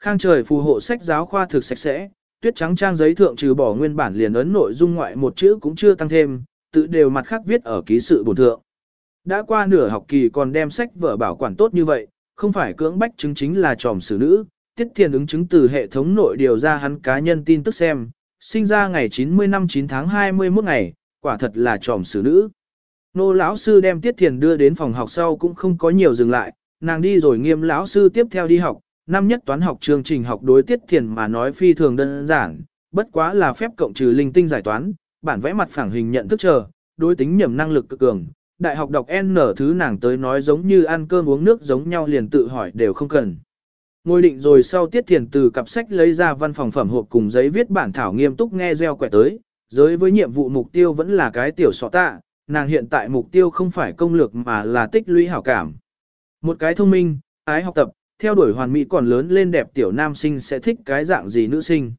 Khang trời phù hộ sách giáo khoa thực sạch sẽ, tuyết trắng trang giấy thượng trừ bỏ nguyên bản liền ấn nội dung ngoại một chữ cũng chưa tăng thêm, tự đều mặt khác viết ở ký sự bổn thượng. Đã qua nửa học kỳ còn đem sách vở bảo quản tốt như vậy, không phải cưỡng bách chứng chính là tròm xử nữ, tiết thiền ứng chứng từ hệ thống nội điều ra hắn cá nhân tin tức xem, sinh ra ngày 90 năm 9 tháng 21 ngày, quả thật là tròm xử nữ. Nô lão sư đem tiết thiền đưa đến phòng học sau cũng không có nhiều dừng lại, nàng đi rồi nghiêm lão sư tiếp theo đi học, năm nhất toán học chương trình học đối tiết thiền mà nói phi thường đơn giản, bất quá là phép cộng trừ linh tinh giải toán, bản vẽ mặt phẳng hình nhận thức chờ, đối tính nhầm năng lực cực cường. Đại học đọc N thứ nàng tới nói giống như ăn cơm uống nước giống nhau liền tự hỏi đều không cần. Ngồi định rồi sau tiết thiền từ cặp sách lấy ra văn phòng phẩm hộp cùng giấy viết bản thảo nghiêm túc nghe gieo quẹt tới, giới với nhiệm vụ mục tiêu vẫn là cái tiểu sọ tạ, nàng hiện tại mục tiêu không phải công lược mà là tích lũy hảo cảm. Một cái thông minh, ái học tập, theo đuổi hoàn mỹ còn lớn lên đẹp tiểu nam sinh sẽ thích cái dạng gì nữ sinh.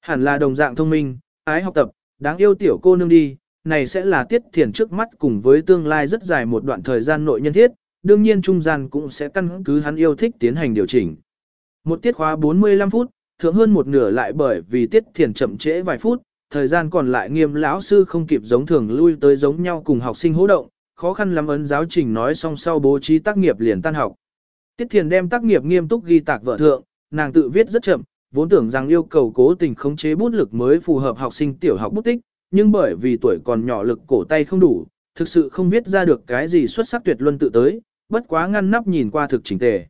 Hẳn là đồng dạng thông minh, ái học tập, đáng yêu tiểu cô nương đi, này sẽ là tiết thiền trước mắt cùng với tương lai rất dài một đoạn thời gian nội nhân thiết, đương nhiên trung gian cũng sẽ căn cứ hắn yêu thích tiến hành điều chỉnh. Một tiết khóa 45 phút, thượng hơn một nửa lại bởi vì tiết thiền chậm trễ vài phút, thời gian còn lại nghiêm lão sư không kịp giống thường lui tới giống nhau cùng học sinh hỗ động, khó khăn lắm ấn giáo trình nói xong sau bố trí tác nghiệp liền tan học. Tiết thiền đem tác nghiệp nghiêm túc ghi tạc vợ thượng, nàng tự viết rất chậm, vốn tưởng rằng yêu cầu cố tình khống chế bút lực mới phù hợp học sinh tiểu học bút tích, nhưng bởi vì tuổi còn nhỏ lực cổ tay không đủ, thực sự không viết ra được cái gì xuất sắc tuyệt luân tự tới, bất quá ngăn nắp nhìn qua thực chỉnh tề.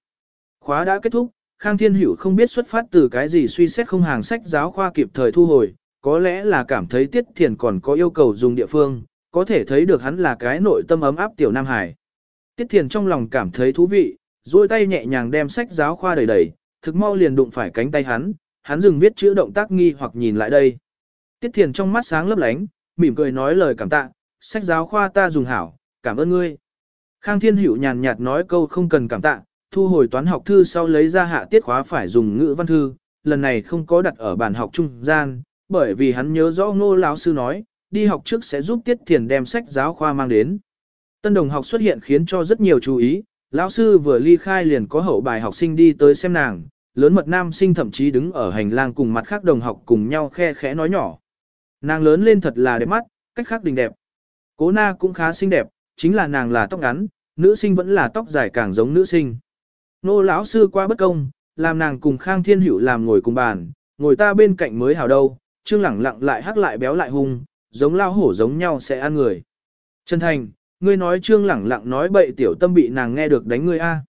Khóa đã kết thúc, Khang Thiên Hữu không biết xuất phát từ cái gì suy xét không hàng sách giáo khoa kịp thời thu hồi, có lẽ là cảm thấy Tiết Thiền còn có yêu cầu dùng địa phương, có thể thấy được hắn là cái nội tâm ấm áp tiểu Nam Hải. Tiết Thiền trong lòng cảm thấy thú vị, duỗi tay nhẹ nhàng đem sách giáo khoa đầy đầy, thực mau liền đụng phải cánh tay hắn, hắn dừng viết chữ động tác nghi hoặc nhìn lại đây. Tiết Thiền trong mắt sáng lấp lánh, mỉm cười nói lời cảm tạ, sách giáo khoa ta dùng hảo, cảm ơn ngươi. Khang Thiên Hữu nhàn nhạt nói câu không cần cảm tạ, thu hồi toán học thư sau lấy ra hạ tiết khóa phải dùng ngữ văn thư, lần này không có đặt ở bàn học trung gian, bởi vì hắn nhớ rõ ngô lão sư nói, đi học trước sẽ giúp Tiết Thiền đem sách giáo khoa mang đến. Tân đồng học xuất hiện khiến cho rất nhiều chú ý, lão sư vừa ly khai liền có hậu bài học sinh đi tới xem nàng, lớn mật nam sinh thậm chí đứng ở hành lang cùng mặt khác đồng học cùng nhau khe khẽ nói nhỏ. Nàng lớn lên thật là đẹp mắt, cách khác đình đẹp. Cố na cũng khá xinh đẹp, chính là nàng là tóc ngắn, nữ sinh vẫn là tóc dài càng giống nữ sinh. Nô lão sư qua bất công, làm nàng cùng Khang Thiên Hữu làm ngồi cùng bàn, ngồi ta bên cạnh mới hào đâu, trương lẳng lặng lại hắc lại béo lại hung, giống lao hổ giống nhau sẽ ăn người. Trần Thành, ngươi nói trương lẳng lặng nói bậy tiểu tâm bị nàng nghe được đánh ngươi a. À.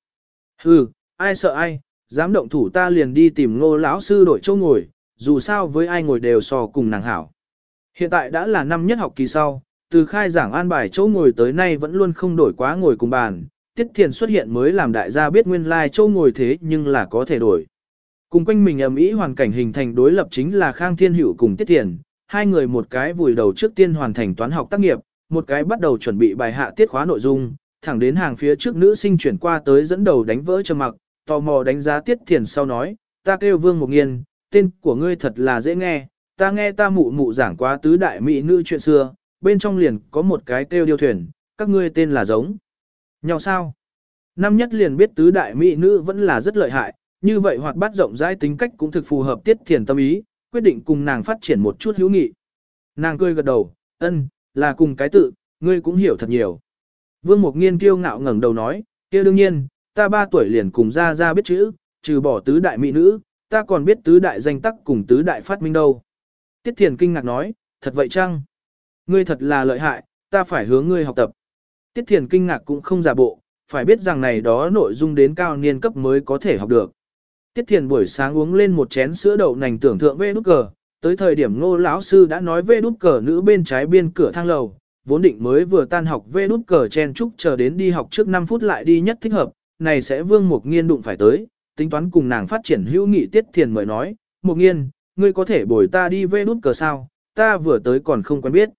Hừ, ai sợ ai, dám động thủ ta liền đi tìm ngô lão sư đổi chỗ ngồi, dù sao với ai ngồi đều so cùng nàng hảo. Hiện tại đã là năm nhất học kỳ sau, từ khai giảng an bài chỗ ngồi tới nay vẫn luôn không đổi quá ngồi cùng bàn, tiết thiền xuất hiện mới làm đại gia biết nguyên lai like chỗ ngồi thế nhưng là có thể đổi. Cùng quanh mình ầm ĩ hoàn cảnh hình thành đối lập chính là Khang Thiên Hữu cùng Tiết Thiền, hai người một cái vùi đầu trước tiên hoàn thành toán học tác nghiệp, một cái bắt đầu chuẩn bị bài hạ tiết khóa nội dung, thẳng đến hàng phía trước nữ sinh chuyển qua tới dẫn đầu đánh vỡ trầm mặc, tò mò đánh giá Tiết Thiền sau nói, ta kêu Vương Mục Nghiên, tên của ngươi thật là dễ nghe, ta nghe ta mụ mụ giảng quá tứ đại mỹ nữ chuyện xưa, bên trong liền có một cái kêu điêu thuyền, các ngươi tên là giống. Nhau sao? Năm nhất liền biết tứ đại mỹ nữ vẫn là rất lợi hại, như vậy hoạt bát rộng rãi tính cách cũng thực phù hợp tiết thiền tâm ý, quyết định cùng nàng phát triển một chút hữu nghị. Nàng cười gật đầu, ân, là cùng cái tự, ngươi cũng hiểu thật nhiều. Vương Mục Nghiên kiêu ngạo ngẩng đầu nói, kia đương nhiên, ta ba tuổi liền cùng ra ra biết chữ, trừ bỏ tứ đại mỹ nữ, ta còn biết tứ đại danh tắc cùng tứ đại phát minh đâu. Tiết Thiền kinh ngạc nói, thật vậy chăng? Ngươi thật là lợi hại, ta phải hướng ngươi học tập. Tiết Thiền kinh ngạc cũng không giả bộ, phải biết rằng này đó nội dung đến cao niên cấp mới có thể học được. Tiết Thiền buổi sáng uống lên một chén sữa đậu nành tưởng thượng vê nút cờ, tới thời điểm ngô lão sư đã nói vê nút cờ nữ bên trái biên cửa thang lầu, vốn định mới vừa tan học vê nút cờ chen trúc chờ đến đi học trước 5 phút lại đi nhất thích hợp, này sẽ vương một nghiên đụng phải tới, tính toán cùng nàng phát triển hữu nghị Tiết Thiền mời nói, một nghiên, ngươi có thể bồi ta đi vê nút cờ sao, ta vừa tới còn không quen biết.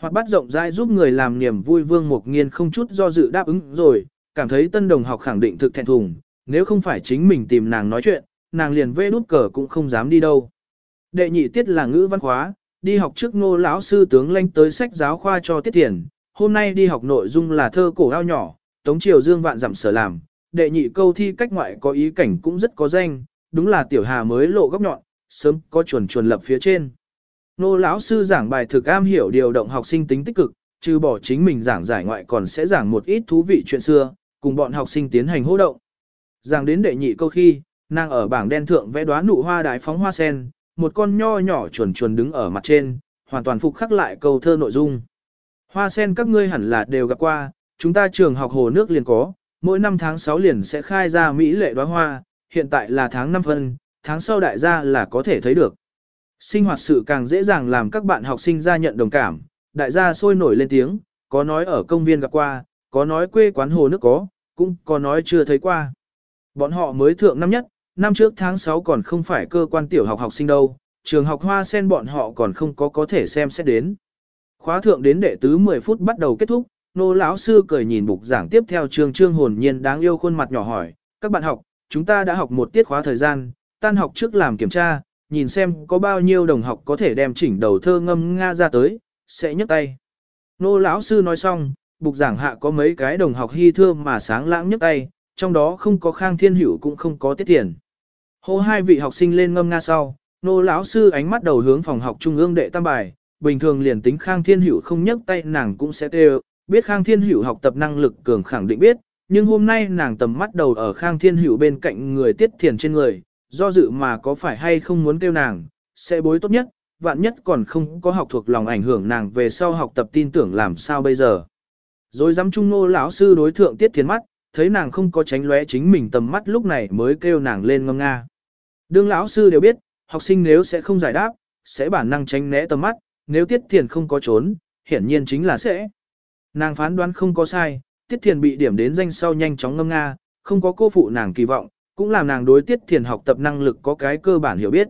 Hoặc bắt rộng rãi giúp người làm niềm vui vương một nghiên không chút do dự đáp ứng rồi, cảm thấy tân đồng học khẳng định thực thẹn thùng, nếu không phải chính mình tìm nàng nói chuyện, nàng liền vê nút cờ cũng không dám đi đâu. Đệ nhị tiết là ngữ văn khóa, đi học trước ngô lão sư tướng lanh tới sách giáo khoa cho tiết tiền, hôm nay đi học nội dung là thơ cổ ao nhỏ, tống triều dương vạn dặm sở làm, đệ nhị câu thi cách ngoại có ý cảnh cũng rất có danh, đúng là tiểu hà mới lộ góc nhọn, sớm có chuẩn chuẩn lập phía trên. Nô lão sư giảng bài thực am hiểu điều động học sinh tính tích cực, trừ bỏ chính mình giảng giải ngoại còn sẽ giảng một ít thú vị chuyện xưa, cùng bọn học sinh tiến hành hô động. Giảng đến đệ nhị câu khi, nàng ở bảng đen thượng vẽ đoán nụ hoa đại phóng hoa sen, một con nho nhỏ chuồn chuồn đứng ở mặt trên, hoàn toàn phục khắc lại câu thơ nội dung. Hoa sen các ngươi hẳn là đều gặp qua, chúng ta trường học hồ nước liền có, mỗi năm tháng 6 liền sẽ khai ra mỹ lệ đóa hoa, hiện tại là tháng 5 phân, tháng sau đại gia là có thể thấy được. Sinh hoạt sự càng dễ dàng làm các bạn học sinh ra nhận đồng cảm, đại gia sôi nổi lên tiếng, có nói ở công viên gặp qua, có nói quê quán hồ nước có, cũng có nói chưa thấy qua. Bọn họ mới thượng năm nhất, năm trước tháng 6 còn không phải cơ quan tiểu học học sinh đâu, trường học hoa sen bọn họ còn không có có thể xem xét đến. Khóa thượng đến đệ tứ 10 phút bắt đầu kết thúc, nô lão sư cười nhìn bục giảng tiếp theo trường trương hồn nhiên đáng yêu khuôn mặt nhỏ hỏi, các bạn học, chúng ta đã học một tiết khóa thời gian, tan học trước làm kiểm tra, nhìn xem có bao nhiêu đồng học có thể đem chỉnh đầu thơ ngâm Nga ra tới, sẽ nhấc tay. Nô lão sư nói xong, bục giảng hạ có mấy cái đồng học hy thơ mà sáng lãng nhấc tay, trong đó không có khang thiên hữu cũng không có tiết tiền. Hô hai vị học sinh lên ngâm Nga sau, nô lão sư ánh mắt đầu hướng phòng học trung ương đệ tam bài, bình thường liền tính khang thiên hữu không nhấc tay nàng cũng sẽ kêu, biết khang thiên hữu học tập năng lực cường khẳng định biết, nhưng hôm nay nàng tầm mắt đầu ở khang thiên hữu bên cạnh người tiết thiền trên người, do dự mà có phải hay không muốn kêu nàng, sẽ bối tốt nhất, vạn nhất còn không có học thuộc lòng ảnh hưởng nàng về sau học tập tin tưởng làm sao bây giờ. Rồi dám trung nô lão sư đối thượng tiết thiền mắt, thấy nàng không có tránh lóe chính mình tầm mắt lúc này mới kêu nàng lên ngâm nga. Đương lão sư đều biết, học sinh nếu sẽ không giải đáp, sẽ bản năng tránh né tầm mắt, nếu tiết thiền không có trốn, hiển nhiên chính là sẽ. Nàng phán đoán không có sai, tiết thiền bị điểm đến danh sau nhanh chóng ngâm nga, không có cô phụ nàng kỳ vọng, cũng làm nàng đối tiết thiền học tập năng lực có cái cơ bản hiểu biết.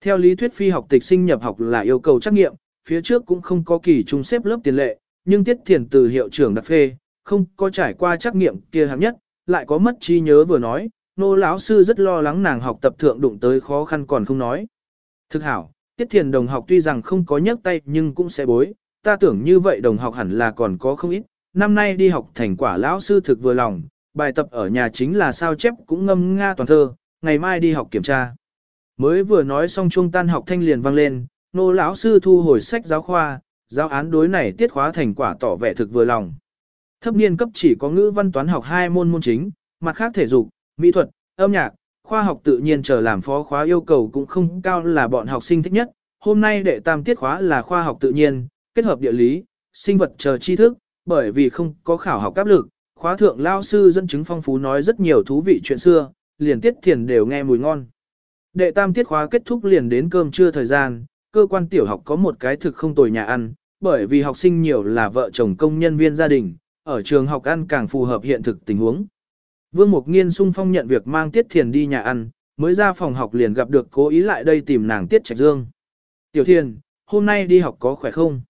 Theo lý thuyết phi học tịch sinh nhập học là yêu cầu trắc nghiệm, phía trước cũng không có kỳ trung xếp lớp tiền lệ, nhưng tiết thiền từ hiệu trưởng đặc phê, không có trải qua trắc nghiệm kia hạng nhất, lại có mất trí nhớ vừa nói, nô lão sư rất lo lắng nàng học tập thượng đụng tới khó khăn còn không nói. Thực hảo, tiết thiền đồng học tuy rằng không có nhấc tay nhưng cũng sẽ bối, ta tưởng như vậy đồng học hẳn là còn có không ít, năm nay đi học thành quả lão sư thực vừa lòng, bài tập ở nhà chính là sao chép cũng ngâm nga toàn thơ, ngày mai đi học kiểm tra. Mới vừa nói xong chuông tan học thanh liền vang lên, nô lão sư thu hồi sách giáo khoa, giáo án đối này tiết khóa thành quả tỏ vẻ thực vừa lòng. Thấp niên cấp chỉ có ngữ văn toán học hai môn môn chính, mặt khác thể dục, mỹ thuật, âm nhạc, khoa học tự nhiên trở làm phó khóa yêu cầu cũng không cao là bọn học sinh thích nhất. Hôm nay đệ tam tiết khóa là khoa học tự nhiên, kết hợp địa lý, sinh vật chờ tri thức, bởi vì không có khảo học áp lực, khóa thượng lao sư dẫn chứng phong phú nói rất nhiều thú vị chuyện xưa, liền tiết thiền đều nghe mùi ngon. Đệ tam tiết khóa kết thúc liền đến cơm trưa thời gian, cơ quan tiểu học có một cái thực không tồi nhà ăn, bởi vì học sinh nhiều là vợ chồng công nhân viên gia đình, ở trường học ăn càng phù hợp hiện thực tình huống. Vương Mục Nghiên sung phong nhận việc mang Tiết Thiền đi nhà ăn, mới ra phòng học liền gặp được cố ý lại đây tìm nàng Tiết Trạch Dương. Tiểu Thiền, hôm nay đi học có khỏe không?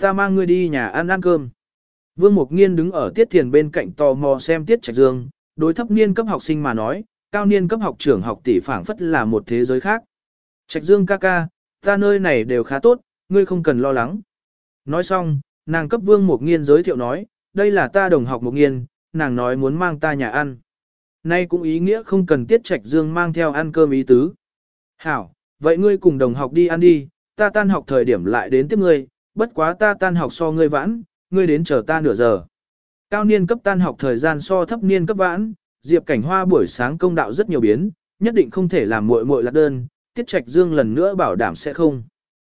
Ta mang ngươi đi nhà ăn ăn cơm. Vương Mục Nghiên đứng ở Tiết Thiền bên cạnh tò mò xem Tiết Trạch Dương, đối thấp niên cấp học sinh mà nói, cao niên cấp học trưởng học tỷ phảng phất là một thế giới khác. Trạch Dương ca ca, ta nơi này đều khá tốt, ngươi không cần lo lắng. Nói xong, nàng cấp Vương Mục Nghiên giới thiệu nói, đây là ta đồng học Mục Nghiên, nàng nói muốn mang ta nhà ăn. Nay cũng ý nghĩa không cần Tiết Trạch Dương mang theo ăn cơm ý tứ. Hảo, vậy ngươi cùng đồng học đi ăn đi, ta tan học thời điểm lại đến tiếp ngươi, bất quá ta tan học so ngươi vãn, ngươi đến chờ ta nửa giờ. Cao niên cấp tan học thời gian so thấp niên cấp vãn, Diệp Cảnh Hoa buổi sáng công đạo rất nhiều biến, nhất định không thể làm muội muội lạc đơn, Tiết Trạch Dương lần nữa bảo đảm sẽ không.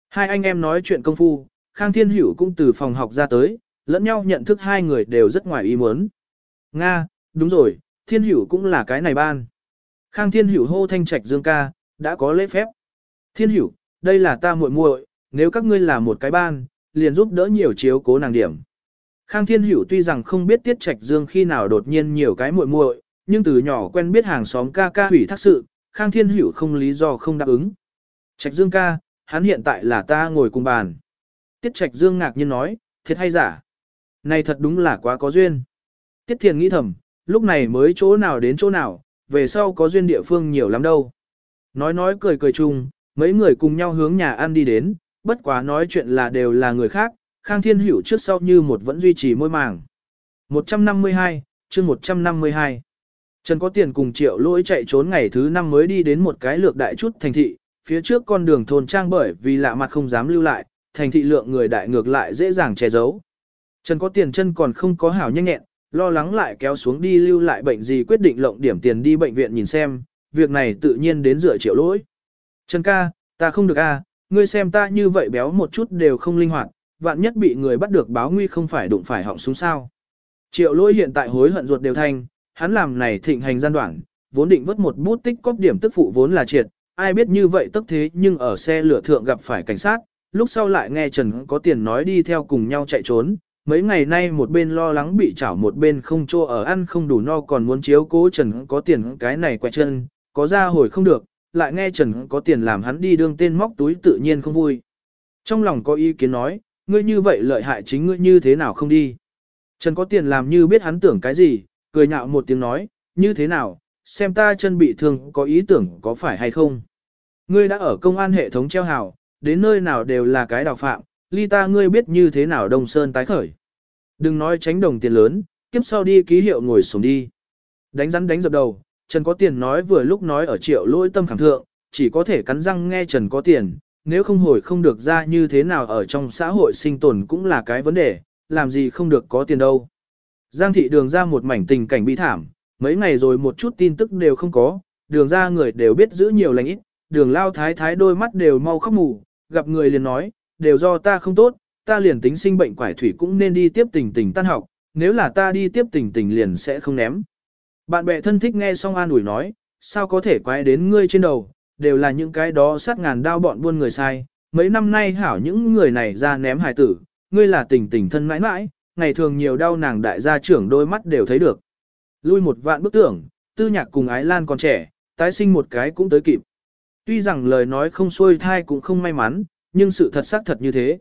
Hai anh em nói chuyện công phu, Khang Thiên Hữu cũng từ phòng học ra tới, lẫn nhau nhận thức hai người đều rất ngoài ý muốn. Nga, đúng rồi, Thiên Hữu cũng là cái này ban. Khang Thiên Hữu hô thanh Trạch Dương ca, đã có lễ phép. Thiên Hữu, đây là ta muội muội, nếu các ngươi là một cái ban, liền giúp đỡ nhiều chiếu cố nàng điểm. Khang Thiên Hữu tuy rằng không biết Tiết Trạch Dương khi nào đột nhiên nhiều cái muội muội, nhưng từ nhỏ quen biết hàng xóm ca ca hủy thác sự, Khang Thiên Hữu không lý do không đáp ứng. Trạch Dương ca, hắn hiện tại là ta ngồi cùng bàn. Tiết Trạch Dương ngạc nhiên nói, thiệt hay giả? Này thật đúng là quá có duyên. Tiết Thiền nghĩ thầm, lúc này mới chỗ nào đến chỗ nào, về sau có duyên địa phương nhiều lắm đâu. Nói nói cười cười chung, mấy người cùng nhau hướng nhà ăn đi đến, bất quá nói chuyện là đều là người khác, Khang Thiên Hữu trước sau như một vẫn duy trì môi màng. 152, chương 152. Trần có tiền cùng triệu lỗi chạy trốn ngày thứ năm mới đi đến một cái lược đại chút thành thị, phía trước con đường thôn trang bởi vì lạ mặt không dám lưu lại, thành thị lượng người đại ngược lại dễ dàng che giấu. Trần có tiền chân còn không có hảo nhanh nhẹn, lo lắng lại kéo xuống đi lưu lại bệnh gì quyết định lộng điểm tiền đi bệnh viện nhìn xem, việc này tự nhiên đến rửa triệu lỗi. Trần ca, ta không được a, ngươi xem ta như vậy béo một chút đều không linh hoạt, vạn nhất bị người bắt được báo nguy không phải đụng phải họng súng sao. Triệu lỗi hiện tại hối hận ruột đều thanh, hắn làm này thịnh hành gian đoạn, vốn định vớt một bút tích cóp điểm tức phụ vốn là triệt, ai biết như vậy tức thế nhưng ở xe lửa thượng gặp phải cảnh sát, lúc sau lại nghe Trần có tiền nói đi theo cùng nhau chạy trốn, mấy ngày nay một bên lo lắng bị chảo một bên không cho ở ăn không đủ no còn muốn chiếu cố Trần có tiền cái này quẹt chân, có ra hồi không được, lại nghe Trần có tiền làm hắn đi đương tên móc túi tự nhiên không vui. Trong lòng có ý kiến nói, ngươi như vậy lợi hại chính ngươi như thế nào không đi. Trần có tiền làm như biết hắn tưởng cái gì, cười nhạo một tiếng nói, như thế nào, xem ta chân bị thương có ý tưởng có phải hay không. Ngươi đã ở công an hệ thống treo hào, đến nơi nào đều là cái đào phạm, ly ta ngươi biết như thế nào Đông Sơn tái khởi. Đừng nói tránh đồng tiền lớn, kiếp sau đi ký hiệu ngồi xuống đi. Đánh rắn đánh dập đầu, Trần có tiền nói vừa lúc nói ở triệu lỗi tâm khảm thượng, chỉ có thể cắn răng nghe Trần có tiền, nếu không hồi không được ra như thế nào ở trong xã hội sinh tồn cũng là cái vấn đề, làm gì không được có tiền đâu. Giang thị đường ra một mảnh tình cảnh bi thảm, mấy ngày rồi một chút tin tức đều không có, đường ra người đều biết giữ nhiều lành ít, đường lao thái thái đôi mắt đều mau khóc mù, gặp người liền nói, đều do ta không tốt, ta liền tính sinh bệnh quải thủy cũng nên đi tiếp tình tình tan học, nếu là ta đi tiếp tình tình liền sẽ không ném. Bạn bè thân thích nghe xong an ủi nói, sao có thể quái đến ngươi trên đầu, đều là những cái đó sát ngàn đao bọn buôn người sai, mấy năm nay hảo những người này ra ném hài tử, ngươi là tình tình thân mãi mãi, ngày thường nhiều đau nàng đại gia trưởng đôi mắt đều thấy được. Lui một vạn bức tưởng, tư nhạc cùng ái lan còn trẻ, tái sinh một cái cũng tới kịp. Tuy rằng lời nói không xuôi thai cũng không may mắn, nhưng sự thật xác thật như thế.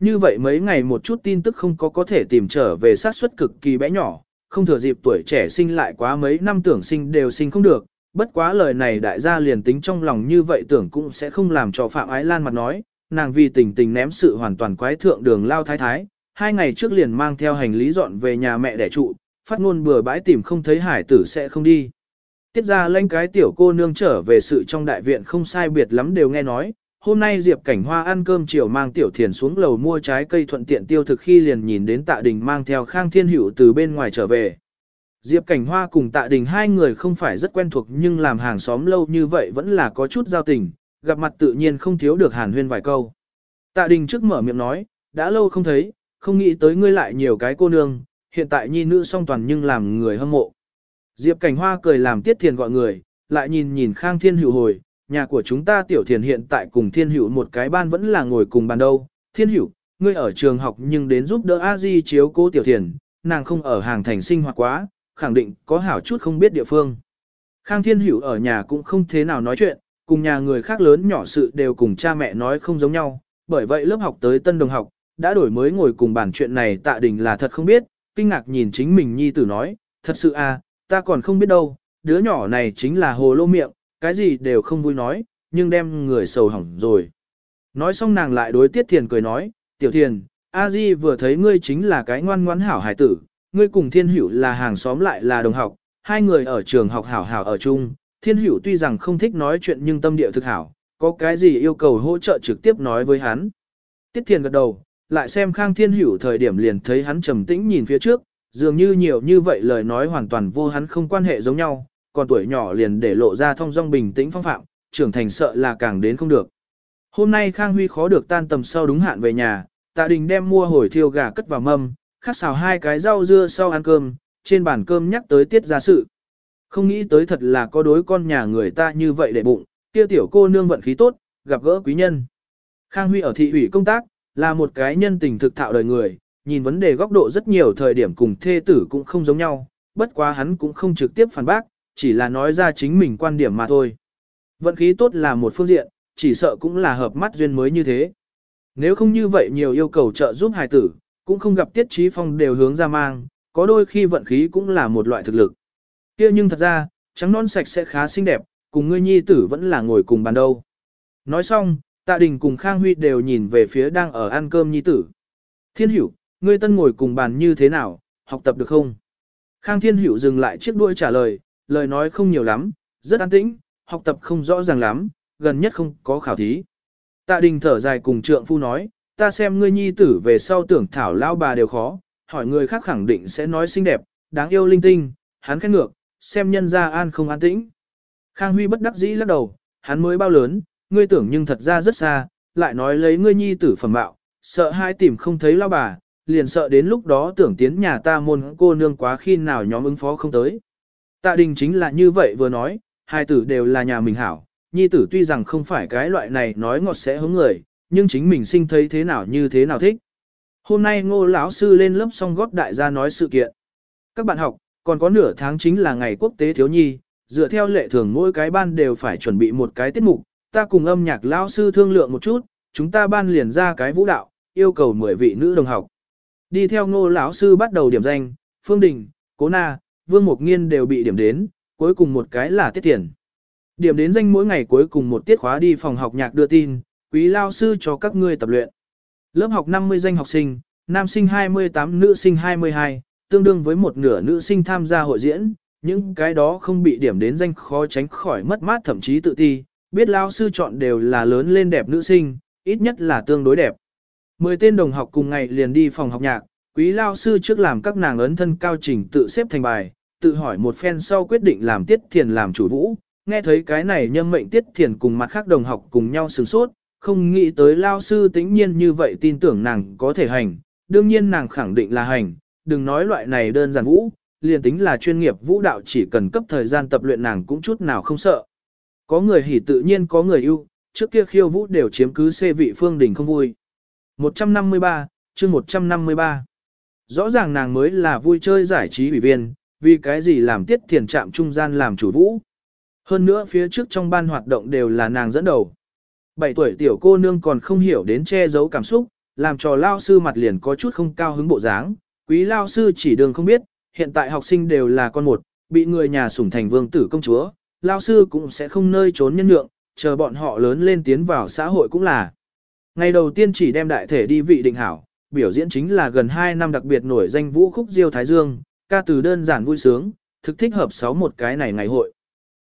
Như vậy mấy ngày một chút tin tức không có có thể tìm trở về sát suất cực kỳ bé nhỏ, không thừa dịp tuổi trẻ sinh lại quá mấy năm tưởng sinh đều sinh không được, bất quá lời này đại gia liền tính trong lòng như vậy tưởng cũng sẽ không làm cho Phạm Ái Lan mặt nói, nàng vì tình tình ném sự hoàn toàn quái thượng đường lao thái thái, hai ngày trước liền mang theo hành lý dọn về nhà mẹ đẻ trụ, phát ngôn bừa bãi tìm không thấy hải tử sẽ không đi. Tiết ra lãnh cái tiểu cô nương trở về sự trong đại viện không sai biệt lắm đều nghe nói, hôm nay Diệp Cảnh Hoa ăn cơm chiều mang tiểu thiền xuống lầu mua trái cây thuận tiện tiêu thực khi liền nhìn đến tạ đình mang theo Khang Thiên Hữu từ bên ngoài trở về. Diệp Cảnh Hoa cùng tạ đình hai người không phải rất quen thuộc nhưng làm hàng xóm lâu như vậy vẫn là có chút giao tình, gặp mặt tự nhiên không thiếu được hàn huyên vài câu. Tạ đình trước mở miệng nói, đã lâu không thấy, không nghĩ tới ngươi lại nhiều cái cô nương, hiện tại nhi nữ song toàn nhưng làm người hâm mộ. Diệp Cảnh Hoa cười làm tiết thiền gọi người, lại nhìn nhìn Khang Thiên Hữu hồi, nhà của chúng ta tiểu thiền hiện tại cùng Thiên Hữu một cái ban vẫn là ngồi cùng bàn đâu. Thiên Hữu, ngươi ở trường học nhưng đến giúp đỡ A Di chiếu cố tiểu thiền, nàng không ở hàng thành sinh hoạt quá, khẳng định có hảo chút không biết địa phương. Khang Thiên Hữu ở nhà cũng không thế nào nói chuyện, cùng nhà người khác lớn nhỏ sự đều cùng cha mẹ nói không giống nhau, bởi vậy lớp học tới tân đồng học, đã đổi mới ngồi cùng bàn chuyện này tạ đình là thật không biết, kinh ngạc nhìn chính mình nhi tử nói, thật sự à, ta còn không biết đâu, đứa nhỏ này chính là hồ lô miệng, cái gì đều không vui nói, nhưng đem người sầu hỏng rồi. Nói xong nàng lại đối tiết thiền cười nói, tiểu thiền, a di vừa thấy ngươi chính là cái ngoan ngoãn hảo hải tử, ngươi cùng thiên hữu là hàng xóm lại là đồng học, hai người ở trường học hảo hảo ở chung, thiên hữu tuy rằng không thích nói chuyện nhưng tâm địa thực hảo, có cái gì yêu cầu hỗ trợ trực tiếp nói với hắn. Tiết thiền gật đầu, lại xem khang thiên hữu thời điểm liền thấy hắn trầm tĩnh nhìn phía trước, dường như nhiều như vậy lời nói hoàn toàn vô hắn không quan hệ giống nhau, còn tuổi nhỏ liền để lộ ra thông dong bình tĩnh phong phạm, trưởng thành sợ là càng đến không được. Hôm nay Khang Huy khó được tan tầm sau đúng hạn về nhà, Tạ Đình đem mua hồi thiêu gà cất vào mâm, khắc xào hai cái rau dưa sau ăn cơm, trên bàn cơm nhắc tới tiết gia sự. Không nghĩ tới thật là có đối con nhà người ta như vậy để bụng, kia tiểu cô nương vận khí tốt, gặp gỡ quý nhân. Khang Huy ở thị ủy công tác, là một cái nhân tình thực thạo đời người, nhìn vấn đề góc độ rất nhiều thời điểm cùng thê tử cũng không giống nhau, bất quá hắn cũng không trực tiếp phản bác, chỉ là nói ra chính mình quan điểm mà thôi. Vận khí tốt là một phương diện, chỉ sợ cũng là hợp mắt duyên mới như thế. Nếu không như vậy nhiều yêu cầu trợ giúp hài tử, cũng không gặp tiết trí phong đều hướng ra mang, có đôi khi vận khí cũng là một loại thực lực. kia nhưng thật ra, trắng non sạch sẽ khá xinh đẹp, cùng ngươi nhi tử vẫn là ngồi cùng bàn đâu. Nói xong, tạ đình cùng Khang Huy đều nhìn về phía đang ở ăn cơm nhi tử. Thiên hiểu, ngươi tân ngồi cùng bàn như thế nào, học tập được không? Khang Thiên Hữu dừng lại chiếc đuôi trả lời, lời nói không nhiều lắm, rất an tĩnh, học tập không rõ ràng lắm, gần nhất không có khảo thí. Tạ đình thở dài cùng trượng phu nói, ta xem ngươi nhi tử về sau tưởng thảo lao bà đều khó, hỏi người khác khẳng định sẽ nói xinh đẹp, đáng yêu linh tinh, hắn khét ngược, xem nhân ra an không an tĩnh. Khang Huy bất đắc dĩ lắc đầu, hắn mới bao lớn, ngươi tưởng nhưng thật ra rất xa, lại nói lấy ngươi nhi tử phẩm bạo, sợ hai tìm không thấy lao bà, liền sợ đến lúc đó tưởng tiến nhà ta môn cô nương quá khi nào nhóm ứng phó không tới. Tạ đình chính là như vậy vừa nói, hai tử đều là nhà mình hảo, nhi tử tuy rằng không phải cái loại này nói ngọt sẽ hứng người, nhưng chính mình sinh thấy thế nào như thế nào thích. Hôm nay ngô lão sư lên lớp xong góp đại gia nói sự kiện. Các bạn học, còn có nửa tháng chính là ngày quốc tế thiếu nhi, dựa theo lệ thường mỗi cái ban đều phải chuẩn bị một cái tiết mục, ta cùng âm nhạc lão sư thương lượng một chút, chúng ta ban liền ra cái vũ đạo, yêu cầu 10 vị nữ đồng học. Đi theo ngô lão sư bắt đầu điểm danh, Phương Đình, Cố Na, Vương Mục Nghiên đều bị điểm đến, cuối cùng một cái là tiết tiền. Điểm đến danh mỗi ngày cuối cùng một tiết khóa đi phòng học nhạc đưa tin, quý lao sư cho các ngươi tập luyện. Lớp học 50 danh học sinh, nam sinh 28 nữ sinh 22, tương đương với một nửa nữ sinh tham gia hội diễn, những cái đó không bị điểm đến danh khó tránh khỏi mất mát thậm chí tự ti, biết lao sư chọn đều là lớn lên đẹp nữ sinh, ít nhất là tương đối đẹp. Mười tên đồng học cùng ngày liền đi phòng học nhạc, quý lao sư trước làm các nàng ấn thân cao trình tự xếp thành bài, tự hỏi một phen sau quyết định làm tiết thiền làm chủ vũ, nghe thấy cái này nhâm mệnh tiết thiền cùng mặt khác đồng học cùng nhau sửng sốt, không nghĩ tới lao sư tĩnh nhiên như vậy tin tưởng nàng có thể hành, đương nhiên nàng khẳng định là hành, đừng nói loại này đơn giản vũ, liền tính là chuyên nghiệp vũ đạo chỉ cần cấp thời gian tập luyện nàng cũng chút nào không sợ. Có người hỉ tự nhiên có người ưu, trước kia khiêu vũ đều chiếm cứ xê vị phương đỉnh không vui. 153, chương 153. Rõ ràng nàng mới là vui chơi giải trí ủy viên, vì cái gì làm tiết thiền trạm trung gian làm chủ vũ. Hơn nữa phía trước trong ban hoạt động đều là nàng dẫn đầu. 7 tuổi tiểu cô nương còn không hiểu đến che giấu cảm xúc, làm cho lao sư mặt liền có chút không cao hứng bộ dáng. Quý lao sư chỉ đường không biết, hiện tại học sinh đều là con một, bị người nhà sủng thành vương tử công chúa, lao sư cũng sẽ không nơi trốn nhân lượng, chờ bọn họ lớn lên tiến vào xã hội cũng là. Ngày đầu tiên chỉ đem đại thể đi vị định hảo, biểu diễn chính là gần 2 năm đặc biệt nổi danh vũ khúc Diêu Thái Dương, ca từ đơn giản vui sướng, thực thích hợp sáu một cái này ngày hội.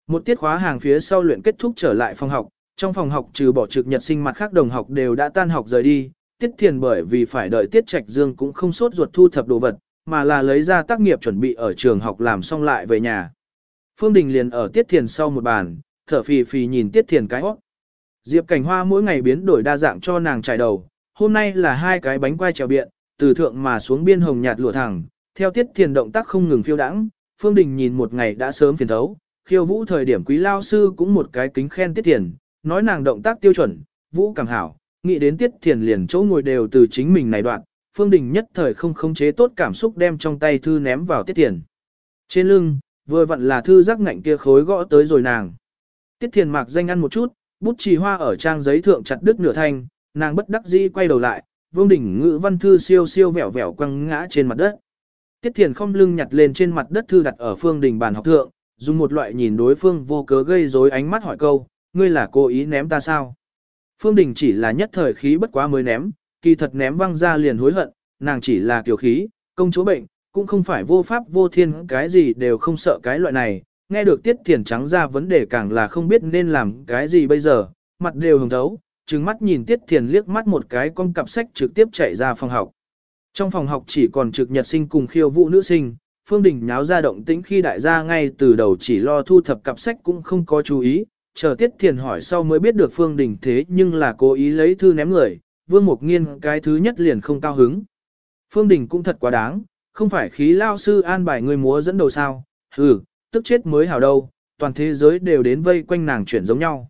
Một tiết khóa hàng phía sau luyện kết thúc trở lại phòng học, trong phòng học trừ bỏ trực nhật sinh mặt khác đồng học đều đã tan học rời đi, tiết thiền bởi vì phải đợi tiết trạch dương cũng không sốt ruột thu thập đồ vật, mà là lấy ra tác nghiệp chuẩn bị ở trường học làm xong lại về nhà. Phương Đình liền ở tiết thiền sau một bàn, thở phì phì nhìn tiết thiền cái hót. Diệp cảnh hoa mỗi ngày biến đổi đa dạng cho nàng trải đầu, hôm nay là hai cái bánh quai trèo biện, từ thượng mà xuống biên hồng nhạt lụa thẳng, theo tiết thiền động tác không ngừng phiêu đãng, Phương Đình nhìn một ngày đã sớm phiền thấu, khiêu vũ thời điểm quý lao sư cũng một cái kính khen tiết thiền, nói nàng động tác tiêu chuẩn, vũ càng hảo, nghĩ đến tiết thiền liền chỗ ngồi đều từ chính mình này đoạn, Phương Đình nhất thời không khống chế tốt cảm xúc đem trong tay thư ném vào tiết thiền. Trên lưng, vừa vặn là thư giác ngạnh kia khối gõ tới rồi nàng. Tiết thiền mạc danh ăn một chút, bút chì hoa ở trang giấy thượng chặt đứt nửa thanh, nàng bất đắc dĩ quay đầu lại, vương đỉnh ngữ văn thư siêu siêu vẹo vẹo quăng ngã trên mặt đất. Tiết thiền không lưng nhặt lên trên mặt đất thư đặt ở phương đình bàn học thượng, dùng một loại nhìn đối phương vô cớ gây rối ánh mắt hỏi câu, ngươi là cố ý ném ta sao? Phương đình chỉ là nhất thời khí bất quá mới ném, kỳ thật ném văng ra liền hối hận, nàng chỉ là kiểu khí, công chúa bệnh, cũng không phải vô pháp vô thiên cái gì đều không sợ cái loại này, nghe được tiết thiền trắng ra vấn đề càng là không biết nên làm cái gì bây giờ, mặt đều hồng thấu, trừng mắt nhìn tiết thiền liếc mắt một cái con cặp sách trực tiếp chạy ra phòng học. Trong phòng học chỉ còn trực nhật sinh cùng khiêu vũ nữ sinh, Phương Đình nháo ra động tĩnh khi đại gia ngay từ đầu chỉ lo thu thập cặp sách cũng không có chú ý, chờ Tiết Thiền hỏi sau mới biết được Phương Đình thế nhưng là cố ý lấy thư ném người, Vương Mục Nghiên cái thứ nhất liền không cao hứng. Phương Đình cũng thật quá đáng, không phải khí lao sư an bài người múa dẫn đầu sao, ừ, tức chết mới hảo đâu, toàn thế giới đều đến vây quanh nàng chuyển giống nhau.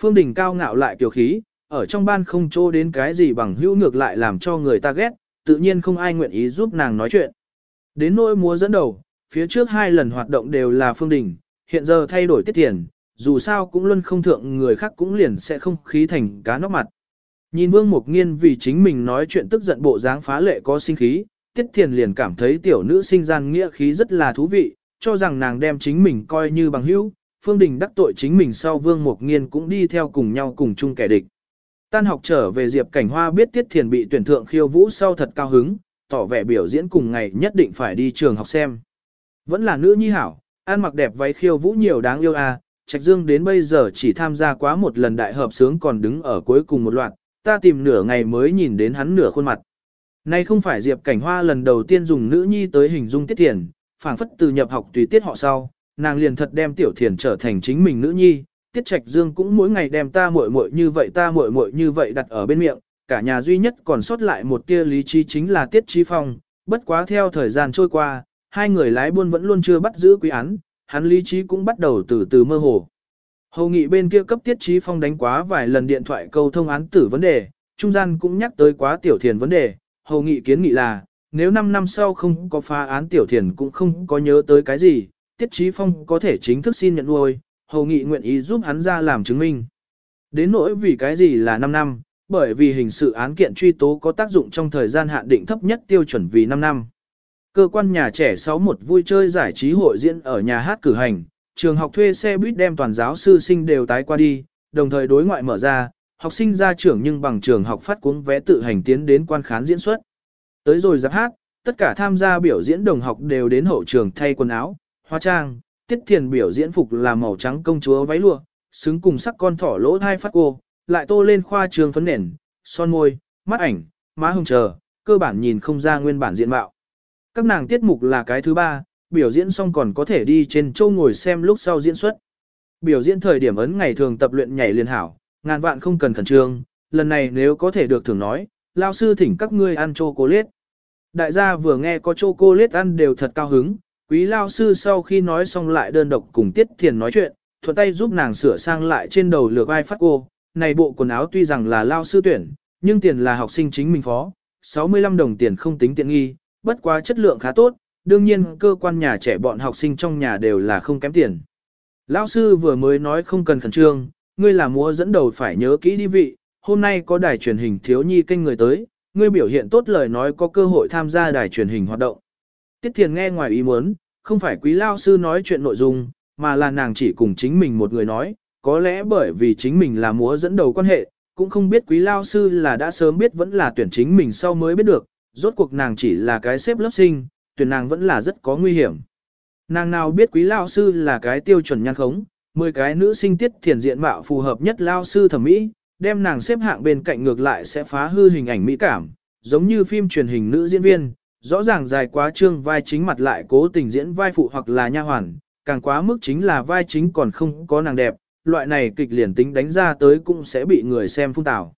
Phương Đình cao ngạo lại kiều khí, ở trong ban không chỗ đến cái gì bằng hữu ngược lại làm cho người ta ghét, tự nhiên không ai nguyện ý giúp nàng nói chuyện. Đến nỗi múa dẫn đầu, phía trước hai lần hoạt động đều là Phương Đình, hiện giờ thay đổi tiết tiền, dù sao cũng luôn không thượng người khác cũng liền sẽ không khí thành cá nóc mặt. Nhìn Vương Mục Nghiên vì chính mình nói chuyện tức giận bộ dáng phá lệ có sinh khí, Tiết Thiền liền cảm thấy tiểu nữ sinh gian nghĩa khí rất là thú vị, cho rằng nàng đem chính mình coi như bằng hữu, Phương Đình đắc tội chính mình sau Vương Mục Nghiên cũng đi theo cùng nhau cùng chung kẻ địch. Tan học trở về Diệp Cảnh Hoa biết Tiết Thiền bị tuyển thượng khiêu vũ sau thật cao hứng, tỏ vẻ biểu diễn cùng ngày nhất định phải đi trường học xem. Vẫn là nữ nhi hảo, ăn mặc đẹp váy khiêu vũ nhiều đáng yêu à, Trạch Dương đến bây giờ chỉ tham gia quá một lần đại hợp sướng còn đứng ở cuối cùng một loạt, ta tìm nửa ngày mới nhìn đến hắn nửa khuôn mặt. Nay không phải Diệp Cảnh Hoa lần đầu tiên dùng nữ nhi tới hình dung tiết thiền, phảng phất từ nhập học tùy tiết họ sau, nàng liền thật đem tiểu thiền trở thành chính mình nữ nhi, tiết trạch dương cũng mỗi ngày đem ta muội muội như vậy ta muội muội như vậy đặt ở bên miệng, cả nhà duy nhất còn sót lại một tia lý trí chính là tiết trí phong, bất quá theo thời gian trôi qua, hai người lái buôn vẫn luôn chưa bắt giữ quý án, hắn lý trí cũng bắt đầu từ từ mơ hồ. Hầu nghị bên kia cấp tiết trí phong đánh quá vài lần điện thoại câu thông án tử vấn đề, trung gian cũng nhắc tới quá tiểu thiền vấn đề, hầu nghị kiến nghị là, nếu 5 năm sau không có phá án tiểu thiền cũng không có nhớ tới cái gì, tiết Chí phong có thể chính thức xin nhận nuôi, hầu nghị nguyện ý giúp hắn ra làm chứng minh. Đến nỗi vì cái gì là 5 năm, bởi vì hình sự án kiện truy tố có tác dụng trong thời gian hạn định thấp nhất tiêu chuẩn vì 5 năm. Cơ quan nhà trẻ 61 vui chơi giải trí hội diễn ở nhà hát cử hành, trường học thuê xe buýt đem toàn giáo sư sinh đều tái qua đi, đồng thời đối ngoại mở ra, học sinh ra trưởng nhưng bằng trường học phát cuống vé tự hành tiến đến quan khán diễn xuất. Tới rồi giáp hát, tất cả tham gia biểu diễn đồng học đều đến hậu trường thay quần áo, hóa trang, tiết thiền biểu diễn phục là màu trắng công chúa váy lụa, xứng cùng sắc con thỏ lỗ thai phát cô, lại tô lên khoa trường phấn nền, son môi, mắt ảnh, má hồng chờ, cơ bản nhìn không ra nguyên bản diện mạo. Các nàng tiết mục là cái thứ ba, biểu diễn xong còn có thể đi trên châu ngồi xem lúc sau diễn xuất. Biểu diễn thời điểm ấn ngày thường tập luyện nhảy liên hảo, ngàn vạn không cần khẩn trương, lần này nếu có thể được thưởng nói, lao sư thỉnh các ngươi ăn chô cô liết. Đại gia vừa nghe có chô cô liết ăn đều thật cao hứng, quý lao sư sau khi nói xong lại đơn độc cùng Tiết Thiền nói chuyện, thuận tay giúp nàng sửa sang lại trên đầu lược ai phát cô. Này bộ quần áo tuy rằng là lao sư tuyển, nhưng tiền là học sinh chính mình phó, 65 đồng tiền không tính tiện nghi, bất quá chất lượng khá tốt, đương nhiên cơ quan nhà trẻ bọn học sinh trong nhà đều là không kém tiền. Lão sư vừa mới nói không cần khẩn trương, ngươi là múa dẫn đầu phải nhớ kỹ đi vị, hôm nay có đài truyền hình thiếu nhi kênh người tới, ngươi biểu hiện tốt lời nói có cơ hội tham gia đài truyền hình hoạt động. Tiết Thiền nghe ngoài ý muốn, không phải quý lao sư nói chuyện nội dung, mà là nàng chỉ cùng chính mình một người nói, có lẽ bởi vì chính mình là múa dẫn đầu quan hệ, cũng không biết quý lao sư là đã sớm biết vẫn là tuyển chính mình sau mới biết được, rốt cuộc nàng chỉ là cái xếp lớp sinh, tuyển nàng vẫn là rất có nguy hiểm. Nàng nào biết quý lao sư là cái tiêu chuẩn nhan khống, 10 cái nữ sinh tiết thiền diện mạo phù hợp nhất lao sư thẩm mỹ, đem nàng xếp hạng bên cạnh ngược lại sẽ phá hư hình ảnh mỹ cảm, giống như phim truyền hình nữ diễn viên, rõ ràng dài quá trương vai chính mặt lại cố tình diễn vai phụ hoặc là nha hoàn, càng quá mức chính là vai chính còn không có nàng đẹp, loại này kịch liền tính đánh ra tới cũng sẽ bị người xem phun tảo.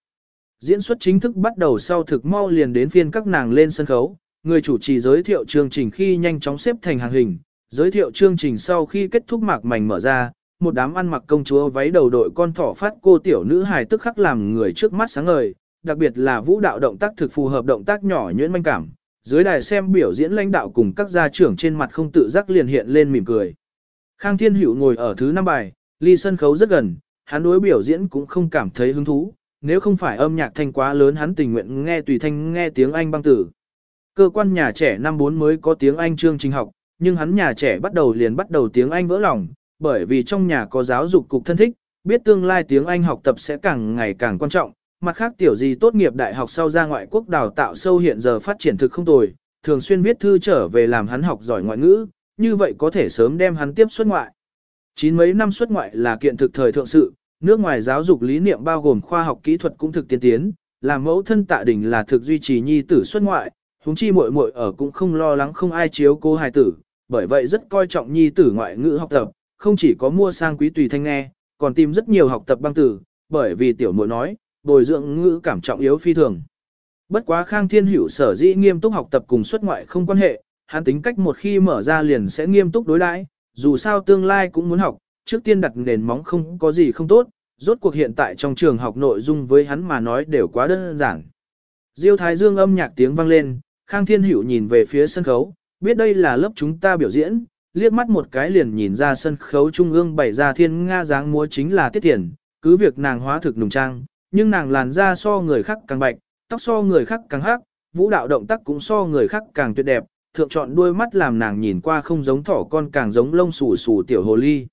Diễn xuất chính thức bắt đầu sau thực mau liền đến phiên các nàng lên sân khấu, người chủ trì giới thiệu chương trình khi nhanh chóng xếp thành hàng hình, giới thiệu chương trình sau khi kết thúc mạc mảnh mở ra, một đám ăn mặc công chúa váy đầu đội con thỏ phát cô tiểu nữ hài tức khắc làm người trước mắt sáng ngời, đặc biệt là vũ đạo động tác thực phù hợp động tác nhỏ nhuyễn manh cảm. Dưới đài xem biểu diễn lãnh đạo cùng các gia trưởng trên mặt không tự giác liền hiện lên mỉm cười. Khang Thiên Hữu ngồi ở thứ năm bài, ly sân khấu rất gần, hắn đối biểu diễn cũng không cảm thấy hứng thú, nếu không phải âm nhạc thanh quá lớn hắn tình nguyện nghe tùy thanh nghe tiếng Anh băng tử. Cơ quan nhà trẻ năm 4 mới có tiếng Anh chương trình học, nhưng hắn nhà trẻ bắt đầu liền bắt đầu tiếng Anh vỡ lòng, bởi vì trong nhà có giáo dục cục thân thích, biết tương lai tiếng Anh học tập sẽ càng ngày càng quan trọng. Mặt khác tiểu gì tốt nghiệp đại học sau ra ngoại quốc đào tạo sâu hiện giờ phát triển thực không tồi, thường xuyên viết thư trở về làm hắn học giỏi ngoại ngữ, như vậy có thể sớm đem hắn tiếp xuất ngoại. Chín mấy năm xuất ngoại là kiện thực thời thượng sự, nước ngoài giáo dục lý niệm bao gồm khoa học kỹ thuật cũng thực tiên tiến, làm mẫu thân tạ đình là thực duy trì nhi tử xuất ngoại, huống chi muội muội ở cũng không lo lắng không ai chiếu cố hài tử, bởi vậy rất coi trọng nhi tử ngoại ngữ học tập, không chỉ có mua sang quý tùy thanh nghe, còn tìm rất nhiều học tập băng tử, bởi vì tiểu muội nói, bồi dưỡng ngữ cảm trọng yếu phi thường. Bất quá Khang Thiên Hữu sở dĩ nghiêm túc học tập cùng xuất ngoại không quan hệ, hắn tính cách một khi mở ra liền sẽ nghiêm túc đối đãi, dù sao tương lai cũng muốn học, trước tiên đặt nền móng không có gì không tốt, rốt cuộc hiện tại trong trường học nội dung với hắn mà nói đều quá đơn giản. Diêu Thái Dương âm nhạc tiếng vang lên, Khang Thiên Hữu nhìn về phía sân khấu, biết đây là lớp chúng ta biểu diễn, liếc mắt một cái liền nhìn ra sân khấu trung ương bày ra thiên nga dáng múa chính là tiết tiền, cứ việc nàng hóa thực nùng trang, nhưng nàng làn da so người khác càng bạch, tóc so người khác càng hắc, vũ đạo động tác cũng so người khác càng tuyệt đẹp, thượng chọn đuôi mắt làm nàng nhìn qua không giống thỏ con càng giống lông xù xù tiểu hồ ly.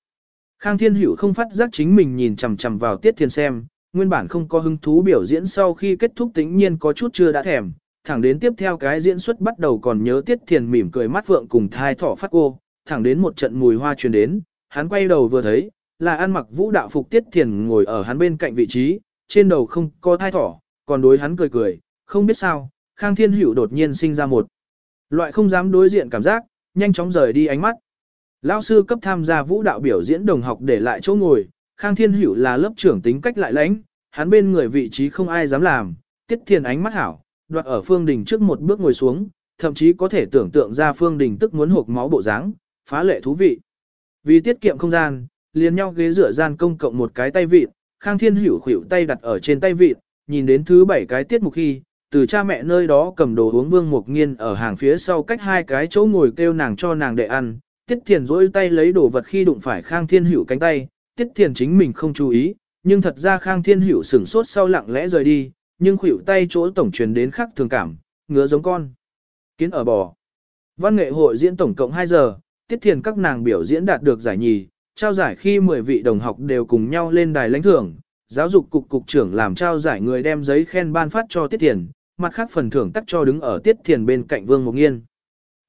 Khang Thiên Hữu không phát giác chính mình nhìn chằm chằm vào Tiết Thiên xem, nguyên bản không có hứng thú biểu diễn sau khi kết thúc tĩnh nhiên có chút chưa đã thèm, thẳng đến tiếp theo cái diễn xuất bắt đầu còn nhớ Tiết Thiên mỉm cười mắt vượng cùng thai thỏ phát cô, thẳng đến một trận mùi hoa truyền đến, hắn quay đầu vừa thấy, là ăn mặc vũ đạo phục tiết Thiên ngồi ở hắn bên cạnh vị trí, trên đầu không có thai thỏ, còn đối hắn cười cười, không biết sao, Khang Thiên Hữu đột nhiên sinh ra một loại không dám đối diện cảm giác, nhanh chóng rời đi ánh mắt. Lão sư cấp tham gia vũ đạo biểu diễn đồng học để lại chỗ ngồi, Khang Thiên Hữu là lớp trưởng tính cách lại lãnh, hắn bên người vị trí không ai dám làm, Tiết Thiền ánh mắt hảo, đoạt ở Phương Đình trước một bước ngồi xuống, thậm chí có thể tưởng tượng ra Phương Đình tức muốn hộp máu bộ dáng, phá lệ thú vị. Vì tiết kiệm không gian, liền nhau ghế rửa gian công cộng một cái tay vịt, Khang Thiên Hữu khuỷu tay đặt ở trên tay vịt, nhìn đến thứ bảy cái tiết mục khi, từ cha mẹ nơi đó cầm đồ uống Vương Mục Nghiên ở hàng phía sau cách hai cái chỗ ngồi kêu nàng cho nàng để ăn, Tiết Thiền rỗi tay lấy đồ vật khi đụng phải Khang Thiên Hữu cánh tay, Tiết Thiền chính mình không chú ý, nhưng thật ra Khang Thiên Hữu sửng sốt sau lặng lẽ rời đi, nhưng khuỷu tay chỗ tổng truyền đến khắc thường cảm, ngứa giống con. Kiến ở bò. Văn nghệ hội diễn tổng cộng 2 giờ, Tiết Thiền các nàng biểu diễn đạt được giải nhì, trao giải khi 10 vị đồng học đều cùng nhau lên đài lãnh thưởng, giáo dục cục cục trưởng làm trao giải người đem giấy khen ban phát cho Tiết Thiền, mặt khác phần thưởng tắt cho đứng ở Tiết Thiền bên cạnh Vương Mục Nghiên.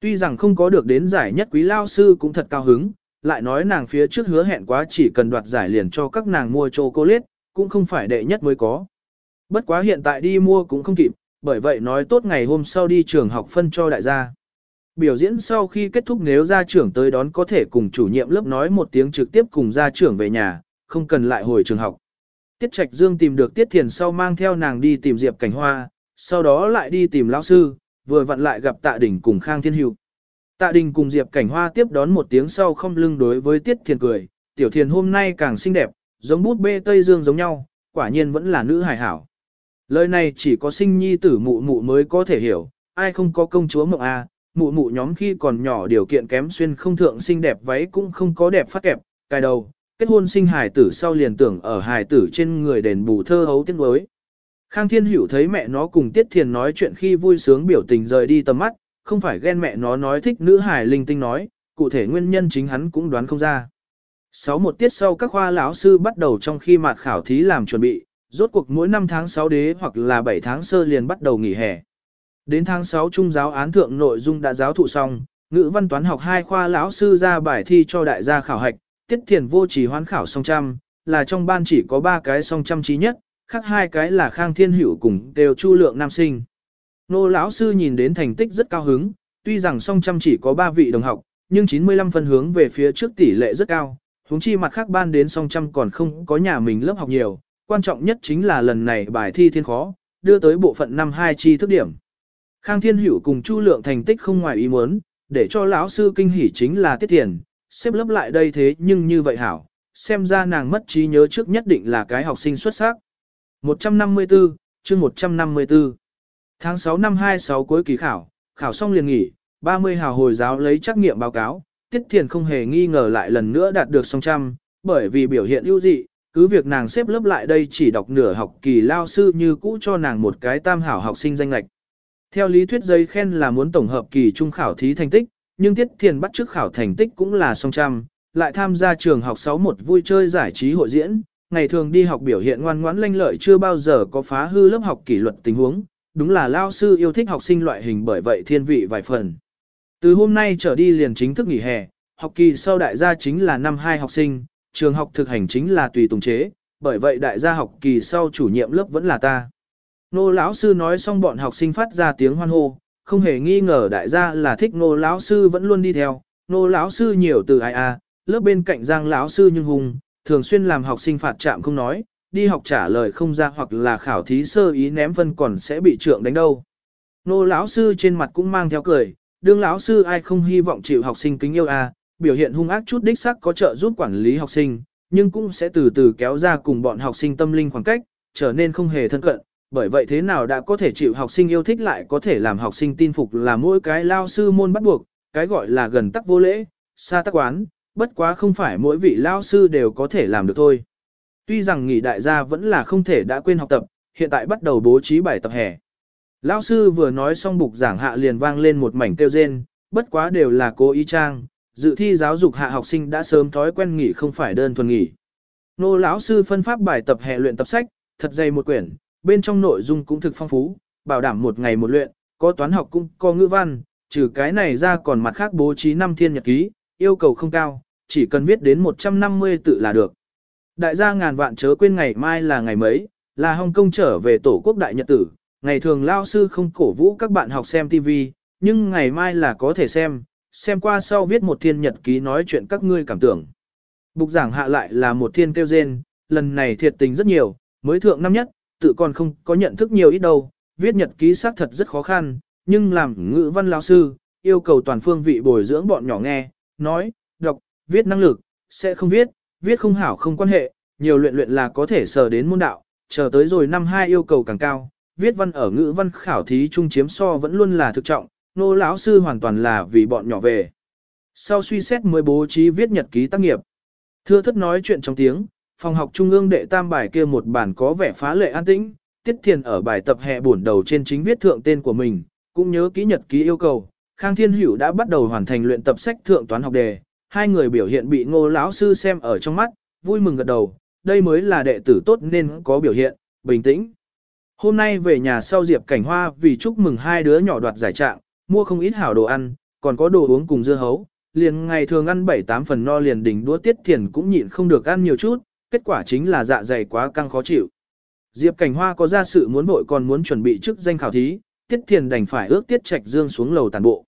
Tuy rằng không có được đến giải nhất quý lao sư cũng thật cao hứng, lại nói nàng phía trước hứa hẹn quá chỉ cần đoạt giải liền cho các nàng mua chocolate, cũng không phải đệ nhất mới có. Bất quá hiện tại đi mua cũng không kịp, bởi vậy nói tốt ngày hôm sau đi trường học phân cho đại gia. Biểu diễn sau khi kết thúc nếu gia trưởng tới đón có thể cùng chủ nhiệm lớp nói một tiếng trực tiếp cùng gia trưởng về nhà, không cần lại hồi trường học. Tiết Trạch Dương tìm được Tiết Thiền sau mang theo nàng đi tìm Diệp Cảnh Hoa, sau đó lại đi tìm lão sư, vừa vặn lại gặp Tạ Đình cùng Khang Thiên Hữu. Tạ Đình cùng Diệp Cảnh Hoa tiếp đón một tiếng sau không lưng đối với Tiết Thiền cười, Tiểu Thiền hôm nay càng xinh đẹp, giống bút bê Tây Dương giống nhau, quả nhiên vẫn là nữ hài hảo. Lời này chỉ có sinh nhi tử mụ mụ mới có thể hiểu, ai không có công chúa mộng a, à, mụ mụ nhóm khi còn nhỏ điều kiện kém xuyên không thượng xinh đẹp váy cũng không có đẹp phát kẹp, cài đầu, kết hôn sinh hài tử sau liền tưởng ở hài tử trên người đền bù thơ hấu tiếng đối. Khang Thiên Hữu thấy mẹ nó cùng Tiết Thiền nói chuyện khi vui sướng biểu tình rời đi tầm mắt, không phải ghen mẹ nó nói thích nữ hài linh tinh nói, cụ thể nguyên nhân chính hắn cũng đoán không ra. Sáu một tiết sau các khoa lão sư bắt đầu trong khi mạt khảo thí làm chuẩn bị, rốt cuộc mỗi năm tháng 6 đế hoặc là 7 tháng sơ liền bắt đầu nghỉ hè. Đến tháng 6 trung giáo án thượng nội dung đã giáo thụ xong, ngữ văn toán học hai khoa lão sư ra bài thi cho đại gia khảo hạch, tiết thiền vô chỉ hoán khảo song trăm, là trong ban chỉ có 3 cái song trăm trí nhất, khác hai cái là khang thiên hữu cùng đều chu lượng nam sinh. Nô lão sư nhìn đến thành tích rất cao hứng, tuy rằng song trăm chỉ có 3 vị đồng học, nhưng 95 phân hướng về phía trước tỷ lệ rất cao, huống chi mặt khác ban đến song trăm còn không có nhà mình lớp học nhiều, quan trọng nhất chính là lần này bài thi thiên khó, đưa tới bộ phận năm hai chi thức điểm. Khang Thiên Hữu cùng Chu Lượng thành tích không ngoài ý muốn, để cho lão sư kinh hỉ chính là tiết tiền, xếp lớp lại đây thế nhưng như vậy hảo, xem ra nàng mất trí nhớ trước nhất định là cái học sinh xuất sắc. 154, chương 154. Tháng 6 năm 26 cuối kỳ khảo, khảo xong liền nghỉ, 30 hào hồi giáo lấy trắc nghiệm báo cáo, Tiết Thiền không hề nghi ngờ lại lần nữa đạt được song trăm, bởi vì biểu hiện ưu dị, cứ việc nàng xếp lớp lại đây chỉ đọc nửa học kỳ lao sư như cũ cho nàng một cái tam hảo học sinh danh lệch. Theo lý thuyết giấy khen là muốn tổng hợp kỳ trung khảo thí thành tích, nhưng Tiết Thiền bắt trước khảo thành tích cũng là song trăm, lại tham gia trường học 61 vui chơi giải trí hội diễn, ngày thường đi học biểu hiện ngoan ngoãn lanh lợi chưa bao giờ có phá hư lớp học kỷ luật tình huống, đúng là lao sư yêu thích học sinh loại hình bởi vậy thiên vị vài phần. Từ hôm nay trở đi liền chính thức nghỉ hè, học kỳ sau đại gia chính là năm 2 học sinh, trường học thực hành chính là tùy tùng chế, bởi vậy đại gia học kỳ sau chủ nhiệm lớp vẫn là ta. Nô lão sư nói xong bọn học sinh phát ra tiếng hoan hô, không hề nghi ngờ đại gia là thích nô lão sư vẫn luôn đi theo, nô lão sư nhiều từ ai à. lớp bên cạnh Giang lão sư nhưng hùng, thường xuyên làm học sinh phạt chạm không nói, đi học trả lời không ra hoặc là khảo thí sơ ý ném phân còn sẽ bị trượng đánh đâu. Nô lão sư trên mặt cũng mang theo cười, đương lão sư ai không hy vọng chịu học sinh kính yêu à? biểu hiện hung ác chút đích sắc có trợ giúp quản lý học sinh, nhưng cũng sẽ từ từ kéo ra cùng bọn học sinh tâm linh khoảng cách, trở nên không hề thân cận. Bởi vậy thế nào đã có thể chịu học sinh yêu thích lại có thể làm học sinh tin phục là mỗi cái lao sư môn bắt buộc, cái gọi là gần tắc vô lễ, xa tắc quán, bất quá không phải mỗi vị lao sư đều có thể làm được thôi. Tuy rằng nghỉ đại gia vẫn là không thể đã quên học tập, hiện tại bắt đầu bố trí bài tập hè. Lao sư vừa nói xong bục giảng hạ liền vang lên một mảnh kêu rên, bất quá đều là cố ý trang, dự thi giáo dục hạ học sinh đã sớm thói quen nghỉ không phải đơn thuần nghỉ. Nô lão sư phân pháp bài tập hè luyện tập sách, thật dày một quyển, bên trong nội dung cũng thực phong phú, bảo đảm một ngày một luyện, có toán học cũng có ngữ văn, trừ cái này ra còn mặt khác bố trí năm thiên nhật ký, yêu cầu không cao, chỉ cần viết đến 150 tự là được. Đại gia ngàn vạn chớ quên ngày mai là ngày mấy, là Hồng Kông trở về tổ quốc đại nhật tử, ngày thường lao sư không cổ vũ các bạn học xem TV, nhưng ngày mai là có thể xem, xem qua sau viết một thiên nhật ký nói chuyện các ngươi cảm tưởng. Bục giảng hạ lại là một thiên kêu rên, lần này thiệt tình rất nhiều, mới thượng năm nhất, tự còn không có nhận thức nhiều ít đâu, viết nhật ký xác thật rất khó khăn, nhưng làm ngữ văn lao sư, yêu cầu toàn phương vị bồi dưỡng bọn nhỏ nghe, nói, đọc, viết năng lực, sẽ không viết, viết không hảo không quan hệ, nhiều luyện luyện là có thể sờ đến môn đạo, chờ tới rồi năm hai yêu cầu càng cao, viết văn ở ngữ văn khảo thí trung chiếm so vẫn luôn là thực trọng, nô lão sư hoàn toàn là vì bọn nhỏ về. Sau suy xét mới bố trí viết nhật ký tác nghiệp. Thưa thất nói chuyện trong tiếng, phòng học trung ương đệ tam bài kia một bản có vẻ phá lệ an tĩnh, tiết thiền ở bài tập hè buồn đầu trên chính viết thượng tên của mình, cũng nhớ ký nhật ký yêu cầu. Khang Thiên Hữu đã bắt đầu hoàn thành luyện tập sách thượng toán học đề, hai người biểu hiện bị ngô lão sư xem ở trong mắt, vui mừng gật đầu, đây mới là đệ tử tốt nên có biểu hiện, bình tĩnh. Hôm nay về nhà sau Diệp Cảnh Hoa vì chúc mừng hai đứa nhỏ đoạt giải trạng, mua không ít hảo đồ ăn, còn có đồ uống cùng dưa hấu, liền ngày thường ăn 7-8 phần no liền đỉnh đũa tiết thiền cũng nhịn không được ăn nhiều chút, kết quả chính là dạ dày quá căng khó chịu. Diệp Cảnh Hoa có ra sự muốn vội còn muốn chuẩn bị chức danh khảo thí, tiết thiền đành phải ước tiết trạch dương xuống lầu tàn bộ.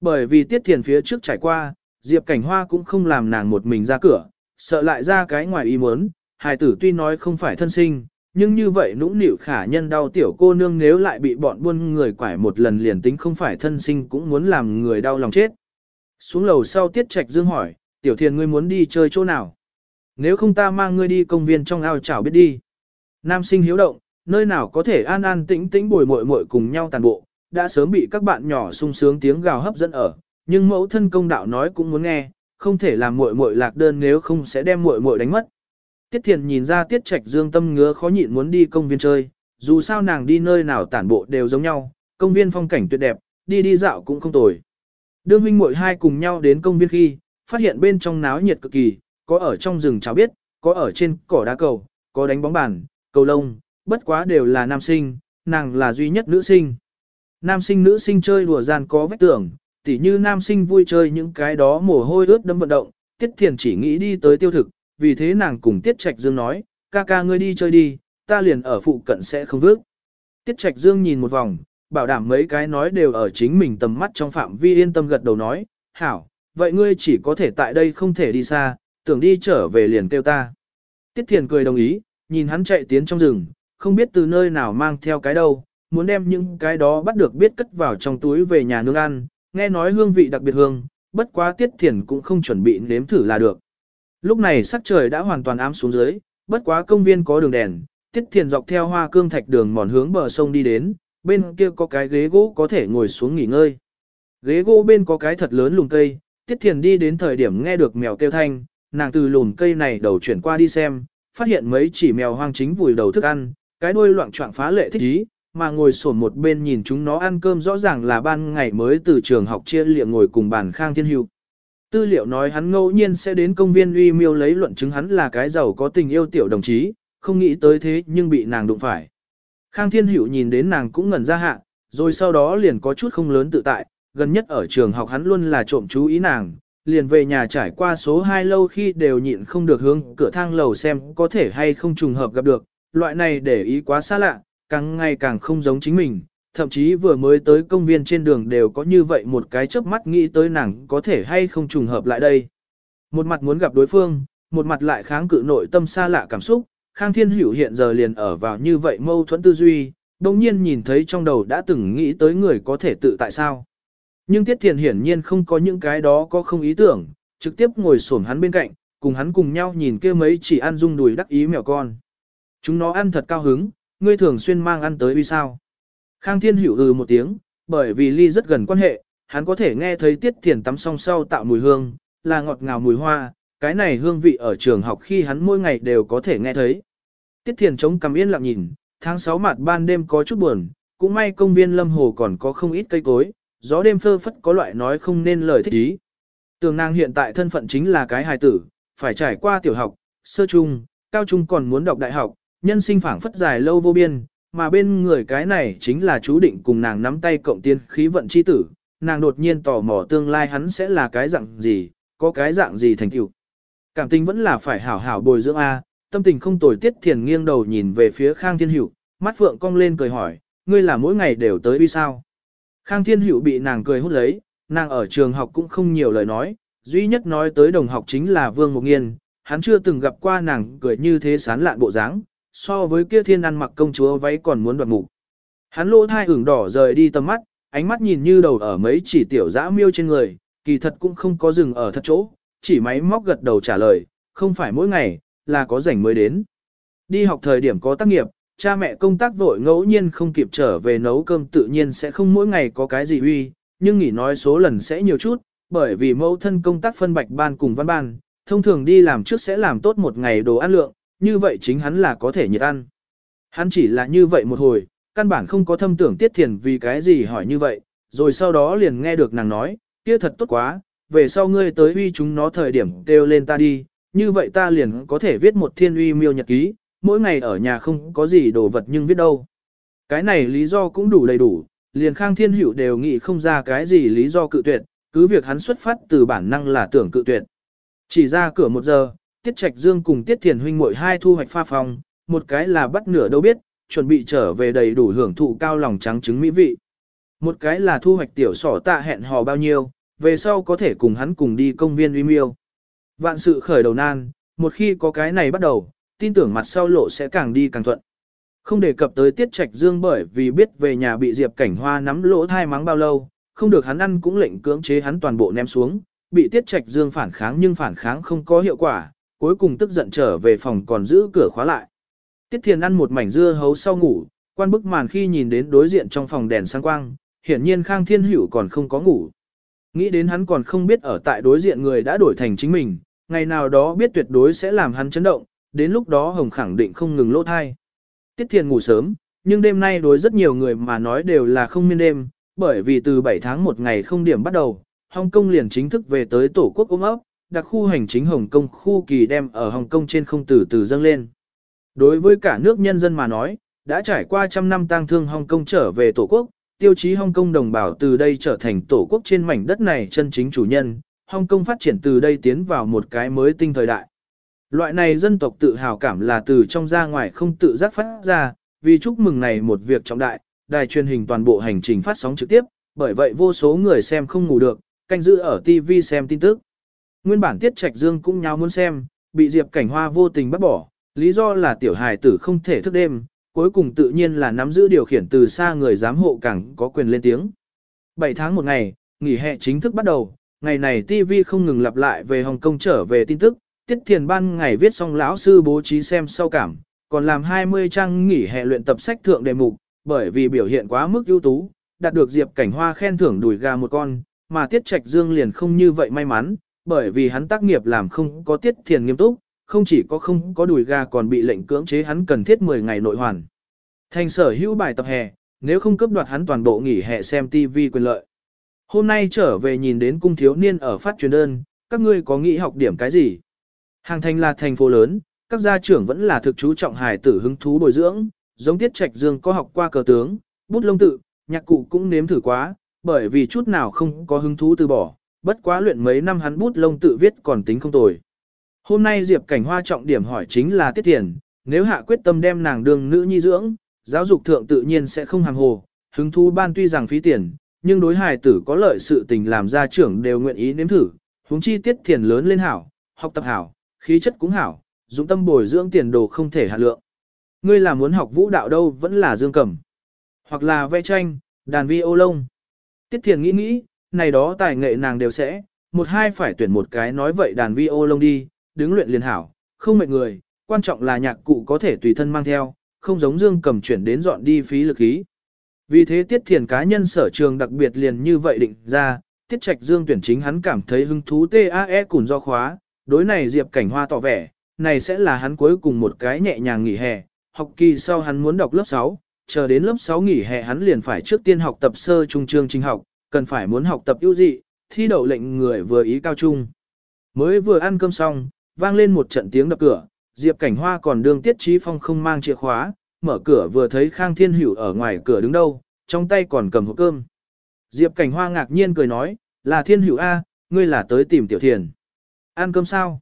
Bởi vì tiết thiền phía trước trải qua, Diệp Cảnh Hoa cũng không làm nàng một mình ra cửa, sợ lại ra cái ngoài ý muốn, hài tử tuy nói không phải thân sinh, nhưng như vậy nũng nịu khả nhân đau tiểu cô nương nếu lại bị bọn buôn người quải một lần liền tính không phải thân sinh cũng muốn làm người đau lòng chết. Xuống lầu sau tiết trạch dương hỏi, tiểu thiền ngươi muốn đi chơi chỗ nào? Nếu không ta mang ngươi đi công viên trong ao chảo biết đi. Nam sinh hiếu động, nơi nào có thể an an tĩnh tĩnh bồi muội muội cùng nhau tàn bộ, đã sớm bị các bạn nhỏ sung sướng tiếng gào hấp dẫn ở, nhưng mẫu thân công đạo nói cũng muốn nghe, không thể làm muội muội lạc đơn nếu không sẽ đem muội muội đánh mất. Tiết Thiền nhìn ra Tiết Trạch Dương tâm ngứa khó nhịn muốn đi công viên chơi, dù sao nàng đi nơi nào tản bộ đều giống nhau, công viên phong cảnh tuyệt đẹp, đi đi dạo cũng không tồi. Đương huynh muội hai cùng nhau đến công viên khi, phát hiện bên trong náo nhiệt cực kỳ, có ở trong rừng cháo biết, có ở trên cỏ đá cầu, có đánh bóng bàn, cầu lông, bất quá đều là nam sinh, nàng là duy nhất nữ sinh. Nam sinh nữ sinh chơi đùa gian có vách tưởng, tỉ như nam sinh vui chơi những cái đó mồ hôi ướt đâm vận động, Tiết Thiền chỉ nghĩ đi tới tiêu thực, vì thế nàng cùng Tiết Trạch Dương nói, ca ca ngươi đi chơi đi, ta liền ở phụ cận sẽ không vước. Tiết Trạch Dương nhìn một vòng, bảo đảm mấy cái nói đều ở chính mình tầm mắt trong phạm vi yên tâm gật đầu nói, hảo, vậy ngươi chỉ có thể tại đây không thể đi xa, tưởng đi trở về liền kêu ta. Tiết Thiền cười đồng ý, nhìn hắn chạy tiến trong rừng, không biết từ nơi nào mang theo cái đâu, muốn đem những cái đó bắt được biết cất vào trong túi về nhà nương ăn, nghe nói hương vị đặc biệt hương, bất quá Tiết Thiền cũng không chuẩn bị nếm thử là được. Lúc này sắc trời đã hoàn toàn ám xuống dưới, bất quá công viên có đường đèn, Tiết Thiền dọc theo hoa cương thạch đường mòn hướng bờ sông đi đến, bên kia có cái ghế gỗ có thể ngồi xuống nghỉ ngơi. Ghế gỗ bên có cái thật lớn lùm cây, Tiết Thiền đi đến thời điểm nghe được mèo kêu thanh, nàng từ lùm cây này đầu chuyển qua đi xem, phát hiện mấy chỉ mèo hoang chính vùi đầu thức ăn, cái đuôi loạn trọng phá lệ thích ý, mà ngồi sổn một bên nhìn chúng nó ăn cơm rõ ràng là ban ngày mới từ trường học chia liệng ngồi cùng bàn khang thiên hữu. Tư liệu nói hắn ngẫu nhiên sẽ đến công viên uy miêu lấy luận chứng hắn là cái giàu có tình yêu tiểu đồng chí, không nghĩ tới thế nhưng bị nàng đụng phải. Khang Thiên Hữu nhìn đến nàng cũng ngẩn ra hạ, rồi sau đó liền có chút không lớn tự tại, gần nhất ở trường học hắn luôn là trộm chú ý nàng, liền về nhà trải qua số 2 lâu khi đều nhịn không được hướng cửa thang lầu xem có thể hay không trùng hợp gặp được, loại này để ý quá xa lạ, càng ngày càng không giống chính mình, thậm chí vừa mới tới công viên trên đường đều có như vậy một cái chớp mắt nghĩ tới nàng có thể hay không trùng hợp lại đây. Một mặt muốn gặp đối phương, một mặt lại kháng cự nội tâm xa lạ cảm xúc, Khang Thiên Hữu hiện giờ liền ở vào như vậy mâu thuẫn tư duy, đồng nhiên nhìn thấy trong đầu đã từng nghĩ tới người có thể tự tại sao. Nhưng Tiết Thiền hiển nhiên không có những cái đó có không ý tưởng, trực tiếp ngồi xổm hắn bên cạnh, cùng hắn cùng nhau nhìn kia mấy chỉ ăn dung đùi đắc ý mèo con. Chúng nó ăn thật cao hứng, ngươi thường xuyên mang ăn tới vì sao. Khang Thiên Hữu ừ một tiếng, bởi vì ly rất gần quan hệ, hắn có thể nghe thấy Tiết Thiền tắm xong sau tạo mùi hương, là ngọt ngào mùi hoa, cái này hương vị ở trường học khi hắn mỗi ngày đều có thể nghe thấy. Tiết Thiền chống cằm yên lặng nhìn, tháng 6 mặt ban đêm có chút buồn, cũng may công viên Lâm Hồ còn có không ít cây cối, gió đêm phơ phất có loại nói không nên lời thích ý. Tường nàng hiện tại thân phận chính là cái hài tử, phải trải qua tiểu học, sơ trung, cao trung còn muốn đọc đại học, nhân sinh phảng phất dài lâu vô biên, mà bên người cái này chính là chú định cùng nàng nắm tay cộng tiên khí vận chi tử, nàng đột nhiên tò mò tương lai hắn sẽ là cái dạng gì, có cái dạng gì thành tựu. Cảm tình vẫn là phải hảo hảo bồi dưỡng A, tâm tình không tồi tiết thiền nghiêng đầu nhìn về phía Khang Thiên Hữu, mắt phượng cong lên cười hỏi, ngươi là mỗi ngày đều tới uy sao. Khang Thiên Hữu bị nàng cười hút lấy, nàng ở trường học cũng không nhiều lời nói, duy nhất nói tới đồng học chính là Vương Mục Nghiên, hắn chưa từng gặp qua nàng cười như thế sán lạn bộ dáng, so với kia thiên ăn mặc công chúa váy còn muốn đoạt mục. Hắn lỗ thai ửng đỏ rời đi tầm mắt, ánh mắt nhìn như đầu ở mấy chỉ tiểu dã miêu trên người, kỳ thật cũng không có dừng ở thật chỗ, chỉ máy móc gật đầu trả lời, không phải mỗi ngày, là có rảnh mới đến. Đi học thời điểm có tác nghiệp, cha mẹ công tác vội ngẫu nhiên không kịp trở về nấu cơm tự nhiên sẽ không mỗi ngày có cái gì uy, nhưng nghỉ nói số lần sẽ nhiều chút, bởi vì mẫu thân công tác phân bạch ban cùng văn ban, thông thường đi làm trước sẽ làm tốt một ngày đồ ăn lượng, như vậy chính hắn là có thể nhiệt ăn. Hắn chỉ là như vậy một hồi, căn bản không có thâm tưởng tiết thiền vì cái gì hỏi như vậy, rồi sau đó liền nghe được nàng nói, kia thật tốt quá, về sau ngươi tới uy chúng nó thời điểm kêu lên ta đi, như vậy ta liền có thể viết một thiên uy miêu nhật ký, mỗi ngày ở nhà không có gì đồ vật nhưng viết đâu. Cái này lý do cũng đủ đầy đủ, liền khang thiên hữu đều nghĩ không ra cái gì lý do cự tuyệt, cứ việc hắn xuất phát từ bản năng là tưởng cự tuyệt. Chỉ ra cửa một giờ, Tiết Trạch Dương cùng Tiết Thiền huynh muội hai thu hoạch pha phòng, một cái là bắt nửa đâu biết, chuẩn bị trở về đầy đủ hưởng thụ cao lòng trắng trứng mỹ vị. Một cái là thu hoạch tiểu sỏ tạ hẹn hò bao nhiêu, về sau có thể cùng hắn cùng đi công viên uy miêu. Vạn sự khởi đầu nan, một khi có cái này bắt đầu, tin tưởng mặt sau lộ sẽ càng đi càng thuận. Không đề cập tới tiết trạch dương bởi vì biết về nhà bị Diệp Cảnh Hoa nắm lỗ thai mắng bao lâu, không được hắn ăn cũng lệnh cưỡng chế hắn toàn bộ ném xuống, bị tiết trạch dương phản kháng nhưng phản kháng không có hiệu quả, cuối cùng tức giận trở về phòng còn giữ cửa khóa lại. Tiết thiền ăn một mảnh dưa hấu sau ngủ, quan bức màn khi nhìn đến đối diện trong phòng đèn sáng quang, hiển nhiên Khang Thiên Hữu còn không có ngủ. Nghĩ đến hắn còn không biết ở tại đối diện người đã đổi thành chính mình, ngày nào đó biết tuyệt đối sẽ làm hắn chấn động, đến lúc đó Hồng khẳng định không ngừng lỗ thai. Tiết Thiền ngủ sớm, nhưng đêm nay đối rất nhiều người mà nói đều là không miên đêm, bởi vì từ 7 tháng một ngày không điểm bắt đầu, Hồng Kông liền chính thức về tới tổ quốc ôm ấp, đặc khu hành chính Hồng Kông khu kỳ đem ở Hồng Kông trên không từ từ dâng lên. Đối với cả nước nhân dân mà nói, đã trải qua trăm năm tang thương Hồng Kông trở về tổ quốc, tiêu chí Hồng Kông đồng bào từ đây trở thành tổ quốc trên mảnh đất này chân chính chủ nhân, Hồng Kông phát triển từ đây tiến vào một cái mới tinh thời đại. Loại này dân tộc tự hào cảm là từ trong ra ngoài không tự giác phát ra, vì chúc mừng này một việc trọng đại, đài truyền hình toàn bộ hành trình phát sóng trực tiếp, bởi vậy vô số người xem không ngủ được, canh giữ ở TV xem tin tức. Nguyên bản Tiết Trạch Dương cũng nháo muốn xem, bị Diệp Cảnh Hoa vô tình bắt bỏ, lý do là tiểu hài tử không thể thức đêm, cuối cùng tự nhiên là nắm giữ điều khiển từ xa người giám hộ càng có quyền lên tiếng. 7 tháng một ngày, nghỉ hè chính thức bắt đầu, ngày này TV không ngừng lặp lại về Hồng Kông trở về tin tức, Tiết Thiền ban ngày viết xong lão sư bố trí xem sau cảm, còn làm 20 trang nghỉ hè luyện tập sách thượng đề mục, bởi vì biểu hiện quá mức ưu tú, đạt được Diệp Cảnh Hoa khen thưởng đùi gà một con, mà Tiết Trạch Dương liền không như vậy may mắn, bởi vì hắn tác nghiệp làm không có Tiết Thiền nghiêm túc, không chỉ có không có đùi gà còn bị lệnh cưỡng chế hắn cần thiết 10 ngày nội hoàn. Thành sở hữu bài tập hè, nếu không cấp đoạt hắn toàn bộ nghỉ hè xem TV quyền lợi. Hôm nay trở về nhìn đến cung thiếu niên ở phát truyền đơn, các ngươi có nghĩ học điểm cái gì? Hàng thành là thành phố lớn, các gia trưởng vẫn là thực chú trọng hài tử hứng thú bồi dưỡng, giống Tiết Trạch Dương có học qua cờ tướng, bút lông tự, nhạc cụ cũng nếm thử quá, bởi vì chút nào không có hứng thú từ bỏ, bất quá luyện mấy năm hắn bút lông tự viết còn tính không tồi. Hôm nay Diệp Cảnh Hoa trọng điểm hỏi chính là Tiết Tiền, nếu hạ quyết tâm đem nàng đường nữ nhi dưỡng, giáo dục thượng tự nhiên sẽ không hàng hồ, hứng thú ban tuy rằng phí tiền, nhưng đối hài tử có lợi sự tình làm gia trưởng đều nguyện ý nếm thử, huống chi Tiết Tiền lớn lên hảo, học tập hảo, khí chất cũng hảo, dụng tâm bồi dưỡng tiền đồ không thể hạ lượng. Ngươi là muốn học vũ đạo đâu vẫn là dương cầm, hoặc là vẽ tranh, đàn vi ô lông. Tiết Thiền nghĩ nghĩ, này đó tài nghệ nàng đều sẽ, một hai phải tuyển một cái nói vậy đàn vi ô lông đi, đứng luyện liền hảo, không mệt người, quan trọng là nhạc cụ có thể tùy thân mang theo, không giống dương cầm chuyển đến dọn đi phí lực ý. Vì thế Tiết Thiền cá nhân sở trường đặc biệt liền như vậy định ra, Tiết Trạch Dương tuyển chính hắn cảm thấy hứng thú TAE cùng do khóa, đối này Diệp Cảnh Hoa tỏ vẻ, này sẽ là hắn cuối cùng một cái nhẹ nhàng nghỉ hè, học kỳ sau hắn muốn đọc lớp 6, chờ đến lớp 6 nghỉ hè hắn liền phải trước tiên học tập sơ trung chương trình học, cần phải muốn học tập ưu dị, thi đậu lệnh người vừa ý cao trung. Mới vừa ăn cơm xong, vang lên một trận tiếng đập cửa, Diệp Cảnh Hoa còn đương Tiết Trí Phong không mang chìa khóa, mở cửa vừa thấy Khang Thiên Hữu ở ngoài cửa đứng đâu, trong tay còn cầm hộp cơm. Diệp Cảnh Hoa ngạc nhiên cười nói, là Thiên Hữu A, ngươi là tới tìm Tiểu Thiền. Ăn cơm sao?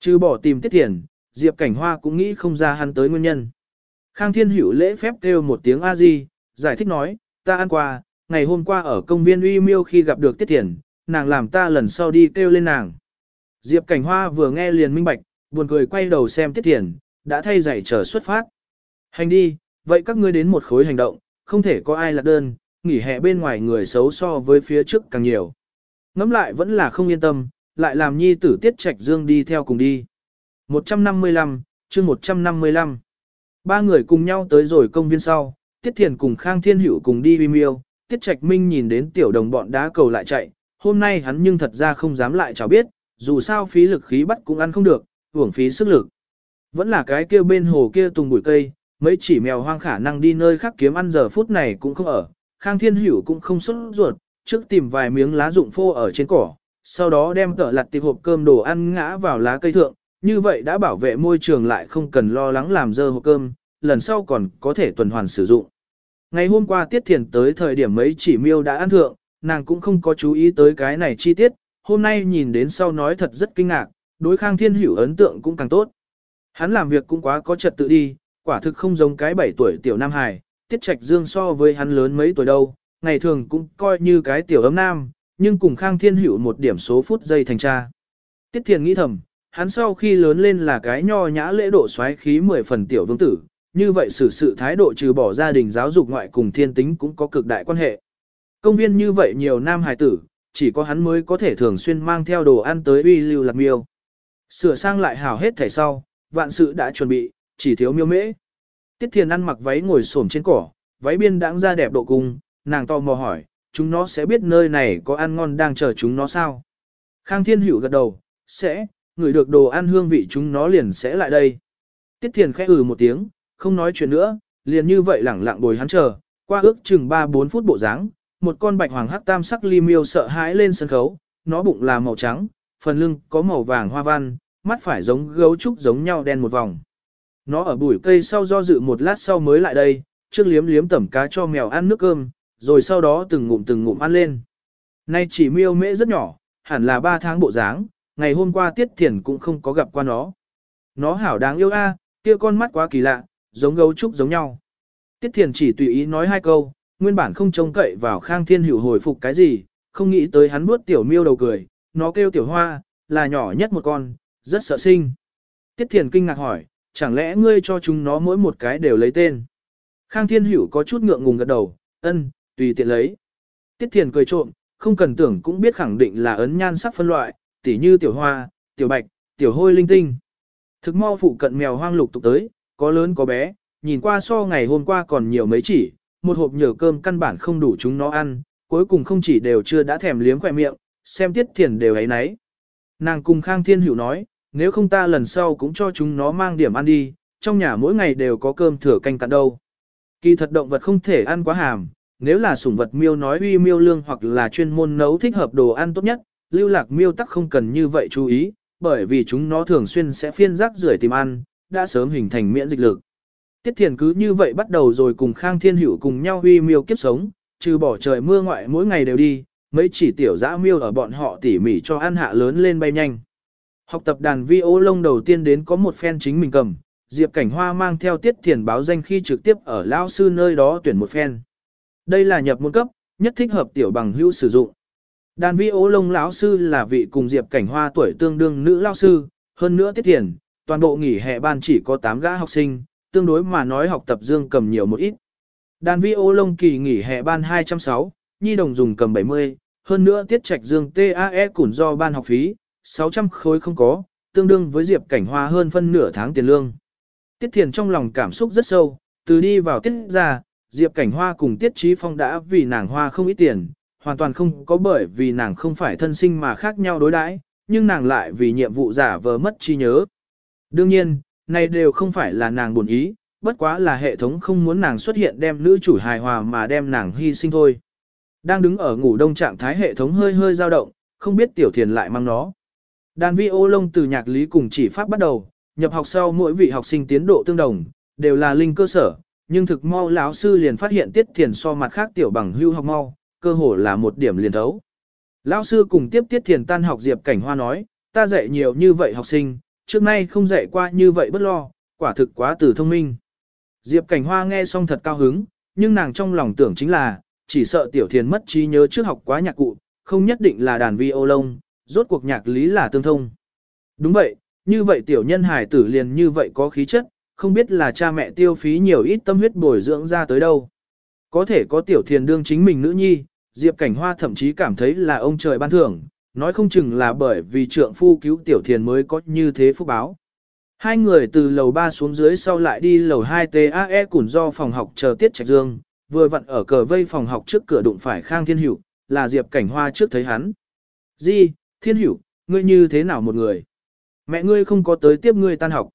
Trừ bỏ tìm tiết thiền, Diệp Cảnh Hoa cũng nghĩ không ra hắn tới nguyên nhân. Khang Thiên Hữu lễ phép kêu một tiếng a di, giải thích nói, ta ăn qua, ngày hôm qua ở công viên uy miêu khi gặp được tiết thiền, nàng làm ta lần sau đi kêu lên nàng. Diệp Cảnh Hoa vừa nghe liền minh bạch, buồn cười quay đầu xem tiết thiền, đã thay giày chờ xuất phát. Hành đi, vậy các ngươi đến một khối hành động, không thể có ai lạc đơn, nghỉ hè bên ngoài người xấu so với phía trước càng nhiều. Ngắm lại vẫn là không yên tâm, lại làm nhi tử tiết trạch dương đi theo cùng đi. 155, chương 155. Ba người cùng nhau tới rồi công viên sau, Tiết Thiền cùng Khang Thiên Hữu cùng đi vi miêu, Tiết Trạch Minh nhìn đến tiểu đồng bọn đá cầu lại chạy, hôm nay hắn nhưng thật ra không dám lại chào biết, dù sao phí lực khí bắt cũng ăn không được, hưởng phí sức lực. Vẫn là cái kia bên hồ kia tùng bụi cây, mấy chỉ mèo hoang khả năng đi nơi khác kiếm ăn giờ phút này cũng không ở, Khang Thiên Hữu cũng không xuất ruột, trước tìm vài miếng lá rụng phô ở trên cỏ, sau đó đem tợ lặt tiệp hộp cơm đồ ăn ngã vào lá cây thượng, như vậy đã bảo vệ môi trường lại không cần lo lắng làm dơ hộp cơm, lần sau còn có thể tuần hoàn sử dụng. Ngày hôm qua Tiết Thiền tới thời điểm mấy chỉ miêu đã ăn thượng, nàng cũng không có chú ý tới cái này chi tiết, hôm nay nhìn đến sau nói thật rất kinh ngạc, đối Khang Thiên Hữu ấn tượng cũng càng tốt. Hắn làm việc cũng quá có trật tự đi, quả thực không giống cái 7 tuổi tiểu nam hài, Tiết Trạch Dương so với hắn lớn mấy tuổi đâu, ngày thường cũng coi như cái tiểu ấm nam, nhưng cùng Khang Thiên Hữu một điểm số phút giây thành cha. Tiết Thiền nghĩ thầm, hắn sau khi lớn lên là cái nho nhã lễ độ xoáy khí 10 phần tiểu vương tử, như vậy xử sự thái độ trừ bỏ gia đình giáo dục ngoại cùng thiên tính cũng có cực đại quan hệ. Công viên như vậy nhiều nam hài tử, chỉ có hắn mới có thể thường xuyên mang theo đồ ăn tới uy lưu lạc miêu. Sửa sang lại hào hết thẻ sau, vạn sự đã chuẩn bị, chỉ thiếu miêu mễ. Tiết Thiền ăn mặc váy ngồi xổm trên cỏ, váy biên đãng ra đẹp độ cung, nàng to mò hỏi, chúng nó sẽ biết nơi này có ăn ngon đang chờ chúng nó sao? Khang Thiên Hữu gật đầu, sẽ, ngửi được đồ ăn hương vị chúng nó liền sẽ lại đây. Tiết Thiền khẽ ừ một tiếng, không nói chuyện nữa, liền như vậy lẳng lặng bồi hắn chờ, qua ước chừng 3-4 phút bộ dáng, một con bạch hoàng hắc tam sắc li miêu sợ hãi lên sân khấu, nó bụng là màu trắng, phần lưng có màu vàng hoa văn, mắt phải giống gấu trúc giống nhau đen một vòng. Nó ở bụi cây sau do dự một lát sau mới lại đây, trước liếm liếm tẩm cá cho mèo ăn nước cơm, rồi sau đó từng ngụm từng ngụm ăn lên. Nay chỉ miêu mễ rất nhỏ, hẳn là 3 tháng bộ dáng, ngày hôm qua Tiết Thiền cũng không có gặp qua nó. Nó hảo đáng yêu a, kia con mắt quá kỳ lạ, giống gấu trúc giống nhau. Tiết Thiền chỉ tùy ý nói hai câu, nguyên bản không trông cậy vào Khang Thiên Hữu hồi phục cái gì, không nghĩ tới hắn bước tiểu miêu đầu cười, nó kêu tiểu hoa, là nhỏ nhất một con, rất sợ sinh. Tiết Thiền kinh ngạc hỏi, chẳng lẽ ngươi cho chúng nó mỗi một cái đều lấy tên. Khang Thiên Hữu có chút ngượng ngùng gật đầu, ân, tùy tiện lấy. Tiết Thiền cười trộm, không cần tưởng cũng biết khẳng định là ấn nhan sắc phân loại, tỉ như tiểu hoa, tiểu bạch, tiểu hôi linh tinh. Thực mau phụ cận mèo hoang lục tục tới, có lớn có bé, nhìn qua so ngày hôm qua còn nhiều mấy chỉ, một hộp nhở cơm căn bản không đủ chúng nó ăn, cuối cùng không chỉ đều chưa đã thèm liếm khỏe miệng, xem tiết thiền đều ấy nấy. Nàng cùng Khang Thiên Hữu nói, nếu không ta lần sau cũng cho chúng nó mang điểm ăn đi, trong nhà mỗi ngày đều có cơm thừa canh cạn đâu. Kỳ thật động vật không thể ăn quá hàm, nếu là sủng vật miêu nói uy miêu lương hoặc là chuyên môn nấu thích hợp đồ ăn tốt nhất, lưu lạc miêu tắc không cần như vậy chú ý, bởi vì chúng nó thường xuyên sẽ phiên rác rưởi tìm ăn, đã sớm hình thành miễn dịch lực. Tiết Thiền cứ như vậy bắt đầu rồi cùng Khang Thiên Hữu cùng nhau huy miêu kiếp sống, trừ bỏ trời mưa ngoại mỗi ngày đều đi, mấy chỉ tiểu dã miêu ở bọn họ tỉ mỉ cho ăn hạ lớn lên bay nhanh. Học tập đàn vi ô lông đầu tiên đến có một phen chính mình cầm, Diệp Cảnh Hoa mang theo Tiết Thiền báo danh khi trực tiếp ở lao sư nơi đó tuyển một phen. Đây là nhập môn cấp, nhất thích hợp tiểu bằng hữu sử dụng. Đàn vi ố lông lão sư là vị cùng Diệp Cảnh Hoa tuổi tương đương nữ lão sư, hơn nữa tiết tiền, toàn bộ nghỉ hè ban chỉ có 8 gã học sinh, tương đối mà nói học tập dương cầm nhiều một ít. Đàn vi ô lông kỳ nghỉ hè ban 206, nhi đồng dùng cầm 70, hơn nữa tiết trạch dương TAE củn do ban học phí, 600 khối không có, tương đương với Diệp Cảnh Hoa hơn phân nửa tháng tiền lương. Tiết Thiền trong lòng cảm xúc rất sâu, từ đi vào tiết ra, Diệp Cảnh Hoa cùng Tiết Chí Phong đã vì nàng hoa không ít tiền, hoàn toàn không có bởi vì nàng không phải thân sinh mà khác nhau đối đãi, nhưng nàng lại vì nhiệm vụ giả vờ mất trí nhớ. Đương nhiên, này đều không phải là nàng buồn ý, bất quá là hệ thống không muốn nàng xuất hiện đem nữ chủ hài hòa mà đem nàng hy sinh thôi. Đang đứng ở ngủ đông trạng thái hệ thống hơi hơi dao động, không biết tiểu thiền lại mang nó. Đàn vi ô lông từ nhạc lý cùng chỉ pháp bắt đầu, nhập học sau mỗi vị học sinh tiến độ tương đồng, đều là linh cơ sở, nhưng thực mau lão sư liền phát hiện tiết thiền so mặt khác tiểu bằng hưu học mau, cơ hồ là một điểm liền thấu. Lão sư cùng tiếp tiết thiền tan học Diệp Cảnh Hoa nói, ta dạy nhiều như vậy học sinh, trước nay không dạy qua như vậy bất lo, quả thực quá từ thông minh. Diệp Cảnh Hoa nghe xong thật cao hứng, nhưng nàng trong lòng tưởng chính là, chỉ sợ Tiểu Thiền mất trí nhớ trước học quá nhạc cụ, không nhất định là đàn vi ô lông, rốt cuộc nhạc lý là tương thông. Đúng vậy, như vậy Tiểu Nhân Hải tử liền như vậy có khí chất, không biết là cha mẹ tiêu phí nhiều ít tâm huyết bồi dưỡng ra tới đâu. Có thể có Tiểu Thiền đương chính mình nữ nhi, Diệp Cảnh Hoa thậm chí cảm thấy là ông trời ban thưởng, nói không chừng là bởi vì trượng phu cứu Tiểu Thiền mới có như thế phúc báo. Hai người từ lầu 3 xuống dưới sau lại đi lầu 2 TAE củn do phòng học chờ tiết trạch dương, vừa vặn ở cờ vây phòng học trước cửa đụng phải Khang Thiên Hữu, là Diệp Cảnh Hoa trước thấy hắn. Di, Thiên Hữu, ngươi như thế nào một người? Mẹ ngươi không có tới tiếp ngươi tan học.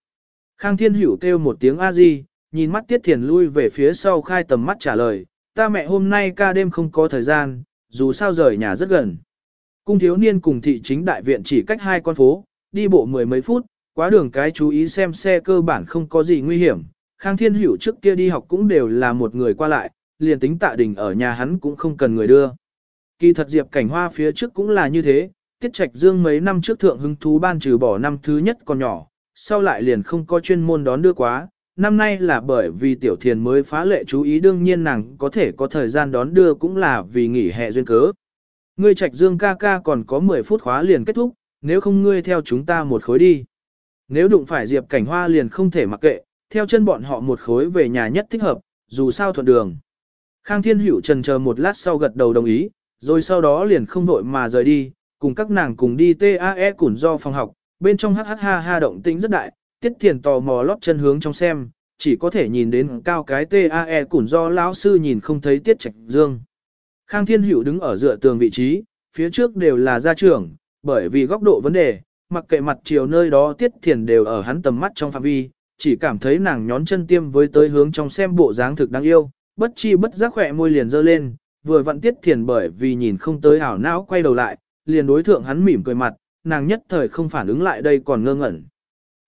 Khang Thiên Hữu kêu một tiếng a di, nhìn mắt Tiết Thiền lui về phía sau khai tầm mắt trả lời, ta mẹ hôm nay ca đêm không có thời gian, dù sao rời nhà rất gần. Cung thiếu niên cùng thị chính đại viện chỉ cách hai con phố, đi bộ mười mấy phút, quá đường cái chú ý xem xe cơ bản không có gì nguy hiểm. Khang Thiên Hữu trước kia đi học cũng đều là một người qua lại, liền tính tạ đình ở nhà hắn cũng không cần người đưa. Kỳ thật Diệp Cảnh Hoa phía trước cũng là như thế, Tiết Trạch Dương mấy năm trước thượng hứng thú ban trừ bỏ năm thứ nhất còn nhỏ, sau lại liền không có chuyên môn đón đưa quá. Năm nay là bởi vì Tiểu Thiền mới phá lệ chú ý đương nhiên nàng có thể có thời gian đón đưa cũng là vì nghỉ hè duyên cớ. Ngươi Trạch Dương ca ca còn có 10 phút khóa liền kết thúc, nếu không ngươi theo chúng ta một khối đi. Nếu đụng phải Diệp Cảnh Hoa liền không thể mặc kệ, theo chân bọn họ một khối về nhà nhất thích hợp, dù sao thuận đường. Khang Thiên Hữu trần chờ một lát sau gật đầu đồng ý, rồi sau đó liền không vội mà rời đi, cùng các nàng cùng đi TAE củn do phòng học, bên trong hh ha ha động tĩnh rất đại, tiết thiền tò mò lót chân hướng trong xem, chỉ có thể nhìn đến cao cái TAE củn do lão sư nhìn không thấy tiết trạch dương. Khang Thiên Hữu đứng ở dựa tường vị trí, phía trước đều là gia trưởng, bởi vì góc độ vấn đề, mặc kệ mặt chiều nơi đó tiết thiền đều ở hắn tầm mắt trong phạm vi, chỉ cảm thấy nàng nhón chân tiêm với tới hướng trong xem bộ dáng thực đáng yêu, bất chi bất giác khỏe môi liền dơ lên, vừa vặn tiết thiền bởi vì nhìn không tới ảo não quay đầu lại, liền đối thượng hắn mỉm cười mặt, nàng nhất thời không phản ứng lại đây còn ngơ ngẩn.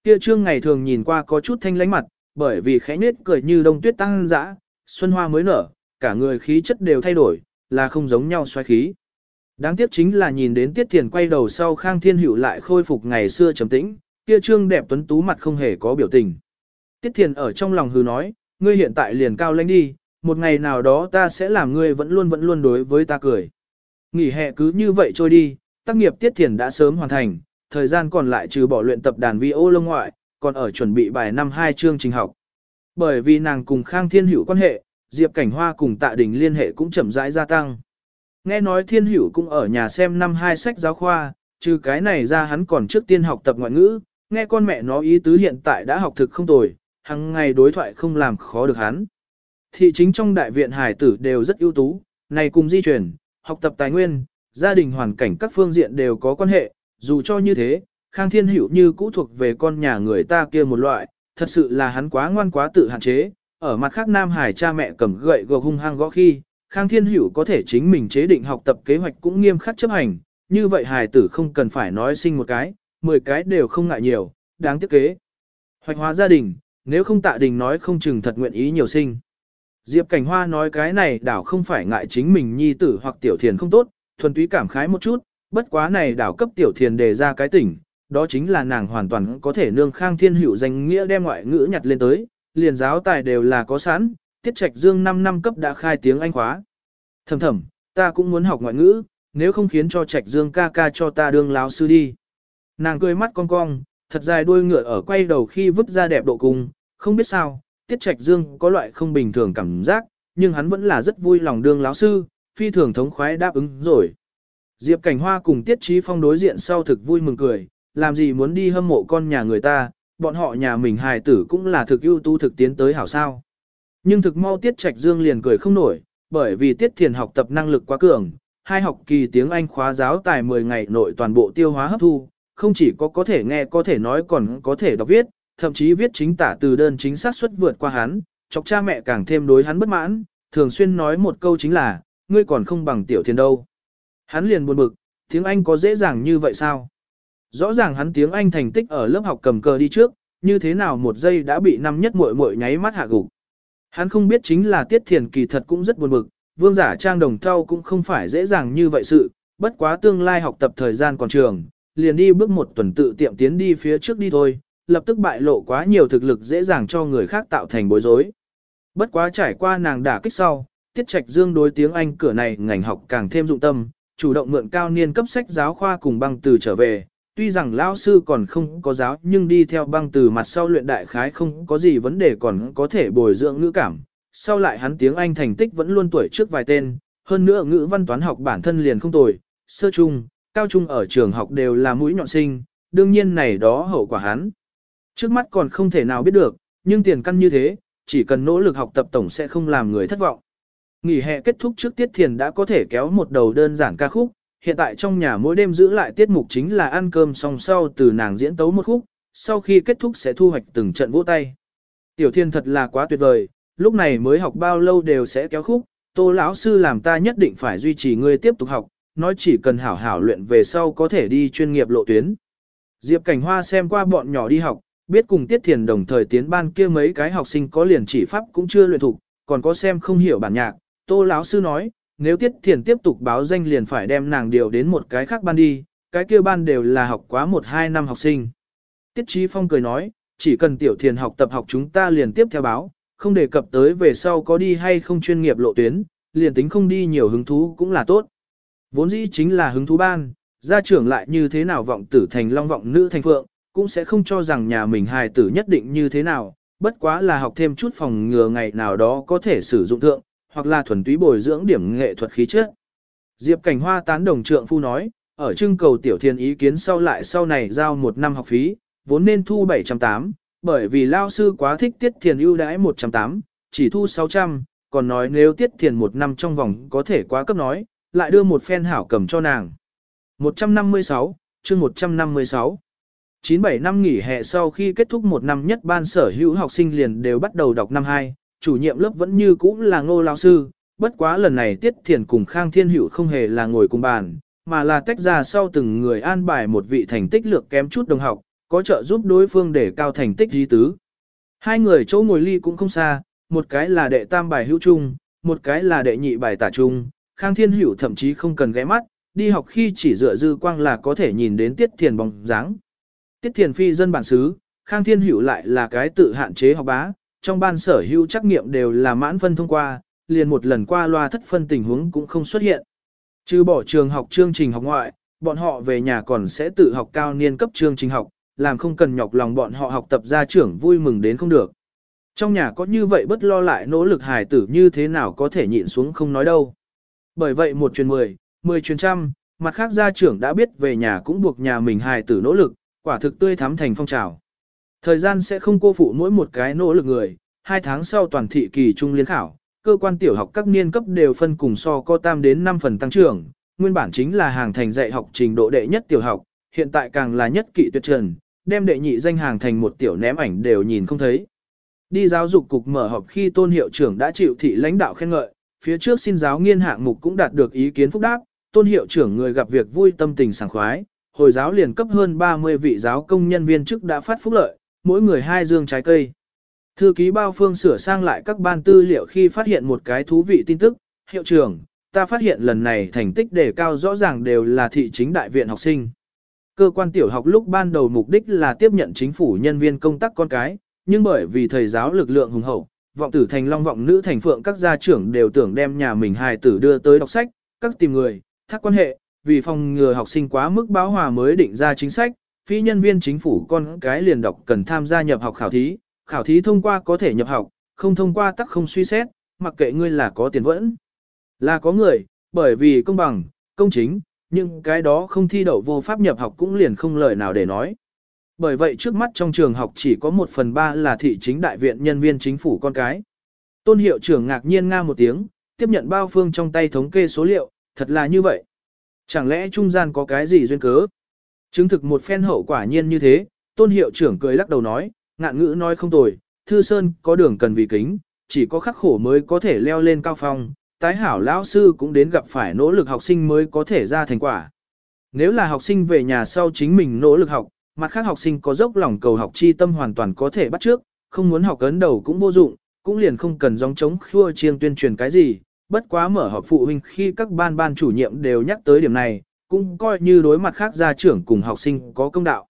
Kia trương ngày thường nhìn qua có chút thanh lánh mặt, bởi vì khẽ nết cười như đông tuyết tăng dã, xuân hoa mới nở, cả người khí chất đều thay đổi, là không giống nhau xoay khí. Đáng tiếc chính là nhìn đến Tiết Thiền quay đầu sau Khang Thiên Hữu lại khôi phục ngày xưa trầm tĩnh, kia trương đẹp tuấn tú mặt không hề có biểu tình. Tiết Thiền ở trong lòng hừ nói, ngươi hiện tại liền cao lãnh đi, một ngày nào đó ta sẽ làm ngươi vẫn luôn vẫn luôn đối với ta cười. Nghỉ hè cứ như vậy trôi đi, tác nghiệp Tiết Thiền đã sớm hoàn thành, thời gian còn lại trừ bỏ luyện tập đàn vi ô lông ngoại, còn ở chuẩn bị bài năm hai chương trình học. Bởi vì nàng cùng Khang Thiên Hữu quan hệ, Diệp Cảnh Hoa cùng Tạ Đình liên hệ cũng chậm rãi gia tăng. Nghe nói thiên hữu cũng ở nhà xem năm hai sách giáo khoa, trừ cái này ra hắn còn trước tiên học tập ngoại ngữ, nghe con mẹ nó ý tứ hiện tại đã học thực không tồi, hàng ngày đối thoại không làm khó được hắn. Thị chính trong đại viện hải tử đều rất ưu tú, này cùng di chuyển, học tập tài nguyên, gia đình hoàn cảnh các phương diện đều có quan hệ, dù cho như thế, Khang Thiên Hữu như cũ thuộc về con nhà người ta kia một loại, thật sự là hắn quá ngoan quá tự hạn chế, ở mặt khác Nam Hải cha mẹ cầm gậy gộc hung hăng gõ khi, Khang Thiên Hữu có thể chính mình chế định học tập kế hoạch cũng nghiêm khắc chấp hành, như vậy hài tử không cần phải nói sinh một cái, 10 cái đều không ngại nhiều, đáng tiếc kế. Hoạch hóa gia đình, nếu không tạ đình nói không chừng thật nguyện ý nhiều sinh. Diệp Cảnh Hoa nói cái này đảo không phải ngại chính mình nhi tử hoặc tiểu thiền không tốt, thuần túy cảm khái một chút, bất quá này đảo cấp tiểu thiền đề ra cái tỉnh, đó chính là nàng hoàn toàn có thể nương khang thiên hữu danh nghĩa đem ngoại ngữ nhặt lên tới, liền giáo tài đều là có sẵn, Tiết Trạch Dương 5 năm cấp đã khai tiếng Anh khóa. Thầm thầm, ta cũng muốn học ngoại ngữ, nếu không khiến cho Trạch Dương ca ca cho ta đương láo sư đi. Nàng cười mắt cong cong, thật dài đuôi ngựa ở quay đầu khi vứt ra đẹp độ cùng. không biết sao, Tiết Trạch Dương có loại không bình thường cảm giác, nhưng hắn vẫn là rất vui lòng đương láo sư, phi thường thống khoái đáp ứng rồi. Diệp Cảnh Hoa cùng Tiết Chí Phong đối diện sau thực vui mừng cười, làm gì muốn đi hâm mộ con nhà người ta, bọn họ nhà mình hài tử cũng là thực ưu tú thực tiến tới hảo sao. Nhưng thực mau Tiết Trạch Dương liền cười không nổi, bởi vì Tiết Thiền học tập năng lực quá cường, hai học kỳ tiếng Anh khóa giáo tài 10 ngày nội toàn bộ tiêu hóa hấp thu, không chỉ có có thể nghe có thể nói còn có thể đọc viết, thậm chí viết chính tả từ đơn chính xác suất vượt qua hắn, chọc cha mẹ càng thêm đối hắn bất mãn, thường xuyên nói một câu chính là, ngươi còn không bằng tiểu thiền đâu. Hắn liền buồn bực, tiếng Anh có dễ dàng như vậy sao? Rõ ràng hắn tiếng Anh thành tích ở lớp học cầm cờ đi trước, như thế nào một giây đã bị năm nhất muội muội nháy mắt hạ gục. Hắn không biết chính là tiết thiền kỳ thật cũng rất buồn bực, vương giả trang đồng thau cũng không phải dễ dàng như vậy sự, bất quá tương lai học tập thời gian còn trường, liền đi bước một tuần tự tiệm tiến đi phía trước đi thôi, lập tức bại lộ quá nhiều thực lực dễ dàng cho người khác tạo thành bối rối. Bất quá trải qua nàng đả kích sau, tiết trạch dương đối tiếng Anh cửa này ngành học càng thêm dụng tâm, chủ động mượn cao niên cấp sách giáo khoa cùng băng từ trở về. Tuy rằng lão sư còn không có giáo nhưng đi theo băng từ mặt sau luyện đại khái không có gì vấn đề còn có thể bồi dưỡng ngữ cảm. Sau lại hắn tiếng Anh thành tích vẫn luôn tuổi trước vài tên, hơn nữa ngữ văn toán học bản thân liền không tồi, sơ trung, cao trung ở trường học đều là mũi nhọn sinh, đương nhiên này đó hậu quả hắn. Trước mắt còn không thể nào biết được, nhưng tiền căn như thế, chỉ cần nỗ lực học tập tổng sẽ không làm người thất vọng. Nghỉ hè kết thúc trước tiết thiền đã có thể kéo một đầu đơn giản ca khúc, hiện tại trong nhà mỗi đêm giữ lại tiết mục chính là ăn cơm xong sau từ nàng diễn tấu một khúc, sau khi kết thúc sẽ thu hoạch từng trận vỗ tay. Tiểu thiên thật là quá tuyệt vời, lúc này mới học bao lâu đều sẽ kéo khúc, tô lão sư làm ta nhất định phải duy trì ngươi tiếp tục học, nói chỉ cần hảo hảo luyện về sau có thể đi chuyên nghiệp lộ tuyến. Diệp Cảnh Hoa xem qua bọn nhỏ đi học, biết cùng Tiết Thiền đồng thời tiến ban kia mấy cái học sinh có liền chỉ pháp cũng chưa luyện thuộc, còn có xem không hiểu bản nhạc. Tô lão sư nói, nếu Tiết Thiền tiếp tục báo danh liền phải đem nàng điều đến một cái khác ban đi, cái kia ban đều là học quá một hai năm học sinh. Tiết Chí Phong cười nói, chỉ cần Tiểu Thiền học tập học chúng ta liền tiếp theo báo, không đề cập tới về sau có đi hay không chuyên nghiệp lộ tuyến, liền tính không đi nhiều hứng thú cũng là tốt. Vốn dĩ chính là hứng thú ban, gia trưởng lại như thế nào vọng tử thành long vọng nữ thành phượng, cũng sẽ không cho rằng nhà mình hài tử nhất định như thế nào, bất quá là học thêm chút phòng ngừa ngày nào đó có thể sử dụng thượng, hoặc là thuần túy bồi dưỡng điểm nghệ thuật khí chất. Diệp Cảnh Hoa tán đồng trượng phu nói, ở trưng cầu tiểu thiên ý kiến sau lại sau này giao một năm học phí, vốn nên thu 708, bởi vì lao sư quá thích tiết thiền ưu đãi 108, chỉ thu 600, còn nói nếu tiết thiền một năm trong vòng có thể quá cấp nói, lại đưa một phen hảo cầm cho nàng. 156, chương 156 97 năm nghỉ hè sau khi kết thúc một năm nhất ban sở hữu học sinh liền đều bắt đầu đọc năm 2, chủ nhiệm lớp vẫn như cũ là ngô lao sư, bất quá lần này Tiết Thiền cùng Khang Thiên Hữu không hề là ngồi cùng bàn, mà là tách ra sau từng người an bài một vị thành tích lược kém chút đồng học, có trợ giúp đối phương để cao thành tích di tứ. Hai người chỗ ngồi ly cũng không xa, một cái là đệ tam bài hữu trung, một cái là đệ nhị bài tả trung, Khang Thiên Hữu thậm chí không cần ghé mắt, đi học khi chỉ dựa dư quang là có thể nhìn đến Tiết Thiền bóng dáng. Tiết Thiền phi dân bản xứ, Khang Thiên Hữu lại là cái tự hạn chế học bá, trong ban sở hữu trắc nghiệm đều là mãn phân thông qua, liền một lần qua loa thất phân tình huống cũng không xuất hiện. Trừ bỏ trường học chương trình học ngoại, bọn họ về nhà còn sẽ tự học cao niên cấp chương trình học, làm không cần nhọc lòng bọn họ học tập gia trưởng vui mừng đến không được. Trong nhà có như vậy bất lo lại nỗ lực hài tử như thế nào có thể nhịn xuống không nói đâu. Bởi vậy một truyền mười, mười truyền trăm, mặt khác gia trưởng đã biết về nhà cũng buộc nhà mình hài tử nỗ lực, quả thực tươi thắm thành phong trào. Thời gian sẽ không cô phụ mỗi một cái nỗ lực người, hai tháng sau toàn thị kỳ trung liên khảo, cơ quan tiểu học các niên cấp đều phân cùng so có tam đến 5 phần tăng trưởng, nguyên bản chính là hàng thành dạy học trình độ đệ nhất tiểu học, hiện tại càng là nhất kỵ tuyệt trần, đem đệ nhị danh hàng thành một tiểu ném ảnh đều nhìn không thấy. Đi giáo dục cục mở họp khi tôn hiệu trưởng đã chịu thị lãnh đạo khen ngợi, phía trước xin giáo nghiên hạng mục cũng đạt được ý kiến phúc đáp, tôn hiệu trưởng người gặp việc vui tâm tình sảng khoái, hồi giáo liền cấp hơn 30 vị giáo công nhân viên chức đã phát phúc lợi, mỗi người hai dương trái cây. Thư ký bao phương sửa sang lại các ban tư liệu khi phát hiện một cái thú vị tin tức, hiệu trưởng, ta phát hiện lần này thành tích đề cao rõ ràng đều là thị chính đại viện học sinh. Cơ quan tiểu học lúc ban đầu mục đích là tiếp nhận chính phủ nhân viên công tác con cái, nhưng bởi vì thầy giáo lực lượng hùng hậu, vọng tử thành long vọng nữ thành phượng các gia trưởng đều tưởng đem nhà mình hài tử đưa tới đọc sách, các tìm người, thác quan hệ, vì phòng ngừa học sinh quá mức báo hòa mới định ra chính sách, phi nhân viên chính phủ con cái liền đọc cần tham gia nhập học khảo thí, khảo thí thông qua có thể nhập học, không thông qua tắc không suy xét, mặc kệ ngươi là có tiền vẫn. Là có người, bởi vì công bằng, công chính, nhưng cái đó không thi đậu vô pháp nhập học cũng liền không lời nào để nói. Bởi vậy trước mắt trong trường học chỉ có một phần ba là thị chính đại viện nhân viên chính phủ con cái. Tôn hiệu trưởng ngạc nhiên nga một tiếng, tiếp nhận bao phương trong tay thống kê số liệu, thật là như vậy. Chẳng lẽ trung gian có cái gì duyên cớ? Chứng thực một phen hậu quả nhiên như thế, tôn hiệu trưởng cười lắc đầu nói, ngạn ngữ nói không tồi, thư sơn có đường cần vì kính, chỉ có khắc khổ mới có thể leo lên cao phong, tái hảo lão sư cũng đến gặp phải nỗ lực học sinh mới có thể ra thành quả. Nếu là học sinh về nhà sau chính mình nỗ lực học, mặt khác học sinh có dốc lòng cầu học chi tâm hoàn toàn có thể bắt trước, không muốn học ấn đầu cũng vô dụng, cũng liền không cần gióng chống khua chiêng tuyên truyền cái gì, bất quá mở họp phụ huynh khi các ban ban chủ nhiệm đều nhắc tới điểm này, cũng coi như đối mặt khác gia trưởng cùng học sinh có công đạo.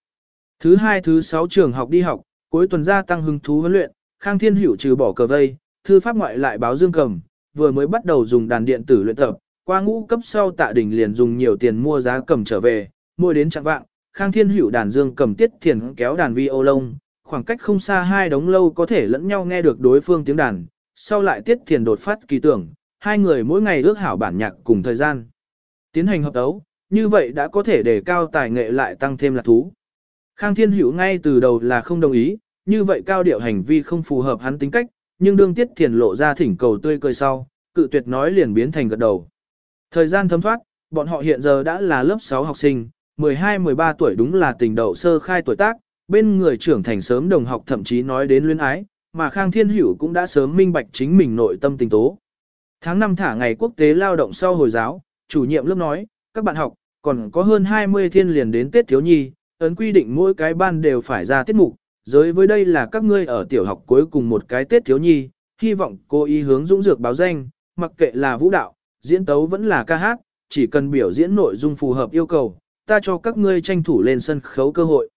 Thứ hai thứ sáu trường học đi học, cuối tuần gia tăng hứng thú huấn luyện, Khang Thiên Hữu trừ bỏ cờ vây, thư pháp ngoại lại báo dương cầm, vừa mới bắt đầu dùng đàn điện tử luyện tập, qua ngũ cấp sau tạ đỉnh liền dùng nhiều tiền mua giá cầm trở về, mua đến trạng vạng, Khang Thiên Hữu đàn dương cầm tiết thiền kéo đàn vi ô lông, khoảng cách không xa hai đống lâu có thể lẫn nhau nghe được đối phương tiếng đàn, sau lại tiết thiền đột phát kỳ tưởng, hai người mỗi ngày ước hảo bản nhạc cùng thời gian. Tiến hành hợp đấu, như vậy đã có thể để cao tài nghệ lại tăng thêm lạc thú. Khang Thiên Hữu ngay từ đầu là không đồng ý, như vậy cao điệu hành vi không phù hợp hắn tính cách, nhưng đương tiết thiền lộ ra thỉnh cầu tươi cười sau, cự tuyệt nói liền biến thành gật đầu. Thời gian thấm thoát, bọn họ hiện giờ đã là lớp 6 học sinh, 12-13 tuổi đúng là tình đầu sơ khai tuổi tác, bên người trưởng thành sớm đồng học thậm chí nói đến luyến ái, mà Khang Thiên Hữu cũng đã sớm minh bạch chính mình nội tâm tình tố. Tháng 5 thả ngày quốc tế lao động sau Hồi giáo, chủ nhiệm lớp nói, các bạn học, còn có hơn 20 thiên liền đến Tết Thiếu Nhi, ấn quy định mỗi cái ban đều phải ra tiết mục, giới với đây là các ngươi ở tiểu học cuối cùng một cái Tết Thiếu Nhi, hy vọng cô ý hướng dũng dược báo danh, mặc kệ là vũ đạo, diễn tấu vẫn là ca hát, chỉ cần biểu diễn nội dung phù hợp yêu cầu, ta cho các ngươi tranh thủ lên sân khấu cơ hội.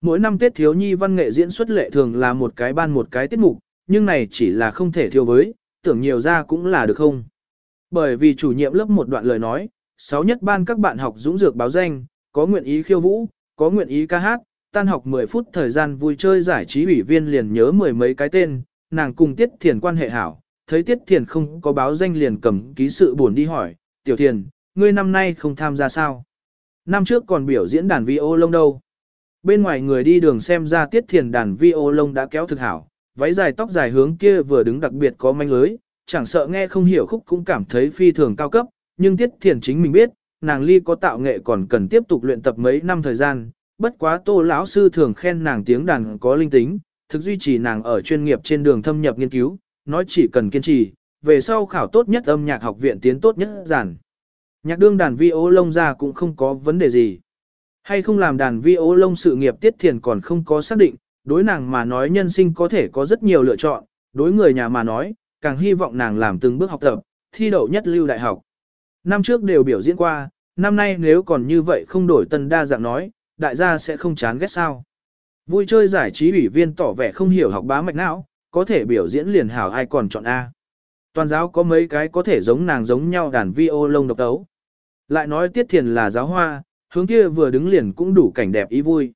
Mỗi năm Tết thiếu nhi văn nghệ diễn xuất lệ thường là một cái ban một cái tiết mục, nhưng này chỉ là không thể thiếu với, tưởng nhiều ra cũng là được không. Bởi vì chủ nhiệm lớp một đoạn lời nói, sáu nhất ban các bạn học dũng dược báo danh, có nguyện ý khiêu vũ, có nguyện ý ca hát, tan học 10 phút thời gian vui chơi giải trí ủy viên liền nhớ mười mấy cái tên, nàng cùng Tiết Thiền quan hệ hảo, thấy Tiết Thiền không có báo danh liền cầm ký sự buồn đi hỏi, Tiểu Thiền, ngươi năm nay không tham gia sao? Năm trước còn biểu diễn đàn vi ô lông đâu? Bên ngoài người đi đường xem ra Tiết Thiền đàn vi ô lông đã kéo thực hảo, váy dài tóc dài hướng kia vừa đứng đặc biệt có manh lưới, chẳng sợ nghe không hiểu khúc cũng cảm thấy phi thường cao cấp, nhưng Tiết Thiền chính mình biết, nàng ly có tạo nghệ còn cần tiếp tục luyện tập mấy năm thời gian, bất quá tô lão sư thường khen nàng tiếng đàn có linh tính, thực duy trì nàng ở chuyên nghiệp trên đường thâm nhập nghiên cứu, nói chỉ cần kiên trì, về sau khảo tốt nhất âm nhạc học viện tiến tốt nhất giản. Nhạc đương đàn vi ô lông ra cũng không có vấn đề gì. Hay không làm đàn vi ô lông sự nghiệp tiết thiền còn không có xác định, đối nàng mà nói nhân sinh có thể có rất nhiều lựa chọn, đối người nhà mà nói, càng hy vọng nàng làm từng bước học tập, thi đậu nhất lưu đại học. Năm trước đều biểu diễn qua, năm nay nếu còn như vậy không đổi tân đa dạng nói, đại gia sẽ không chán ghét sao. Vui chơi giải trí ủy viên tỏ vẻ không hiểu học bá mạch não, có thể biểu diễn liền hảo ai còn chọn A. Toàn giáo có mấy cái có thể giống nàng giống nhau đàn vi ô lông độc tấu. Lại nói tiết thiền là giáo hoa, hướng kia vừa đứng liền cũng đủ cảnh đẹp ý vui.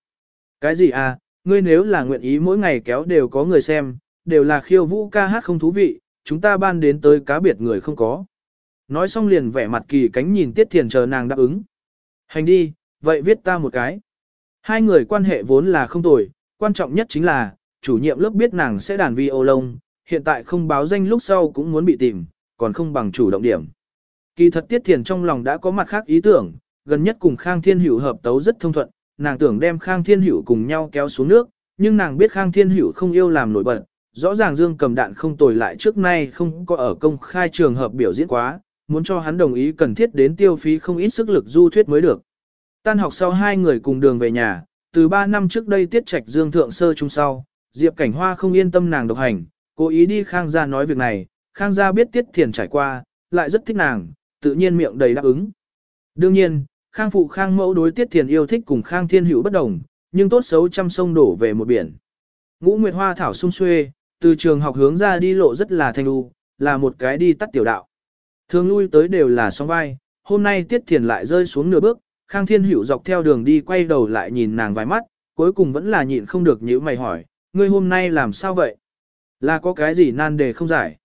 Cái gì à, ngươi nếu là nguyện ý mỗi ngày kéo đều có người xem, đều là khiêu vũ ca hát không thú vị, chúng ta ban đến tới cá biệt người không có. Nói xong liền vẻ mặt kỳ cánh nhìn tiết thiền chờ nàng đáp ứng. Hành đi, vậy viết ta một cái. Hai người quan hệ vốn là không tồi, quan trọng nhất chính là, chủ nhiệm lớp biết nàng sẽ đàn vi ô lông, hiện tại không báo danh lúc sau cũng muốn bị tìm, còn không bằng chủ động điểm. Kỳ thật Tiết Thiền trong lòng đã có mặt khác ý tưởng, gần nhất cùng Khang Thiên Hữu hợp tấu rất thông thuận, nàng tưởng đem Khang Thiên Hữu cùng nhau kéo xuống nước, nhưng nàng biết Khang Thiên Hữu không yêu làm nổi bật, rõ ràng Dương cầm đạn không tồi lại trước nay không có ở công khai trường hợp biểu diễn quá, muốn cho hắn đồng ý cần thiết đến tiêu phí không ít sức lực du thuyết mới được. Tan học sau hai người cùng đường về nhà, từ ba năm trước đây tiết trạch Dương thượng sơ trung sau, Diệp Cảnh Hoa không yên tâm nàng độc hành, cố ý đi Khang gia nói việc này, Khang gia biết Tiết Thiền trải qua, lại rất thích nàng, tự nhiên miệng đầy đáp ứng. Đương nhiên, Khang phụ Khang mẫu đối Tiết Thiền yêu thích cùng Khang Thiên Hữu bất đồng, nhưng tốt xấu trăm sông đổ về một biển. Ngũ Nguyệt Hoa thảo sung xuê, từ trường học hướng ra đi lộ rất là thanh đu, là một cái đi tắt tiểu đạo. Thường lui tới đều là song vai, hôm nay Tiết Thiền lại rơi xuống nửa bước, Khang Thiên Hữu dọc theo đường đi quay đầu lại nhìn nàng vài mắt, cuối cùng vẫn là nhịn không được nhíu mày hỏi, ngươi hôm nay làm sao vậy? Là có cái gì nan đề không giải?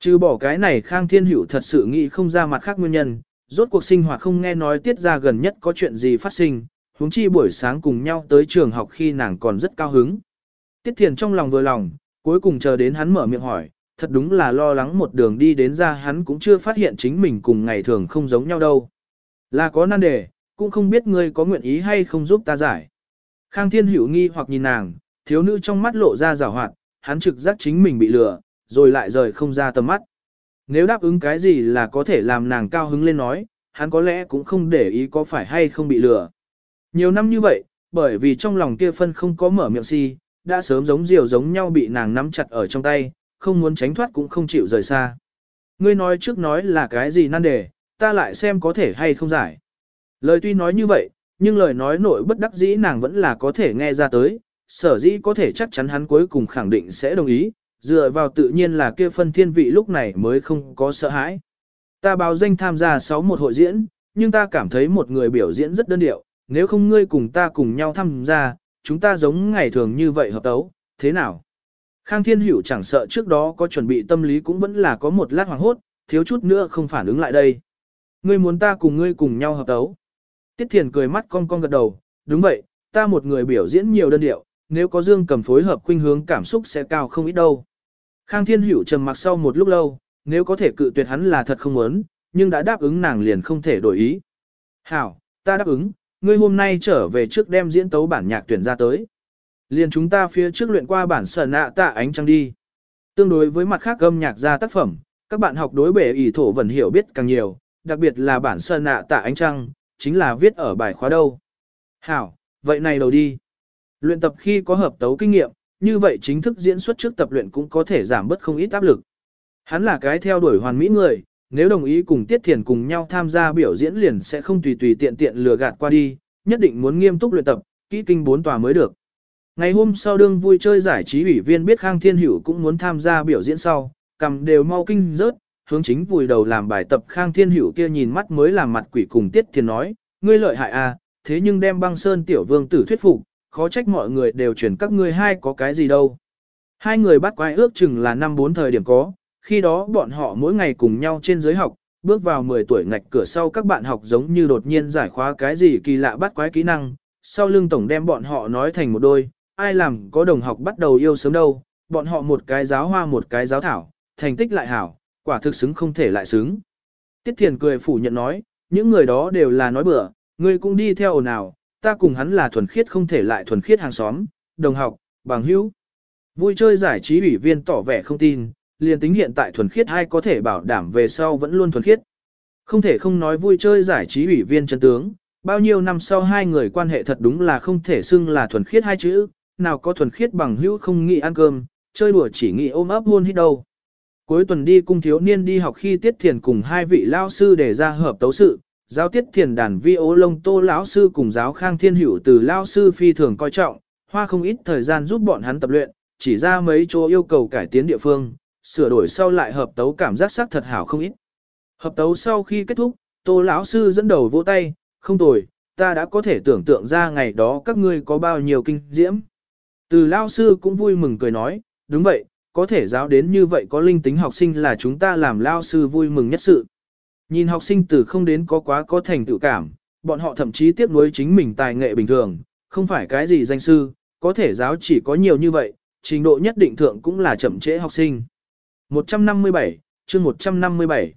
Trừ bỏ cái này Khang Thiên Hữu thật sự nghĩ không ra mặt khác nguyên nhân, rốt cuộc sinh hoạt không nghe nói tiết ra gần nhất có chuyện gì phát sinh, huống chi buổi sáng cùng nhau tới trường học khi nàng còn rất cao hứng. Tiết Thiền trong lòng vừa lòng, cuối cùng chờ đến hắn mở miệng hỏi, thật đúng là lo lắng một đường đi đến ra hắn cũng chưa phát hiện chính mình cùng ngày thường không giống nhau đâu. Là có nan đề, cũng không biết ngươi có nguyện ý hay không giúp ta giải. Khang Thiên Hữu nghi hoặc nhìn nàng, thiếu nữ trong mắt lộ ra rào hoạt, hắn trực giác chính mình bị lừa, rồi lại rời không ra tầm mắt. Nếu đáp ứng cái gì là có thể làm nàng cao hứng lên nói, hắn có lẽ cũng không để ý có phải hay không bị lừa. Nhiều năm như vậy, bởi vì trong lòng kia phân không có mở miệng si, đã sớm giống diều giống nhau bị nàng nắm chặt ở trong tay, không muốn tránh thoát cũng không chịu rời xa. Ngươi nói trước nói là cái gì nan đề, ta lại xem có thể hay không giải. Lời tuy nói như vậy, nhưng lời nói nội bất đắc dĩ nàng vẫn là có thể nghe ra tới, sở dĩ có thể chắc chắn hắn cuối cùng khẳng định sẽ đồng ý, dựa vào tự nhiên là kia phân thiên vị lúc này mới không có sợ hãi. Ta báo danh tham gia 61 hội diễn, nhưng ta cảm thấy một người biểu diễn rất đơn điệu, nếu không ngươi cùng ta cùng nhau tham gia, chúng ta giống ngày thường như vậy hợp tấu, thế nào? Khang Thiên Hữu chẳng sợ trước đó có chuẩn bị tâm lý cũng vẫn là có một lát hoàng hốt, thiếu chút nữa không phản ứng lại đây. Ngươi muốn ta cùng ngươi cùng nhau hợp tấu. Tiết Thiền cười mắt cong cong gật đầu, đúng vậy, ta một người biểu diễn nhiều đơn điệu, nếu có dương cầm phối hợp khuynh hướng cảm xúc sẽ cao không ít đâu. Khang Thiên Hữu trầm mặc sau một lúc lâu, nếu có thể cự tuyệt hắn là thật không muốn, nhưng đã đáp ứng nàng liền không thể đổi ý. Hảo, ta đáp ứng, ngươi hôm nay trở về trước đem diễn tấu bản nhạc tuyển ra tới. Liền chúng ta phía trước luyện qua bản sở nạ tạ ánh trăng đi. Tương đối với mặt khác âm nhạc ra tác phẩm, các bạn học đối bể ỷ thổ vẫn hiểu biết càng nhiều, đặc biệt là bản sở nạ tạ ánh trăng, chính là viết ở bài khóa đâu. Hảo, vậy này đầu đi. Luyện tập khi có hợp tấu kinh nghiệm, như vậy chính thức diễn xuất trước tập luyện cũng có thể giảm bớt không ít áp lực. Hắn là cái theo đuổi hoàn mỹ người, nếu đồng ý cùng Tiết Thiền cùng nhau tham gia biểu diễn liền sẽ không tùy tùy tiện tiện lừa gạt qua đi, nhất định muốn nghiêm túc luyện tập, kỹ kinh bốn tòa mới được. Ngày hôm sau đương vui chơi giải trí ủy viên biết Khang Thiên Hữu cũng muốn tham gia biểu diễn sau, cầm đều mau kinh rớt, hướng chính vùi đầu làm bài tập Khang Thiên Hữu kia nhìn mắt mới làm mặt quỷ cùng Tiết Thiền nói, ngươi lợi hại à, thế nhưng đem băng sơn tiểu vương tử thuyết phục, khó trách mọi người đều chuyển các ngươi hai có cái gì đâu. Hai người bắt quái ước chừng là năm bốn thời điểm có, khi đó bọn họ mỗi ngày cùng nhau trên giới học, bước vào 10 tuổi ngạch cửa sau các bạn học giống như đột nhiên giải khóa cái gì kỳ lạ bắt quái kỹ năng, sau lưng tổng đem bọn họ nói thành một đôi, ai làm có đồng học bắt đầu yêu sớm đâu, bọn họ một cái giáo hoa một cái giáo thảo, thành tích lại hảo, quả thực xứng không thể lại xứng. Tiết Thiền cười phủ nhận nói, những người đó đều là nói bừa, ngươi cũng đi theo ồn ào, ta cùng hắn là thuần khiết không thể lại thuần khiết hàng xóm, đồng học, bằng hữu. Vui chơi giải trí ủy viên tỏ vẻ không tin, liền tính hiện tại thuần khiết hay có thể bảo đảm về sau vẫn luôn thuần khiết. Không thể không nói vui chơi giải trí ủy viên chân tướng, bao nhiêu năm sau hai người quan hệ thật đúng là không thể xưng là thuần khiết hai chữ, nào có thuần khiết bằng hữu không nghĩ ăn cơm, chơi đùa chỉ nghĩ ôm ấp hôn hít đâu. Cuối tuần đi cung thiếu niên đi học khi Tiết Thiền cùng hai vị lao sư để ra hợp tấu sự, giáo Tiết Thiền đàn vi ô lông tô lão sư cùng giáo Khang Thiên Hữu từ lao sư phi thường coi trọng, hoa không ít thời gian giúp bọn hắn tập luyện, chỉ ra mấy chỗ yêu cầu cải tiến địa phương, sửa đổi sau lại hợp tấu cảm giác sắc thật hảo không ít. Hợp tấu sau khi kết thúc, tô lão sư dẫn đầu vỗ tay, không tồi, ta đã có thể tưởng tượng ra ngày đó các ngươi có bao nhiêu kinh diễm. Từ lao sư cũng vui mừng cười nói, đúng vậy, có thể giáo đến như vậy có linh tính học sinh là chúng ta làm lao sư vui mừng nhất sự. Nhìn học sinh từ không đến có quá có thành tựu cảm, bọn họ thậm chí tiếp nối chính mình tài nghệ bình thường, không phải cái gì danh sư, có thể giáo chỉ có nhiều như vậy, trình độ nhất định thượng cũng là chậm trễ học sinh. 157, chương 157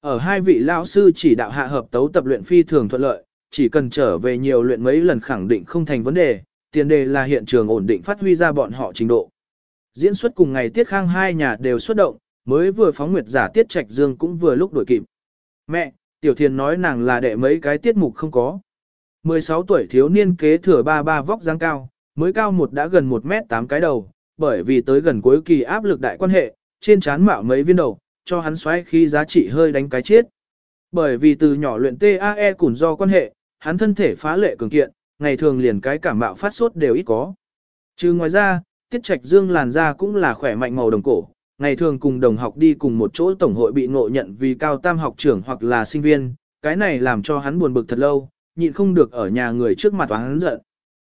Ở hai vị lao sư chỉ đạo hạ hợp tấu tập luyện phi thường thuận lợi, chỉ cần trở về nhiều luyện mấy lần khẳng định không thành vấn đề, tiền đề là hiện trường ổn định phát huy ra bọn họ trình độ. Diễn xuất cùng ngày Tiết Khang hai nhà đều xuất động, mới vừa phóng nguyệt giả Tiết Trạch Dương cũng vừa lúc đổi kịp. Mẹ, Tiểu Thiền nói nàng là đệ mấy cái tiết mục không có. 16 tuổi thiếu niên kế thừa ba ba vóc dáng cao, mới cao một đã gần 1 mét 8 cái đầu, bởi vì tới gần cuối kỳ áp lực đại quan hệ, trên trán mạo mấy viên đầu, cho hắn xoáy khi giá trị hơi đánh cái chết. Bởi vì từ nhỏ luyện TAE cũng do quan hệ, hắn thân thể phá lệ cường kiện, ngày thường liền cái cảm mạo phát sốt đều ít có. Trừ ngoài ra, tiết trạch dương làn da cũng là khỏe mạnh màu đồng cổ, ngày thường cùng đồng học đi cùng một chỗ tổng hội bị ngộ nhận vì cao tam học trưởng hoặc là sinh viên, cái này làm cho hắn buồn bực thật lâu, nhịn không được ở nhà người trước mặt hắn giận.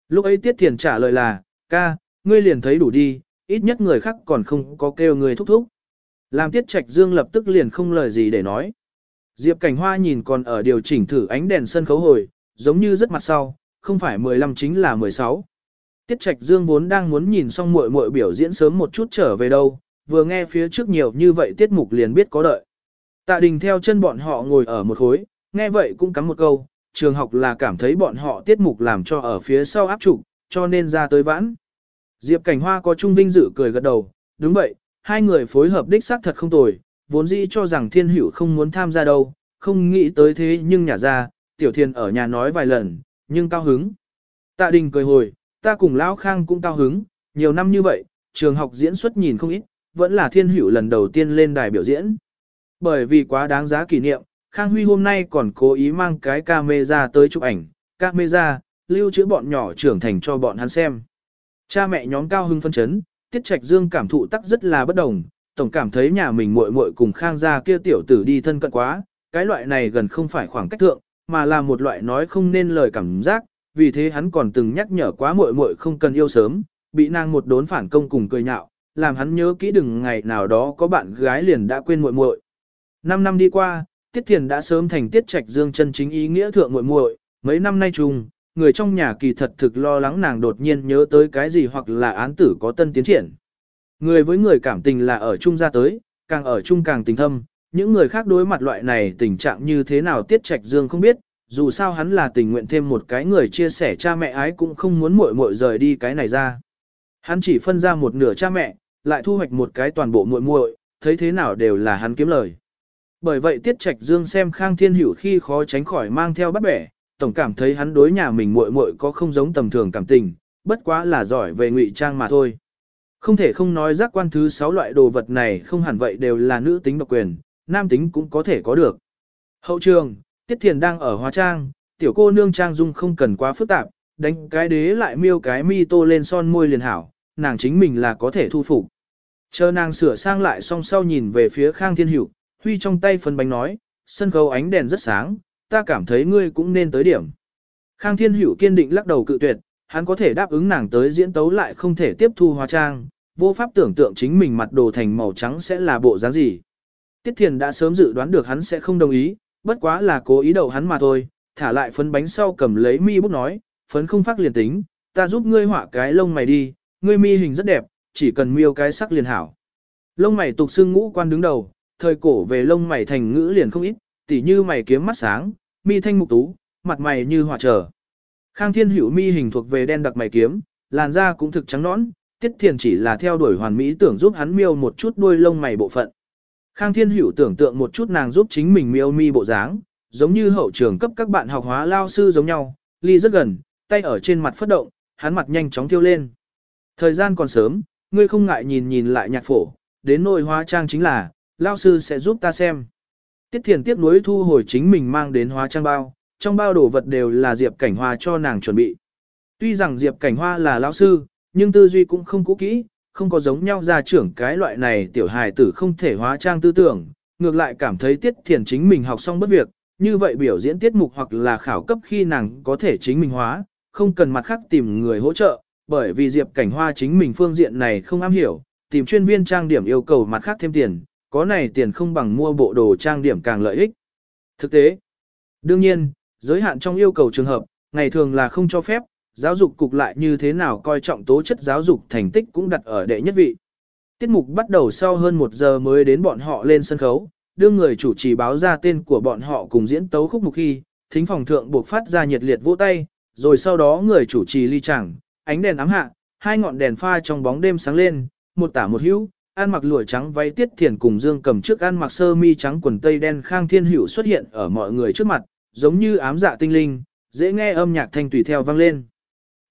Lúc ấy Tiết Thiền trả lời là, ca, ngươi liền thấy đủ đi, ít nhất người khác còn không có kêu người thúc thúc. Làm Tiết Trạch Dương lập tức liền không lời gì để nói. Diệp Cảnh Hoa nhìn còn ở điều chỉnh thử ánh đèn sân khấu hồi, giống như rất mặt sau, không phải 15 chính là 16. Tiết Trạch Dương vốn đang muốn nhìn xong muội muội biểu diễn sớm một chút trở về đâu, vừa nghe phía trước nhiều như vậy tiết mục liền biết có đợi. Tạ Đình theo chân bọn họ ngồi ở một khối, nghe vậy cũng cắm một câu, trường học là cảm thấy bọn họ tiết mục làm cho ở phía sau áp trụ, cho nên ra tới vãn. Diệp Cảnh Hoa có trung vinh dự cười gật đầu, đúng vậy, hai người phối hợp đích xác thật không tồi, vốn dĩ cho rằng thiên hữu không muốn tham gia đâu, không nghĩ tới thế nhưng nhà ra, tiểu thiên ở nhà nói vài lần, nhưng cao hứng. Tạ Đình cười hồi, ta cùng Lão Khang cũng cao hứng, nhiều năm như vậy, trường học diễn xuất nhìn không ít, vẫn là thiên hữu lần đầu tiên lên đài biểu diễn. Bởi vì quá đáng giá kỷ niệm, Khang Huy hôm nay còn cố ý mang cái camera tới chụp ảnh, camera, lưu trữ bọn nhỏ trưởng thành cho bọn hắn xem. Cha mẹ nhóm cao hưng phân chấn, Tiết Trạch Dương cảm thụ tắc rất là bất đồng, tổng cảm thấy nhà mình muội muội cùng Khang gia kia tiểu tử đi thân cận quá, cái loại này gần không phải khoảng cách thượng, mà là một loại nói không nên lời cảm giác, vì thế hắn còn từng nhắc nhở quá muội muội không cần yêu sớm, bị nàng một đốn phản công cùng cười nhạo, làm hắn nhớ kỹ đừng ngày nào đó có bạn gái liền đã quên muội muội. Năm năm đi qua, Tiết Thiền đã sớm thành Tiết Trạch Dương chân chính ý nghĩa thượng muội muội, mấy năm nay chung, người trong nhà kỳ thật thực lo lắng nàng đột nhiên nhớ tới cái gì hoặc là án tử có tân tiến triển. Người với người cảm tình là ở chung ra tới, càng ở chung càng tình thâm, những người khác đối mặt loại này tình trạng như thế nào Tiết Trạch Dương không biết, dù sao hắn là tình nguyện thêm một cái người chia sẻ cha mẹ ái cũng không muốn muội muội rời đi cái này ra. Hắn chỉ phân ra một nửa cha mẹ, lại thu hoạch một cái toàn bộ muội muội, thấy thế nào đều là hắn kiếm lời. Bởi vậy Tiết Trạch Dương xem Khang Thiên Hữu khi khó tránh khỏi mang theo bắt bẻ, tổng cảm thấy hắn đối nhà mình muội muội có không giống tầm thường cảm tình, bất quá là giỏi về ngụy trang mà thôi. Không thể không nói giác quan thứ 6 loại đồ vật này không hẳn vậy đều là nữ tính độc quyền, nam tính cũng có thể có được. Hậu trường, Tiết Thiền đang ở hóa trang, tiểu cô nương trang dung không cần quá phức tạp, đánh cái đế lại miêu cái mi tô lên son môi liền hảo, nàng chính mình là có thể thu phục. Chờ nàng sửa sang lại song sau nhìn về phía Khang Thiên Hữu, Huy trong tay phần bánh nói, sân khấu ánh đèn rất sáng, ta cảm thấy ngươi cũng nên tới điểm. Khang Thiên Hữu kiên định lắc đầu cự tuyệt, hắn có thể đáp ứng nàng tới diễn tấu lại không thể tiếp thu hóa trang, vô pháp tưởng tượng chính mình mặt đồ thành màu trắng sẽ là bộ dáng gì. Tiết Thiền đã sớm dự đoán được hắn sẽ không đồng ý, bất quá là cố ý đầu hắn mà thôi, thả lại phấn bánh sau cầm lấy mi bút nói, phấn không phát liền tính, ta giúp ngươi họa cái lông mày đi, ngươi mi hình rất đẹp, chỉ cần miêu cái sắc liền hảo. Lông mày tục xương ngũ quan đứng đầu, thời cổ về lông mày thành ngữ liền không ít, tỉ như mày kiếm mắt sáng, mi thanh mục tú, mặt mày như họa trở. Khang Thiên Hữu mi hình thuộc về đen đặc mày kiếm, làn da cũng thực trắng nõn, Tiết Thiền chỉ là theo đuổi hoàn mỹ tưởng giúp hắn miêu một chút đuôi lông mày bộ phận. Khang Thiên Hữu tưởng tượng một chút nàng giúp chính mình miêu mi bộ dáng, giống như hậu trường cấp các bạn học hóa lao sư giống nhau, ly rất gần, tay ở trên mặt phất động, hắn mặt nhanh chóng tiêu lên. Thời gian còn sớm, ngươi không ngại nhìn nhìn lại nhạc phổ, đến nội hóa trang chính là, lao sư sẽ giúp ta xem. Tiết Thiền tiếp nối thu hồi chính mình mang đến hóa trang bao, trong bao đồ vật đều là Diệp Cảnh Hoa cho nàng chuẩn bị. Tuy rằng Diệp Cảnh Hoa là lão sư, nhưng tư duy cũng không cũ kỹ, không có giống nhau ra trưởng cái loại này tiểu hài tử không thể hóa trang tư tưởng, ngược lại cảm thấy Tiết Thiền chính mình học xong bất việc, như vậy biểu diễn tiết mục hoặc là khảo cấp khi nàng có thể chính mình hóa, không cần mặt khác tìm người hỗ trợ, bởi vì Diệp Cảnh Hoa chính mình phương diện này không am hiểu, tìm chuyên viên trang điểm yêu cầu mặt khác thêm tiền, có này tiền không bằng mua bộ đồ trang điểm càng lợi ích. Thực tế, đương nhiên, giới hạn trong yêu cầu trường hợp, ngày thường là không cho phép, giáo dục cục lại như thế nào coi trọng tố chất giáo dục thành tích cũng đặt ở đệ nhất vị. Tiết mục bắt đầu sau hơn một giờ mới đến bọn họ lên sân khấu, đưa người chủ trì báo ra tên của bọn họ cùng diễn tấu khúc mục khi, thính phòng thượng buộc phát ra nhiệt liệt vỗ tay, rồi sau đó người chủ trì ly chẳng, ánh đèn ám hạ, hai ngọn đèn pha trong bóng đêm sáng lên, một tả một hữu, ăn mặc lụa trắng váy tiết thiền cùng dương cầm trước ăn mặc sơ mi trắng quần tây đen khang thiên hữu xuất hiện ở mọi người trước mặt, giống như ám dạ tinh linh, dễ nghe âm nhạc thanh tùy theo vang lên.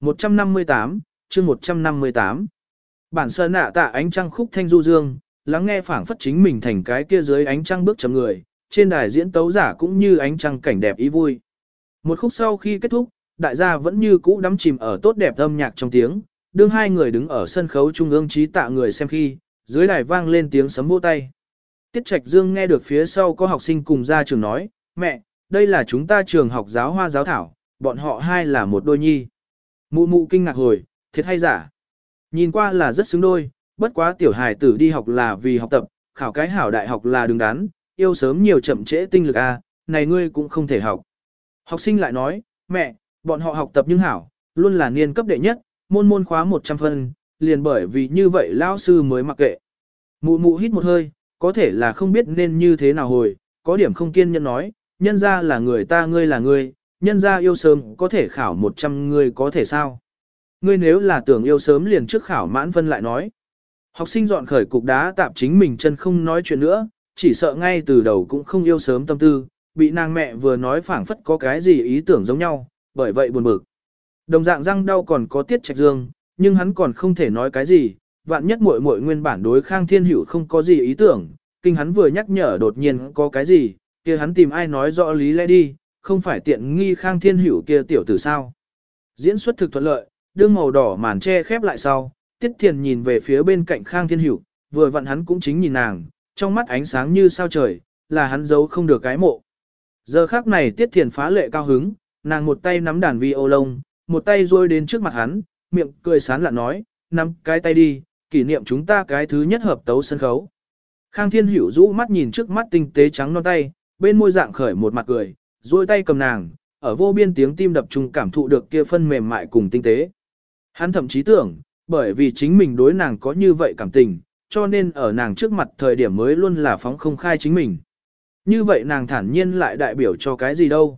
158, chương 158 Bản sơn nạ tạ ánh trăng khúc thanh du dương, lắng nghe phảng phất chính mình thành cái kia dưới ánh trăng bước chấm người, trên đài diễn tấu giả cũng như ánh trăng cảnh đẹp ý vui. Một khúc sau khi kết thúc, đại gia vẫn như cũ đắm chìm ở tốt đẹp âm nhạc trong tiếng, đương hai người đứng ở sân khấu trung ương trí tạ người xem khi, dưới đài vang lên tiếng sấm vỗ tay. Tiết Trạch Dương nghe được phía sau có học sinh cùng ra trường nói, mẹ, đây là chúng ta trường học giáo hoa giáo thảo, bọn họ hai là một đôi nhi. Mụ mụ kinh ngạc hồi, thiệt hay giả? Nhìn qua là rất xứng đôi, bất quá tiểu hài tử đi học là vì học tập, khảo cái hảo đại học là đứng đắn, yêu sớm nhiều chậm trễ tinh lực a, à, này ngươi cũng không thể học. Học sinh lại nói, mẹ, bọn họ học tập nhưng hảo, luôn là niên cấp đệ nhất, môn môn khóa 100 phân, liền bởi vì như vậy lao sư mới mặc kệ. Mụ mụ hít một hơi, có thể là không biết nên như thế nào hồi, có điểm không kiên nhẫn nói, nhân ra là người ta ngươi là ngươi, nhân ra yêu sớm có thể khảo 100 người có thể sao. Ngươi nếu là tưởng yêu sớm liền trước khảo mãn phân lại nói. Học sinh dọn khởi cục đá tạm chính mình chân không nói chuyện nữa, chỉ sợ ngay từ đầu cũng không yêu sớm tâm tư, bị nàng mẹ vừa nói phảng phất có cái gì ý tưởng giống nhau, bởi vậy buồn bực. Đồng dạng răng đau còn có tiết trạch dương, nhưng hắn còn không thể nói cái gì, vạn nhất muội muội nguyên bản đối Khang Thiên Hữu không có gì ý tưởng, kinh hắn vừa nhắc nhở đột nhiên có cái gì, kia hắn tìm ai nói rõ lý lẽ đi, không phải tiện nghi Khang Thiên Hữu kia tiểu tử sao. Diễn xuất thực thuận lợi, đương màu đỏ màn che khép lại sau, Tiết Thiền nhìn về phía bên cạnh Khang Thiên Hữu, vừa vặn hắn cũng chính nhìn nàng, trong mắt ánh sáng như sao trời, là hắn giấu không được cái mộ. Giờ khác này Tiết Thiền phá lệ cao hứng, nàng một tay nắm đàn vi ô lông, một tay rôi đến trước mặt hắn, miệng cười sán lạ nói, nắm cái tay đi, kỷ niệm chúng ta cái thứ nhất hợp tấu sân khấu. Khang Thiên Hữu rũ mắt nhìn trước mắt tinh tế trắng non tay, bên môi dạng khởi một mặt cười, duỗi tay cầm nàng, ở vô biên tiếng tim đập chung cảm thụ được kia phân mềm mại cùng tinh tế. Hắn thậm chí tưởng, bởi vì chính mình đối nàng có như vậy cảm tình, cho nên ở nàng trước mặt thời điểm mới luôn là phóng không khai chính mình. Như vậy nàng thản nhiên lại đại biểu cho cái gì đâu.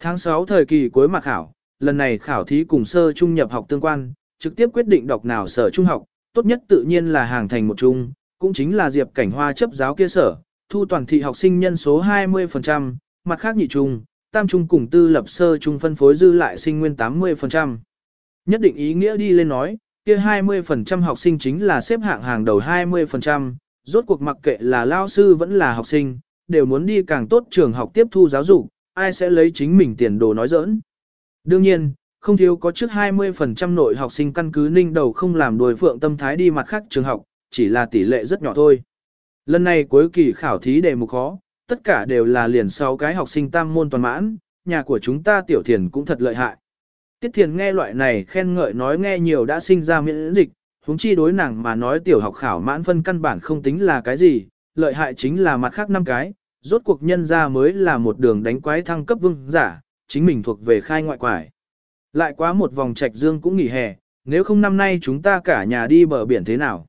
Tháng 6 thời kỳ cuối mặt khảo, lần này khảo thí cùng sơ trung nhập học tương quan, trực tiếp quyết định đọc nào sở trung học, tốt nhất tự nhiên là hàng thành một trung, cũng chính là Diệp Cảnh Hoa chấp giáo kia sở, thu toàn thị học sinh nhân số 20%, mặt khác nhị trung, tam trung cùng tư lập sơ trung phân phối dư lại sinh nguyên 80%. Nhất định ý nghĩa đi lên nói, kia 20% học sinh chính là xếp hạng hàng đầu 20%, rốt cuộc mặc kệ là lao sư vẫn là học sinh, đều muốn đi càng tốt trường học tiếp thu giáo dục, ai sẽ lấy chính mình tiền đồ nói giỡn. Đương nhiên, không thiếu có trước 20% nội học sinh căn cứ ninh đầu không làm đồi phượng tâm thái đi mặt khác trường học, chỉ là tỷ lệ rất nhỏ thôi. Lần này cuối kỳ khảo thí đề mục khó, tất cả đều là liền sau cái học sinh tam môn toàn mãn, nhà của chúng ta tiểu thiền cũng thật lợi hại. Tiết thiền nghe loại này khen ngợi nói nghe nhiều đã sinh ra miễn dịch, huống chi đối nàng mà nói tiểu học khảo mãn phân căn bản không tính là cái gì, lợi hại chính là mặt khác năm cái, rốt cuộc nhân ra mới là một đường đánh quái thăng cấp vương giả, chính mình thuộc về khai ngoại quải. Lại quá một vòng trạch dương cũng nghỉ hè, nếu không năm nay chúng ta cả nhà đi bờ biển thế nào?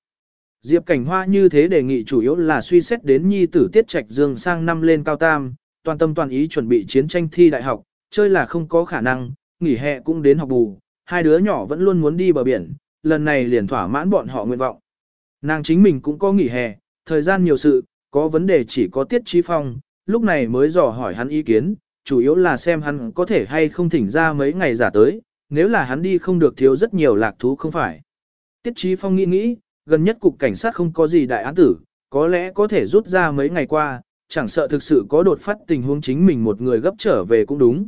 Diệp Cảnh Hoa như thế đề nghị chủ yếu là suy xét đến nhi tử tiết trạch dương sang năm lên cao tam, toàn tâm toàn ý chuẩn bị chiến tranh thi đại học, chơi là không có khả năng, nghỉ hè cũng đến học bù, hai đứa nhỏ vẫn luôn muốn đi bờ biển, lần này liền thỏa mãn bọn họ nguyện vọng. Nàng chính mình cũng có nghỉ hè, thời gian nhiều sự, có vấn đề chỉ có tiết Chí phong, lúc này mới dò hỏi hắn ý kiến, chủ yếu là xem hắn có thể hay không thỉnh ra mấy ngày giả tới, nếu là hắn đi không được thiếu rất nhiều lạc thú không phải. Tiết Chí phong nghĩ nghĩ, gần nhất cục cảnh sát không có gì đại án tử, có lẽ có thể rút ra mấy ngày qua, chẳng sợ thực sự có đột phát tình huống chính mình một người gấp trở về cũng đúng.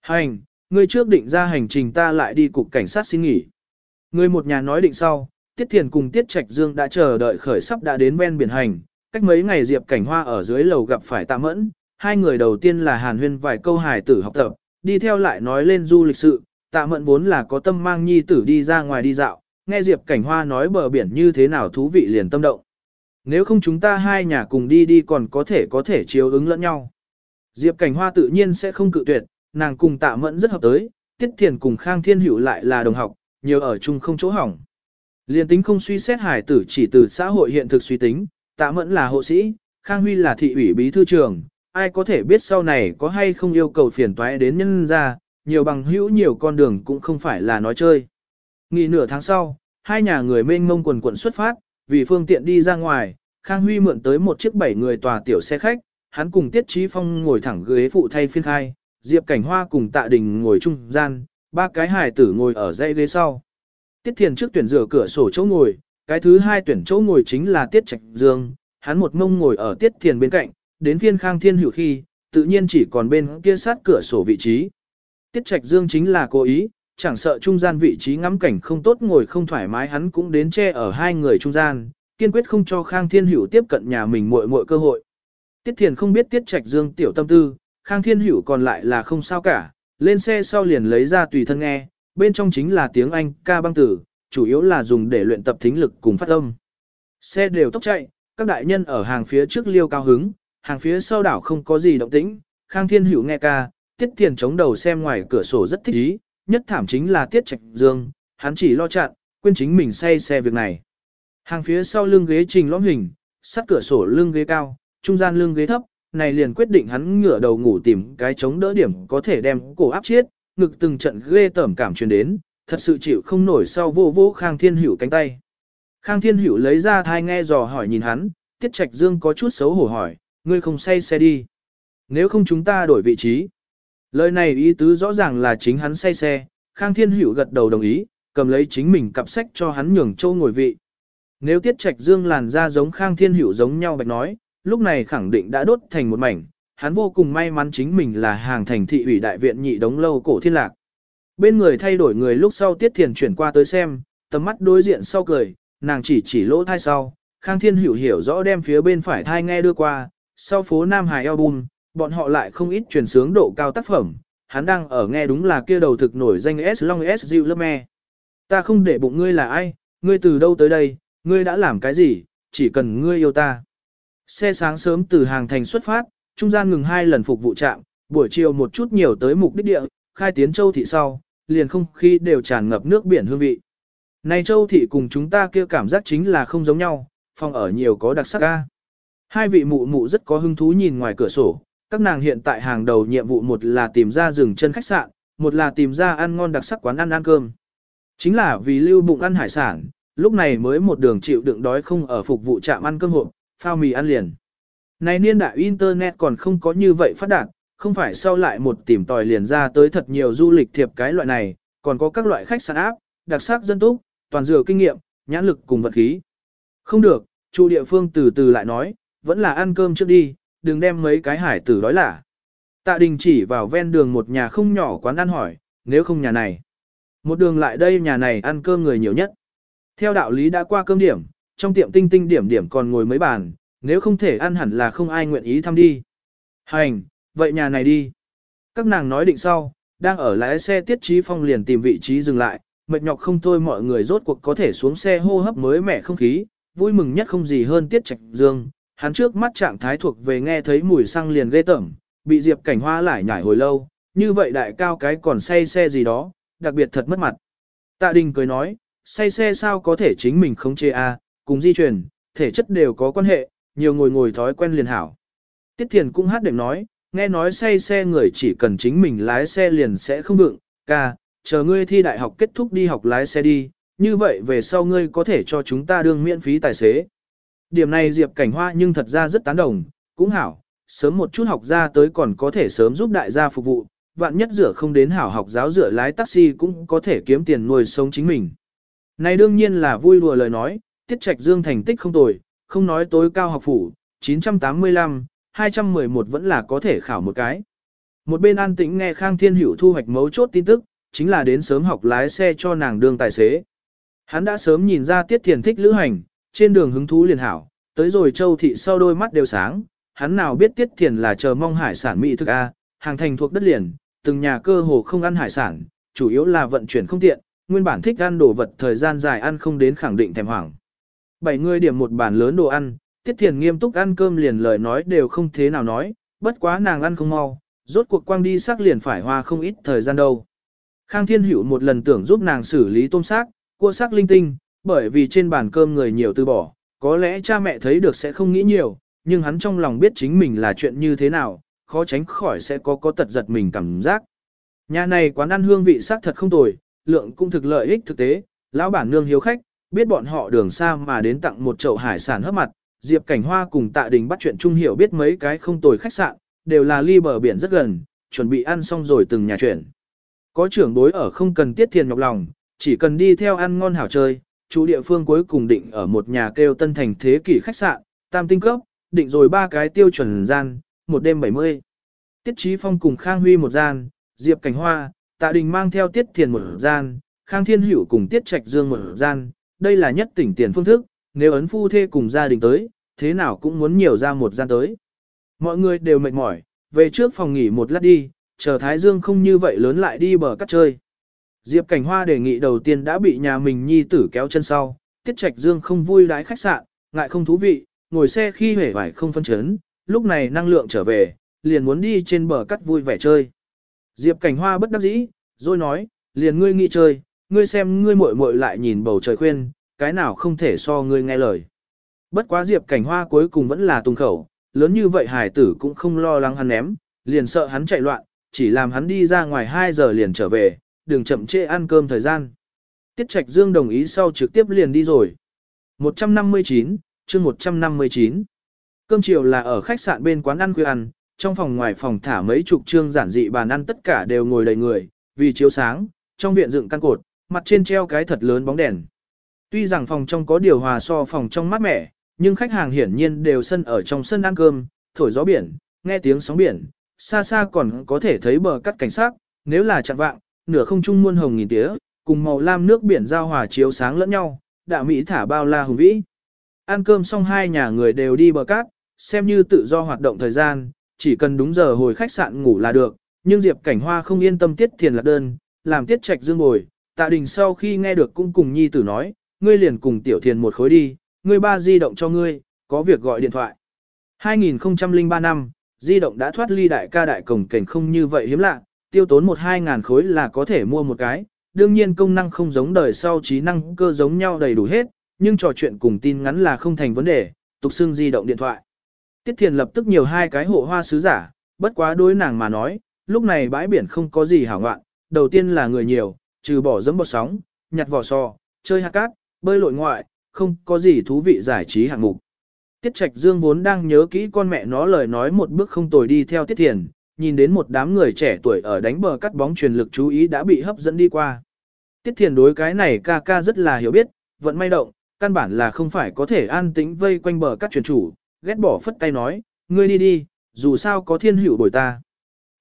Hành, người trước định ra hành trình ta lại đi cục cảnh sát xin nghỉ. Người một nhà nói định sau, Tiết Thiền cùng Tiết Trạch Dương đã chờ đợi khởi sắp đã đến ven biển hành, cách mấy ngày Diệp Cảnh Hoa ở dưới lầu gặp phải Tạ Mẫn, hai người đầu tiên là Hàn Huyên vài câu hài tử học tập, đi theo lại nói lên du lịch sự, Tạ Mẫn vốn là có tâm mang nhi tử đi ra ngoài đi dạo, nghe Diệp Cảnh Hoa nói bờ biển như thế nào thú vị liền tâm động. Nếu không chúng ta hai nhà cùng đi đi còn có thể có thể chiếu ứng lẫn nhau. Diệp Cảnh Hoa tự nhiên sẽ không cự tuyệt, nàng cùng Tạ Mẫn rất hợp tới, Tiết Thiền cùng Khang Thiên Hữu lại là đồng học, nhiều ở chung không chỗ hỏng. Liên tính không suy xét hải tử chỉ từ xã hội hiện thực suy tính, Tạ Mẫn là hộ sĩ, Khang Huy là thị ủy bí thư trưởng, ai có thể biết sau này có hay không yêu cầu phiền toái đến nhân ra, nhiều bằng hữu nhiều con đường cũng không phải là nói chơi. Nghỉ nửa tháng sau, hai nhà người mênh mông quần quần xuất phát, vì phương tiện đi ra ngoài, Khang Huy mượn tới một chiếc bảy người tòa tiểu xe khách, hắn cùng Tiết Chí Phong ngồi thẳng ghế phụ thay phiên khai, Diệp Cảnh Hoa cùng Tạ Đình ngồi trung gian, ba cái hài tử ngồi ở dãy ghế sau. Tiết Thiền trước tuyển rửa cửa sổ chỗ ngồi, cái thứ hai tuyển chỗ ngồi chính là Tiết Trạch Dương, hắn một mông ngồi ở Tiết Thiền bên cạnh, đến phiên Khang Thiên Hữu khi, tự nhiên chỉ còn bên kia sát cửa sổ vị trí. Tiết Trạch Dương chính là cố ý, chẳng sợ trung gian vị trí ngắm cảnh không tốt ngồi không thoải mái hắn cũng đến che ở hai người trung gian, kiên quyết không cho Khang Thiên Hữu tiếp cận nhà mình muội muội cơ hội. Tiết Thiền không biết Tiết Trạch Dương tiểu tâm tư, Khang Thiên Hữu còn lại là không sao cả, lên xe sau liền lấy ra tùy thân nghe, bên trong chính là tiếng Anh ca băng tử, chủ yếu là dùng để luyện tập thính lực cùng phát âm. Xe đều tốc chạy, các đại nhân ở hàng phía trước liêu cao hứng, hàng phía sau đảo không có gì động tĩnh, Khang Thiên Hữu nghe ca, Tiết Thiền chống đầu xem ngoài cửa sổ rất thích ý, nhất thảm chính là Tiết Trạch Dương, hắn chỉ lo chặn, quên chính mình say xe việc này. Hàng phía sau lưng ghế trình lõm hình, sắt cửa sổ lưng ghế cao, trung gian lưng ghế thấp, này liền quyết định hắn ngửa đầu ngủ tìm cái chống đỡ điểm có thể đem cổ áp chết, ngực từng trận ghê tởm cảm truyền đến, thật sự chịu không nổi sau vô vô Khang Thiên Hữu cánh tay. Khang Thiên Hữu lấy ra thai nghe dò hỏi nhìn hắn, Tiết Trạch Dương có chút xấu hổ hỏi, ngươi không say xe đi. Nếu không chúng ta đổi vị trí. Lời này ý tứ rõ ràng là chính hắn say xe, Khang Thiên Hữu gật đầu đồng ý, cầm lấy chính mình cặp sách cho hắn nhường châu ngồi vị. Nếu Tiết Trạch Dương làn da giống Khang Thiên Hữu giống nhau bạch nói, lúc này khẳng định đã đốt thành một mảnh, hắn vô cùng may mắn chính mình là hàng thành thị ủy đại viện nhị đống lâu cổ thiên lạc. Bên người thay đổi người lúc sau Tiết Thiền chuyển qua tới xem, tầm mắt đối diện sau cười, nàng chỉ chỉ lỗ thai sau, Khang Thiên Hữu hiểu rõ đem phía bên phải thai nghe đưa qua, sau phố Nam Hải album, bọn họ lại không ít truyền sướng độ cao tác phẩm, hắn đang ở nghe đúng là kia đầu thực nổi danh S Long S Diệu Lâm Me. Ta không để bụng ngươi là ai, ngươi từ đâu tới đây, ngươi đã làm cái gì, chỉ cần ngươi yêu ta. Xe sáng sớm từ hàng thành xuất phát, trung gian ngừng hai lần phục vụ trạm, buổi chiều một chút nhiều tới mục đích địa, khai tiến châu thị sau, liền không khí đều tràn ngập nước biển hương vị. Này châu thị cùng chúng ta kia cảm giác chính là không giống nhau, phòng ở nhiều có đặc sắc ca. Hai vị mụ mụ rất có hứng thú nhìn ngoài cửa sổ, các nàng hiện tại hàng đầu nhiệm vụ một là tìm ra rừng chân khách sạn, một là tìm ra ăn ngon đặc sắc quán ăn ăn cơm. Chính là vì lưu bụng ăn hải sản, lúc này mới một đường chịu đựng đói không ở phục vụ trạm ăn cơm hộp, phao mì ăn liền. Này niên đại Internet còn không có như vậy phát đạt, không phải sau lại một tìm tòi liền ra tới thật nhiều du lịch thiệp cái loại này, còn có các loại khách sạn áp, đặc sắc dân túc, toàn dựa kinh nghiệm, nhãn lực cùng vật khí. Không được, chủ địa phương từ từ lại nói, vẫn là ăn cơm trước đi, đừng đem mấy cái hải tử đói lả. Tạ đình chỉ vào ven đường một nhà không nhỏ quán ăn hỏi, nếu không nhà này. Một đường lại đây nhà này ăn cơm người nhiều nhất. Theo đạo lý đã qua cơm điểm, trong tiệm tinh tinh điểm điểm còn ngồi mấy bàn, nếu không thể ăn hẳn là không ai nguyện ý thăm đi. Hành, vậy nhà này đi. Các nàng nói định sau, đang ở lái xe tiết trí phong liền tìm vị trí dừng lại, mệt nhọc không thôi mọi người rốt cuộc có thể xuống xe hô hấp mới mẻ không khí, vui mừng nhất không gì hơn tiết trạch dương. Hắn trước mắt trạng thái thuộc về nghe thấy mùi xăng liền ghê tởm, bị Diệp Cảnh Hoa lại nhảy hồi lâu, như vậy đại cao cái còn say xe gì đó, đặc biệt thật mất mặt. Tạ Đình cười nói, say xe sao có thể chính mình không chê a, cùng di chuyển, thể chất đều có quan hệ, nhiều ngồi ngồi thói quen liền hảo. Tiết Thiền cũng hát đệm nói, nghe nói say xe người chỉ cần chính mình lái xe liền sẽ không vượng, ca, chờ ngươi thi đại học kết thúc đi học lái xe đi, như vậy về sau ngươi có thể cho chúng ta đương miễn phí tài xế. Điểm này Diệp Cảnh Hoa nhưng thật ra rất tán đồng, cũng hảo, sớm một chút học ra tới còn có thể sớm giúp đại gia phục vụ, vạn nhất rửa không đến hảo học giáo rửa lái taxi cũng có thể kiếm tiền nuôi sống chính mình. Này đương nhiên là vui đùa lời nói, tiết trạch dương thành tích không tồi, không nói tối cao học phủ, 985, 211 vẫn là có thể khảo một cái. Một bên an tĩnh nghe Khang Thiên Hữu thu hoạch mấu chốt tin tức, chính là đến sớm học lái xe cho nàng đương tài xế. Hắn đã sớm nhìn ra Tiết Thiền thích lữ hành, trên đường hứng thú liền hảo, tới rồi Châu Thị sau đôi mắt đều sáng, hắn nào biết Tiết Thiền là chờ mong hải sản mỹ thực A, hàng thành thuộc đất liền, từng nhà cơ hồ không ăn hải sản, chủ yếu là vận chuyển không tiện, nguyên bản thích ăn đồ vật thời gian dài ăn không đến khẳng định thèm hoảng. Bảy người điểm một bàn lớn đồ ăn, Tiết Thiền nghiêm túc ăn cơm liền lời nói đều không thế nào nói, bất quá nàng ăn không mau, rốt cuộc quang đi sắc liền phải hoa không ít thời gian đâu. Khang Thiên Hữu một lần tưởng giúp nàng xử lý tôm xác, cua xác linh tinh, bởi vì trên bàn cơm người nhiều từ bỏ, có lẽ cha mẹ thấy được sẽ không nghĩ nhiều, nhưng hắn trong lòng biết chính mình là chuyện như thế nào, khó tránh khỏi sẽ có có tật giật mình cảm giác. Nhà này quán ăn hương vị sắc thật không tồi, lượng cũng thực lợi ích thực tế, lão bản nương hiếu khách, biết bọn họ đường xa mà đến tặng một chậu hải sản hấp mặt, Diệp Cảnh Hoa cùng Tạ Đình bắt chuyện chung hiểu biết mấy cái không tồi khách sạn, đều là ly bờ biển rất gần, chuẩn bị ăn xong rồi từng nhà chuyển. Có trưởng đối ở không cần tiết tiền nhọc lòng, chỉ cần đi theo ăn ngon hảo chơi, Chủ địa phương cuối cùng định ở một nhà kêu tân thành thế kỷ khách sạn, tam tinh cấp, định rồi ba cái tiêu chuẩn gian, một đêm 70. Tiết Chí Phong cùng Khang Huy một gian, Diệp Cảnh Hoa, Tạ Đình mang theo Tiết Thiền một gian, Khang Thiên Hữu cùng Tiết Trạch Dương một gian, đây là nhất tỉnh tiền phương thức, nếu ấn phu thê cùng gia đình tới, thế nào cũng muốn nhiều ra một gian tới. Mọi người đều mệt mỏi, về trước phòng nghỉ một lát đi, chờ Thái Dương không như vậy lớn lại đi bờ cắt chơi. Diệp Cảnh Hoa đề nghị đầu tiên đã bị nhà mình nhi tử kéo chân sau, Tiết Trạch Dương không vui đái khách sạn, ngại không thú vị, ngồi xe khi hể vải không phân chấn, lúc này năng lượng trở về, liền muốn đi trên bờ cắt vui vẻ chơi. Diệp Cảnh Hoa bất đắc dĩ, rồi nói, liền ngươi nghĩ chơi, ngươi xem ngươi muội muội lại nhìn bầu trời khuyên, cái nào không thể so ngươi nghe lời. Bất quá Diệp Cảnh Hoa cuối cùng vẫn là tung khẩu, lớn như vậy hải tử cũng không lo lắng hắn ném, liền sợ hắn chạy loạn, chỉ làm hắn đi ra ngoài 2 giờ liền trở về, đừng chậm trễ ăn cơm thời gian. Tiết Trạch Dương đồng ý sau trực tiếp liền đi rồi. 159, chương 159. Cơm chiều là ở khách sạn bên quán ăn khuya ăn, trong phòng ngoài phòng thả mấy chục trương giản dị bàn ăn tất cả đều ngồi đầy người, vì chiếu sáng, trong viện dựng căn cột, mặt trên treo cái thật lớn bóng đèn. Tuy rằng phòng trong có điều hòa so phòng trong mát mẻ, nhưng khách hàng hiển nhiên đều sân ở trong sân ăn cơm, thổi gió biển, nghe tiếng sóng biển, xa xa còn có thể thấy bờ cắt cảnh sát, nếu là chặn vạng, nửa không trung muôn hồng nghìn tía, cùng màu lam nước biển giao hòa chiếu sáng lẫn nhau, đạo mỹ thả bao la hùng vĩ. Ăn cơm xong hai nhà người đều đi bờ cát, xem như tự do hoạt động thời gian, chỉ cần đúng giờ hồi khách sạn ngủ là được, nhưng Diệp Cảnh Hoa không yên tâm tiết thiền lạc đơn, làm tiết trạch dương ngồi. tạ đình sau khi nghe được cũng cùng nhi tử nói, ngươi liền cùng tiểu thiền một khối đi, ngươi ba di động cho ngươi, có việc gọi điện thoại. 2003 năm, di động đã thoát ly đại ca đại cổng cảnh không như vậy hiếm lạ, tiêu tốn một hai ngàn khối là có thể mua một cái, đương nhiên công năng không giống đời sau trí năng cơ giống nhau đầy đủ hết, nhưng trò chuyện cùng tin ngắn là không thành vấn đề, tục xưng di động điện thoại. Tiết Thiền lập tức nhiều hai cái hộ hoa sứ giả, bất quá đối nàng mà nói, lúc này bãi biển không có gì hảo ngoạn, đầu tiên là người nhiều, trừ bỏ dẫm bọt sóng, nhặt vỏ sò, chơi hạt cát, bơi lội ngoại, không có gì thú vị giải trí hạng mục. Tiết Trạch Dương vốn đang nhớ kỹ con mẹ nó lời nói một bước không tồi đi theo Tiết Thiền, nhìn đến một đám người trẻ tuổi ở đánh bờ cắt bóng truyền lực chú ý đã bị hấp dẫn đi qua. Tiết Thiền đối cái này ca ca rất là hiểu biết, vận may động, căn bản là không phải có thể an tĩnh vây quanh bờ cắt truyền chủ, ghét bỏ phất tay nói, ngươi đi đi, dù sao có thiên hữu bồi ta.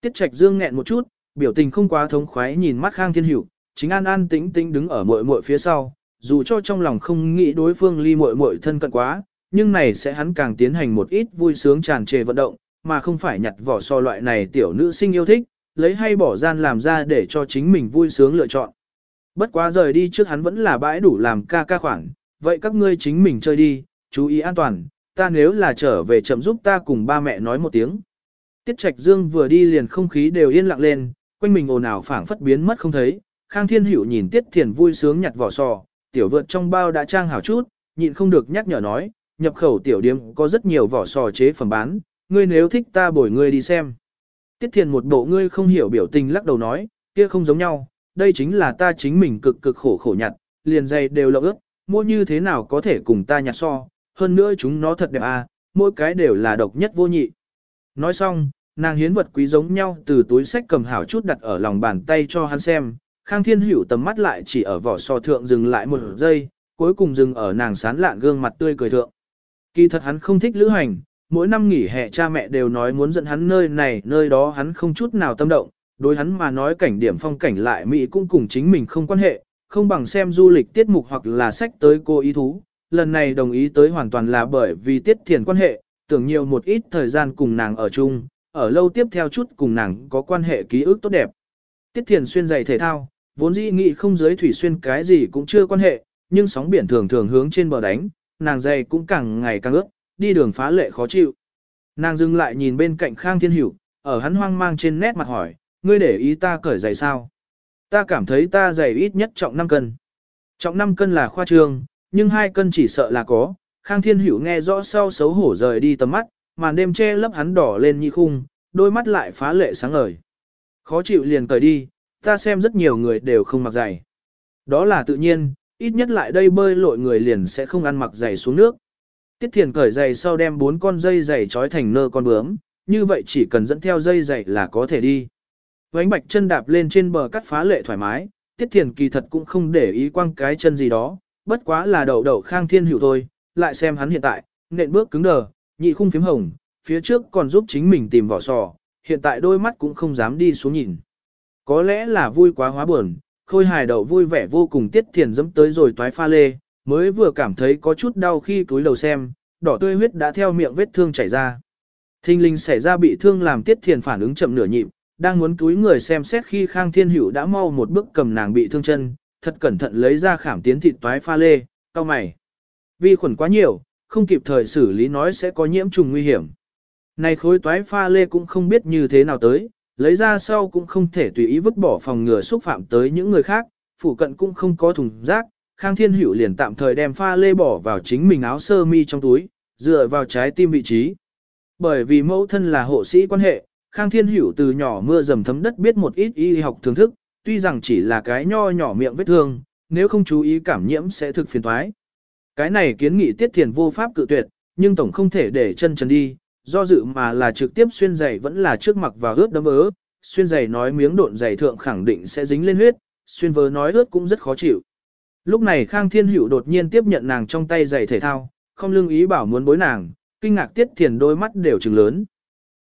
Tiết Trạch Dương nghẹn một chút, biểu tình không quá thống khoái nhìn mắt Khang Thiên Hữu, chính an an tĩnh tĩnh đứng ở muội muội phía sau, dù cho trong lòng không nghĩ đối phương ly muội muội thân cận quá, nhưng này sẽ hắn càng tiến hành một ít vui sướng tràn trề vận động, mà không phải nhặt vỏ so loại này tiểu nữ sinh yêu thích, lấy hay bỏ gian làm ra để cho chính mình vui sướng lựa chọn. Bất quá rời đi trước hắn vẫn là bãi đủ làm ca ca khoản, vậy các ngươi chính mình chơi đi, chú ý an toàn, ta nếu là trở về chậm giúp ta cùng ba mẹ nói một tiếng. Tiết Trạch Dương vừa đi liền không khí đều yên lặng lên, quanh mình ồn ào phảng phất biến mất không thấy. Khang Thiên Hữu nhìn Tiết Thiền vui sướng nhặt vỏ sò, tiểu vượt trong bao đã trang hảo chút, nhịn không được nhắc nhở nói, nhập khẩu tiểu điếm có rất nhiều vỏ sò chế phẩm bán, ngươi nếu thích ta bồi ngươi đi xem. Tiết Thiền một bộ ngươi không hiểu biểu tình lắc đầu nói, kia không giống nhau, đây chính là ta chính mình cực cực khổ khổ nhặt, liền dày đều lộng ướt, mua như thế nào có thể cùng ta nhặt so, hơn nữa chúng nó thật đẹp à, mỗi cái đều là độc nhất vô nhị. Nói xong, nàng hiến vật quý giống nhau từ túi sách cầm hảo chút đặt ở lòng bàn tay cho hắn xem, Khang Thiên Hữu tầm mắt lại chỉ ở vỏ sò thượng dừng lại một giây, cuối cùng dừng ở nàng sán lạn gương mặt tươi cười thượng. Kỳ thật hắn không thích lữ hành, mỗi năm nghỉ hè cha mẹ đều nói muốn dẫn hắn nơi này nơi đó hắn không chút nào tâm động, đối hắn mà nói cảnh điểm phong cảnh lại Mỹ cũng cùng chính mình không quan hệ, không bằng xem du lịch tiết mục hoặc là sách tới cô ý thú. Lần này đồng ý tới hoàn toàn là bởi vì tiết thiền quan hệ, tưởng nhiều một ít thời gian cùng nàng ở chung, ở lâu tiếp theo chút cùng nàng có quan hệ ký ức tốt đẹp. Tiết thiền xuyên giày thể thao, vốn dĩ nghĩ không giới thủy xuyên cái gì cũng chưa quan hệ, nhưng sóng biển thường thường hướng trên bờ đánh, nàng giày cũng càng ngày càng ướt, đi đường phá lệ khó chịu. Nàng dừng lại nhìn bên cạnh Khang Thiên Hữu, ở hắn hoang mang trên nét mặt hỏi, ngươi để ý ta cởi giày sao? Ta cảm thấy ta giày ít nhất trọng 5 cân. Trọng 5 cân là khoa trương, nhưng 2 cân chỉ sợ là có. Khang Thiên Hữu nghe rõ sau xấu hổ rời đi tầm mắt, màn đêm che lấp hắn đỏ lên như khung, đôi mắt lại phá lệ sáng ngời. Khó chịu liền cởi đi, ta xem rất nhiều người đều không mặc giày. Đó là tự nhiên, ít nhất lại đây bơi lội người liền sẽ không ăn mặc giày xuống nước. Tiết Thiền cởi giày sau đem bốn con dây giày trói thành nơ con bướm, như vậy chỉ cần dẫn theo dây giày là có thể đi. Vánh bạch chân đạp lên trên bờ cắt phá lệ thoải mái, Tiết Thiền kỳ thật cũng không để ý quăng cái chân gì đó, bất quá là đầu đầu khang thiên hữu thôi, lại xem hắn hiện tại, nện bước cứng đờ, nhị khung phím hồng, phía trước còn giúp chính mình tìm vỏ sò, hiện tại đôi mắt cũng không dám đi xuống nhìn. Có lẽ là vui quá hóa buồn, khôi hài đậu vui vẻ vô cùng Tiết Thiền dẫm tới rồi toái pha lê, mới vừa cảm thấy có chút đau khi túi đầu xem, đỏ tươi huyết đã theo miệng vết thương chảy ra. Thinh linh xảy ra bị thương làm Tiết Thiền phản ứng chậm nửa nhịp, đang muốn túi người xem xét khi Khang Thiên Hữu đã mau một bước cầm nàng bị thương chân, thật cẩn thận lấy ra khảm tiến thịt toái pha lê, cao mày. Vi khuẩn quá nhiều, không kịp thời xử lý nói sẽ có nhiễm trùng nguy hiểm. Này khối toái pha lê cũng không biết như thế nào tới, lấy ra sau cũng không thể tùy ý vứt bỏ phòng ngừa xúc phạm tới những người khác, phủ cận cũng không có thùng rác, Khang Thiên Hữu liền tạm thời đem pha lê bỏ vào chính mình áo sơ mi trong túi, dựa vào trái tim vị trí. Bởi vì mẫu thân là hộ sĩ quan hệ, Khang Thiên Hữu từ nhỏ mưa dầm thấm đất biết một ít y học thưởng thức, tuy rằng chỉ là cái nho nhỏ miệng vết thương, nếu không chú ý cảm nhiễm sẽ thực phiền toái. Cái này kiến nghị tiết thiền vô pháp cự tuyệt, nhưng tổng không thể để chân trần đi, do dự mà là trực tiếp xuyên giày vẫn là trước mặc và ướt đấm ớ, xuyên giày nói miếng độn giày thượng khẳng định sẽ dính lên huyết, xuyên vớ nói ướt cũng rất khó chịu. Lúc này Khang Thiên Hữu đột nhiên tiếp nhận nàng trong tay giày thể thao, không lương ý bảo muốn bối nàng, kinh ngạc tiết thiền đôi mắt đều trừng lớn.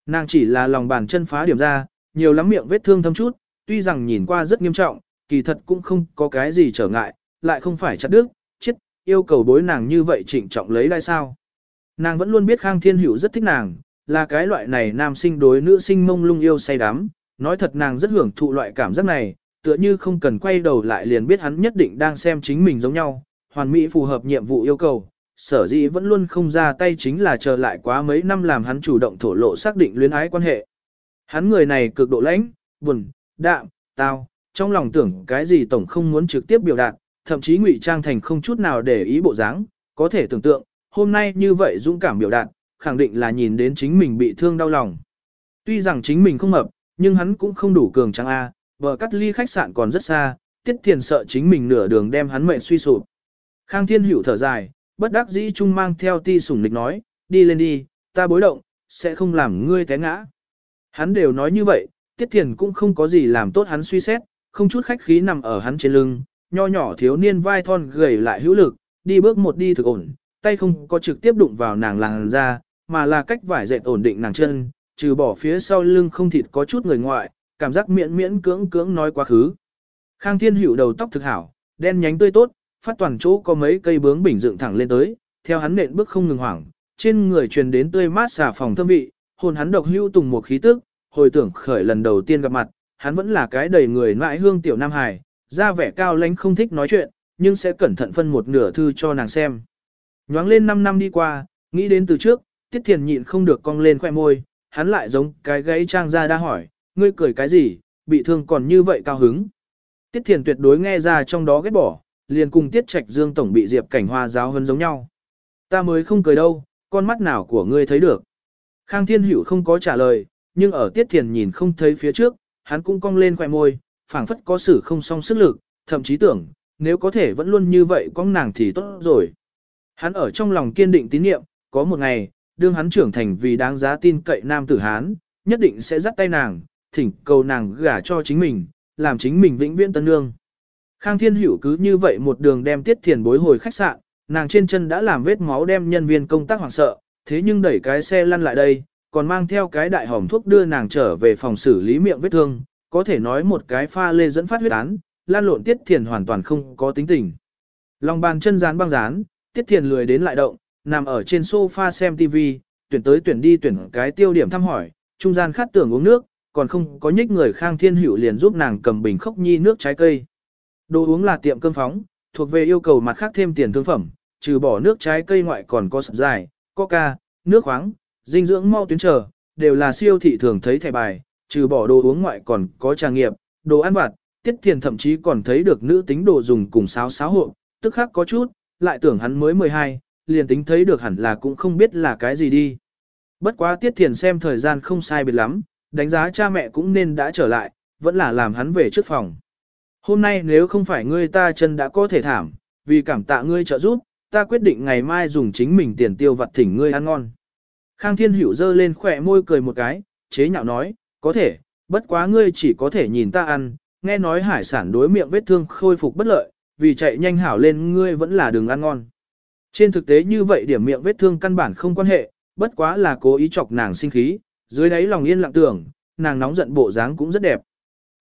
Nàng chỉ là lòng bàn chân phá điểm ra, nhiều lắm miệng vết thương thâm chút, tuy rằng nhìn qua rất nghiêm trọng, kỳ thật cũng không có cái gì trở ngại, lại không phải chặt đứt, chết, yêu cầu bối nàng như vậy trịnh trọng lấy lại sao. Nàng vẫn luôn biết Khang Thiên Hữu rất thích nàng, là cái loại này nam sinh đối nữ sinh mông lung yêu say đắm, nói thật nàng rất hưởng thụ loại cảm giác này, tựa như không cần quay đầu lại liền biết hắn nhất định đang xem chính mình giống nhau, hoàn mỹ phù hợp nhiệm vụ yêu cầu, sở dĩ vẫn luôn không ra tay chính là chờ lại quá mấy năm làm hắn chủ động thổ lộ xác định luyến ái quan hệ. Hắn người này cực độ lãnh, buồn, đạm, tao, trong lòng tưởng cái gì tổng không muốn trực tiếp biểu đạt, thậm chí ngụy trang thành không chút nào để ý bộ dáng, có thể tưởng tượng, hôm nay như vậy dũng cảm biểu đạt, khẳng định là nhìn đến chính mình bị thương đau lòng. Tuy rằng chính mình không hợp, nhưng hắn cũng không đủ cường trắng A, bờ cắt ly khách sạn còn rất xa, tiết thiền sợ chính mình nửa đường đem hắn mệnh suy sụp. Khang thiên hữu thở dài, bất đắc dĩ chung mang theo ti sủng nịch nói, đi lên đi, ta bối động, sẽ không làm ngươi té ngã. Hắn đều nói như vậy, tiết thiền cũng không có gì làm tốt hắn suy xét, không chút khách khí nằm ở hắn trên lưng, nho nhỏ thiếu niên vai thon gầy lại hữu lực, đi bước một đi thực ổn, tay không có trực tiếp đụng vào nàng làng ra, mà là cách vải dệt ổn định nàng chân, trừ bỏ phía sau lưng không thịt có chút người ngoại, cảm giác miễn miễn cưỡng cưỡng nói quá khứ. Khang Thiên Hữu đầu tóc thực hảo, đen nhánh tươi tốt, phát toàn chỗ có mấy cây bướng bình dựng thẳng lên tới, theo hắn nện bước không ngừng hoảng, trên người truyền đến tươi mát xà phòng thơm vị, hồn hắn độc hưu tùng một khí tức, hồi tưởng khởi lần đầu tiên gặp mặt, hắn vẫn là cái đầy người ngoại hương tiểu nam hài, da vẻ cao lãnh không thích nói chuyện, nhưng sẽ cẩn thận phân một nửa thư cho nàng xem. Nhoáng lên 5 năm đi qua, nghĩ đến từ trước, Tiết Thiền nhịn không được cong lên khoe môi, hắn lại giống cái gãy trang ra đa hỏi, ngươi cười cái gì, bị thương còn như vậy cao hứng. Tiết Thiền tuyệt đối nghe ra trong đó ghét bỏ, liền cùng Tiết Trạch Dương tổng bị Diệp Cảnh Hoa giáo hơn giống nhau. Ta mới không cười đâu, con mắt nào của ngươi thấy được. Khang Thiên Hữu không có trả lời, nhưng ở Tiết Thiền nhìn không thấy phía trước, hắn cũng cong lên khoe môi, phảng phất có sự không song sức lực, thậm chí tưởng, nếu có thể vẫn luôn như vậy con nàng thì tốt rồi. Hắn ở trong lòng kiên định tín nhiệm, có một ngày, đương hắn trưởng thành vì đáng giá tin cậy nam tử Hán, nhất định sẽ dắt tay nàng, thỉnh cầu nàng gả cho chính mình, làm chính mình vĩnh viễn tân nương. Khang Thiên Hữu cứ như vậy một đường đem Tiết Thiền bối hồi khách sạn, nàng trên chân đã làm vết máu đem nhân viên công tác hoảng sợ, thế nhưng đẩy cái xe lăn lại đây, còn mang theo cái đại hòm thuốc đưa nàng trở về phòng xử lý miệng vết thương, có thể nói một cái pha lê dẫn phát huyết án, lan lộn Tiết Thiền hoàn toàn không có tính tình. Lòng bàn chân dán băng dán, Tiết Thiền lười đến lại động, nằm ở trên sofa xem TV, tuyển tới tuyển đi tuyển cái tiêu điểm thăm hỏi, trung gian khát tưởng uống nước, còn không có nhích người Khang Thiên Hữu liền giúp nàng cầm bình khốc nhi nước trái cây. Đồ uống là tiệm cơm phóng, thuộc về yêu cầu mặt khác thêm tiền thương phẩm, trừ bỏ nước trái cây ngoại còn có sập dài, coca, nước khoáng, dinh dưỡng mau tuyến trở, đều là siêu thị thường thấy thẻ bài, trừ bỏ đồ uống ngoại còn có trà nghiệp, đồ ăn vặt, tiết tiền thậm chí còn thấy được nữ tính đồ dùng cùng sáo sáo hộ, tức khác có chút, lại tưởng hắn mới 12, liền tính thấy được hẳn là cũng không biết là cái gì đi. Bất quá tiết thiền xem thời gian không sai biệt lắm, đánh giá cha mẹ cũng nên đã trở lại, vẫn là làm hắn về trước phòng. Hôm nay nếu không phải ngươi ta chân đã có thể thảm, vì cảm tạ ngươi trợ giúp, ta quyết định ngày mai dùng chính mình tiền tiêu vặt thỉnh ngươi ăn ngon. Khang Thiên Hữu dơ lên khỏe môi cười một cái, chế nhạo nói, có thể, bất quá ngươi chỉ có thể nhìn ta ăn, nghe nói hải sản đối miệng vết thương khôi phục bất lợi, vì chạy nhanh hảo lên ngươi vẫn là đường ăn ngon. Trên thực tế như vậy điểm miệng vết thương căn bản không quan hệ, bất quá là cố ý chọc nàng sinh khí, dưới đáy lòng yên lặng tưởng, nàng nóng giận bộ dáng cũng rất đẹp.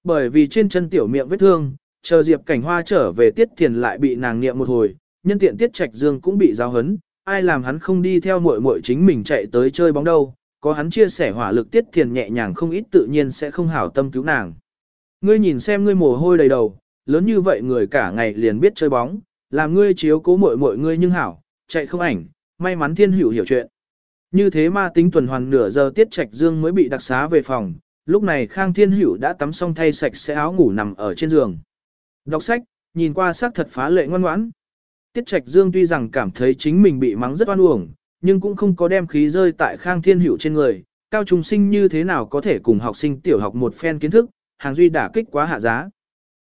Bởi vì trên chân tiểu miệng vết thương, chờ Diệp Cảnh Hoa trở về Tiết Thiền lại bị nàng niệm một hồi, nhân tiện Tiết Trạch Dương cũng bị giáo hấn, ai làm hắn không đi theo muội muội chính mình chạy tới chơi bóng đâu, có hắn chia sẻ hỏa lực Tiết Thiền nhẹ nhàng không ít tự nhiên sẽ không hảo tâm cứu nàng. Ngươi nhìn xem ngươi mồ hôi đầy đầu, lớn như vậy người cả ngày liền biết chơi bóng, làm ngươi chiếu cố muội muội ngươi nhưng hảo, chạy không ảnh, may mắn thiên hữu hiểu chuyện. Như thế ma tính tuần hoàn nửa giờ tiết trạch dương mới bị đặc xá về phòng, lúc này Khang Thiên Hữu đã tắm xong thay sạch sẽ áo ngủ nằm ở trên giường. Đọc sách, nhìn qua sắc thật phá lệ ngoan ngoãn. Tiết Trạch Dương tuy rằng cảm thấy chính mình bị mắng rất oan uổng, nhưng cũng không có đem khí rơi tại Khang Thiên Hữu trên người, cao trung sinh như thế nào có thể cùng học sinh tiểu học một phen kiến thức, hàng duy đả kích quá hạ giá.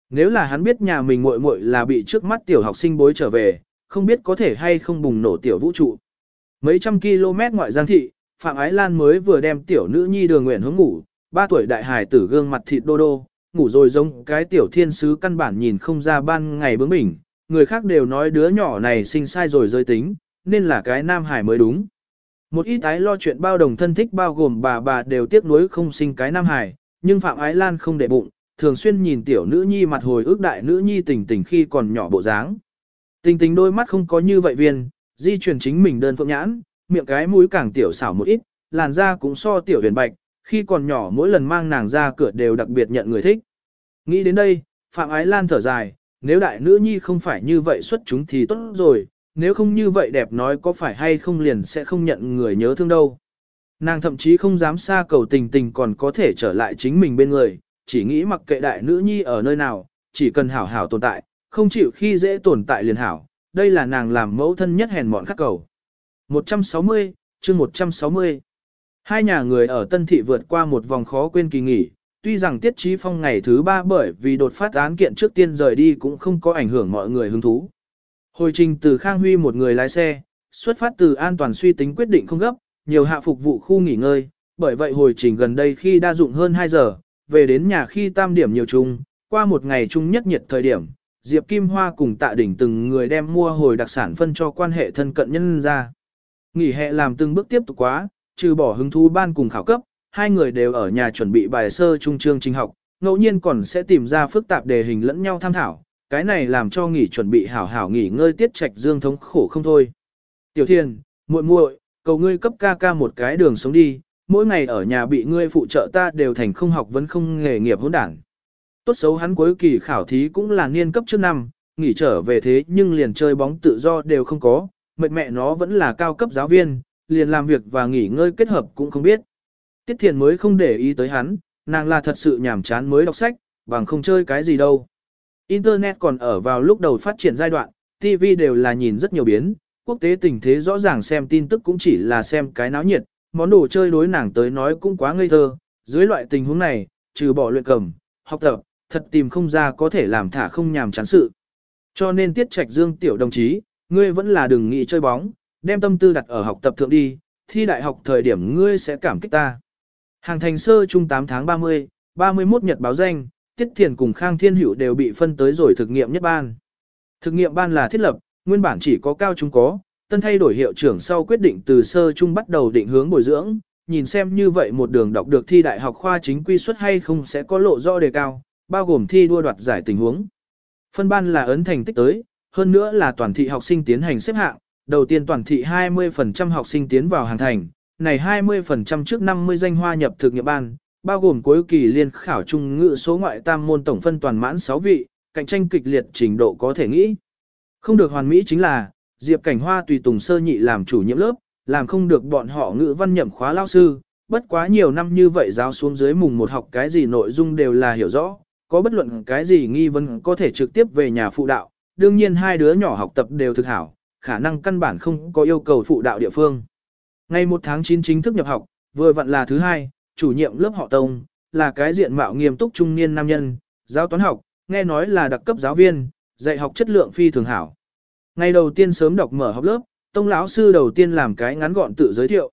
Nếu là hắn biết nhà mình muội muội là bị trước mắt tiểu học sinh bối trở về, không biết có thể hay không bùng nổ tiểu vũ trụ. Mấy trăm km ngoại giang thị, Phạm Ái Lan mới vừa đem tiểu nữ nhi đường nguyện hướng ngủ, ba tuổi đại hài tử gương mặt thịt đô đô, ngủ rồi giống cái tiểu thiên sứ căn bản nhìn không ra ban ngày bướng bỉnh, người khác đều nói đứa nhỏ này sinh sai rồi rơi tính, nên là cái nam hải mới đúng. Một ít ái lo chuyện bao đồng thân thích bao gồm bà bà đều tiếc nuối không sinh cái nam hài, nhưng Phạm Ái Lan không để bụng, thường xuyên nhìn tiểu nữ nhi mặt hồi ước đại nữ nhi tình tình khi còn nhỏ bộ dáng. Tình tình đôi mắt không có như vậy viên, di chuyển chính mình đơn phượng nhãn, miệng cái mũi càng tiểu xảo một ít, làn da cũng so tiểu huyền bạch, khi còn nhỏ mỗi lần mang nàng ra cửa đều đặc biệt nhận người thích. Nghĩ đến đây, Phạm Ái Lan thở dài, nếu đại nữ nhi không phải như vậy xuất chúng thì tốt rồi, nếu không như vậy đẹp nói có phải hay không liền sẽ không nhận người nhớ thương đâu. Nàng thậm chí không dám xa cầu tình tình còn có thể trở lại chính mình bên người, chỉ nghĩ mặc kệ đại nữ nhi ở nơi nào, chỉ cần hảo hảo tồn tại, không chịu khi dễ tồn tại liền hảo, đây là nàng làm mẫu thân nhất hèn mọn khắc cầu. 160, chương 160 Hai nhà người ở Tân Thị vượt qua một vòng khó quên kỳ nghỉ, tuy rằng Tiết Chí Phong ngày thứ ba bởi vì đột phát án kiện trước tiên rời đi cũng không có ảnh hưởng mọi người hứng thú. Hồi trình từ Khang Huy một người lái xe, xuất phát từ an toàn suy tính quyết định không gấp, nhiều hạ phục vụ khu nghỉ ngơi, bởi vậy hồi trình gần đây khi đa dụng hơn 2 giờ, về đến nhà khi tam điểm nhiều chung, qua một ngày chung nhất nhiệt thời điểm, Diệp Kim Hoa cùng tạ đỉnh từng người đem mua hồi đặc sản phân cho quan hệ thân cận nhân ra. Nghỉ hè làm từng bước tiếp tục quá, trừ bỏ hứng thú ban cùng khảo cấp, hai người đều ở nhà chuẩn bị bài sơ trung chương trình học, ngẫu nhiên còn sẽ tìm ra phức tạp đề hình lẫn nhau tham thảo, cái này làm cho nghỉ chuẩn bị hảo hảo nghỉ ngơi tiết trạch dương thống khổ không thôi. Tiểu Thiên, muội muội, cầu ngươi cấp ca ca một cái đường sống đi, mỗi ngày ở nhà bị ngươi phụ trợ ta đều thành không học vẫn không nghề nghiệp hỗn đảng. Tốt xấu hắn cuối kỳ khảo thí cũng là niên cấp trước năm, nghỉ trở về thế nhưng liền chơi bóng tự do đều không có, mệt mẹ nó vẫn là cao cấp giáo viên, liền làm việc và nghỉ ngơi kết hợp cũng không biết. Tiết Thiền mới không để ý tới hắn, nàng là thật sự nhàm chán mới đọc sách, bằng không chơi cái gì đâu. Internet còn ở vào lúc đầu phát triển giai đoạn, TV đều là nhìn rất nhiều biến, quốc tế tình thế rõ ràng xem tin tức cũng chỉ là xem cái náo nhiệt, món đồ chơi đối nàng tới nói cũng quá ngây thơ. Dưới loại tình huống này, trừ bỏ luyện cầm, học tập, thật tìm không ra có thể làm thả không nhàm chán sự. Cho nên tiết trạch dương tiểu đồng chí, ngươi vẫn là đừng nghĩ chơi bóng, đem tâm tư đặt ở học tập thượng đi, thi đại học thời điểm ngươi sẽ cảm kích ta. Hàng thành sơ trung 8 tháng 30, 31 nhật báo danh, Tiết Thiền cùng Khang Thiên Hữu đều bị phân tới rồi thực nghiệm nhất ban. Thực nghiệm ban là thiết lập, nguyên bản chỉ có cao trung có, tân thay đổi hiệu trưởng sau quyết định từ sơ trung bắt đầu định hướng bồi dưỡng, nhìn xem như vậy một đường đọc được thi đại học khoa chính quy suất hay không sẽ có lộ rõ đề cao, bao gồm thi đua đoạt giải tình huống. Phân ban là ấn thành tích tới, hơn nữa là toàn thị học sinh tiến hành xếp hạng, đầu tiên toàn thị 20% học sinh tiến vào hàng thành, này 20% trước 50 danh hoa nhập thực nghiệm ban, bao gồm cuối kỳ liên khảo trung ngữ số ngoại tam môn tổng phân toàn mãn 6 vị, cạnh tranh kịch liệt trình độ có thể nghĩ. Không được hoàn mỹ chính là, Diệp Cảnh Hoa tùy tùng sơ nhị làm chủ nhiệm lớp, làm không được bọn họ ngữ văn nhậm khóa lao sư, bất quá nhiều năm như vậy giáo xuống dưới mùng một học cái gì nội dung đều là hiểu rõ, có bất luận cái gì nghi vấn có thể trực tiếp về nhà phụ đạo, đương nhiên hai đứa nhỏ học tập đều thực hảo, khả năng căn bản không có yêu cầu phụ đạo địa phương. Ngày 1 tháng 9 chính thức nhập học, vừa vặn là thứ hai, chủ nhiệm lớp họ Tông, là cái diện mạo nghiêm túc trung niên nam nhân, giáo toán học, nghe nói là đặc cấp giáo viên, dạy học chất lượng phi thường hảo. Ngày đầu tiên sớm đọc mở học lớp, Tông lão sư đầu tiên làm cái ngắn gọn tự giới thiệu.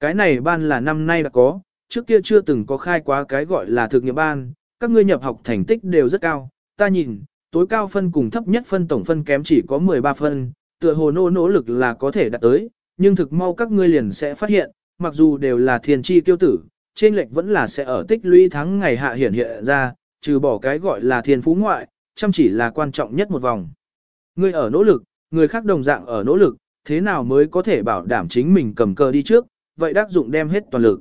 Cái này ban là năm nay đã có, trước kia chưa từng có khai quá cái gọi là thực nghiệm ban, các ngươi nhập học thành tích đều rất cao, ta nhìn, tối cao phân cùng thấp nhất phân tổng phân kém chỉ có 13 phân, tựa hồ nỗ nỗ lực là có thể đạt tới, nhưng thực mau các ngươi liền sẽ phát hiện, mặc dù đều là thiên chi kiêu tử, trên lệch vẫn là sẽ ở tích lũy tháng ngày hạ hiển hiện ra, trừ bỏ cái gọi là thiên phú ngoại, chăm chỉ là quan trọng nhất một vòng. Ngươi ở nỗ lực, người khác đồng dạng ở nỗ lực, thế nào mới có thể bảo đảm chính mình cầm cờ đi trước, vậy đắc dụng đem hết toàn lực.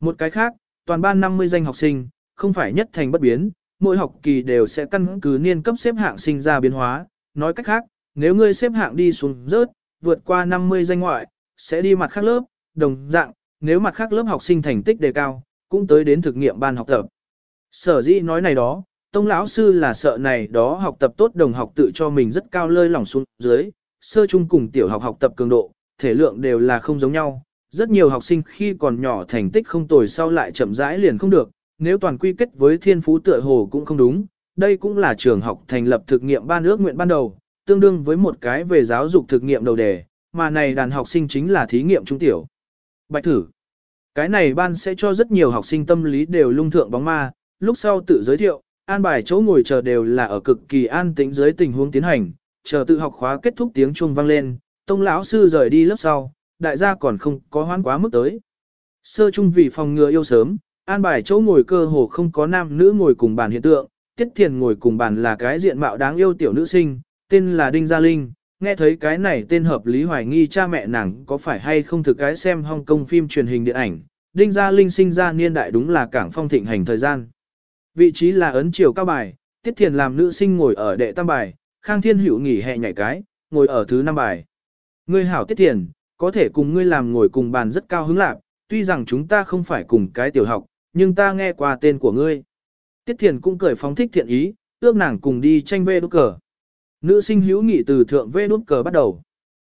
Một cái khác, toàn ban 50 danh học sinh, không phải nhất thành bất biến, mỗi học kỳ đều sẽ căn cứ niên cấp xếp hạng sinh ra biến hóa, nói cách khác, nếu ngươi xếp hạng đi xuống rớt, vượt qua 50 danh ngoại, sẽ đi mặt khác lớp, đồng dạng, nếu mặt khác lớp học sinh thành tích đề cao, cũng tới đến thực nghiệm ban học tập. Sở dĩ nói này đó, tông lão sư là sợ này đó học tập tốt đồng học tự cho mình rất cao lơi lỏng xuống dưới, sơ trung cùng tiểu học học tập cường độ, thể lượng đều là không giống nhau. Rất nhiều học sinh khi còn nhỏ thành tích không tồi sau lại chậm rãi liền không được, nếu toàn quy kết với thiên phú tựa hồ cũng không đúng. Đây cũng là trường học thành lập thực nghiệm ban ước nguyện ban đầu, tương đương với một cái về giáo dục thực nghiệm đầu đề, mà này đàn học sinh chính là thí nghiệm trung tiểu. Bạch thử. Cái này ban sẽ cho rất nhiều học sinh tâm lý đều lung thượng bóng ma, lúc sau tự giới thiệu, an bài chỗ ngồi chờ đều là ở cực kỳ an tĩnh dưới tình huống tiến hành, chờ tự học khóa kết thúc tiếng chuông vang lên, tông lão sư rời đi lớp sau, đại gia còn không có hoán quá mức tới. Sơ trung vì phòng ngừa yêu sớm, an bài chỗ ngồi cơ hồ không có nam nữ ngồi cùng bàn hiện tượng, Tiết Thiền ngồi cùng bàn là cái diện mạo đáng yêu tiểu nữ sinh, tên là Đinh Gia Linh, nghe thấy cái này tên hợp lý hoài nghi cha mẹ nàng có phải hay không thực cái xem Hong Kong phim truyền hình điện ảnh, Đinh Gia Linh sinh ra niên đại đúng là cảng phong thịnh hành thời gian. Vị trí là ấn chiều cao bài, Tiết Thiền làm nữ sinh ngồi ở đệ tam bài, Khang Thiên Hữu nghỉ hè nhảy cái, ngồi ở thứ năm bài. Ngươi hảo Tiết Thiền, có thể cùng ngươi làm ngồi cùng bàn rất cao hứng lạc, tuy rằng chúng ta không phải cùng cái tiểu học, nhưng ta nghe qua tên của ngươi. Tiết Thiền cũng cười phóng thích thiện ý, ước nàng cùng đi tranh vê đút cờ. Nữ sinh hữu nghị từ thượng vê đút cờ bắt đầu.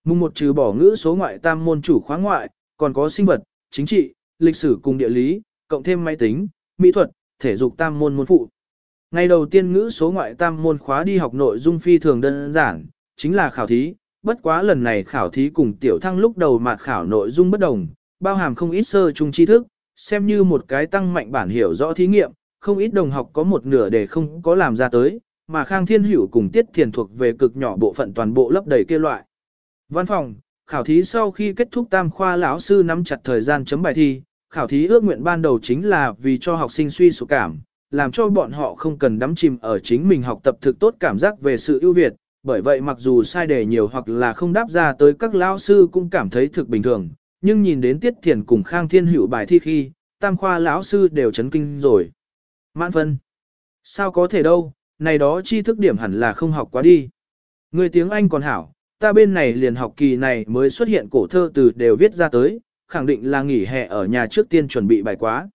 Mùng một trừ bỏ ngữ số ngoại tam môn chủ khóa ngoại, còn có sinh vật, chính trị, lịch sử cùng địa lý, cộng thêm máy tính, mỹ thuật, thể dục tam môn môn phụ. Ngày đầu tiên ngữ số ngoại tam môn khóa đi học nội dung phi thường đơn giản, chính là khảo thí, bất quá lần này khảo thí cùng tiểu thăng lúc đầu mạt khảo nội dung bất đồng, bao hàm không ít sơ chung tri thức, xem như một cái tăng mạnh bản hiểu rõ thí nghiệm, không ít đồng học có một nửa để không có làm ra tới, mà Khang Thiên Hữu cùng Tiết Thiền thuộc về cực nhỏ bộ phận toàn bộ lấp đầy kia loại. Văn phòng, khảo thí sau khi kết thúc tam khoa lão sư nắm chặt thời gian chấm bài thi, khảo thí ước nguyện ban đầu chính là vì cho học sinh suy sụp cảm, làm cho bọn họ không cần đắm chìm ở chính mình học tập thực tốt cảm giác về sự ưu việt, bởi vậy mặc dù sai đề nhiều hoặc là không đáp ra tới các lão sư cũng cảm thấy thực bình thường, nhưng nhìn đến Tiết Thiền cùng Khang Thiên Hữu bài thi khi, tam khoa lão sư đều chấn kinh rồi. Mãn phân. Sao có thể đâu, này đó tri thức điểm hẳn là không học quá đi. Người tiếng Anh còn hảo, ta bên này liền học kỳ này mới xuất hiện cổ thơ từ đều viết ra tới, khẳng định là nghỉ hè ở nhà trước tiên chuẩn bị bài quá.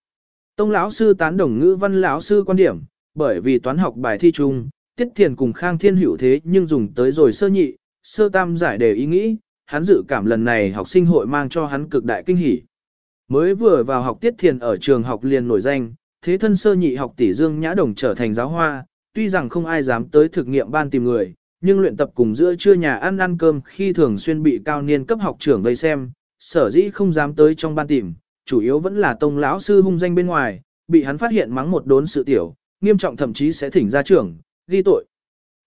Tông lão sư tán đồng ngữ văn lão sư quan điểm, bởi vì toán học bài thi chung, Tiết Thiền cùng Khang Thiên Hữu thế nhưng dùng tới rồi sơ nhị, sơ tam giải đề ý nghĩ, hắn dự cảm lần này học sinh hội mang cho hắn cực đại kinh hỉ. Mới vừa vào học Tiết Thiền ở trường học liền nổi danh, thế thân sơ nhị học tỷ Dương Nhã Đồng trở thành giáo hoa, tuy rằng không ai dám tới thực nghiệm ban tìm người, nhưng luyện tập cùng giữa trưa nhà ăn ăn cơm khi thường xuyên bị cao niên cấp học trưởng vây xem, sở dĩ không dám tới trong ban tìm, chủ yếu vẫn là tông lão sư hung danh bên ngoài, bị hắn phát hiện mắng một đốn sự tiểu, nghiêm trọng thậm chí sẽ thỉnh ra trưởng, ghi tội.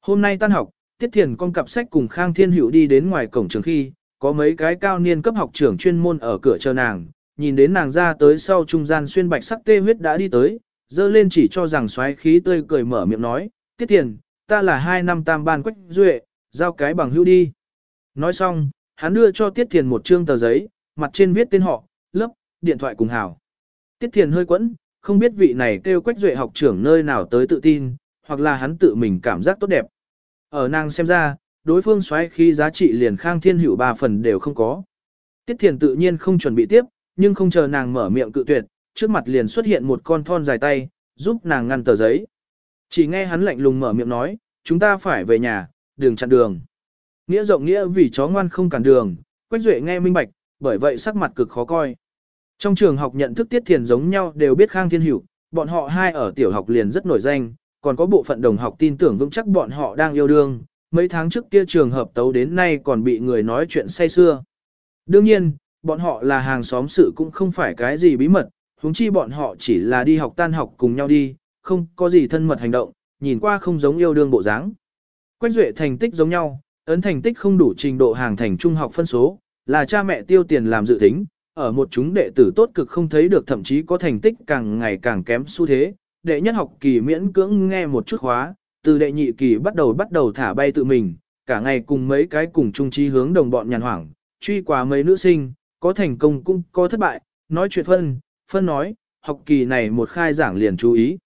Hôm nay tan học, Tiết Thiền con cặp sách cùng Khang Thiên Hữu đi đến ngoài cổng trường khi, có mấy cái cao niên cấp học trưởng chuyên môn ở cửa chờ nàng, nhìn đến nàng ra tới sau trung gian xuyên bạch sắc tê huyết đã đi tới, dơ lên chỉ cho rằng xoáy khí tươi cười mở miệng nói, Tiết Thiền, ta là hai năm tam ban quách duệ, giao cái bằng hữu đi. Nói xong, hắn đưa cho Tiết Thiền một trương tờ giấy, mặt trên viết tên họ, lớp, điện thoại cùng hảo. Tiết Thiền hơi quẫn, không biết vị này kêu quách duệ học trưởng nơi nào tới tự tin, hoặc là hắn tự mình cảm giác tốt đẹp. Ở nàng xem ra, đối phương xoáy khi giá trị liền khang thiên hữu ba phần đều không có. Tiết Thiền tự nhiên không chuẩn bị tiếp, nhưng không chờ nàng mở miệng cự tuyệt, trước mặt liền xuất hiện một con thon dài tay, giúp nàng ngăn tờ giấy. Chỉ nghe hắn lạnh lùng mở miệng nói, chúng ta phải về nhà, đường chặn đường. Nghĩa rộng nghĩa vì chó ngoan không cản đường, Quách Duệ nghe minh bạch, bởi vậy sắc mặt cực khó coi. Trong trường học nhận thức tiết thiền giống nhau đều biết Khang Thiên Hữu, bọn họ hai ở tiểu học liền rất nổi danh, còn có bộ phận đồng học tin tưởng vững chắc bọn họ đang yêu đương, mấy tháng trước kia trường hợp tấu đến nay còn bị người nói chuyện say xưa. Đương nhiên, bọn họ là hàng xóm sự cũng không phải cái gì bí mật, huống chi bọn họ chỉ là đi học tan học cùng nhau đi, không có gì thân mật hành động, nhìn qua không giống yêu đương bộ dáng. Quách Duệ thành tích giống nhau, ấn thành tích không đủ trình độ hàng thành trung học phân số, là cha mẹ tiêu tiền làm dự tính, ở một chúng đệ tử tốt cực không thấy được thậm chí có thành tích càng ngày càng kém xu thế. Đệ nhất học kỳ miễn cưỡng nghe một chút khóa, từ đệ nhị kỳ bắt đầu bắt đầu thả bay tự mình, cả ngày cùng mấy cái cùng chung trí hướng đồng bọn nhàn hoảng, truy qua mấy nữ sinh, có thành công cũng có thất bại, nói chuyện phân, phân nói, học kỳ này một khai giảng liền chú ý.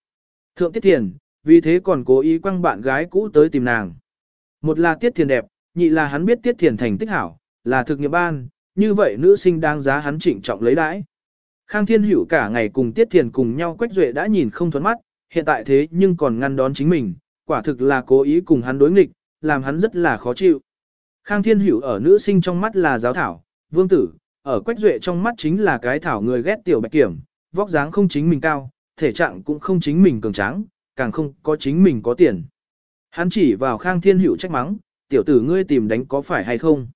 Thượng Tiết Thiền, vì thế còn cố ý quăng bạn gái cũ tới tìm nàng. Một là Tiết Thiền đẹp, nhị là hắn biết Tiết Thiền thành tích hảo, là thực nghiệp ban, như vậy nữ sinh đang giá hắn trịnh trọng lấy đãi. Khang Thiên Hữu cả ngày cùng Tiết Thiền cùng nhau Quách Duệ đã nhìn không thuẫn mắt, hiện tại thế nhưng còn ngăn đón chính mình, quả thực là cố ý cùng hắn đối nghịch, làm hắn rất là khó chịu. Khang Thiên Hữu ở nữ sinh trong mắt là giáo thảo, vương tử, ở Quách Duệ trong mắt chính là cái thảo người ghét tiểu bạch kiểm, vóc dáng không chính mình cao, thể trạng cũng không chính mình cường tráng, càng không có chính mình có tiền. Hắn chỉ vào Khang Thiên Hữu trách mắng, tiểu tử ngươi tìm đánh có phải hay không?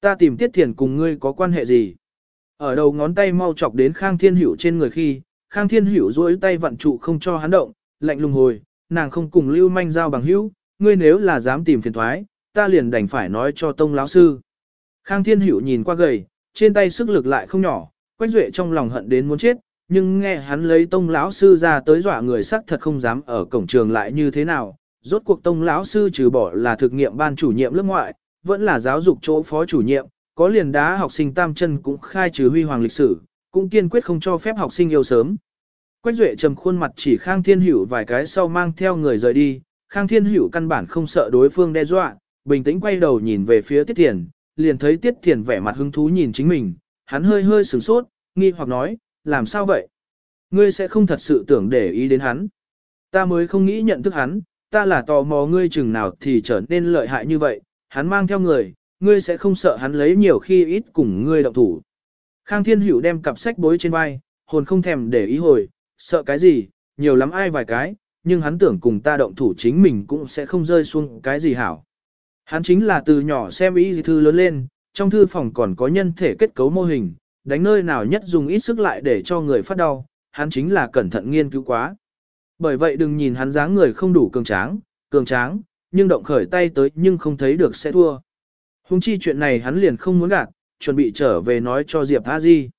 Ta tìm Tiết Thiền cùng ngươi có quan hệ gì? Ở đầu ngón tay mau chọc đến Khang Thiên Hữu trên người khi, Khang Thiên Hữu duỗi tay vặn trụ không cho hắn động, lạnh lùng hồi, nàng không cùng Lưu Manh giao bằng hữu, ngươi nếu là dám tìm phiền thoái, ta liền đành phải nói cho Tông lão sư. Khang Thiên Hữu nhìn qua gầy, trên tay sức lực lại không nhỏ, Quách Duệ trong lòng hận đến muốn chết, nhưng nghe hắn lấy tông lão sư ra tới dọa người sắc thật không dám ở cổng trường lại như thế nào. Rốt cuộc tông lão sư trừ bỏ là thực nghiệm ban chủ nhiệm lớp ngoại, vẫn là giáo dục chỗ phó chủ nhiệm, có liền đá học sinh tam chân cũng khai trừ huy hoàng lịch sử, cũng kiên quyết không cho phép học sinh yêu sớm. Quách Duệ trầm khuôn mặt chỉ Khang Thiên Hữu vài cái sau mang theo người rời đi, Khang Thiên Hữu căn bản không sợ đối phương đe dọa, bình tĩnh quay đầu nhìn về phía Tiết Thiền, liền thấy Tiết Thiền vẻ mặt hứng thú nhìn chính mình, hắn hơi hơi sửng sốt, nghi hoặc nói, làm sao vậy? Ngươi sẽ không thật sự tưởng để ý đến hắn. Ta mới không nghĩ nhận thức hắn, ta là tò mò ngươi chừng nào thì trở nên lợi hại như vậy, hắn mang theo người, ngươi sẽ không sợ hắn lấy nhiều khi ít cùng ngươi động thủ. Khang Thiên Hữu đem cặp sách bối trên vai, hồn không thèm để ý hồi, sợ cái gì, nhiều lắm ai vài cái, nhưng hắn tưởng cùng ta động thủ chính mình cũng sẽ không rơi xuống cái gì hảo. Hắn chính là từ nhỏ xem ý thư lớn lên, trong thư phòng còn có nhân thể kết cấu mô hình, đánh nơi nào nhất dùng ít sức lại để cho người phát đau, hắn chính là cẩn thận nghiên cứu quá. Bởi vậy đừng nhìn hắn dáng người không đủ cường tráng, cường tráng, nhưng động khởi tay tới nhưng không thấy được sẽ thua. Hùng chi chuyện này hắn liền không muốn gạt, chuẩn bị trở về nói cho Diệp A Di.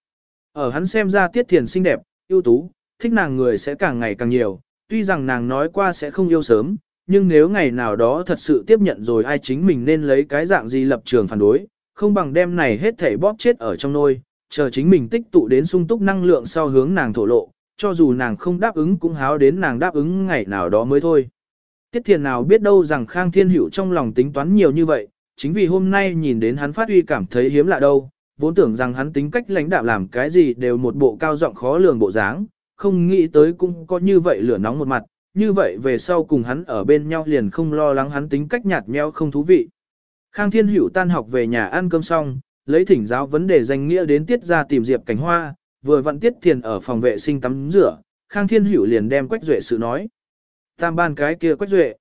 Ở hắn xem ra Tiết Thiền xinh đẹp, ưu tú, thích nàng người sẽ càng ngày càng nhiều, tuy rằng nàng nói qua sẽ không yêu sớm, nhưng nếu ngày nào đó thật sự tiếp nhận rồi ai chính mình nên lấy cái dạng gì lập trường phản đối, không bằng đem này hết thảy bóp chết ở trong nôi, chờ chính mình tích tụ đến sung túc năng lượng sau hướng nàng thổ lộ, cho dù nàng không đáp ứng cũng háo đến nàng đáp ứng ngày nào đó mới thôi. Tiết thiền nào biết đâu rằng Khang Thiên Hữu trong lòng tính toán nhiều như vậy, chính vì hôm nay nhìn đến hắn phát uy cảm thấy hiếm lạ đâu, vốn tưởng rằng hắn tính cách lãnh đạm làm cái gì đều một bộ cao giọng khó lường bộ dáng, không nghĩ tới cũng có như vậy lửa nóng một mặt, như vậy về sau cùng hắn ở bên nhau liền không lo lắng hắn tính cách nhạt nhẽo không thú vị. Khang Thiên Hữu tan học về nhà ăn cơm xong, lấy thỉnh giáo vấn đề danh nghĩa đến tiết ra tìm Diệp Cảnh Hoa, vừa vặn tiết thiền ở phòng vệ sinh tắm rửa, Khang Thiên Hữu liền đem Quách Duệ sự nói. Tam ban cái kia Quách Duệ.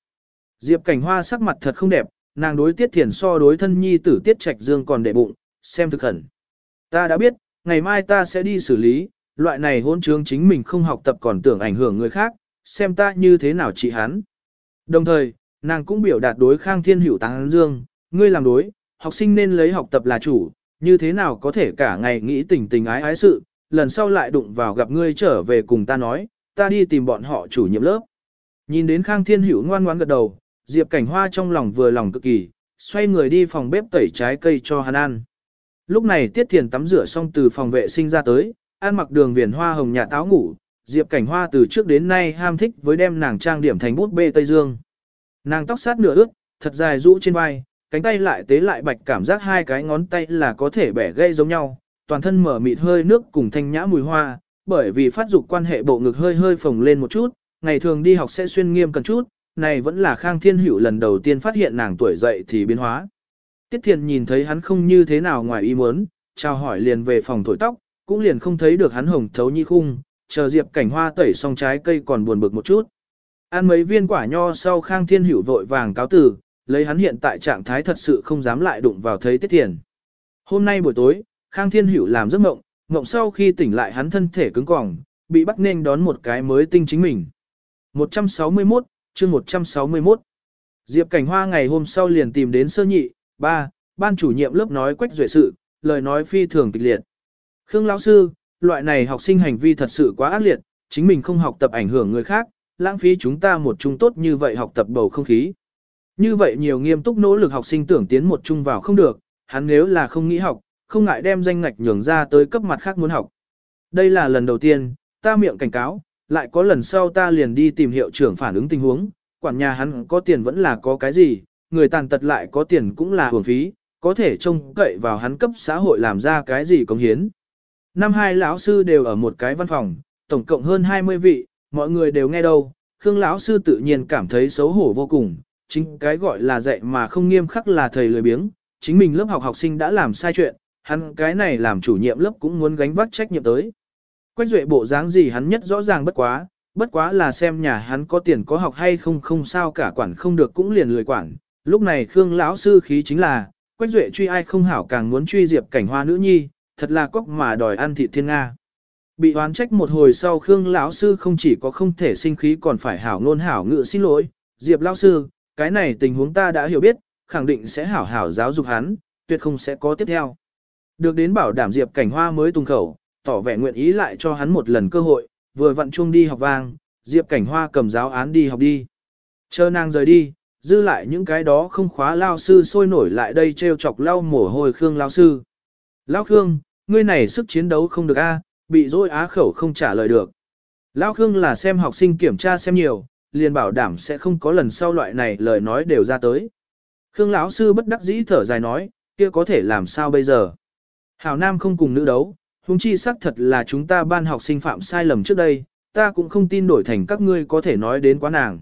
Diệp Cảnh Hoa sắc mặt thật không đẹp, nàng đối tiết thiền so đối thân nhi tử tiết trạch dương còn đệ bụng, xem thực khẩn. Ta đã biết, ngày mai ta sẽ đi xử lý, loại này hôn trướng chính mình không học tập còn tưởng ảnh hưởng người khác, xem ta như thế nào trị hắn. Đồng thời, nàng cũng biểu đạt đối Khang Thiên Hữu táng dương, ngươi làm đối, học sinh nên lấy học tập là chủ, như thế nào có thể cả ngày nghĩ tình tình ái ái sự, lần sau lại đụng vào gặp ngươi trở về cùng ta nói, ta đi tìm bọn họ chủ nhiệm lớp. Nhìn đến Khang Thiên Hữu ngoan ngoãn gật đầu, Diệp Cảnh Hoa trong lòng vừa lòng cực kỳ, xoay người đi phòng bếp tẩy trái cây cho hắn ăn. Lúc này Tiết Thiền tắm rửa xong từ phòng vệ sinh ra tới, ăn mặc đường viền hoa hồng nhà táo ngủ, Diệp Cảnh Hoa từ trước đến nay ham thích với đem nàng trang điểm thành bút bê Tây Dương. Nàng tóc sát nửa ướt, thật dài rũ trên vai, cánh tay lại tế lại bạch cảm giác hai cái ngón tay là có thể bẻ gây giống nhau, toàn thân mở mịt hơi nước cùng thanh nhã mùi hoa, bởi vì phát dục quan hệ bộ ngực hơi hơi phồng lên một chút, ngày thường đi học sẽ xuyên nghiêm cần chút, này vẫn là Khang Thiên Hữu lần đầu tiên phát hiện nàng tuổi dậy thì biến hóa. Tiết Thiền nhìn thấy hắn không như thế nào ngoài ý muốn, chào hỏi liền về phòng thổi tóc, cũng liền không thấy được hắn hồng thấu nhi khung, chờ Diệp Cảnh Hoa tẩy xong trái cây còn buồn bực một chút. Ăn mấy viên quả nho sau Khang Thiên Hữu vội vàng cáo từ, lấy hắn hiện tại trạng thái thật sự không dám lại đụng vào thấy Tiết Thiền. Hôm nay buổi tối, Khang Thiên Hữu làm giấc mộng, mộng sau khi tỉnh lại hắn thân thể cứng cỏng, bị bắt nên đón một cái mới tinh chính mình. 161, chương 161. Diệp Cảnh Hoa ngày hôm sau liền tìm đến sơ nhị, ba, ban chủ nhiệm lớp nói quách duệ sự, lời nói phi thường kịch liệt. Khương lão sư, loại này học sinh hành vi thật sự quá ác liệt, chính mình không học tập ảnh hưởng người khác, lãng phí chúng ta một chung tốt như vậy học tập bầu không khí. Như vậy nhiều nghiêm túc nỗ lực học sinh tưởng tiến một chung vào không được, hắn nếu là không nghĩ học, không ngại đem danh ngạch nhường ra tới cấp mặt khác muốn học. Đây là lần đầu tiên, ta miệng cảnh cáo, lại có lần sau ta liền đi tìm hiệu trưởng phản ứng tình huống, quản nhà hắn có tiền vẫn là có cái gì, người tàn tật lại có tiền cũng là hưởng phí, có thể trông cậy vào hắn cấp xã hội làm ra cái gì công hiến. Năm hai lão sư đều ở một cái văn phòng, tổng cộng hơn 20 vị, mọi người đều nghe đâu, Khương lão sư tự nhiên cảm thấy xấu hổ vô cùng, chính cái gọi là dạy mà không nghiêm khắc là thầy lười biếng, chính mình lớp học học sinh đã làm sai chuyện, hắn cái này làm chủ nhiệm lớp cũng muốn gánh vác trách nhiệm tới. Quách duệ bộ dáng gì hắn nhất rõ ràng bất quá, bất quá là xem nhà hắn có tiền có học hay không không sao cả quản không được cũng liền lười quản. Lúc này Khương lão sư khí chính là, Quách duệ truy ai không hảo càng muốn truy diệp cảnh hoa nữ nhi, thật là cóc mà đòi ăn thịt thiên Nga. Bị oán trách một hồi sau Khương lão sư không chỉ có không thể sinh khí còn phải hảo ngôn hảo ngữ xin lỗi, Diệp lão sư, cái này tình huống ta đã hiểu biết, khẳng định sẽ hảo hảo giáo dục hắn, tuyệt không sẽ có tiếp theo. Được đến bảo đảm Diệp Cảnh Hoa mới tung khẩu, tỏ vẻ nguyện ý lại cho hắn một lần cơ hội, vừa vặn chuông đi học vang, Diệp Cảnh Hoa cầm giáo án đi học đi. Chờ nàng rời đi, dư lại những cái đó không khóa lao sư sôi nổi lại đây treo chọc lau mồ hôi Khương lao sư. Lao Khương, ngươi này sức chiến đấu không được a, bị dối á khẩu không trả lời được. Lao Khương là xem học sinh kiểm tra xem nhiều, liền bảo đảm sẽ không có lần sau loại này lời nói đều ra tới. Khương lão sư bất đắc dĩ thở dài nói, kia có thể làm sao bây giờ? Hảo Nam không cùng nữ đấu, huống chi xác thật là chúng ta ban học sinh phạm sai lầm trước đây, ta cũng không tin đổi thành các ngươi có thể nói đến quá nàng.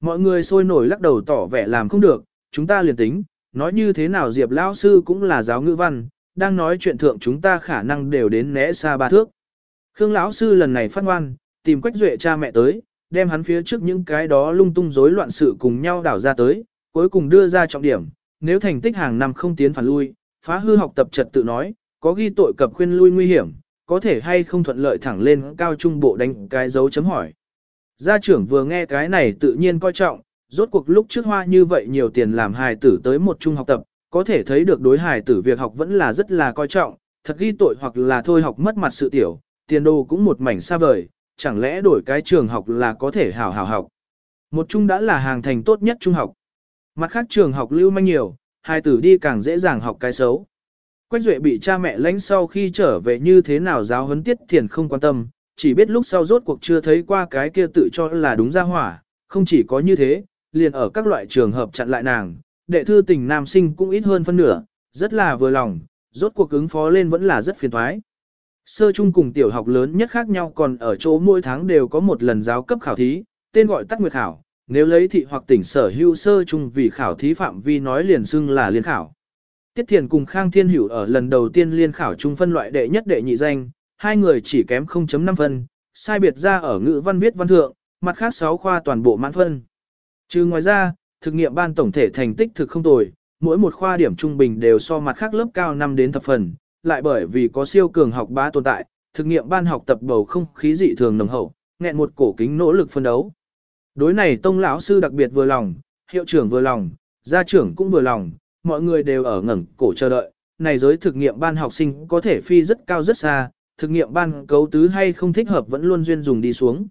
Mọi người sôi nổi lắc đầu tỏ vẻ làm không được, chúng ta liền tính, nói như thế nào Diệp lão sư cũng là giáo ngữ văn, đang nói chuyện thượng chúng ta khả năng đều đến né xa ba thước. Khương lão sư lần này phát ngoan, tìm Quách Duệ cha mẹ tới, đem hắn phía trước những cái đó lung tung rối loạn sự cùng nhau đảo ra tới, cuối cùng đưa ra trọng điểm, nếu thành tích hàng năm không tiến phản lui, phá hư học tập trật tự nói, có ghi tội cập khuyên lui nguy hiểm, có thể hay không thuận lợi thẳng lên cao trung bộ đánh cái dấu chấm hỏi. Gia trưởng vừa nghe cái này tự nhiên coi trọng, rốt cuộc lúc trước hoa như vậy nhiều tiền làm hài tử tới một trung học tập, có thể thấy được đối hài tử việc học vẫn là rất là coi trọng, thật ghi tội hoặc là thôi học mất mặt sự tiểu, tiền đồ cũng một mảnh xa vời, chẳng lẽ đổi cái trường học là có thể hảo hảo học. Một trung đã là hàng thành tốt nhất trung học. Mặt khác trường học lưu manh nhiều, hài tử đi càng dễ dàng học cái xấu. Quách Duệ bị cha mẹ lãnh sau khi trở về như thế nào giáo huấn tiết thiền không quan tâm, chỉ biết lúc sau rốt cuộc chưa thấy qua cái kia tự cho là đúng ra hỏa, không chỉ có như thế, liền ở các loại trường hợp chặn lại nàng, đệ thư tình nam sinh cũng ít hơn phân nửa, rất là vừa lòng, rốt cuộc ứng phó lên vẫn là rất phiền thoái. Sơ trung cùng tiểu học lớn nhất khác nhau còn ở chỗ mỗi tháng đều có một lần giáo cấp khảo thí, tên gọi tắt nguyệt khảo, nếu lấy thị hoặc tỉnh sở hữu sơ trung vì khảo thí phạm vi nói liền xưng là liên khảo. Tiết Thiền cùng Khang Thiên Hữu ở lần đầu tiên liên khảo trung phân loại đệ nhất đệ nhị danh, hai người chỉ kém 0.5 phân, sai biệt ra ở ngữ văn viết văn thượng, mặt khác 6 khoa toàn bộ mãn phân. Trừ ngoài ra, thực nghiệm ban tổng thể thành tích thực không tồi, mỗi một khoa điểm trung bình đều so mặt khác lớp cao 5 đến thập phần, lại bởi vì có siêu cường học bá tồn tại, thực nghiệm ban học tập bầu không khí dị thường nồng hậu, nghẹn một cổ kính nỗ lực phân đấu. Đối này tông lão sư đặc biệt vừa lòng, hiệu trưởng vừa lòng, gia trưởng cũng vừa lòng, mọi người đều ở ngẩng cổ chờ đợi, này giới thực nghiệm ban học sinh có thể phi rất cao rất xa, thực nghiệm ban cấu tứ hay không thích hợp vẫn luôn duyên dùng đi xuống.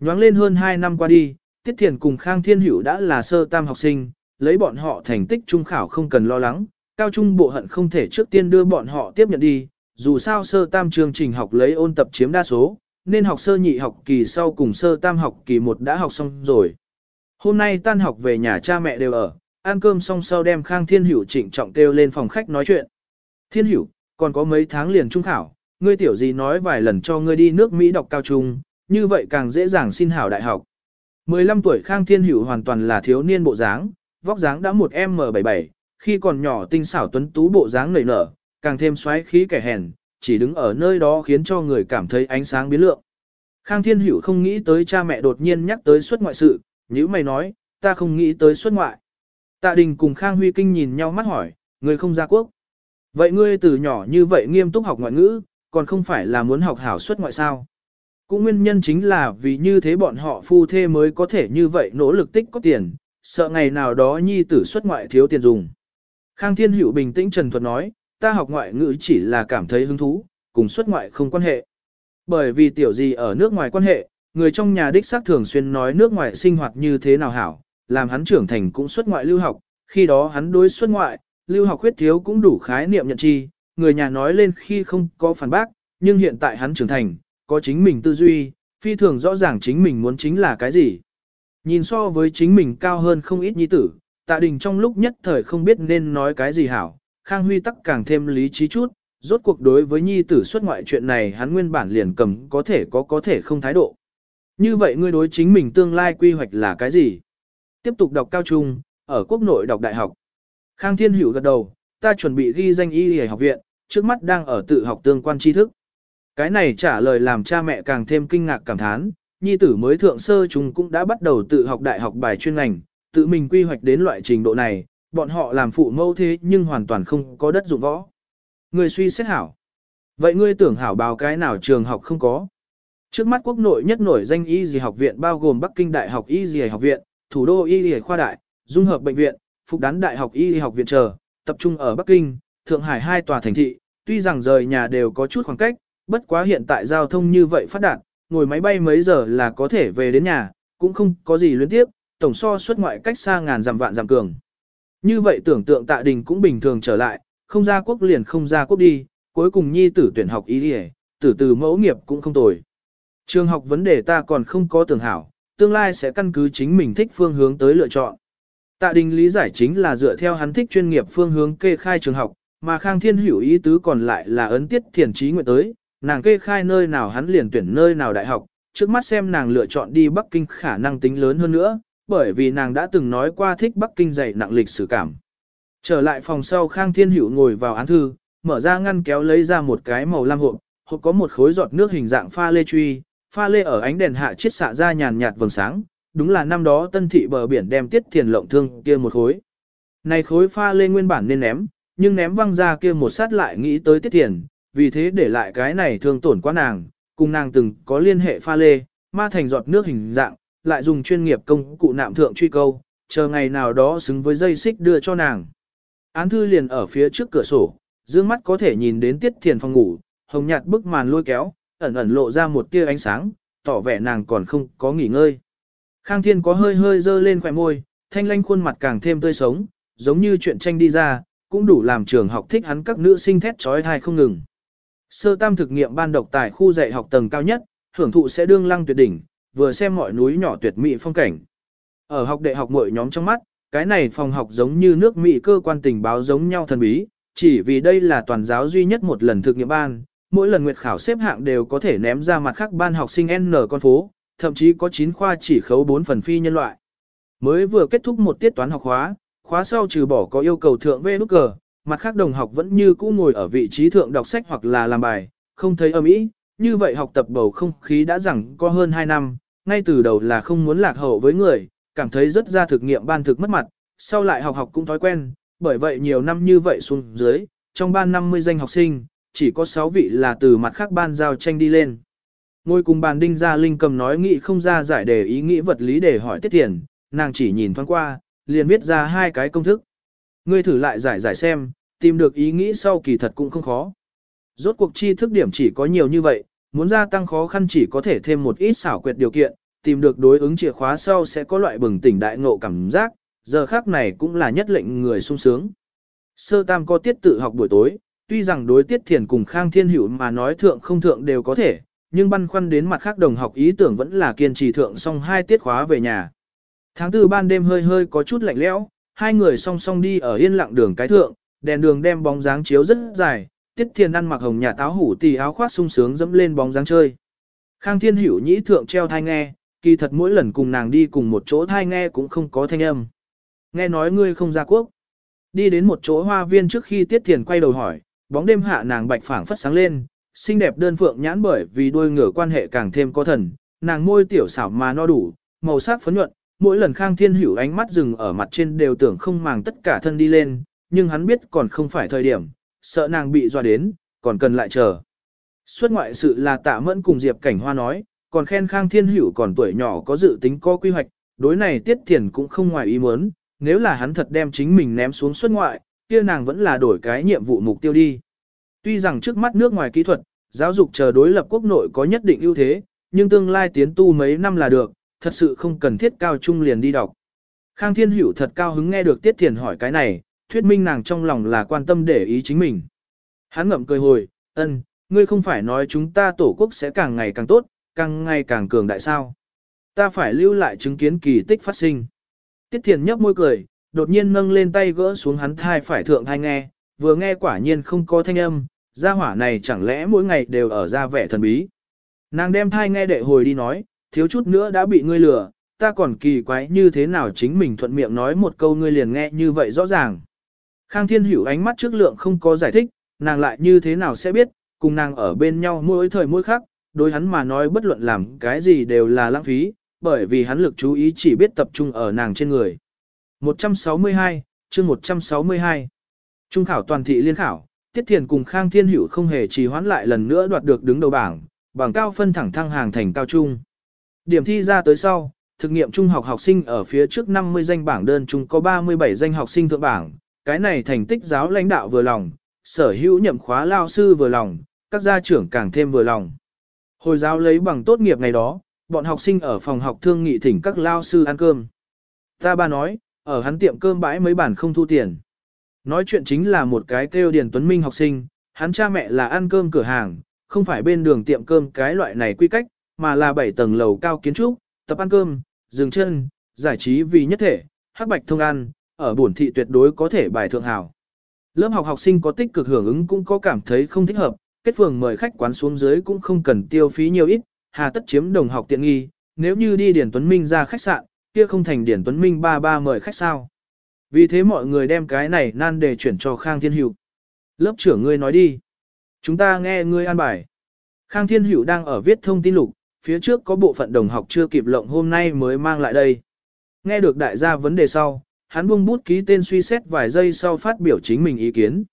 Nhoáng lên hơn 2 năm qua đi, Tiết Thiền cùng Khang Thiên Hữu đã là sơ tam học sinh, lấy bọn họ thành tích trung khảo không cần lo lắng, cao trung bộ hận không thể trước tiên đưa bọn họ tiếp nhận đi, dù sao sơ tam chương trình học lấy ôn tập chiếm đa số, nên học sơ nhị học kỳ sau cùng sơ tam học kỳ một đã học xong rồi. Hôm nay tan học về nhà cha mẹ đều ở, ăn cơm xong sau đem Khang Thiên Hữu trịnh trọng kêu lên phòng khách nói chuyện. Thiên Hữu, còn có mấy tháng liền trung khảo, ngươi tiểu gì nói vài lần cho ngươi đi nước Mỹ đọc cao trung, như vậy càng dễ dàng xin hảo đại học. 15 tuổi Khang Thiên Hữu hoàn toàn là thiếu niên bộ dáng, vóc dáng đã một M77, khi còn nhỏ tinh xảo tuấn tú bộ dáng nảy nở, càng thêm xoáy khí kẻ hèn, chỉ đứng ở nơi đó khiến cho người cảm thấy ánh sáng biến lượng. Khang Thiên Hữu không nghĩ tới cha mẹ đột nhiên nhắc tới xuất ngoại sự, nếu mày nói, ta không nghĩ tới xuất ngoại. Tạ Đình cùng Khang Huy Kinh nhìn nhau mắt hỏi, người không ra quốc. Vậy ngươi từ nhỏ như vậy nghiêm túc học ngoại ngữ, còn không phải là muốn học hảo xuất ngoại sao? Cũng nguyên nhân chính là vì như thế bọn họ phu thê mới có thể như vậy nỗ lực tích có tiền, sợ ngày nào đó nhi tử xuất ngoại thiếu tiền dùng. Khang Thiên Hữu bình tĩnh trần thuật nói, ta học ngoại ngữ chỉ là cảm thấy hứng thú, cùng xuất ngoại không quan hệ. Bởi vì tiểu gì ở nước ngoài quan hệ, người trong nhà đích xác thường xuyên nói nước ngoài sinh hoạt như thế nào hảo, làm hắn trưởng thành cũng xuất ngoại lưu học, khi đó hắn đối xuất ngoại, lưu học huyết thiếu cũng đủ khái niệm nhận chi, người nhà nói lên khi không có phản bác, nhưng hiện tại hắn trưởng thành, có chính mình tư duy, phi thường rõ ràng chính mình muốn chính là cái gì. Nhìn so với chính mình cao hơn không ít nhi tử, tạ đình trong lúc nhất thời không biết nên nói cái gì hảo, Khang Huy tắc càng thêm lý trí chút, rốt cuộc đối với nhi tử xuất ngoại chuyện này hắn nguyên bản liền cầm có thể có có thể không thái độ. Như vậy ngươi đối chính mình tương lai quy hoạch là cái gì? Tiếp tục đọc cao trung, ở quốc nội đọc đại học. Khang Thiên Hữu gật đầu, ta chuẩn bị ghi danh y y học viện, trước mắt đang ở tự học tương quan tri thức. Cái này trả lời làm cha mẹ càng thêm kinh ngạc cảm thán, nhi tử mới thượng sơ chúng cũng đã bắt đầu tự học đại học bài chuyên ngành, tự mình quy hoạch đến loại trình độ này, bọn họ làm phụ mẫu thế nhưng hoàn toàn không có đất dụng võ. Người suy xét hảo. Vậy ngươi tưởng hảo báo cái nào trường học không có? Trước mắt quốc nội nhất nổi danh y dì học viện bao gồm Bắc Kinh Đại học y dì học viện, thủ đô y y khoa đại, dung hợp bệnh viện, phục đán Đại học y y học viện chờ, tập trung ở Bắc Kinh, Thượng Hải hai tòa thành thị, tuy rằng rời nhà đều có chút khoảng cách, bất quá hiện tại giao thông như vậy phát đạt, ngồi máy bay mấy giờ là có thể về đến nhà, cũng không có gì luyến tiếp, tổng so xuất ngoại cách xa ngàn dặm vạn dặm cường. Như vậy tưởng tượng tạ đình cũng bình thường trở lại, không ra quốc liền không ra quốc đi, cuối cùng nhi tử tuyển học y y, tử từ mẫu nghiệp cũng không tồi. Trường học vấn đề ta còn không có tưởng hảo, tương lai sẽ căn cứ chính mình thích phương hướng tới lựa chọn. Tạ đình lý giải chính là dựa theo hắn thích chuyên nghiệp phương hướng kê khai trường học, mà Khang Thiên Hữu ý tứ còn lại là ấn tiết thiền trí nguyện tới, nàng kê khai nơi nào hắn liền tuyển nơi nào đại học, trước mắt xem nàng lựa chọn đi Bắc Kinh khả năng tính lớn hơn nữa, bởi vì nàng đã từng nói qua thích Bắc Kinh dạy nặng lịch sử cảm. Trở lại phòng sau Khang Thiên Hữu ngồi vào án thư, mở ra ngăn kéo lấy ra một cái màu lam hộp, hộp có một khối giọt nước hình dạng pha lê truy, pha lê ở ánh đèn hạ chiết xạ ra nhàn nhạt vầng sáng, đúng là năm đó tân thị bờ biển đem tiết thiền lộng thương kia một khối. Này khối pha lê nguyên bản nên ném, nhưng ném văng ra kia một sát lại nghĩ tới tiết thiền, vì thế để lại cái này thương tổn quá nàng, cùng nàng từng có liên hệ pha lê, ma thành giọt nước hình dạng, lại dùng chuyên nghiệp công cụ nạm thượng truy câu, chờ ngày nào đó xứng với dây xích đưa cho nàng. Án thư liền ở phía trước cửa sổ, dương mắt có thể nhìn đến tiết thiền phòng ngủ, hồng nhạt bức màn lôi kéo, ẩn ẩn lộ ra một tia ánh sáng, tỏ vẻ nàng còn không có nghỉ ngơi. Khang Thiên có hơi hơi dơ lên khỏe môi, thanh lanh khuôn mặt càng thêm tươi sống, giống như chuyện tranh đi ra, cũng đủ làm trường học thích hắn các nữ sinh thét trói thai không ngừng. Sơ tam thực nghiệm ban độc tại khu dạy học tầng cao nhất, hưởng thụ sẽ đương lăng tuyệt đỉnh, vừa xem mọi núi nhỏ tuyệt mỹ phong cảnh. Ở học đệ học mỗi nhóm trong mắt, cái này phòng học giống như nước Mỹ cơ quan tình báo giống nhau thần bí, chỉ vì đây là toàn giáo duy nhất một lần thực nghiệm ban, mỗi lần nguyệt khảo xếp hạng đều có thể ném ra mặt khác ban học sinh N con phố, thậm chí có 9 khoa chỉ khấu 4 phần phi nhân loại. Mới vừa kết thúc một tiết toán học khóa, khóa sau trừ bỏ có yêu cầu thượng về nút cờ, mặt khác đồng học vẫn như cũ ngồi ở vị trí thượng đọc sách hoặc là làm bài, không thấy âm ý, như vậy học tập bầu không khí đã rằng có hơn 2 năm, ngay từ đầu là không muốn lạc hậu với người, cảm thấy rất ra thực nghiệm ban thực mất mặt, sau lại học học cũng thói quen, bởi vậy nhiều năm như vậy xuống dưới, trong ban 50 danh học sinh, chỉ có 6 vị là từ mặt khác ban giao tranh đi lên. Ngồi cùng bàn đinh ra linh cầm nói nghị không ra giải đề ý nghĩ vật lý để hỏi tiết tiền, nàng chỉ nhìn thoáng qua, liền viết ra hai cái công thức. Ngươi thử lại giải giải xem, tìm được ý nghĩ sau kỳ thật cũng không khó. Rốt cuộc chi thức điểm chỉ có nhiều như vậy, muốn gia tăng khó khăn chỉ có thể thêm một ít xảo quyệt điều kiện, tìm được đối ứng chìa khóa sau sẽ có loại bừng tỉnh đại ngộ cảm giác, giờ khác này cũng là nhất lệnh người sung sướng. Sơ tam có tiết tự học buổi tối, tuy rằng đối tiết thiền cùng khang thiên hữu mà nói thượng không thượng đều có thể, nhưng băn khoăn đến mặt khác đồng học ý tưởng vẫn là kiên trì thượng xong hai tiết khóa về nhà. Tháng tư ban đêm hơi hơi có chút lạnh lẽo, hai người song song đi ở yên lặng đường cái thượng, đèn đường đem bóng dáng chiếu rất dài, tiết thiền ăn mặc hồng nhà táo hủ tì áo khoác sung sướng dẫm lên bóng dáng chơi. Khang thiên hữu nhĩ thượng treo thai nghe, kỳ thật mỗi lần cùng nàng đi cùng một chỗ thai nghe cũng không có thanh âm. Nghe nói ngươi không ra quốc. Đi đến một chỗ hoa viên trước khi tiết thiền quay đầu hỏi, bóng đêm hạ nàng bạch phảng phất sáng lên, xinh đẹp đơn phượng nhãn bởi vì đôi ngửa quan hệ càng thêm có thần, nàng môi tiểu xảo mà no đủ, màu sắc phấn nhuận, mỗi lần Khang Thiên Hữu ánh mắt dừng ở mặt trên đều tưởng không màng tất cả thân đi lên, nhưng hắn biết còn không phải thời điểm, sợ nàng bị dọa đến, còn cần lại chờ. Xuất ngoại sự là tạ mẫn cùng Diệp Cảnh Hoa nói, còn khen Khang Thiên Hữu còn tuổi nhỏ có dự tính có quy hoạch, đối này Tiết Thiền cũng không ngoài ý muốn, nếu là hắn thật đem chính mình ném xuống xuất ngoại, kia nàng vẫn là đổi cái nhiệm vụ mục tiêu đi. Tuy rằng trước mắt nước ngoài kỹ thuật, giáo dục chờ đối lập quốc nội có nhất định ưu thế, nhưng tương lai tiến tu mấy năm là được, thật sự không cần thiết cao trung liền đi đọc. Khang Thiên Hữu thật cao hứng nghe được Tiết Thiền hỏi cái này, thuyết minh nàng trong lòng là quan tâm để ý chính mình. Hắn ngậm cười hồi, ân, ngươi không phải nói chúng ta tổ quốc sẽ càng ngày càng tốt, càng ngày càng cường đại sao. Ta phải lưu lại chứng kiến kỳ tích phát sinh. Tiết Thiền nhấp môi cười, đột nhiên nâng lên tay gỡ xuống hắn thai phải thượng thai nghe, vừa nghe quả nhiên không có thanh âm, gia hỏa này chẳng lẽ mỗi ngày đều ở ra vẻ thần bí. Nàng đem thai nghe đệ hồi đi nói, thiếu chút nữa đã bị ngươi lừa, ta còn kỳ quái như thế nào chính mình thuận miệng nói một câu ngươi liền nghe như vậy rõ ràng. Khang Thiên Hữu ánh mắt trước lượng không có giải thích, nàng lại như thế nào sẽ biết, cùng nàng ở bên nhau mỗi thời mỗi khác, đối hắn mà nói bất luận làm cái gì đều là lãng phí, bởi vì hắn lực chú ý chỉ biết tập trung ở nàng trên người. 162, chương 162. Trung khảo toàn thị liên khảo, Tiết Thiền cùng Khang Thiên Hữu không hề trì hoãn lại lần nữa đoạt được đứng đầu bảng, bảng cao phân thẳng thăng hàng thành cao trung. Điểm thi ra tới sau, thực nghiệm trung học học sinh ở phía trước 50 danh bảng đơn chung có 37 danh học sinh thượng bảng, cái này thành tích giáo lãnh đạo vừa lòng, sở hữu nhậm khóa lao sư vừa lòng, các gia trưởng càng thêm vừa lòng. Hồi giáo lấy bằng tốt nghiệp ngày đó, bọn học sinh ở phòng học thương nghị thỉnh các lao sư ăn cơm. Ta ba nói, ở hắn tiệm cơm bãi mấy bản không thu tiền. Nói chuyện chính là một cái kêu Điền Tuấn Minh học sinh, hắn cha mẹ là ăn cơm cửa hàng, không phải bên đường tiệm cơm cái loại này quy cách, mà là 7 tầng lầu cao kiến trúc, tập ăn cơm, dừng chân, giải trí vì nhất thể, hắc bạch thông ăn, ở bổn thị tuyệt đối có thể bài thượng hảo. Lớp học học sinh có tích cực hưởng ứng cũng có cảm thấy không thích hợp, kết phường mời khách quán xuống dưới cũng không cần tiêu phí nhiều ít, hà tất chiếm đồng học tiện nghi, nếu như đi Điển Tuấn Minh ra khách sạn, kia không thành Điển Tuấn Minh ba ba mời khách sao. Vì thế mọi người đem cái này nan để chuyển cho Khang Thiên Hữu. Lớp trưởng ngươi nói đi. Chúng ta nghe ngươi an bài. Khang Thiên Hữu đang ở viết thông tin lục, phía trước có bộ phận đồng học chưa kịp lộng hôm nay mới mang lại đây. Nghe được đại gia vấn đề sau, hắn buông bút ký tên suy xét vài giây sau phát biểu chính mình ý kiến.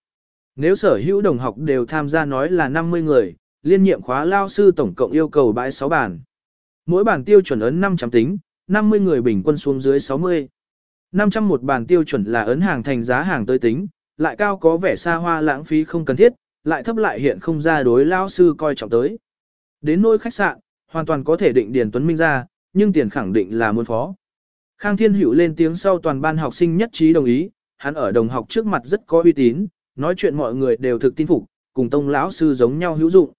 Nếu sở hữu đồng học đều tham gia nói là 50 người, liên nhiệm khóa lao sư tổng cộng yêu cầu bãi 6 bản. Mỗi bản tiêu chuẩn ấn 500 tính, 50 người bình quân xuống dưới 60. 500 một bàn tiêu chuẩn là ấn hàng thành giá hàng tới tính, lại cao có vẻ xa hoa lãng phí không cần thiết, lại thấp lại hiện không ra đối lao sư coi trọng tới. Đến nôi khách sạn, hoàn toàn có thể định Điền Tuấn Minh ra, nhưng tiền khẳng định là muôn phó. Khang Thiên Hữu lên tiếng sau toàn ban học sinh nhất trí đồng ý, hắn ở đồng học trước mặt rất có uy tín, nói chuyện mọi người đều thực tin phục, cùng tông lão sư giống nhau hữu dụng.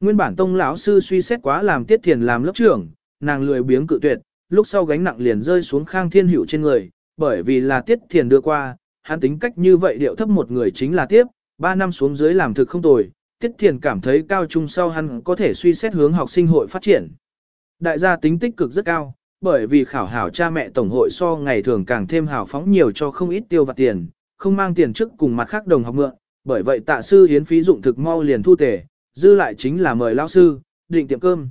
Nguyên bản tông lão sư suy xét quá làm tiết thiền làm lớp trưởng, nàng lười biếng cự tuyệt, lúc sau gánh nặng liền rơi xuống Khang Thiên Hữu trên người, bởi vì là tiết thiền đưa qua, hắn tính cách như vậy điệu thấp một người chính là tiếp, 3 năm xuống dưới làm thực không tồi, tiết thiền cảm thấy cao trung sau hắn có thể suy xét hướng học sinh hội phát triển. Đại gia tính tích cực rất cao, bởi vì khảo hảo cha mẹ tổng hội so ngày thường càng thêm hào phóng nhiều cho không ít tiêu vặt tiền, không mang tiền trước cùng mặt khác đồng học mượn, bởi vậy tạ sư hiến phí dụng thực mau liền thu tề, dư lại chính là mời lão sư, định tiệm cơm.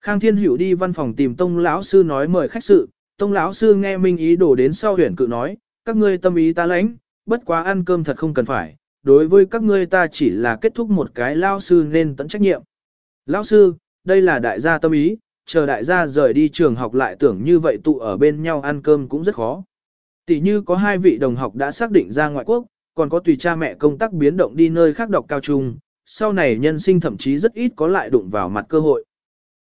Khang Thiên Hữu đi văn phòng tìm Tông lão sư nói mời khách sự, Tông lão sư nghe Minh ý đổ đến sau huyền cự nói, các ngươi tâm ý ta lãnh, bất quá ăn cơm thật không cần phải, đối với các ngươi ta chỉ là kết thúc một cái lão sư nên tận trách nhiệm. Lão sư, đây là đại gia tâm ý, chờ đại gia rời đi trường học lại tưởng như vậy tụ ở bên nhau ăn cơm cũng rất khó. Tỷ như có hai vị đồng học đã xác định ra ngoại quốc, còn có tùy cha mẹ công tác biến động đi nơi khác đọc cao trung, sau này nhân sinh thậm chí rất ít có lại đụng vào mặt cơ hội.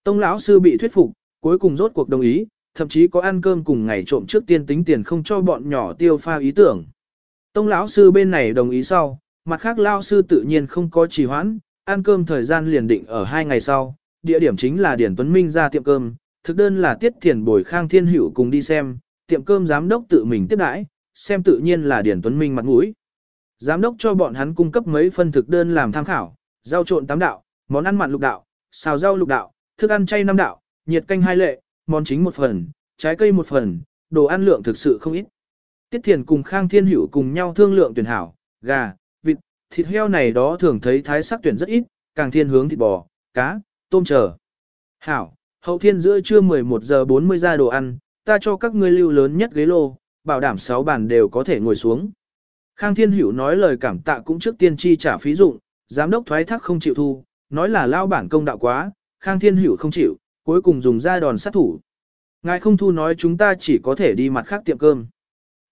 Tông lão sư bị thuyết phục, cuối cùng rốt cuộc đồng ý, thậm chí có ăn cơm cùng ngày trộm trước tiên tính tiền không cho bọn nhỏ tiêu pha ý tưởng. Tông lão sư bên này đồng ý sau, mặt khác lão sư tự nhiên không có trì hoãn, ăn cơm thời gian liền định ở hai ngày sau, địa điểm chính là Điển Tuấn Minh ra tiệm cơm, thực đơn là Tiết Thiền bồi Khang Thiên Hữu cùng đi xem, tiệm cơm giám đốc tự mình tiếp đãi, xem tự nhiên là Điển Tuấn Minh mặt mũi. Giám đốc cho bọn hắn cung cấp mấy phân thực đơn làm tham khảo, rau trộn tám đạo, món ăn mặn lục đạo, xào rau lục đạo, thức ăn chay năm đạo, nhiệt canh hai lệ, món chính một phần, trái cây một phần, đồ ăn lượng thực sự không ít. Tiết Thiền cùng Khang Thiên Hữu cùng nhau thương lượng tuyển hảo, gà, vịt, thịt heo này đó thường thấy thái sắc tuyển rất ít, càng thiên hướng thịt bò, cá, tôm trở. Hảo, hậu thiên giữa trưa 11 giờ 40 ra đồ ăn, ta cho các ngươi lưu lớn nhất ghế lô, bảo đảm 6 bàn đều có thể ngồi xuống. Khang Thiên Hữu nói lời cảm tạ cũng trước tiên chi trả phí dụng, giám đốc thoái thác không chịu thu, nói là lao bản công đạo quá, Khang Thiên Hữu không chịu, cuối cùng dùng ra đòn sát thủ. Ngài không thu nói chúng ta chỉ có thể đi mặt khác tiệm cơm.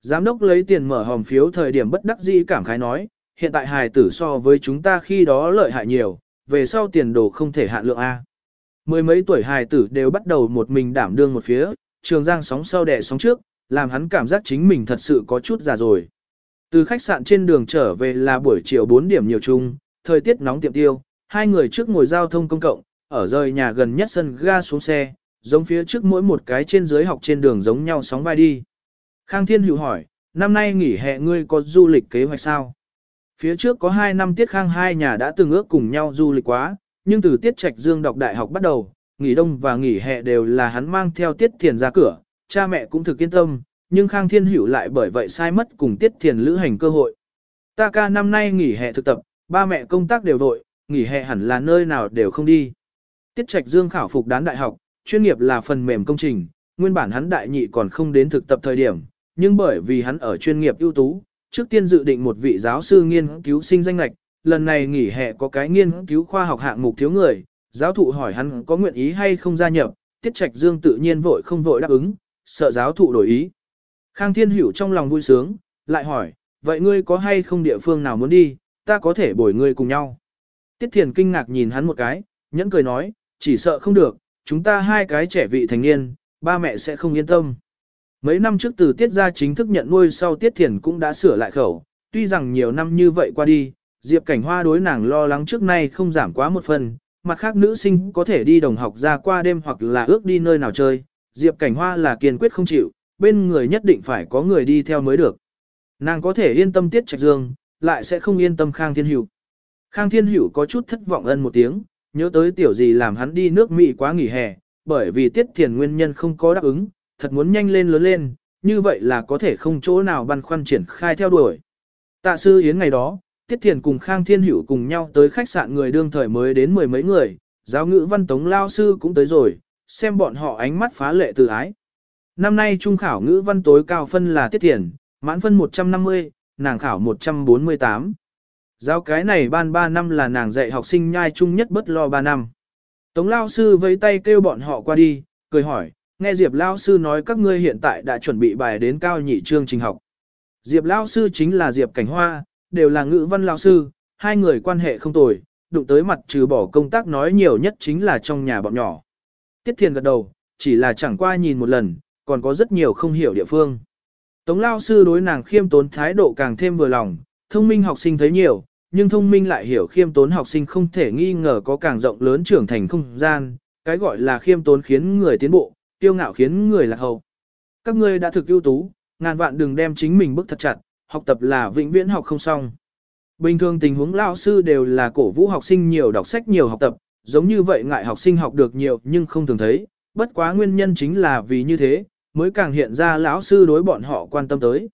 Giám đốc lấy tiền mở hòm phiếu thời điểm bất đắc dĩ cảm khái nói, hiện tại hài tử so với chúng ta khi đó lợi hại nhiều, về sau tiền đồ không thể hạn lượng A. Mười mấy tuổi hài tử đều bắt đầu một mình đảm đương một phía, trường giang sóng sau đẻ sóng trước, làm hắn cảm giác chính mình thật sự có chút già rồi. Từ khách sạn trên đường trở về là buổi chiều 4 điểm nhiều chung, thời tiết nóng tiệm tiêu, hai người trước ngồi giao thông công cộng, ở rời nhà gần nhất sân ga xuống xe, giống phía trước mỗi một cái trên dưới học trên đường giống nhau sóng vai đi. Khang Thiên Hữu hỏi, năm nay nghỉ hè ngươi có du lịch kế hoạch sao? Phía trước có 2 năm Tiết Khang hai nhà đã từng ước cùng nhau du lịch quá, nhưng từ Tiết Trạch Dương đọc đại học bắt đầu, nghỉ đông và nghỉ hè đều là hắn mang theo Tiết Thiền ra cửa, cha mẹ cũng thực yên tâm, nhưng Khang Thiên Hữu lại bởi vậy sai mất cùng Tiết Thiền lữ hành cơ hội. Ta ca năm nay nghỉ hè thực tập, ba mẹ công tác đều vội, nghỉ hè hẳn là nơi nào đều không đi. Tiết Trạch Dương khảo phục đán đại học, chuyên nghiệp là phần mềm công trình, nguyên bản hắn đại nhị còn không đến thực tập thời điểm, nhưng bởi vì hắn ở chuyên nghiệp ưu tú, trước tiên dự định một vị giáo sư nghiên cứu sinh danh lệch. lần này nghỉ hè có cái nghiên cứu khoa học hạng mục thiếu người, giáo thụ hỏi hắn có nguyện ý hay không gia nhập, Tiết Trạch Dương tự nhiên vội không vội đáp ứng, sợ giáo thụ đổi ý. Khang Thiên Hữu trong lòng vui sướng, lại hỏi, vậy ngươi có hay không địa phương nào muốn đi, ta có thể bồi ngươi cùng nhau. Tiết Thiền kinh ngạc nhìn hắn một cái, nhẫn cười nói, chỉ sợ không được, chúng ta hai cái trẻ vị thành niên, ba mẹ sẽ không yên tâm. Mấy năm trước từ Tiết gia chính thức nhận nuôi sau Tiết Thiền cũng đã sửa lại khẩu, tuy rằng nhiều năm như vậy qua đi, Diệp Cảnh Hoa đối nàng lo lắng trước nay không giảm quá một phần, mặt khác nữ sinh có thể đi đồng học ra qua đêm hoặc là ước đi nơi nào chơi, Diệp Cảnh Hoa là kiên quyết không chịu, bên người nhất định phải có người đi theo mới được. Nàng có thể yên tâm Tiết Trạch Dương, lại sẽ không yên tâm Khang Thiên Hữu. Khang Thiên Hữu có chút thất vọng ân một tiếng, nhớ tới tiểu gì làm hắn đi nước Mỹ quá nghỉ hè, bởi vì Tiết Thiền nguyên nhân không có đáp ứng, thật muốn nhanh lên lớn lên, như vậy là có thể không chỗ nào băn khoăn triển khai theo đuổi. Tạ sư Yến ngày đó, Tiết Thiền cùng Khang Thiên Hữu cùng nhau tới khách sạn người đương thời mới đến mười mấy người, giáo ngữ văn tống lao sư cũng tới rồi, xem bọn họ ánh mắt phá lệ từ ái. Năm nay trung khảo ngữ văn tối cao phân là Tiết Thiền, mãn phân 150, nàng khảo 148. Giáo cái này ban 3 năm là nàng dạy học sinh nhai chung nhất bất lo 3 năm. Tống lao sư với tay kêu bọn họ qua đi, cười hỏi, nghe Diệp lao sư nói các ngươi hiện tại đã chuẩn bị bài đến cao nhị chương trình học. Diệp lao sư chính là Diệp Cảnh Hoa, đều là ngữ văn lao sư, hai người quan hệ không tồi, đụng tới mặt trừ bỏ công tác nói nhiều nhất chính là trong nhà bọn nhỏ. Tiết Thiền gật đầu, chỉ là chẳng qua nhìn một lần, còn có rất nhiều không hiểu địa phương. Tống lao sư đối nàng khiêm tốn thái độ càng thêm vừa lòng, thông minh học sinh thấy nhiều, nhưng thông minh lại hiểu khiêm tốn học sinh không thể nghi ngờ có càng rộng lớn trưởng thành không gian, cái gọi là khiêm tốn khiến người tiến bộ, tiêu ngạo khiến người lạc hậu. Các ngươi đã thực ưu tú, ngàn vạn đừng đem chính mình bức thật chặt, học tập là vĩnh viễn học không xong. Bình thường tình huống lao sư đều là cổ vũ học sinh nhiều đọc sách nhiều học tập, giống như vậy ngại học sinh học được nhiều nhưng không thường thấy, bất quá nguyên nhân chính là vì như thế, mới càng hiện ra lão sư đối bọn họ quan tâm tới.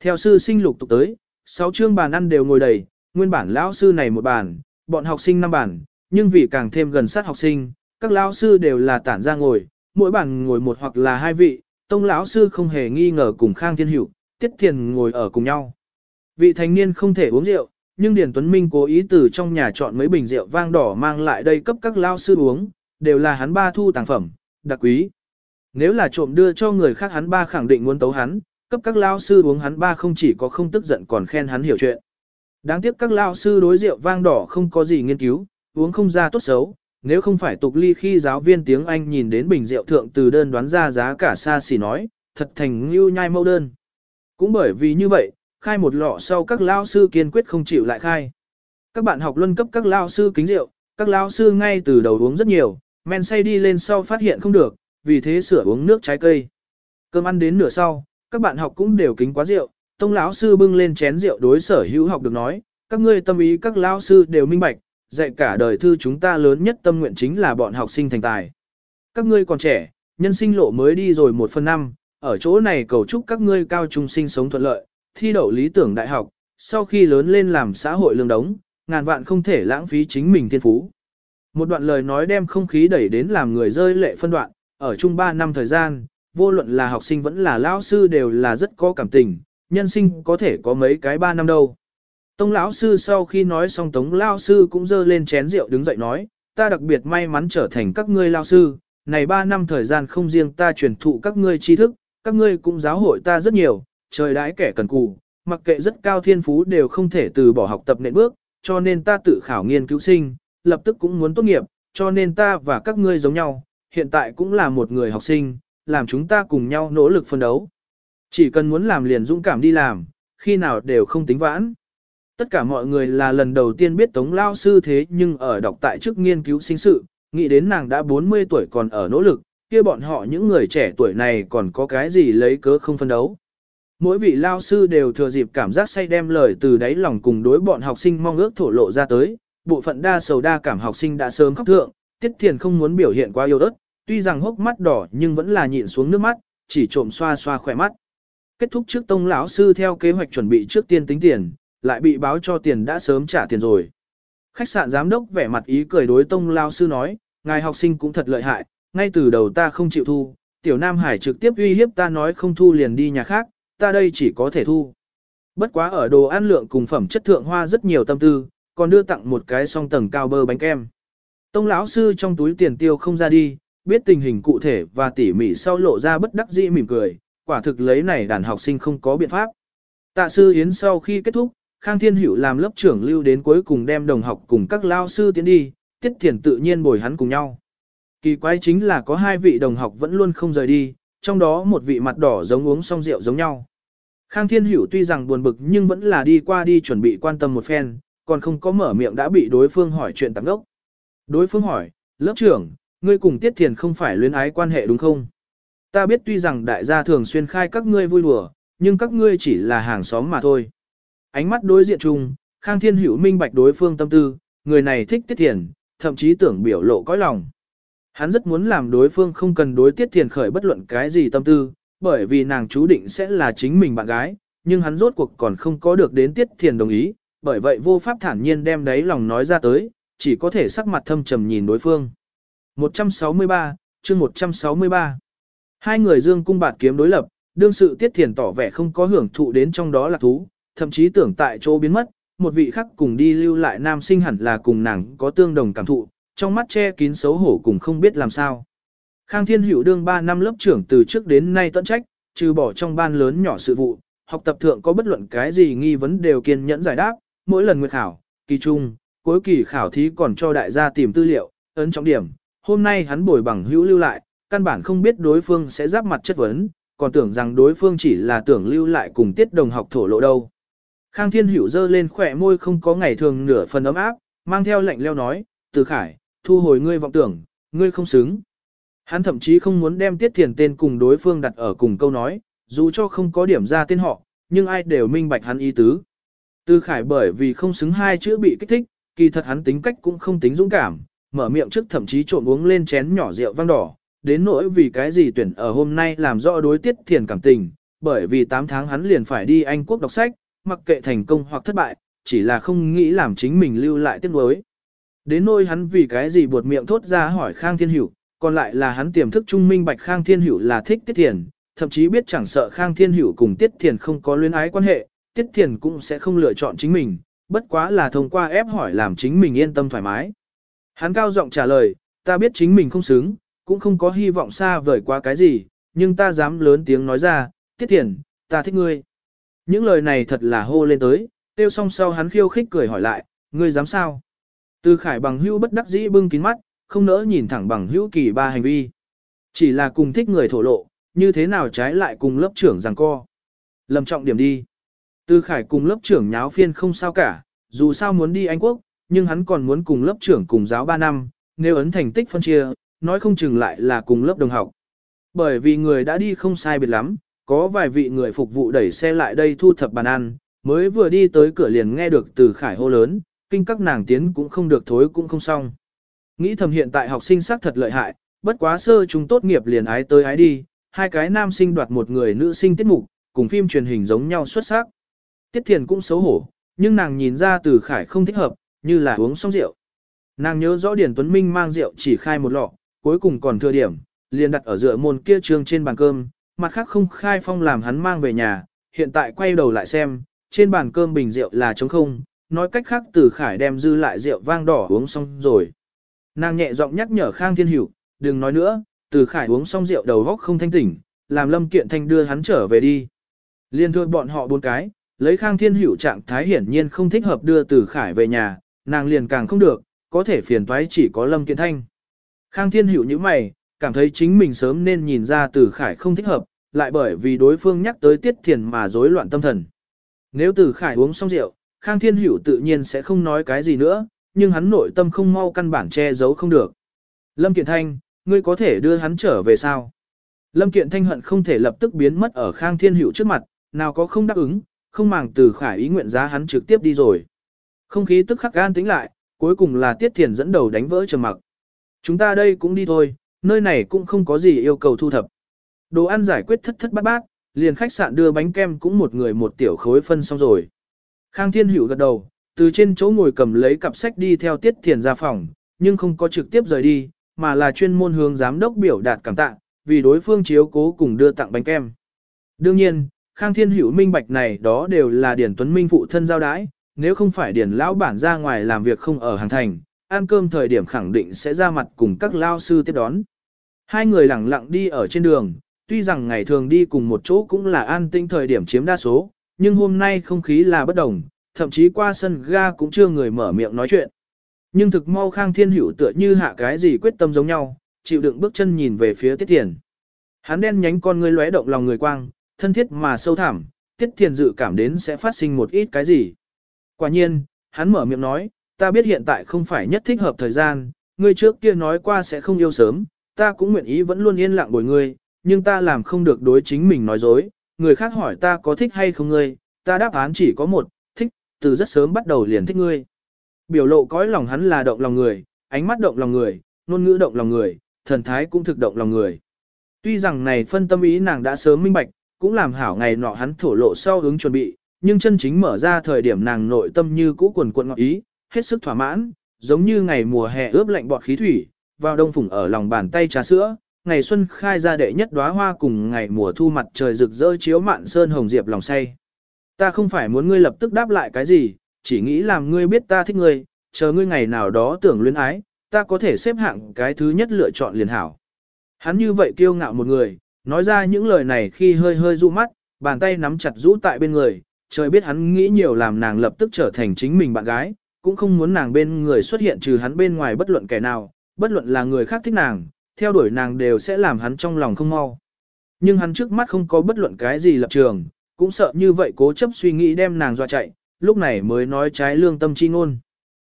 Theo sư sinh lục tục tới, sáu chương bàn ăn đều ngồi đầy, nguyên bản lão sư này một bàn, bọn học sinh năm bàn, nhưng vì càng thêm gần sát học sinh, các lão sư đều là tản ra ngồi, mỗi bàn ngồi một hoặc là hai vị, tông lão sư không hề nghi ngờ cùng Khang Thiên Hữu, Tiết Thiền ngồi ở cùng nhau. Vị thanh niên không thể uống rượu, nhưng Điền Tuấn Minh cố ý từ trong nhà chọn mấy bình rượu vang đỏ mang lại đây cấp các lão sư uống, đều là hắn ba thu tàng phẩm, đặc quý. Nếu là trộm đưa cho người khác hắn ba khẳng định muốn tấu hắn, cấp các lão sư uống hắn ba không chỉ có không tức giận còn khen hắn hiểu chuyện. Đáng tiếc các lao sư đối rượu vang đỏ không có gì nghiên cứu, uống không ra tốt xấu, nếu không phải tục ly khi giáo viên tiếng Anh nhìn đến bình rượu thượng từ đơn đoán ra giá cả xa xỉ nói, thật thành như nhai mâu đơn. Cũng bởi vì như vậy, khai một lọ sau các lao sư kiên quyết không chịu lại khai. Các bạn học luân cấp các lao sư kính rượu, các lao sư ngay từ đầu uống rất nhiều, men say đi lên sau phát hiện không được, vì thế sửa uống nước trái cây. Cơm ăn đến nửa sau, các bạn học cũng đều kính quá rượu, tông lão sư bưng lên chén rượu đối sở hữu học được nói, các ngươi tâm ý các lão sư đều minh bạch, dạy cả đời thư chúng ta lớn nhất tâm nguyện chính là bọn học sinh thành tài. Các ngươi còn trẻ, nhân sinh lộ mới đi rồi một phần năm, ở chỗ này cầu chúc các ngươi cao trung sinh sống thuận lợi, thi đậu lý tưởng đại học, sau khi lớn lên làm xã hội lương đống, ngàn vạn không thể lãng phí chính mình thiên phú. Một đoạn lời nói đem không khí đẩy đến làm người rơi lệ phân đoạn, ở chung 3 năm thời gian, vô luận là học sinh vẫn là lão sư đều là rất có cảm tình, nhân sinh có thể có mấy cái ba năm đâu. Tông lão sư sau khi nói xong tống lão sư cũng dơ lên chén rượu đứng dậy nói, ta đặc biệt may mắn trở thành các ngươi lão sư, này ba năm thời gian không riêng ta truyền thụ các ngươi tri thức, các ngươi cũng giáo hội ta rất nhiều, trời đãi kẻ cần cù, mặc kệ rất cao thiên phú đều không thể từ bỏ học tập nện bước, cho nên ta tự khảo nghiên cứu sinh, lập tức cũng muốn tốt nghiệp, cho nên ta và các ngươi giống nhau, hiện tại cũng là một người học sinh, làm chúng ta cùng nhau nỗ lực phân đấu. Chỉ cần muốn làm liền dũng cảm đi làm, khi nào đều không tính vãn. Tất cả mọi người là lần đầu tiên biết Tống Lao Sư thế nhưng ở đọc tại chức nghiên cứu sinh sự, nghĩ đến nàng đã 40 tuổi còn ở nỗ lực, kia bọn họ những người trẻ tuổi này còn có cái gì lấy cớ không phân đấu. Mỗi vị lao sư đều thừa dịp cảm giác say đem lời từ đáy lòng cùng đối bọn học sinh mong ước thổ lộ ra tới, bộ phận đa sầu đa cảm học sinh đã sớm khóc thượng, tiết thiền không muốn biểu hiện quá yêu đất, tuy rằng hốc mắt đỏ nhưng vẫn là nhịn xuống nước mắt, chỉ trộm xoa xoa khỏe mắt. Kết thúc trước tông lão sư theo kế hoạch chuẩn bị trước tiên tính tiền, lại bị báo cho tiền đã sớm trả tiền rồi. Khách sạn giám đốc vẻ mặt ý cười đối tông lão sư nói, ngài học sinh cũng thật lợi hại, ngay từ đầu ta không chịu thu, tiểu Nam Hải trực tiếp uy hiếp ta nói không thu liền đi nhà khác, ta đây chỉ có thể thu. Bất quá ở đồ ăn lượng cùng phẩm chất thượng hoa rất nhiều tâm tư, còn đưa tặng một cái song tầng cao bơ bánh kem. Tông lão sư trong túi tiền tiêu không ra đi, biết tình hình cụ thể và tỉ mỉ sau lộ ra bất đắc dĩ mỉm cười, quả thực lấy này đàn học sinh không có biện pháp. Tạ sư Yến sau khi kết thúc, Khang Thiên Hữu làm lớp trưởng lưu đến cuối cùng đem đồng học cùng các lao sư tiến đi, Tiết Thiền tự nhiên bồi hắn cùng nhau. Kỳ quái chính là có hai vị đồng học vẫn luôn không rời đi, trong đó một vị mặt đỏ giống uống xong rượu giống nhau. Khang Thiên Hữu tuy rằng buồn bực nhưng vẫn là đi qua đi chuẩn bị quan tâm một phen, còn không có mở miệng đã bị đối phương hỏi chuyện tạm đốc. Đối phương hỏi, lớp trưởng, ngươi cùng Tiết Thiền không phải luyến ái quan hệ đúng không? Ta biết tuy rằng đại gia thường xuyên khai các ngươi vui đùa, nhưng các ngươi chỉ là hàng xóm mà thôi. Ánh mắt đối diện chung, Khang Thiên Hữu minh bạch đối phương tâm tư, người này thích Tiết Thiền, thậm chí tưởng biểu lộ cõi lòng. Hắn rất muốn làm đối phương không cần đối Tiết Thiền khởi bất luận cái gì tâm tư, bởi vì nàng chú định sẽ là chính mình bạn gái, nhưng hắn rốt cuộc còn không có được đến Tiết Thiền đồng ý, bởi vậy vô pháp thản nhiên đem đấy lòng nói ra tới, chỉ có thể sắc mặt thâm trầm nhìn đối phương. 163, chương 163 Hai người dương cung bạt kiếm đối lập, đương sự Tiết Thiền tỏ vẻ không có hưởng thụ đến trong đó là thú, thậm chí tưởng tại chỗ biến mất, một vị khác cùng đi lưu lại nam sinh hẳn là cùng nàng có tương đồng cảm thụ, trong mắt che kín xấu hổ cùng không biết làm sao. Khang Thiên Hữu đương 3 năm lớp trưởng từ trước đến nay tận trách, trừ bỏ trong ban lớn nhỏ sự vụ, học tập thượng có bất luận cái gì nghi vấn đều kiên nhẫn giải đáp, mỗi lần nguyệt khảo, kỳ trung, cuối kỳ khảo thí còn cho đại gia tìm tư liệu, ấn trọng điểm. Hôm nay hắn bồi bằng hữu lưu lại, căn bản không biết đối phương sẽ giáp mặt chất vấn, còn tưởng rằng đối phương chỉ là tưởng lưu lại cùng tiết đồng học thổ lộ đâu. Khang Thiên Hữu dơ lên khỏe môi không có ngày thường nửa phần ấm áp, mang theo lạnh leo nói, từ khải, thu hồi ngươi vọng tưởng, ngươi không xứng. Hắn thậm chí không muốn đem tiết thiền tên cùng đối phương đặt ở cùng câu nói, dù cho không có điểm ra tên họ, nhưng ai đều minh bạch hắn ý tứ. Từ khải bởi vì không xứng hai chữ bị kích thích, kỳ thật hắn tính cách cũng không tính dũng cảm, mở miệng trước thậm chí trộn uống lên chén nhỏ rượu vang đỏ, đến nỗi vì cái gì tuyển ở hôm nay làm rõ đối tiết thiền cảm tình, bởi vì 8 tháng hắn liền phải đi Anh quốc đọc sách, mặc kệ thành công hoặc thất bại, chỉ là không nghĩ làm chính mình lưu lại tiếc nuối. Đến nỗi hắn vì cái gì buột miệng thốt ra hỏi Khang Thiên Hữu, còn lại là hắn tiềm thức trung minh bạch Khang Thiên Hữu là thích Tiết Thiền, thậm chí biết chẳng sợ Khang Thiên Hữu cùng Tiết Thiền không có luyến ái quan hệ, Tiết Thiền cũng sẽ không lựa chọn chính mình, bất quá là thông qua ép hỏi làm chính mình yên tâm thoải mái. Hắn cao giọng trả lời, ta biết chính mình không xứng, cũng không có hy vọng xa vời quá cái gì, nhưng ta dám lớn tiếng nói ra, Tiết Thiền, ta thích ngươi. Những lời này thật là hô lên tới, tiêu song sau hắn khiêu khích cười hỏi lại, ngươi dám sao? Từ khải bằng hữu bất đắc dĩ bưng kín mắt, không nỡ nhìn thẳng bằng hữu kỳ ba hành vi. Chỉ là cùng thích người thổ lộ, như thế nào trái lại cùng lớp trưởng rằng co. Lầm trọng điểm đi. Từ khải cùng lớp trưởng nháo phiên không sao cả, dù sao muốn đi Anh Quốc, nhưng hắn còn muốn cùng lớp trưởng cùng giáo 3 năm, nếu ấn thành tích phân chia, nói không chừng lại là cùng lớp đồng học. Bởi vì người đã đi không sai biệt lắm, có vài vị người phục vụ đẩy xe lại đây thu thập bàn ăn, mới vừa đi tới cửa liền nghe được từ khải hô lớn, kinh các nàng tiến cũng không được thối cũng không xong. Nghĩ thầm hiện tại học sinh sắc thật lợi hại, bất quá sơ chúng tốt nghiệp liền ái tới ái đi, hai cái nam sinh đoạt một người nữ sinh tiết mục, cùng phim truyền hình giống nhau xuất sắc. Tiết thiền cũng xấu hổ, nhưng nàng nhìn ra từ khải không thích hợp, như là uống xong rượu. Nàng nhớ rõ Điển Tuấn Minh mang rượu chỉ khai một lọ, cuối cùng còn thừa điểm, liền đặt ở dựa môn kia trường trên bàn cơm, mặt khác không khai phong làm hắn mang về nhà, hiện tại quay đầu lại xem, trên bàn cơm bình rượu là trống không, nói cách khác từ khải đem dư lại rượu vang đỏ uống xong rồi. Nàng nhẹ giọng nhắc nhở Khang Thiên Hữu, đừng nói nữa, từ khải uống xong rượu đầu góc không thanh tỉnh, làm Lâm Kiện Thanh đưa hắn trở về đi. Liên thôi bọn họ bốn cái, lấy Khang Thiên Hữu trạng thái hiển nhiên không thích hợp đưa từ khải về nhà, nàng liền càng không được, có thể phiền toái chỉ có Lâm Kiện Thanh. Khang Thiên Hữu như mày, cảm thấy chính mình sớm nên nhìn ra từ khải không thích hợp, lại bởi vì đối phương nhắc tới tiết thiền mà rối loạn tâm thần. Nếu từ khải uống xong rượu, Khang Thiên Hữu tự nhiên sẽ không nói cái gì nữa, nhưng hắn nội tâm không mau căn bản che giấu không được. Lâm Kiện Thanh, ngươi có thể đưa hắn trở về sao? Lâm Kiện Thanh hận không thể lập tức biến mất ở Khang Thiên Hữu trước mặt, nào có không đáp ứng, không màng từ khải ý nguyện giá hắn trực tiếp đi rồi. Không khí tức khắc gan tính lại, cuối cùng là Tiết Thiền dẫn đầu đánh vỡ trầm mặc. Chúng ta đây cũng đi thôi, nơi này cũng không có gì yêu cầu thu thập. Đồ ăn giải quyết thất thất bát bát, liền khách sạn đưa bánh kem cũng một người một tiểu khối phân xong rồi. Khang Thiên Hữu gật đầu, từ trên chỗ ngồi cầm lấy cặp sách đi theo Tiết Thiền ra phòng, nhưng không có trực tiếp rời đi, mà là chuyên môn hướng giám đốc biểu đạt cảm tạ, vì đối phương chiếu cố cùng đưa tặng bánh kem. Đương nhiên, Khang Thiên Hữu minh bạch này đó đều là Điển Tuấn Minh phụ thân giao đái, nếu không phải Điển lão bản ra ngoài làm việc không ở hàng thành, ăn cơm thời điểm khẳng định sẽ ra mặt cùng các lao sư tiếp đón. Hai người lặng lặng đi ở trên đường, tuy rằng ngày thường đi cùng một chỗ cũng là an tinh thời điểm chiếm đa số, nhưng hôm nay không khí là bất đồng, thậm chí qua sân ga cũng chưa người mở miệng nói chuyện. Nhưng thực mau Khang Thiên Hữu tựa như hạ cái gì quyết tâm giống nhau, chịu đựng bước chân nhìn về phía Tiết Thiền. Hắn đen nhánh con ngươi lóe động lòng người quang, thân thiết mà sâu thẳm, Tiết Thiền dự cảm đến sẽ phát sinh một ít cái gì. Quả nhiên, hắn mở miệng nói, ta biết hiện tại không phải nhất thích hợp thời gian, ngươi trước kia nói qua sẽ không yêu sớm, ta cũng nguyện ý vẫn luôn yên lặng bồi ngươi, nhưng ta làm không được đối chính mình nói dối, người khác hỏi ta có thích hay không ngươi, ta đáp án chỉ có một, thích, từ rất sớm bắt đầu liền thích ngươi. Biểu lộ cõi lòng hắn là động lòng người, ánh mắt động lòng người, ngôn ngữ động lòng người, thần thái cũng thực động lòng người. Tuy rằng này phân tâm ý nàng đã sớm minh bạch, cũng làm hảo ngày nọ hắn thổ lộ sau hướng chuẩn bị, nhưng chân chính mở ra thời điểm nàng nội tâm như cũ quần quận ngọ ý, hết sức thỏa mãn, giống như ngày mùa hè ướp lạnh bọt khí thủy, vào đông phủng ở lòng bàn tay trà sữa, ngày xuân khai ra đệ nhất đóa hoa cùng ngày mùa thu mặt trời rực rỡ chiếu mạn sơn hồng diệp lòng say. Ta không phải muốn ngươi lập tức đáp lại cái gì, chỉ nghĩ làm ngươi biết ta thích ngươi, chờ ngươi ngày nào đó tưởng luyến ái, ta có thể xếp hạng cái thứ nhất lựa chọn liền hảo. Hắn như vậy kiêu ngạo một người, nói ra những lời này khi hơi hơi du mắt, bàn tay nắm chặt rũ tại bên người, trời biết hắn nghĩ nhiều làm nàng lập tức trở thành chính mình bạn gái, cũng không muốn nàng bên người xuất hiện trừ hắn bên ngoài bất luận kẻ nào, bất luận là người khác thích nàng, theo đuổi nàng đều sẽ làm hắn trong lòng không mau. Nhưng hắn trước mắt không có bất luận cái gì lập trường, cũng sợ như vậy cố chấp suy nghĩ đem nàng dọa chạy, lúc này mới nói trái lương tâm chi ngôn.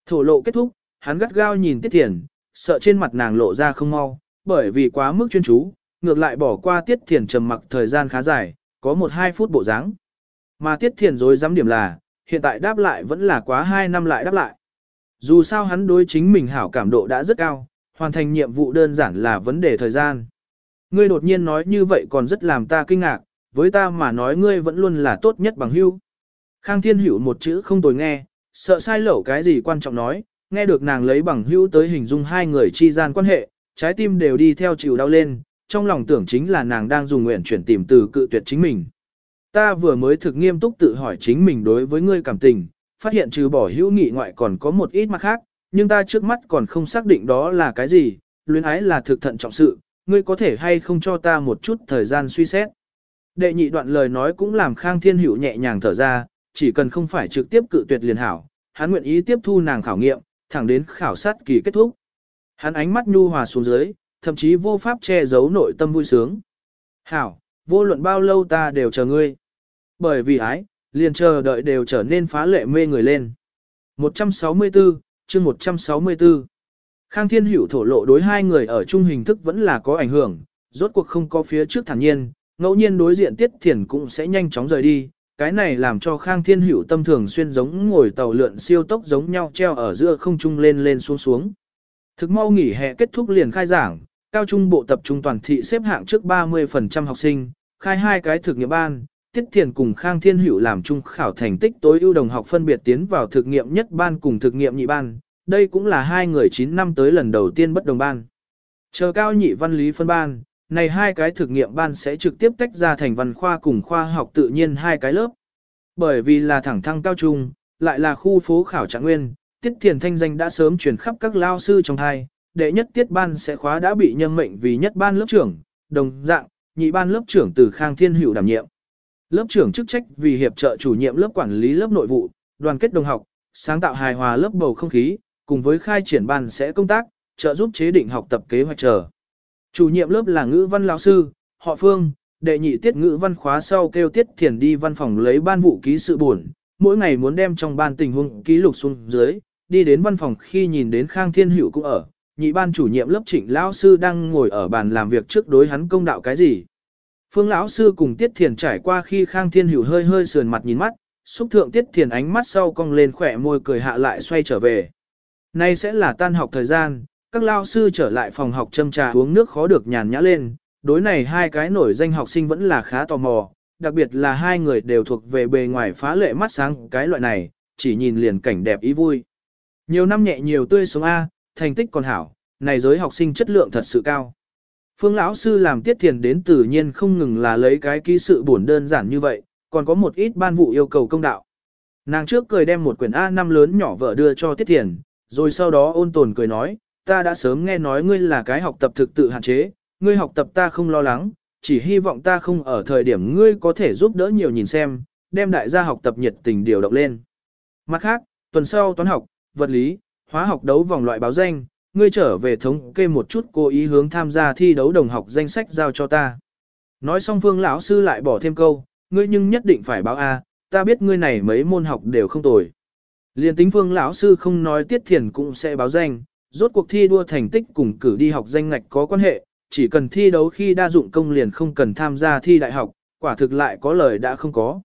Thổ lộ kết thúc, hắn gắt gao nhìn Tiết Thiền, sợ trên mặt nàng lộ ra không mau, bởi vì quá mức chuyên chú, ngược lại bỏ qua Tiết Thiền trầm mặc thời gian khá dài, có một hai phút bộ dáng. Mà Tiết Thiền dối dám điểm là, hiện tại đáp lại vẫn là quá 2 năm lại đáp lại. Dù sao hắn đối chính mình hảo cảm độ đã rất cao, hoàn thành nhiệm vụ đơn giản là vấn đề thời gian. Ngươi đột nhiên nói như vậy còn rất làm ta kinh ngạc, với ta mà nói ngươi vẫn luôn là tốt nhất bằng hữu. Khang Thiên Hữu một chữ không tồi nghe, sợ sai lẩu cái gì quan trọng nói, nghe được nàng lấy bằng hữu tới hình dung hai người chi gian quan hệ, trái tim đều đi theo chịu đau lên, trong lòng tưởng chính là nàng đang dùng nguyện chuyển tìm từ cự tuyệt chính mình. Ta vừa mới thực nghiêm túc tự hỏi chính mình đối với ngươi cảm tình, phát hiện trừ bỏ hữu nghị ngoại còn có một ít mặt khác, nhưng ta trước mắt còn không xác định đó là cái gì, luyến ái là thực thận trọng sự, ngươi có thể hay không cho ta một chút thời gian suy xét. Đệ nhị đoạn lời nói cũng làm Khang Thiên Hữu nhẹ nhàng thở ra, chỉ cần không phải trực tiếp cự tuyệt liền hảo, hắn nguyện ý tiếp thu nàng khảo nghiệm, thẳng đến khảo sát kỳ kết thúc. Hắn ánh mắt nhu hòa xuống dưới, thậm chí vô pháp che giấu nội tâm vui sướng. Hảo, vô luận bao lâu ta đều chờ ngươi. Bởi vì ái, liền chờ đợi đều trở nên phá lệ mê người lên. 164, chương 164. Khang Thiên Hữu thổ lộ đối hai người ở chung hình thức vẫn là có ảnh hưởng, rốt cuộc không có phía trước thản nhiên, ngẫu nhiên đối diện Tiết Thiền cũng sẽ nhanh chóng rời đi, cái này làm cho Khang Thiên Hữu tâm thường xuyên giống ngồi tàu lượn siêu tốc giống nhau treo ở giữa không trung lên lên xuống xuống. Thực mau nghỉ hè kết thúc liền khai giảng, cao trung bộ tập trung toàn thị xếp hạng trước 30% học sinh, khai hai cái thực nghiệm ban, Tiết Thiền cùng Khang Thiên Hữu làm chung khảo thành tích tối ưu đồng học phân biệt tiến vào thực nghiệm nhất ban cùng thực nghiệm nhị ban, đây cũng là hai người 9 năm tới lần đầu tiên bất đồng ban. Chờ cao nhị văn lý phân ban, này hai cái thực nghiệm ban sẽ trực tiếp tách ra thành văn khoa cùng khoa học tự nhiên hai cái lớp. Bởi vì là thẳng thăng cao trung, lại là khu phố khảo trạng nguyên, Tiết Thiền thanh danh đã sớm truyền khắp các lao sư trong hai, đệ nhất tiết ban sẽ khóa đã bị nhân mệnh vì nhất ban lớp trưởng, đồng dạng, nhị ban lớp trưởng từ Khang Thiên Hữu đảm nhiệm. Lớp trưởng chức trách vì hiệp trợ chủ nhiệm lớp quản lý lớp nội vụ, đoàn kết đồng học, sáng tạo hài hòa lớp bầu không khí, cùng với khai triển ban sẽ công tác, trợ giúp chế định học tập kế hoạch chờ. Chủ nhiệm lớp là ngữ văn lão sư, họ Phương, đệ nhị tiết ngữ văn khóa sau kêu tiết thiền đi văn phòng lấy ban vụ ký sự buồn, mỗi ngày muốn đem trong ban tình huống ký lục xuống dưới, đi đến văn phòng khi nhìn đến Khang Thiên Hữu cũng ở, nhị ban chủ nhiệm lớp Trịnh lão sư đang ngồi ở bàn làm việc trước đối hắn công đạo cái gì. Phương lão sư cùng Tiết Thiền trải qua khi Khang Thiên Hữu hơi hơi sườn mặt nhìn mắt, xúc thượng Tiết Thiền ánh mắt sau cong lên khỏe môi cười hạ lại xoay trở về. Nay sẽ là tan học thời gian, các lao sư trở lại phòng học châm trà uống nước khó được nhàn nhã lên, đối này hai cái nổi danh học sinh vẫn là khá tò mò, đặc biệt là hai người đều thuộc về bề ngoài phá lệ mắt sáng cái loại này, chỉ nhìn liền cảnh đẹp ý vui. Nhiều năm nhẹ nhiều tươi sống A, thành tích còn hảo, này giới học sinh chất lượng thật sự cao. Phương lão sư làm tiết thiền đến tự nhiên không ngừng là lấy cái ký sự buồn đơn giản như vậy, còn có một ít ban vụ yêu cầu công đạo. Nàng trước cười đem một quyển a năm lớn nhỏ vợ đưa cho tiết thiền, rồi sau đó ôn tồn cười nói, ta đã sớm nghe nói ngươi là cái học tập thực tự hạn chế, ngươi học tập ta không lo lắng, chỉ hy vọng ta không ở thời điểm ngươi có thể giúp đỡ nhiều nhìn xem, đem đại gia học tập nhiệt tình điều động lên. Mặt khác, tuần sau toán học, vật lý, hóa học đấu vòng loại báo danh, ngươi trở về thống kê một chút cố ý hướng tham gia thi đấu đồng học danh sách giao cho ta. Nói xong phương lão sư lại bỏ thêm câu, ngươi nhưng nhất định phải báo A, ta biết ngươi này mấy môn học đều không tồi. Liên tính phương lão sư không nói tiết thiền cũng sẽ báo danh, rốt cuộc thi đua thành tích cùng cử đi học danh ngạch có quan hệ, chỉ cần thi đấu khi đa dụng công liền không cần tham gia thi đại học, quả thực lại có lời đã không có.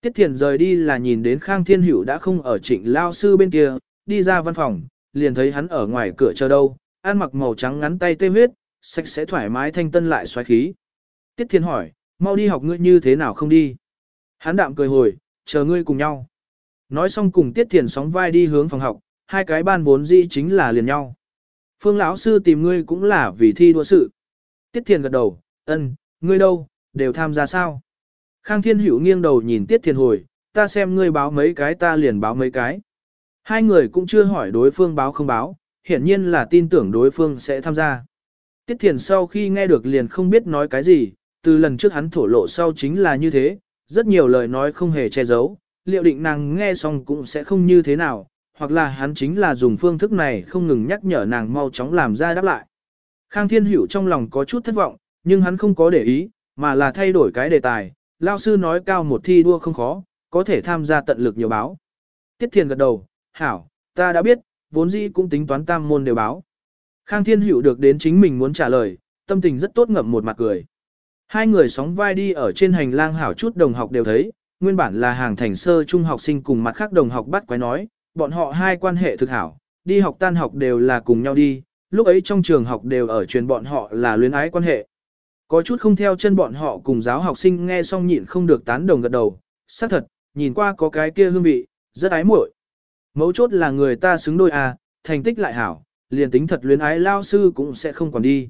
Tiết thiền rời đi là nhìn đến Khang Thiên Hữu đã không ở trịnh lao sư bên kia, đi ra văn phòng, liền thấy hắn ở ngoài cửa chờ đâu, ăn mặc màu trắng ngắn tay tê huyết, sạch sẽ thoải mái thanh tân lại xoáy khí. Tiết Thiên hỏi, mau đi học ngươi như thế nào không đi? Hắn đạm cười hồi, chờ ngươi cùng nhau. Nói xong cùng Tiết Thiền sóng vai đi hướng phòng học, hai cái ban vốn dĩ chính là liền nhau. Phương lão sư tìm ngươi cũng là vì thi đua sự. Tiết Thiền gật đầu, ân, ngươi đâu, đều tham gia sao? Khang Thiên Hữu nghiêng đầu nhìn Tiết Thiền hồi, ta xem ngươi báo mấy cái ta liền báo mấy cái. Hai người cũng chưa hỏi đối phương báo không báo, hiển nhiên là tin tưởng đối phương sẽ tham gia. Tiết Thiền sau khi nghe được liền không biết nói cái gì, từ lần trước hắn thổ lộ sau chính là như thế, rất nhiều lời nói không hề che giấu, liệu định nàng nghe xong cũng sẽ không như thế nào, hoặc là hắn chính là dùng phương thức này không ngừng nhắc nhở nàng mau chóng làm ra đáp lại. Khang Thiên Hữu trong lòng có chút thất vọng, nhưng hắn không có để ý, mà là thay đổi cái đề tài, lao sư nói cao một thi đua không khó, có thể tham gia tận lực nhiều báo. Tiết Thiền gật đầu, hảo, ta đã biết, vốn dĩ cũng tính toán tam môn đều báo. Khang Thiên Hữu được đến chính mình muốn trả lời, tâm tình rất tốt ngậm một mặt cười. Hai người sóng vai đi ở trên hành lang hảo chút đồng học đều thấy, nguyên bản là hàng thành sơ trung học sinh cùng mặt khác đồng học bắt quái nói, bọn họ hai quan hệ thực hảo, đi học tan học đều là cùng nhau đi, lúc ấy trong trường học đều ở truyền bọn họ là luyến ái quan hệ. Có chút không theo chân bọn họ cùng giáo học sinh nghe xong nhịn không được tán đồng gật đầu, xác thật, nhìn qua có cái kia hương vị, rất ái muội. Mấu chốt là người ta xứng đôi à, thành tích lại hảo, liền tính thật luyến ái lao sư cũng sẽ không còn đi.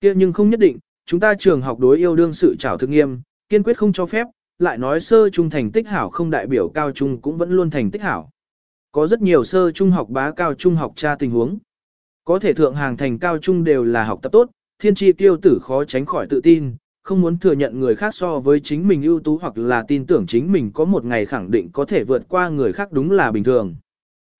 Kia nhưng không nhất định, chúng ta trường học đối yêu đương sự trảo thực nghiêm, kiên quyết không cho phép, lại nói sơ trung thành tích hảo không đại biểu cao trung cũng vẫn luôn thành tích hảo. Có rất nhiều sơ trung học bá cao trung học tra tình huống. Có thể thượng hàng thành cao trung đều là học tập tốt, thiên tri tiêu tử khó tránh khỏi tự tin, không muốn thừa nhận người khác so với chính mình ưu tú hoặc là tin tưởng chính mình có một ngày khẳng định có thể vượt qua người khác đúng là bình thường.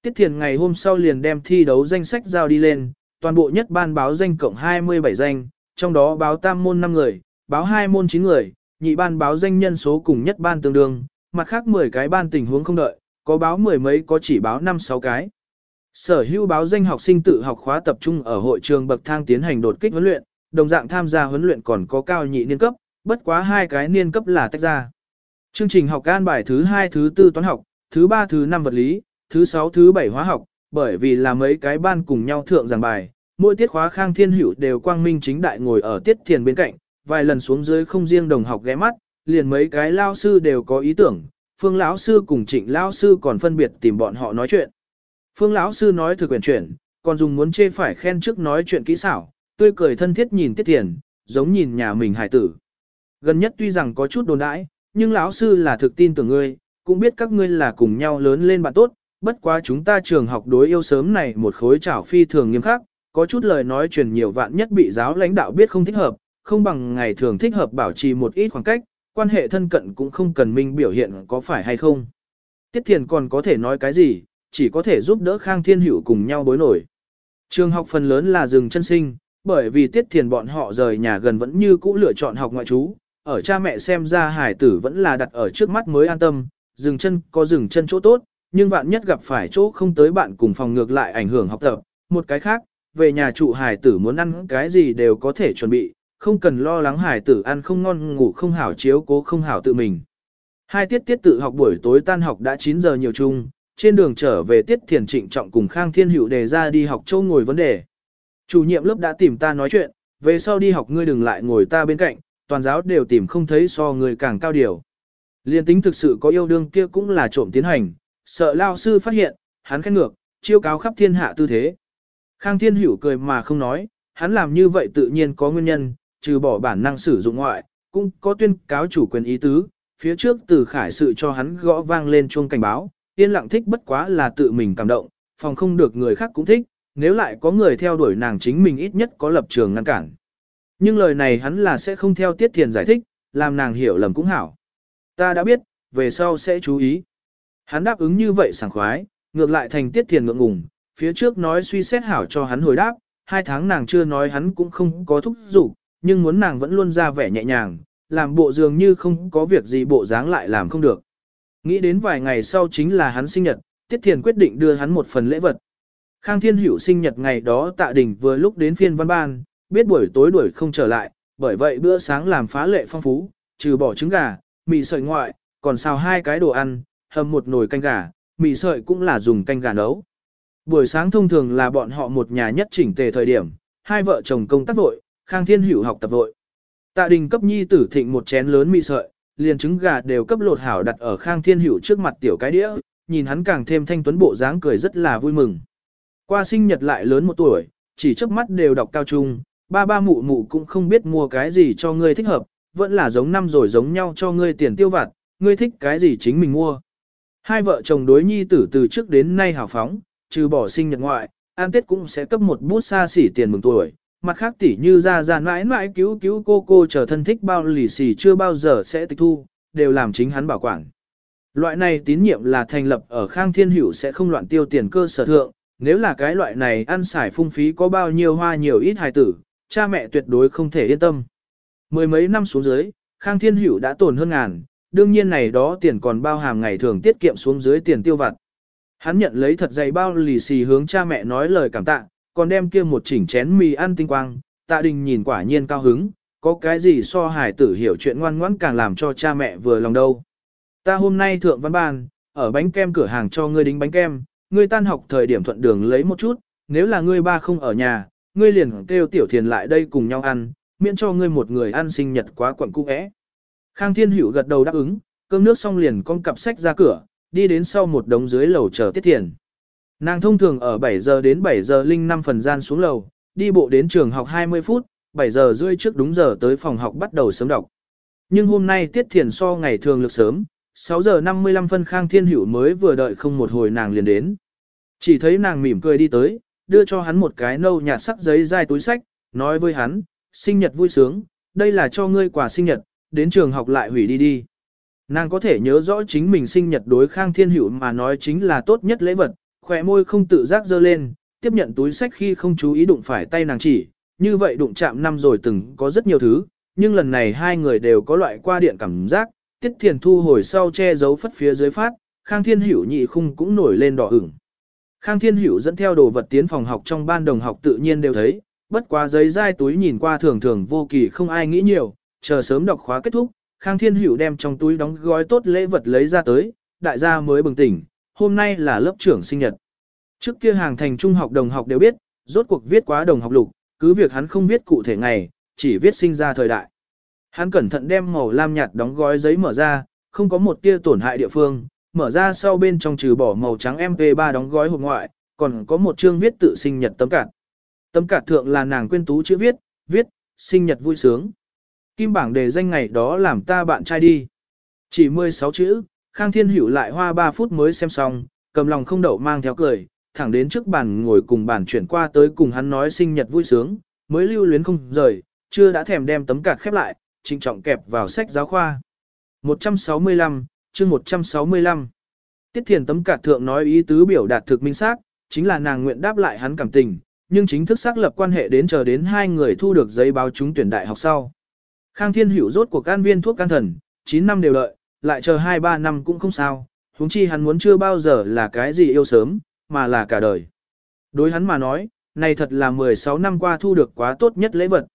Tiết Thiền ngày hôm sau liền đem thi đấu danh sách giao đi lên, toàn bộ nhất ban báo danh cộng 27 danh, trong đó báo tam môn 5 người, báo hai môn 9 người, nhị ban báo danh nhân số cùng nhất ban tương đương, mặt khác 10 cái ban tình huống không đợi, có báo mười mấy có chỉ báo 5-6 cái. Sở hữu báo danh học sinh tự học khóa tập trung ở hội trường bậc thang tiến hành đột kích huấn luyện, đồng dạng tham gia huấn luyện còn có cao nhị niên cấp, bất quá hai cái niên cấp là tách ra. Chương trình học an bài thứ 2 thứ 4 toán học, thứ 3 thứ 5 vật lý, thứ 6 thứ 7 hóa học, bởi vì là mấy cái ban cùng nhau thượng giảng bài, mỗi tiết khóa Khang Thiên Hữu đều quang minh chính đại ngồi ở tiết thiền bên cạnh, vài lần xuống dưới không riêng đồng học ghé mắt, liền mấy cái lao sư đều có ý tưởng, Phương lão sư cùng Trịnh lão sư còn phân biệt tìm bọn họ nói chuyện. Phương lão sư nói thực quyền chuyển, còn dùng muốn chê phải khen trước nói chuyện kỹ xảo, tươi cười thân thiết nhìn Tiết Thiền, giống nhìn nhà mình hải tử. Gần nhất tuy rằng có chút đồn đãi, nhưng lão sư là thực tin tưởng ngươi, cũng biết các ngươi là cùng nhau lớn lên bạn tốt, bất quá chúng ta trường học đối yêu sớm này một khối trảo phi thường nghiêm khắc, có chút lời nói truyền nhiều vạn nhất bị giáo lãnh đạo biết không thích hợp, không bằng ngày thường thích hợp bảo trì một ít khoảng cách, quan hệ thân cận cũng không cần minh biểu hiện có phải hay không. Tiết Thiền còn có thể nói cái gì, chỉ có thể giúp đỡ Khang Thiên Hữu cùng nhau bối nổi. Trường học phần lớn là rừng chân sinh, bởi vì Tiết Thiền bọn họ rời nhà gần vẫn như cũ lựa chọn học ngoại trú, ở cha mẹ xem ra hải tử vẫn là đặt ở trước mắt mới an tâm, dừng chân có dừng chân chỗ tốt, nhưng bạn nhất gặp phải chỗ không tới bạn cùng phòng ngược lại ảnh hưởng học tập. Một cái khác, về nhà trụ hải tử muốn ăn cái gì đều có thể chuẩn bị, không cần lo lắng hải tử ăn không ngon ngủ không hảo chiếu cố không hảo tự mình. Hai tiết tiết tự học buổi tối tan học đã 9 giờ nhiều chung, trên đường trở về tiết thiền trịnh trọng cùng Khang Thiên Hữu đề ra đi học châu ngồi vấn đề. Chủ nhiệm lớp đã tìm ta nói chuyện, về sau đi học ngươi đừng lại ngồi ta bên cạnh, toàn giáo đều tìm không thấy so người càng cao điều. Liên tính thực sự có yêu đương kia cũng là trộm tiến hành, sợ lao sư phát hiện, hắn khét ngược, chiêu cáo khắp thiên hạ tư thế. Khang Thiên Hữu cười mà không nói, hắn làm như vậy tự nhiên có nguyên nhân, trừ bỏ bản năng sử dụng ngoại, cũng có tuyên cáo chủ quyền ý tứ, phía trước từ khải sự cho hắn gõ vang lên chuông cảnh báo, yên lặng thích bất quá là tự mình cảm động, phòng không được người khác cũng thích, nếu lại có người theo đuổi nàng chính mình ít nhất có lập trường ngăn cản. Nhưng lời này hắn là sẽ không theo tiết thiền giải thích, làm nàng hiểu lầm cũng hảo. Ta đã biết, về sau sẽ chú ý. Hắn đáp ứng như vậy sảng khoái, ngược lại thành tiết thiền ngượng ngùng, phía trước nói suy xét hảo cho hắn hồi đáp, hai tháng nàng chưa nói hắn cũng không có thúc giục, nhưng muốn nàng vẫn luôn ra vẻ nhẹ nhàng, làm bộ dường như không có việc gì bộ dáng lại làm không được. Nghĩ đến vài ngày sau chính là hắn sinh nhật, Tiết Thiền quyết định đưa hắn một phần lễ vật. Khang Thiên Hữu sinh nhật ngày đó tạ đình vừa lúc đến phiên văn ban, biết buổi tối đuổi không trở lại, bởi vậy bữa sáng làm phá lệ phong phú, trừ bỏ trứng gà, mì sợi ngoại, còn xào hai cái đồ ăn, hầm một nồi canh gà, mì sợi cũng là dùng canh gà nấu. Buổi sáng thông thường là bọn họ một nhà nhất chỉnh tề thời điểm, hai vợ chồng công tác vội, Khang Thiên Hữu học tập vội. Tạ đình cấp nhi tử thịnh một chén lớn mì sợi, liền trứng gà đều cấp lột hảo đặt ở Khang Thiên Hữu trước mặt tiểu cái đĩa, nhìn hắn càng thêm thanh tuấn bộ dáng cười rất là vui mừng. Qua sinh nhật lại lớn một tuổi, chỉ trước mắt đều đọc cao trung, ba ba mụ mụ cũng không biết mua cái gì cho ngươi thích hợp, vẫn là giống năm rồi giống nhau cho ngươi tiền tiêu vặt, ngươi thích cái gì chính mình mua. Hai vợ chồng đối nhi tử từ trước đến nay hào phóng, trừ bỏ sinh nhật ngoại, an tết cũng sẽ cấp một bút xa xỉ tiền mừng tuổi. Mặt khác tỷ như ra ra mãi mãi cứu cứu cô cô chờ thân thích bao lì xì chưa bao giờ sẽ tịch thu, đều làm chính hắn bảo quản. Loại này tín nhiệm là thành lập ở Khang Thiên Hữu sẽ không loạn tiêu tiền cơ sở thượng, nếu là cái loại này ăn xài phung phí có bao nhiêu hoa nhiều ít hài tử, cha mẹ tuyệt đối không thể yên tâm. Mười mấy năm xuống dưới, Khang Thiên Hữu đã tồn hơn ngàn, đương nhiên này đó tiền còn bao hàm ngày thường tiết kiệm xuống dưới tiền tiêu vặt. Hắn nhận lấy thật dày bao lì xì hướng cha mẹ nói lời cảm tạ, còn đem kia một chỉnh chén mì ăn tinh quang, tạ đình nhìn quả nhiên cao hứng, có cái gì so hải tử hiểu chuyện ngoan ngoãn càng làm cho cha mẹ vừa lòng đâu. Ta hôm nay thượng văn ban, ở bánh kem cửa hàng cho ngươi đính bánh kem, ngươi tan học thời điểm thuận đường lấy một chút, nếu là ngươi ba không ở nhà, ngươi liền kêu tiểu thiền lại đây cùng nhau ăn, miễn cho ngươi một người ăn sinh nhật quá quẩn cung ẽ. Khang Thiên Hữu gật đầu đáp ứng, cơm nước xong liền con cặp sách ra cửa, đi đến sau một đống dưới lầu chờ tiết thiền. Nàng thông thường ở 7 giờ đến 7 giờ linh 5 phần gian xuống lầu, đi bộ đến trường học 20 phút, 7 giờ rưỡi trước đúng giờ tới phòng học bắt đầu sớm đọc. Nhưng hôm nay tiết thiền so ngày thường lực sớm, 6 giờ 55 phân Khang Thiên Hữu mới vừa đợi không một hồi nàng liền đến. Chỉ thấy nàng mỉm cười đi tới, đưa cho hắn một cái nâu nhạt sắc giấy dai túi sách, nói với hắn, sinh nhật vui sướng, đây là cho ngươi quà sinh nhật, đến trường học lại hủy đi đi. Nàng có thể nhớ rõ chính mình sinh nhật đối Khang Thiên Hữu mà nói chính là tốt nhất lễ vật, khỏe môi không tự giác dơ lên, tiếp nhận túi sách khi không chú ý đụng phải tay nàng chỉ, như vậy đụng chạm năm rồi từng có rất nhiều thứ, nhưng lần này hai người đều có loại qua điện cảm giác, tiết thiền thu hồi sau che giấu phất phía dưới phát, Khang Thiên Hữu nhị khung cũng nổi lên đỏ ửng. Khang Thiên Hữu dẫn theo đồ vật tiến phòng học trong ban đồng học tự nhiên đều thấy, bất quá giấy dai túi nhìn qua thường thường vô kỳ không ai nghĩ nhiều, chờ sớm đọc khóa kết thúc, Khang Thiên Hữu đem trong túi đóng gói tốt lễ vật lấy ra tới, đại gia mới bừng tỉnh, hôm nay là lớp trưởng sinh nhật. Trước kia hàng thành trung học đồng học đều biết, rốt cuộc viết quá đồng học lục, cứ việc hắn không viết cụ thể ngày, chỉ viết sinh ra thời đại. Hắn cẩn thận đem màu lam nhạt đóng gói giấy mở ra, không có một tia tổn hại địa phương, mở ra sau bên trong trừ bỏ màu trắng MP3 đóng gói hộp ngoại, còn có một chương viết tự sinh nhật tấm cạt. Tấm cạt thượng là nàng quên tú chữ viết, viết, sinh nhật vui sướng. Kim bảng đề danh ngày đó làm ta bạn trai đi. Chỉ 16 chữ, Khang Thiên Hữu lại hoa 3 phút mới xem xong, cầm lòng không đậu mang theo cười, thẳng đến trước bàn ngồi cùng bàn chuyển qua tới cùng hắn nói sinh nhật vui sướng, mới lưu luyến không rời, chưa đã thèm đem tấm card khép lại, trịnh trọng kẹp vào sách giáo khoa. 165, chương 165. Tiết thiền tấm cạt thượng nói ý tứ biểu đạt thực minh xác, chính là nàng nguyện đáp lại hắn cảm tình, nhưng chính thức xác lập quan hệ đến chờ đến hai người thu được giấy báo trúng tuyển đại học sau. Khang Thiên Hữu rốt cuộc can viên thuốc can thần, 9 năm đều đợi, lại chờ 2-3 năm cũng không sao, huống chi hắn muốn chưa bao giờ là cái gì yêu sớm, mà là cả đời. Đối hắn mà nói, này thật là 16 năm qua thu được quá tốt nhất lễ vật.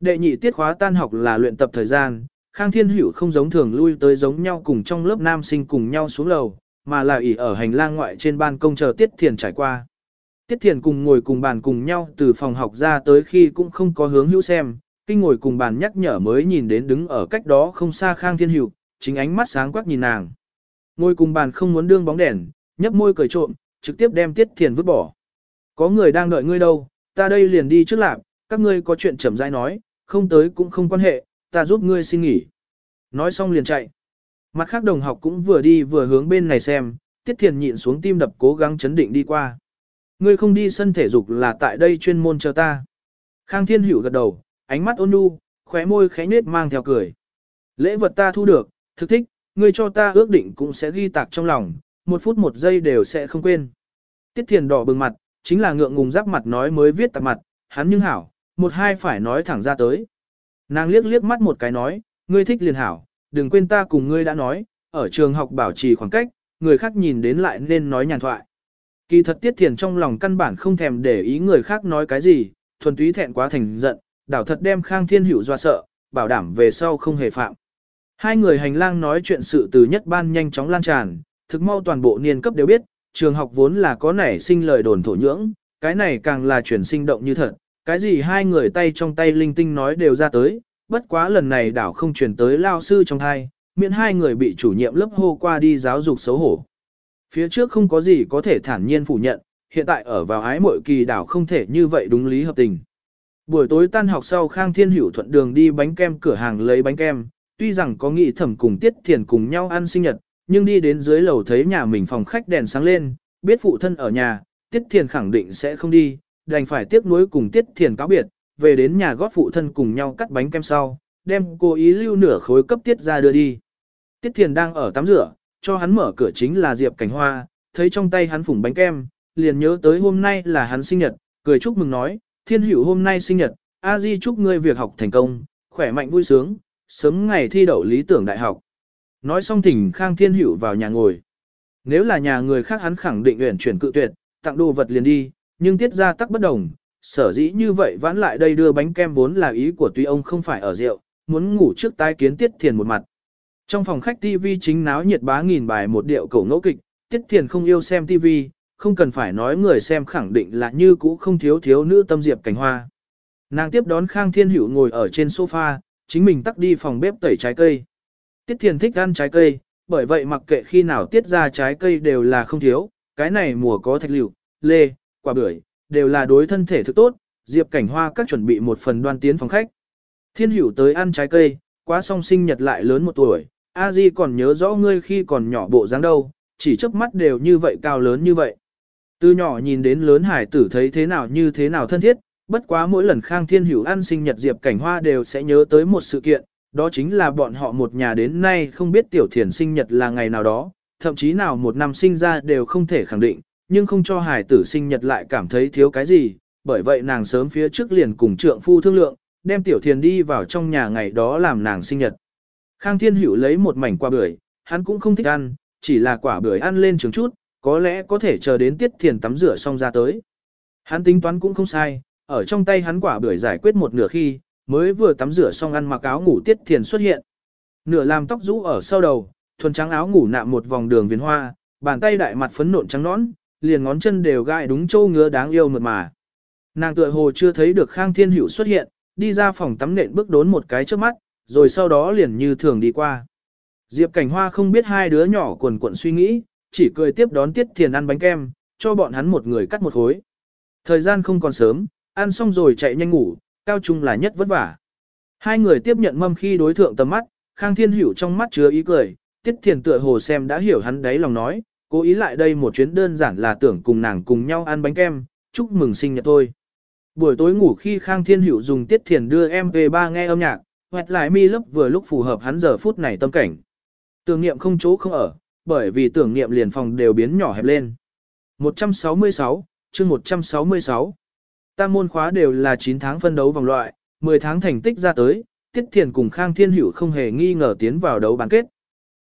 Đệ nhị tiết khóa tan học là luyện tập thời gian, Khang Thiên Hữu không giống thường lui tới giống nhau cùng trong lớp nam sinh cùng nhau xuống lầu, mà là ỉ ở hành lang ngoại trên ban công chờ Tiết Thiền trải qua. Tiết Thiền cùng ngồi cùng bàn cùng nhau từ phòng học ra tới khi cũng không có hướng hữu xem, kinh ngồi cùng bàn nhắc nhở mới nhìn đến đứng ở cách đó không xa Khang Thiên Hữu, chính ánh mắt sáng quắc nhìn nàng. Ngồi cùng bàn không muốn đương bóng đèn, nhấp môi cười trộm, trực tiếp đem Tiết Thiền vứt bỏ. Có người đang đợi ngươi đâu, ta đây liền đi trước lạc, các ngươi có chuyện chậm rãi nói, không tới cũng không quan hệ, ta giúp ngươi xin nghỉ. Nói xong liền chạy. Mặt khác đồng học cũng vừa đi vừa hướng bên này xem, Tiết Thiền nhịn xuống tim đập cố gắng chấn định đi qua. Ngươi không đi sân thể dục là tại đây chuyên môn chờ ta. Khang Thiên Hữu gật đầu, ánh mắt ôn nhu, khóe môi khẽ nết mang theo cười. Lễ vật ta thu được, thực thích, ngươi cho ta ước định cũng sẽ ghi tạc trong lòng, một phút một giây đều sẽ không quên. Tiết Thiền đỏ bừng mặt, chính là ngượng ngùng giáp mặt nói mới viết tạp mặt, hắn nhưng hảo, một hai phải nói thẳng ra tới. Nàng liếc liếc mắt một cái nói, ngươi thích liền hảo, đừng quên ta cùng ngươi đã nói, ở trường học bảo trì khoảng cách, người khác nhìn đến lại nên nói nhàn thoại. Kỳ thật Tiết Thiền trong lòng căn bản không thèm để ý người khác nói cái gì, thuần túy thẹn quá thành giận, đảo thật đem Khang Thiên Hữu dọa sợ, bảo đảm về sau không hề phạm. Hai người hành lang nói chuyện sự từ nhất ban nhanh chóng lan tràn, thực mau toàn bộ niên cấp đều biết, trường học vốn là có nảy sinh lời đồn thổ nhưỡng, cái này càng là chuyển sinh động như thật, cái gì hai người tay trong tay linh tinh nói đều ra tới, bất quá lần này đảo không chuyển tới lao sư trong thai, miễn hai người bị chủ nhiệm lớp hô qua đi giáo dục xấu hổ. Phía trước không có gì có thể thản nhiên phủ nhận, hiện tại ở vào ái mội kỳ đảo không thể như vậy đúng lý hợp tình. Buổi tối tan học sau Khang Thiên Hữu thuận đường đi bánh kem cửa hàng lấy bánh kem, tuy rằng có nghị thẩm cùng Tiết Thiền cùng nhau ăn sinh nhật, nhưng đi đến dưới lầu thấy nhà mình phòng khách đèn sáng lên, biết phụ thân ở nhà, Tiết Thiền khẳng định sẽ không đi, đành phải tiếc nuối cùng Tiết Thiền cáo biệt, về đến nhà góp phụ thân cùng nhau cắt bánh kem sau, đem cô ý lưu nửa khối cấp Tiết ra đưa đi. Tiết Thiền đang ở tắm rửa, cho hắn mở cửa chính là Diệp Cảnh Hoa, thấy trong tay hắn phủng bánh kem, liền nhớ tới hôm nay là hắn sinh nhật, cười chúc mừng nói, thiên hữu hôm nay sinh nhật, A Di chúc ngươi việc học thành công, khỏe mạnh vui sướng, sớm ngày thi đậu lý tưởng đại học. Nói xong thỉnh Khang Thiên Hữu vào nhà ngồi. Nếu là nhà người khác hắn khẳng định uyển chuyển cự tuyệt, tặng đồ vật liền đi, nhưng tiết ra tắc bất đồng, sở dĩ như vậy vãn lại đây đưa bánh kem vốn là ý của tuy ông không phải ở rượu, muốn ngủ trước tai kiến tiết thiền một mặt. Trong phòng khách TV chính náo nhiệt bá nghìn bài một điệu cổ ngẫu kịch, tiết thiền không yêu xem TV, không cần phải nói người xem khẳng định là như cũ không thiếu thiếu nữ tâm diệp cảnh hoa. Nàng tiếp đón Khang Thiên Hữu ngồi ở trên sofa, chính mình tắt đi phòng bếp tẩy trái cây. Tiết Thiền thích ăn trái cây, bởi vậy mặc kệ khi nào tiết ra trái cây đều là không thiếu, cái này mùa có thạch liệu, lê, quả bưởi, đều là đối thân thể thực tốt, Diệp Cảnh Hoa các chuẩn bị một phần đoan tiến phòng khách. Thiên Hữu tới ăn trái cây, quá song sinh nhật lại lớn một tuổi, A Di còn nhớ rõ ngươi khi còn nhỏ bộ dáng đâu, chỉ chớp mắt đều như vậy cao lớn như vậy. Từ nhỏ nhìn đến lớn hải tử thấy thế nào như thế nào thân thiết, bất quá mỗi lần Khang Thiên Hữu ăn sinh nhật Diệp Cảnh Hoa đều sẽ nhớ tới một sự kiện, đó chính là bọn họ một nhà đến nay không biết Tiểu Thiền sinh nhật là ngày nào đó, thậm chí nào một năm sinh ra đều không thể khẳng định, nhưng không cho hải tử sinh nhật lại cảm thấy thiếu cái gì, bởi vậy nàng sớm phía trước liền cùng trượng phu thương lượng, đem Tiểu Thiền đi vào trong nhà ngày đó làm nàng sinh nhật. Khang Thiên Hữu lấy một mảnh quả bưởi, hắn cũng không thích ăn, chỉ là quả bưởi ăn lên trường chút, có lẽ có thể chờ đến Tiết Thiền tắm rửa xong ra tới. Hắn tính toán cũng không sai, ở trong tay hắn quả bưởi giải quyết một nửa khi, mới vừa tắm rửa xong ăn mặc áo ngủ Tiết Thiền xuất hiện. Nửa làm tóc rũ ở sau đầu, thuần trắng áo ngủ nạm một vòng đường viền hoa, bàn tay đại mặt phấn nộn trắng nõn, liền ngón chân đều gai đúng châu ngứa đáng yêu mượt mà. Nàng tựa hồ chưa thấy được Khang Thiên Hữu xuất hiện, đi ra phòng tắm nện bước đốn một cái trước mắt, rồi sau đó liền như thường đi qua. Diệp Cảnh Hoa không biết hai đứa nhỏ quần quận suy nghĩ, chỉ cười tiếp đón Tiết Thiền ăn bánh kem, cho bọn hắn một người cắt một khối. Thời gian không còn sớm, ăn xong rồi chạy nhanh ngủ, cao trung là nhất vất vả. Hai người tiếp nhận mâm khi đối thượng tầm mắt, Khang Thiên Hữu trong mắt chứa ý cười, Tiết Thiền tựa hồ xem đã hiểu hắn đấy lòng nói, cố ý lại đây một chuyến đơn giản là tưởng cùng nàng cùng nhau ăn bánh kem, chúc mừng sinh nhật thôi. Buổi tối ngủ khi Khang Thiên Hữu dùng Tiết Thiền đưa em về ba nghe âm nhạc, hoặc lại mi lớp vừa lúc phù hợp hắn giờ phút này tâm cảnh. Tưởng niệm không chỗ không ở, bởi vì tưởng niệm liền phòng đều biến nhỏ hẹp lên. 166, chương 166. Tam môn khóa đều là 9 tháng phân đấu vòng loại, 10 tháng thành tích ra tới, Tiết Thiền cùng Khang Thiên Hữu không hề nghi ngờ tiến vào đấu bán kết.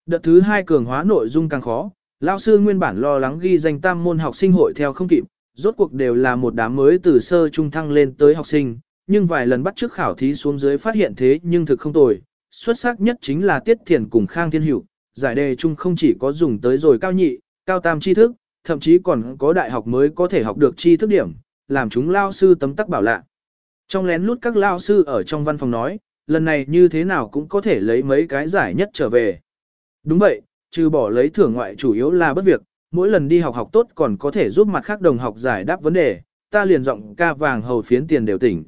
Đợt thứ hai cường hóa nội dung càng khó, lão sư nguyên bản lo lắng ghi danh tam môn học sinh hội theo không kịp, rốt cuộc đều là một đám mới từ sơ trung thăng lên tới học sinh, nhưng vài lần bắt trước khảo thí xuống dưới phát hiện thế nhưng thực không tồi, xuất sắc nhất chính là Tiết Thiền cùng Khang Thiên Hữu, giải đề chung không chỉ có dùng tới rồi cao nhị, cao tam tri thức, thậm chí còn có đại học mới có thể học được tri thức điểm, làm chúng lao sư tấm tắc bảo lạ. Trong lén lút các lao sư ở trong văn phòng nói, lần này như thế nào cũng có thể lấy mấy cái giải nhất trở về. Đúng vậy, trừ bỏ lấy thưởng ngoại chủ yếu là bất việc, mỗi lần đi học học tốt còn có thể giúp mặt khác đồng học giải đáp vấn đề, ta liền giọng ca vàng hầu phiến tiền đều tỉnh.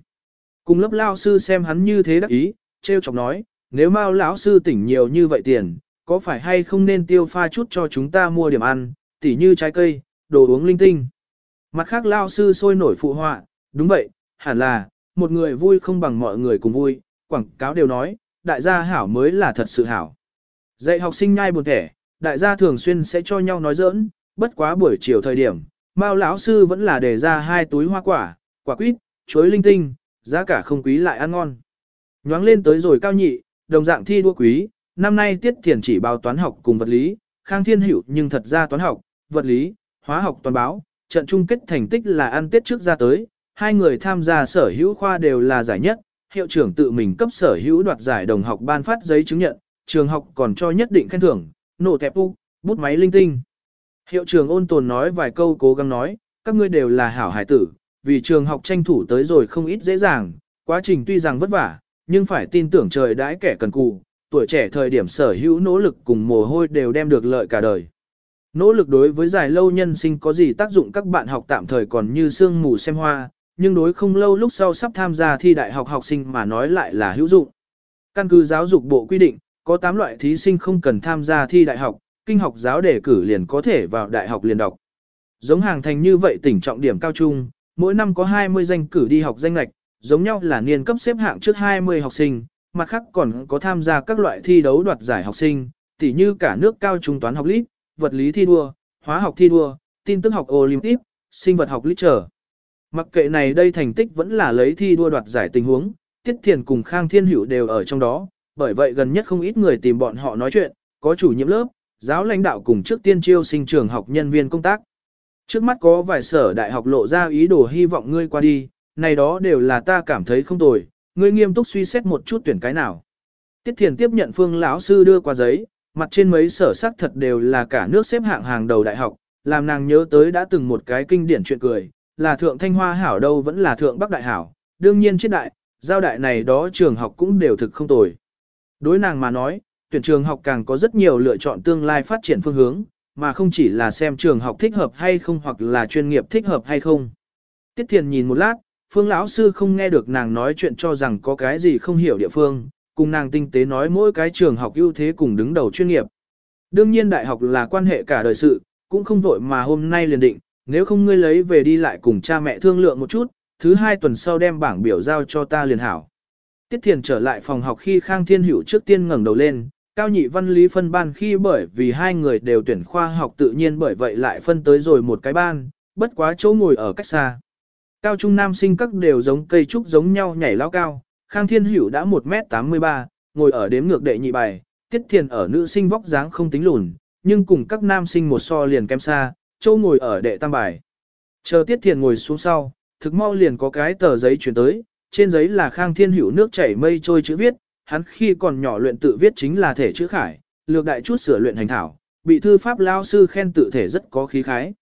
Cùng lớp lao sư xem hắn như thế đắc ý, treo chọc nói, nếu mau lão sư tỉnh nhiều như vậy tiền, có phải hay không nên tiêu pha chút cho chúng ta mua điểm ăn, tỉ như trái cây, đồ uống linh tinh. Mặt khác lao sư sôi nổi phụ họa, đúng vậy, hẳn là, một người vui không bằng mọi người cùng vui, quảng cáo đều nói, đại gia hảo mới là thật sự hảo. Dạy học sinh nhai buồn thẻ, đại gia thường xuyên sẽ cho nhau nói giỡn, bất quá buổi chiều thời điểm, Mao lão sư vẫn là để ra hai túi hoa quả, quả quýt, chuối linh tinh, giá cả không quý lại ăn ngon. Nhoáng lên tới rồi cao nhị, đồng dạng thi đua quý, năm nay tiết thiền chỉ báo toán học cùng vật lý, khang thiên hữu nhưng thật ra toán học, vật lý, hóa học toàn báo, trận chung kết thành tích là ăn tiết trước ra tới, hai người tham gia sở hữu khoa đều là giải nhất, hiệu trưởng tự mình cấp sở hữu đoạt giải đồng học ban phát giấy chứng nhận, trường học còn cho nhất định khen thưởng, nổ tẹp u, bút máy linh tinh. Hiệu trưởng ôn tồn nói vài câu cố gắng nói, các ngươi đều là hảo hải tử, vì trường học tranh thủ tới rồi không ít dễ dàng, quá trình tuy rằng vất vả, nhưng phải tin tưởng trời đãi kẻ cần cù, tuổi trẻ thời điểm sở hữu nỗ lực cùng mồ hôi đều đem được lợi cả đời. Nỗ lực đối với dài lâu nhân sinh có gì tác dụng các bạn học tạm thời còn như sương mù xem hoa, nhưng đối không lâu lúc sau sắp tham gia thi đại học học sinh mà nói lại là hữu dụng. Căn cứ giáo dục bộ quy định, có 8 loại thí sinh không cần tham gia thi đại học, kinh học giáo đề cử liền có thể vào đại học liền đọc. Giống hàng thành như vậy tỉnh trọng điểm cao trung, mỗi năm có 20 danh cử đi học danh lạch, giống nhau là niên cấp xếp hạng trước 20 học sinh, mặt khác còn có tham gia các loại thi đấu đoạt giải học sinh, tỉ như cả nước cao trung toán học lít, vật lý thi đua, hóa học thi đua, tin tức học Olympic, sinh vật học lít trở. Mặc kệ này đây thành tích vẫn là lấy thi đua đoạt giải tình huống, Tiết Thiền cùng Khang Thiên Hữu đều ở trong đó, bởi vậy gần nhất không ít người tìm bọn họ nói chuyện, có chủ nhiệm lớp, giáo lãnh đạo cùng trước tiên chiêu sinh trường học nhân viên công tác. Trước mắt có vài sở đại học lộ ra ý đồ hy vọng ngươi qua đi, này đó đều là ta cảm thấy không tồi, ngươi nghiêm túc suy xét một chút tuyển cái nào. Tiết Thiền tiếp nhận Phương lão sư đưa qua giấy, mặt trên mấy sở sắc thật đều là cả nước xếp hạng hàng đầu đại học, làm nàng nhớ tới đã từng một cái kinh điển chuyện cười, là thượng thanh hoa hảo đâu vẫn là thượng bắc đại hảo, đương nhiên chết đại, giao đại này đó trường học cũng đều thực không tồi. Đối nàng mà nói, tuyển trường học càng có rất nhiều lựa chọn tương lai phát triển phương hướng, mà không chỉ là xem trường học thích hợp hay không hoặc là chuyên nghiệp thích hợp hay không. Tiết Thiền nhìn một lát, Phương lão sư không nghe được nàng nói chuyện cho rằng có cái gì không hiểu địa phương, cùng nàng tinh tế nói mỗi cái trường học ưu thế cùng đứng đầu chuyên nghiệp. Đương nhiên đại học là quan hệ cả đời sự, cũng không vội mà hôm nay liền định, nếu không ngươi lấy về đi lại cùng cha mẹ thương lượng một chút, thứ hai tuần sau đem bảng biểu giao cho ta liền hảo. Tiết Thiền trở lại phòng học khi Khang Thiên Hữu trước tiên ngẩng đầu lên, cao nhị văn lý phân ban khi bởi vì hai người đều tuyển khoa học tự nhiên bởi vậy lại phân tới rồi một cái ban, bất quá chỗ ngồi ở cách xa. Cao trung nam sinh các đều giống cây trúc giống nhau nhảy lao cao, Khang Thiên Hữu đã 1m83, ngồi ở đếm ngược đệ nhị bài, Tiết Thiền ở nữ sinh vóc dáng không tính lùn, nhưng cùng các nam sinh một so liền kém xa, châu ngồi ở đệ tam bài. Chờ Tiết Thiền ngồi xuống sau, thực mau liền có cái tờ giấy chuyển tới, trên giấy là Khang Thiên Hữu nước chảy mây trôi chữ viết, hắn khi còn nhỏ luyện tự viết chính là thể chữ khải, lược đại chút sửa luyện hành thảo, bị thư pháp lao sư khen tự thể rất có khí khái.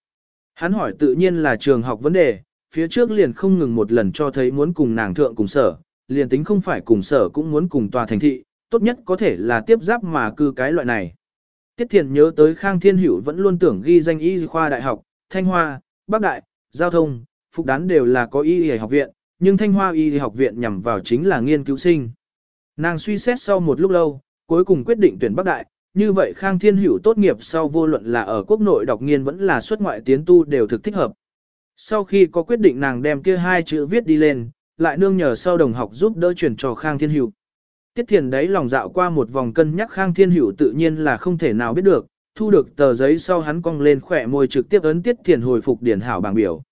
Hắn hỏi tự nhiên là trường học vấn đề, phía trước liền không ngừng một lần cho thấy muốn cùng nàng thượng cùng sở, liền tính không phải cùng sở cũng muốn cùng tòa thành thị, tốt nhất có thể là tiếp giáp mà cư cái loại này. Tiết Thiền nhớ tới Khang Thiên Hữu vẫn luôn tưởng ghi danh y khoa đại học, Thanh Hoa, Bắc Đại, Giao thông, Phục Đán đều là có y y học viện, nhưng Thanh Hoa y y học viện nhằm vào chính là nghiên cứu sinh. Nàng suy xét sau một lúc lâu, cuối cùng quyết định tuyển Bắc Đại, như vậy Khang Thiên Hữu tốt nghiệp sau vô luận là ở quốc nội đọc nghiên vẫn là xuất ngoại tiến tu đều thực thích hợp. Sau khi có quyết định nàng đem kia hai chữ viết đi lên, lại nương nhờ sau đồng học giúp đỡ chuyển cho Khang Thiên Hữu. Tiết Thiền đấy lòng dạo qua một vòng cân nhắc Khang Thiên Hữu tự nhiên là không thể nào biết được, thu được tờ giấy sau hắn cong lên khỏe môi trực tiếp ấn Tiết Thiền hồi phục điển hảo bảng biểu.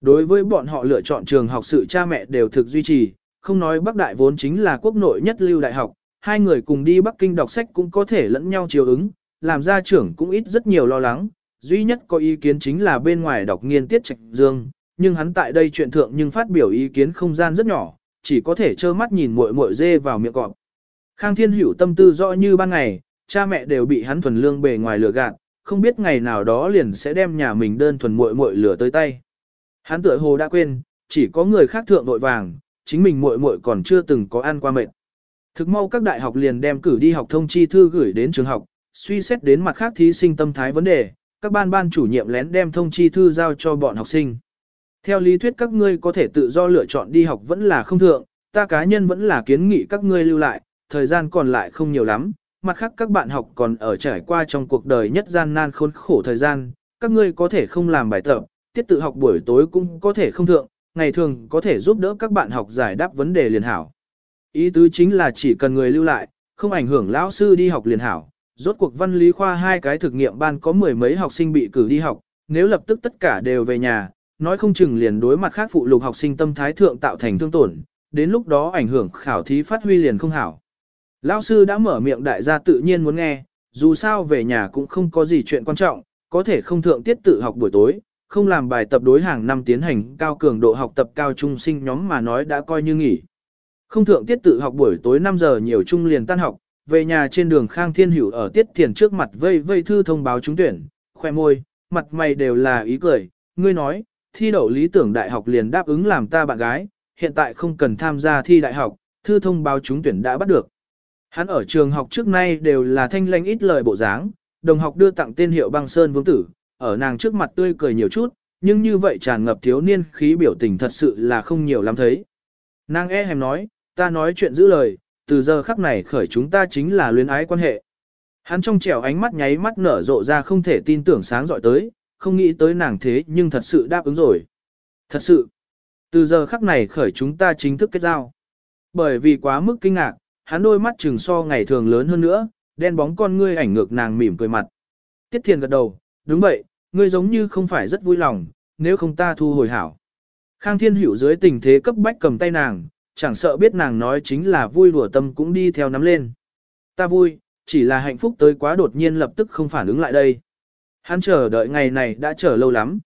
Đối với bọn họ lựa chọn trường học sự cha mẹ đều thực duy trì, không nói Bắc Đại vốn chính là quốc nội nhất lưu đại học, hai người cùng đi Bắc Kinh đọc sách cũng có thể lẫn nhau chiều ứng, làm gia trưởng cũng ít rất nhiều lo lắng, duy nhất có ý kiến chính là bên ngoài đọc nghiên tiết trạch dương, nhưng hắn tại đây chuyện thượng nhưng phát biểu ý kiến không gian rất nhỏ, chỉ có thể trơ mắt nhìn muội muội dê vào miệng cọp. Khang Thiên Hữu tâm tư rõ như ban ngày, cha mẹ đều bị hắn thuần lương bề ngoài lừa gạt, không biết ngày nào đó liền sẽ đem nhà mình đơn thuần muội muội lừa tới tay. Hắn tựa hồ đã quên, chỉ có người khác thượng vội vàng, chính mình muội muội còn chưa từng có ăn qua mệt. Thực mau các đại học liền đem cử đi học thông chi thư gửi đến trường học, suy xét đến mặt khác thí sinh tâm thái vấn đề, các ban ban chủ nhiệm lén đem thông chi thư giao cho bọn học sinh. Theo lý thuyết các ngươi có thể tự do lựa chọn đi học vẫn là không thượng, ta cá nhân vẫn là kiến nghị các ngươi lưu lại, thời gian còn lại không nhiều lắm, mặt khác các bạn học còn ở trải qua trong cuộc đời nhất gian nan khốn khổ thời gian, các ngươi có thể không làm bài tập, tiết tự học buổi tối cũng có thể không thượng, ngày thường có thể giúp đỡ các bạn học giải đáp vấn đề liền hảo. Ý tứ chính là chỉ cần người lưu lại, không ảnh hưởng lão sư đi học liền hảo, Rốt cuộc văn lý khoa hai cái thực nghiệm ban có mười mấy học sinh bị cử đi học, nếu lập tức tất cả đều về nhà, nói không chừng liền đối mặt khác phụ lục học sinh tâm thái thượng tạo thành thương tổn, đến lúc đó ảnh hưởng khảo thí phát huy liền không hảo. Lão sư đã mở miệng đại gia tự nhiên muốn nghe, dù sao về nhà cũng không có gì chuyện quan trọng, có thể không thượng tiết tự học buổi tối, không làm bài tập đối hàng năm tiến hành cao cường độ học tập cao trung sinh nhóm mà nói đã coi như nghỉ. Không thượng tiết tự học buổi tối 5 giờ nhiều trung liền tan học, về nhà trên đường Khang Thiên Hữu ở tiết thiền trước mặt vây vây thư thông báo trúng tuyển, khoe môi, mặt mày đều là ý cười, ngươi nói, thi đậu lý tưởng đại học liền đáp ứng làm ta bạn gái, hiện tại không cần tham gia thi đại học, thư thông báo trúng tuyển đã bắt được. Hắn ở trường học trước nay đều là thanh lanh ít lời bộ dáng, đồng học đưa tặng tên hiệu băng sơn vương tử, ở nàng trước mặt tươi cười nhiều chút, nhưng như vậy tràn ngập thiếu niên khí biểu tình thật sự là không nhiều lắm thấy. Nàng e hèm nói, ta nói chuyện giữ lời, từ giờ khắc này khởi chúng ta chính là luyến ái quan hệ. Hắn trong trẻo ánh mắt nháy mắt nở rộ ra không thể tin tưởng sáng dọi tới, không nghĩ tới nàng thế nhưng thật sự đáp ứng rồi. Thật sự, từ giờ khắc này khởi chúng ta chính thức kết giao. Bởi vì quá mức kinh ngạc, hắn đôi mắt trừng so ngày thường lớn hơn nữa, đen bóng con ngươi ảnh ngược nàng mỉm cười mặt. Tiết Thiền gật đầu, đúng vậy, ngươi giống như không phải rất vui lòng, nếu không ta thu hồi hảo. Khang Thiên hiểu dưới tình thế cấp bách cầm tay nàng, chẳng sợ biết nàng nói chính là vui đùa tâm cũng đi theo nắm lên. Ta vui, chỉ là hạnh phúc tới quá đột nhiên lập tức không phản ứng lại đây. Hắn chờ đợi ngày này đã chờ lâu lắm.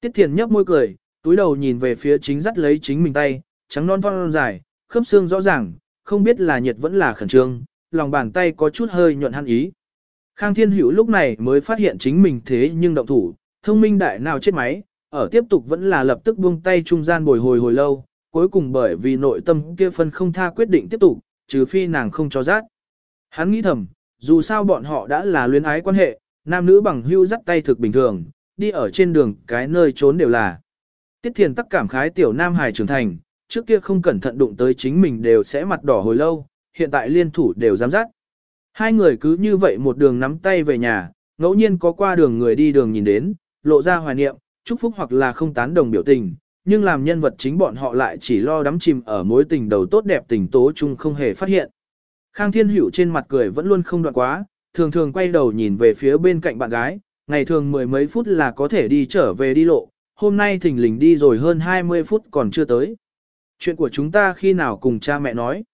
Tiết Thiền nhấp môi cười, túi đầu nhìn về phía chính dắt lấy chính mình tay, trắng non phong dài, khớp xương rõ ràng, không biết là nhiệt vẫn là khẩn trương, lòng bàn tay có chút hơi nhuận hắn ý. Khang Thiên Hữu lúc này mới phát hiện chính mình thế nhưng động thủ, thông minh đại nào chết máy, ở tiếp tục vẫn là lập tức buông tay trung gian bồi hồi hồi lâu, cuối cùng bởi vì nội tâm kia phân không tha quyết định tiếp tục, trừ phi nàng không cho rát. Hắn nghĩ thầm, dù sao bọn họ đã là luyến ái quan hệ, nam nữ bằng hưu dắt tay thực bình thường, đi ở trên đường cái nơi trốn đều là. Tiết thiền tắc cảm khái tiểu nam hài trưởng thành, trước kia không cẩn thận đụng tới chính mình đều sẽ mặt đỏ hồi lâu, hiện tại liên thủ đều dám dắt. Hai người cứ như vậy một đường nắm tay về nhà, ngẫu nhiên có qua đường người đi đường nhìn đến, lộ ra hoài niệm, chúc phúc hoặc là không tán đồng biểu tình, nhưng làm nhân vật chính bọn họ lại chỉ lo đắm chìm ở mối tình đầu tốt đẹp tình tố chung không hề phát hiện. Khang Thiên Hữu trên mặt cười vẫn luôn không đoạn quá, thường thường quay đầu nhìn về phía bên cạnh bạn gái, ngày thường mười mấy phút là có thể đi trở về đi lộ, hôm nay thỉnh lình đi rồi hơn 20 phút còn chưa tới. Chuyện của chúng ta khi nào cùng cha mẹ nói.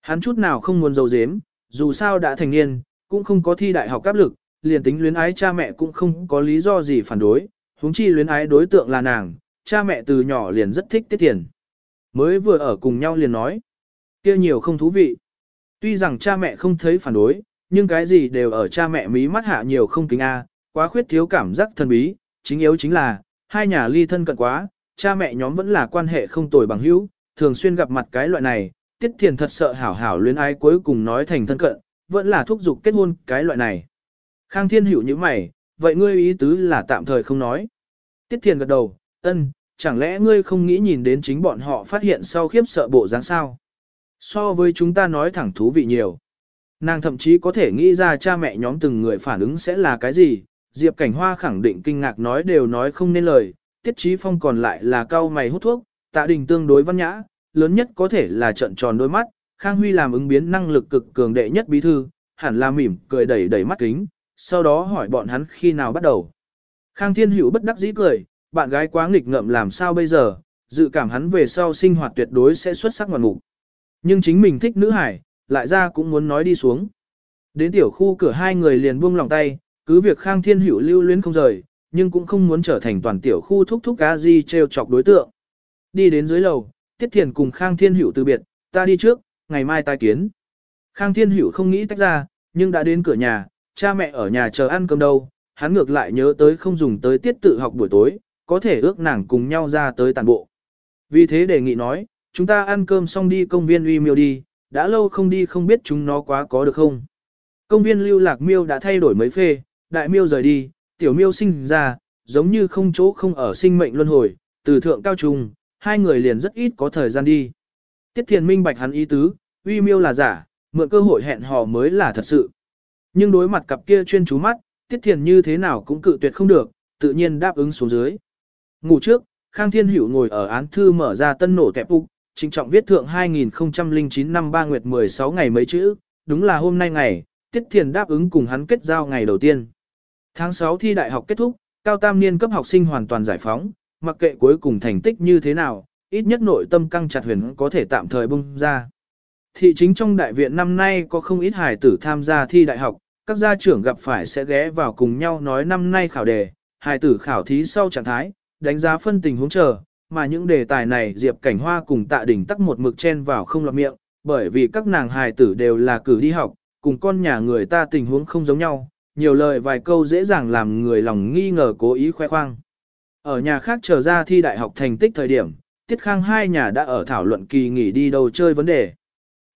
Hắn chút nào không muốn giấu dếm, dù sao đã thành niên, cũng không có thi đại học áp lực, liền tính luyến ái cha mẹ cũng không có lý do gì phản đối, huống chi luyến ái đối tượng là nàng, cha mẹ từ nhỏ liền rất thích tiết tiền. Mới vừa ở cùng nhau liền nói, kia nhiều không thú vị. Tuy rằng cha mẹ không thấy phản đối, nhưng cái gì đều ở cha mẹ mí mắt hạ nhiều không kính A, quá khuyết thiếu cảm giác thân bí, chính yếu chính là, hai nhà ly thân cận quá, cha mẹ nhóm vẫn là quan hệ không tồi bằng hữu, thường xuyên gặp mặt cái loại này, tiết thiền thật sợ hảo hảo luyến ái cuối cùng nói thành thân cận, vẫn là thúc giục kết hôn cái loại này. Khang thiên hữu như mày, vậy ngươi ý tứ là tạm thời không nói. Tiết thiền gật đầu, ân, chẳng lẽ ngươi không nghĩ nhìn đến chính bọn họ phát hiện sau khiếp sợ bộ dáng sao? So với chúng ta nói thẳng thú vị nhiều. Nàng thậm chí có thể nghĩ ra cha mẹ nhóm từng người phản ứng sẽ là cái gì, Diệp Cảnh Hoa khẳng định kinh ngạc nói đều nói không nên lời, Tiết Chí Phong còn lại là cao mày hút thuốc, Tạ Đình tương đối văn nhã, lớn nhất có thể là trận tròn đôi mắt, Khang Huy làm ứng biến năng lực cực cường đệ nhất bí thư, hẳn là mỉm cười đẩy đẩy mắt kính, sau đó hỏi bọn hắn khi nào bắt đầu. Khang Thiên Hữu bất đắc dĩ cười, bạn gái quá nghịch ngợm làm sao bây giờ, dự cảm hắn về sau sinh hoạt tuyệt đối sẽ xuất sắc ngoạn mục. Nhưng chính mình thích nữ hải, lại ra cũng muốn nói đi xuống. Đến tiểu khu cửa hai người liền buông lòng tay, cứ việc Khang Thiên Hữu lưu luyến không rời, nhưng cũng không muốn trở thành toàn tiểu khu thúc thúc cá di treo chọc đối tượng. Đi đến dưới lầu, Tiết Thiền cùng Khang Thiên Hữu từ biệt, ta đi trước, ngày mai tai kiến. Khang Thiên Hữu không nghĩ tách ra, nhưng đã đến cửa nhà, cha mẹ ở nhà chờ ăn cơm đâu, hắn ngược lại nhớ tới không dùng tới tiết tự học buổi tối, có thể ước nàng cùng nhau ra tới tàn bộ. Vì thế đề nghị nói, chúng ta ăn cơm xong đi công viên uy miêu đi, đã lâu không đi không biết chúng nó quá có được không. Công viên lưu lạc miêu đã thay đổi mấy phê, đại miêu rời đi, tiểu miêu sinh ra, giống như không chỗ không ở sinh mệnh luân hồi, từ thượng cao trung, hai người liền rất ít có thời gian đi. Tiết thiền minh bạch hắn ý tứ, uy miêu là giả, mượn cơ hội hẹn hò mới là thật sự. Nhưng đối mặt cặp kia chuyên chú mắt, tiết thiền như thế nào cũng cự tuyệt không được, tự nhiên đáp ứng xuống dưới. Ngủ trước, Khang Thiên Hữu ngồi ở án thư mở ra tân nổ tẹp ục, trinh trọng viết thượng 2009 năm 3 nguyệt 16 ngày mấy chữ, đúng là hôm nay ngày, Tiết Thiền đáp ứng cùng hắn kết giao ngày đầu tiên. Tháng 6 thi đại học kết thúc, cao tam niên cấp học sinh hoàn toàn giải phóng, mặc kệ cuối cùng thành tích như thế nào, ít nhất nội tâm căng chặt huyền có thể tạm thời bung ra. Thị chính trong đại viện năm nay có không ít hài tử tham gia thi đại học, các gia trưởng gặp phải sẽ ghé vào cùng nhau nói năm nay khảo đề, hài tử khảo thí sau trạng thái, đánh giá phân tình huống chờ, mà những đề tài này Diệp Cảnh Hoa cùng Tạ Đình tắc một mực chen vào không lọt miệng, bởi vì các nàng hài tử đều là cử đi học, cùng con nhà người ta tình huống không giống nhau, nhiều lời vài câu dễ dàng làm người lòng nghi ngờ cố ý khoe khoang. Ở nhà khác chờ ra thi đại học thành tích thời điểm, Tiết Khang hai nhà đã ở thảo luận kỳ nghỉ đi đâu chơi vấn đề.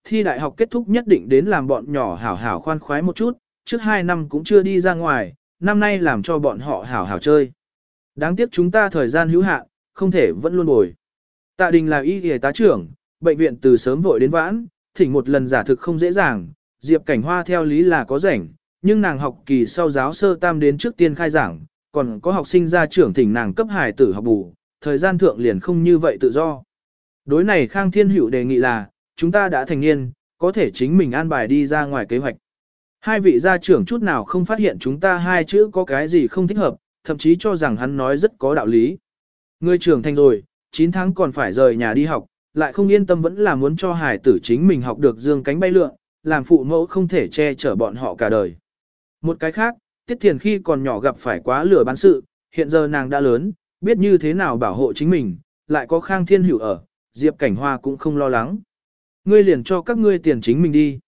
Thi đại học kết thúc nhất định đến làm bọn nhỏ hảo hảo khoan khoái một chút, trước hai năm cũng chưa đi ra ngoài, năm nay làm cho bọn họ hảo hảo chơi. Đáng tiếc chúng ta thời gian hữu hạn, không thể vẫn luôn bồi. Tạ Đình là y y tá trưởng, bệnh viện từ sớm vội đến vãn, thỉnh một lần giả thực không dễ dàng, Diệp Cảnh Hoa theo lý là có rảnh, nhưng nàng học kỳ sau giáo sơ tam đến trước tiên khai giảng, còn có học sinh ra trưởng thỉnh nàng cấp hải tử học bù, thời gian thượng liền không như vậy tự do. Đối này Khang Thiên Hữu đề nghị là, chúng ta đã thành niên, có thể chính mình an bài đi ra ngoài kế hoạch. Hai vị gia trưởng chút nào không phát hiện chúng ta hai chữ có cái gì không thích hợp, thậm chí cho rằng hắn nói rất có đạo lý. Người trưởng thành rồi, 9 tháng còn phải rời nhà đi học, lại không yên tâm vẫn là muốn cho hải tử chính mình học được dương cánh bay lượn, làm phụ mẫu không thể che chở bọn họ cả đời. Một cái khác, Tiết Thiền khi còn nhỏ gặp phải quá lửa bán sự, hiện giờ nàng đã lớn, biết như thế nào bảo hộ chính mình, lại có Khang Thiên Hữu ở, Diệp Cảnh Hoa cũng không lo lắng. Ngươi liền cho các ngươi tiền chính mình đi.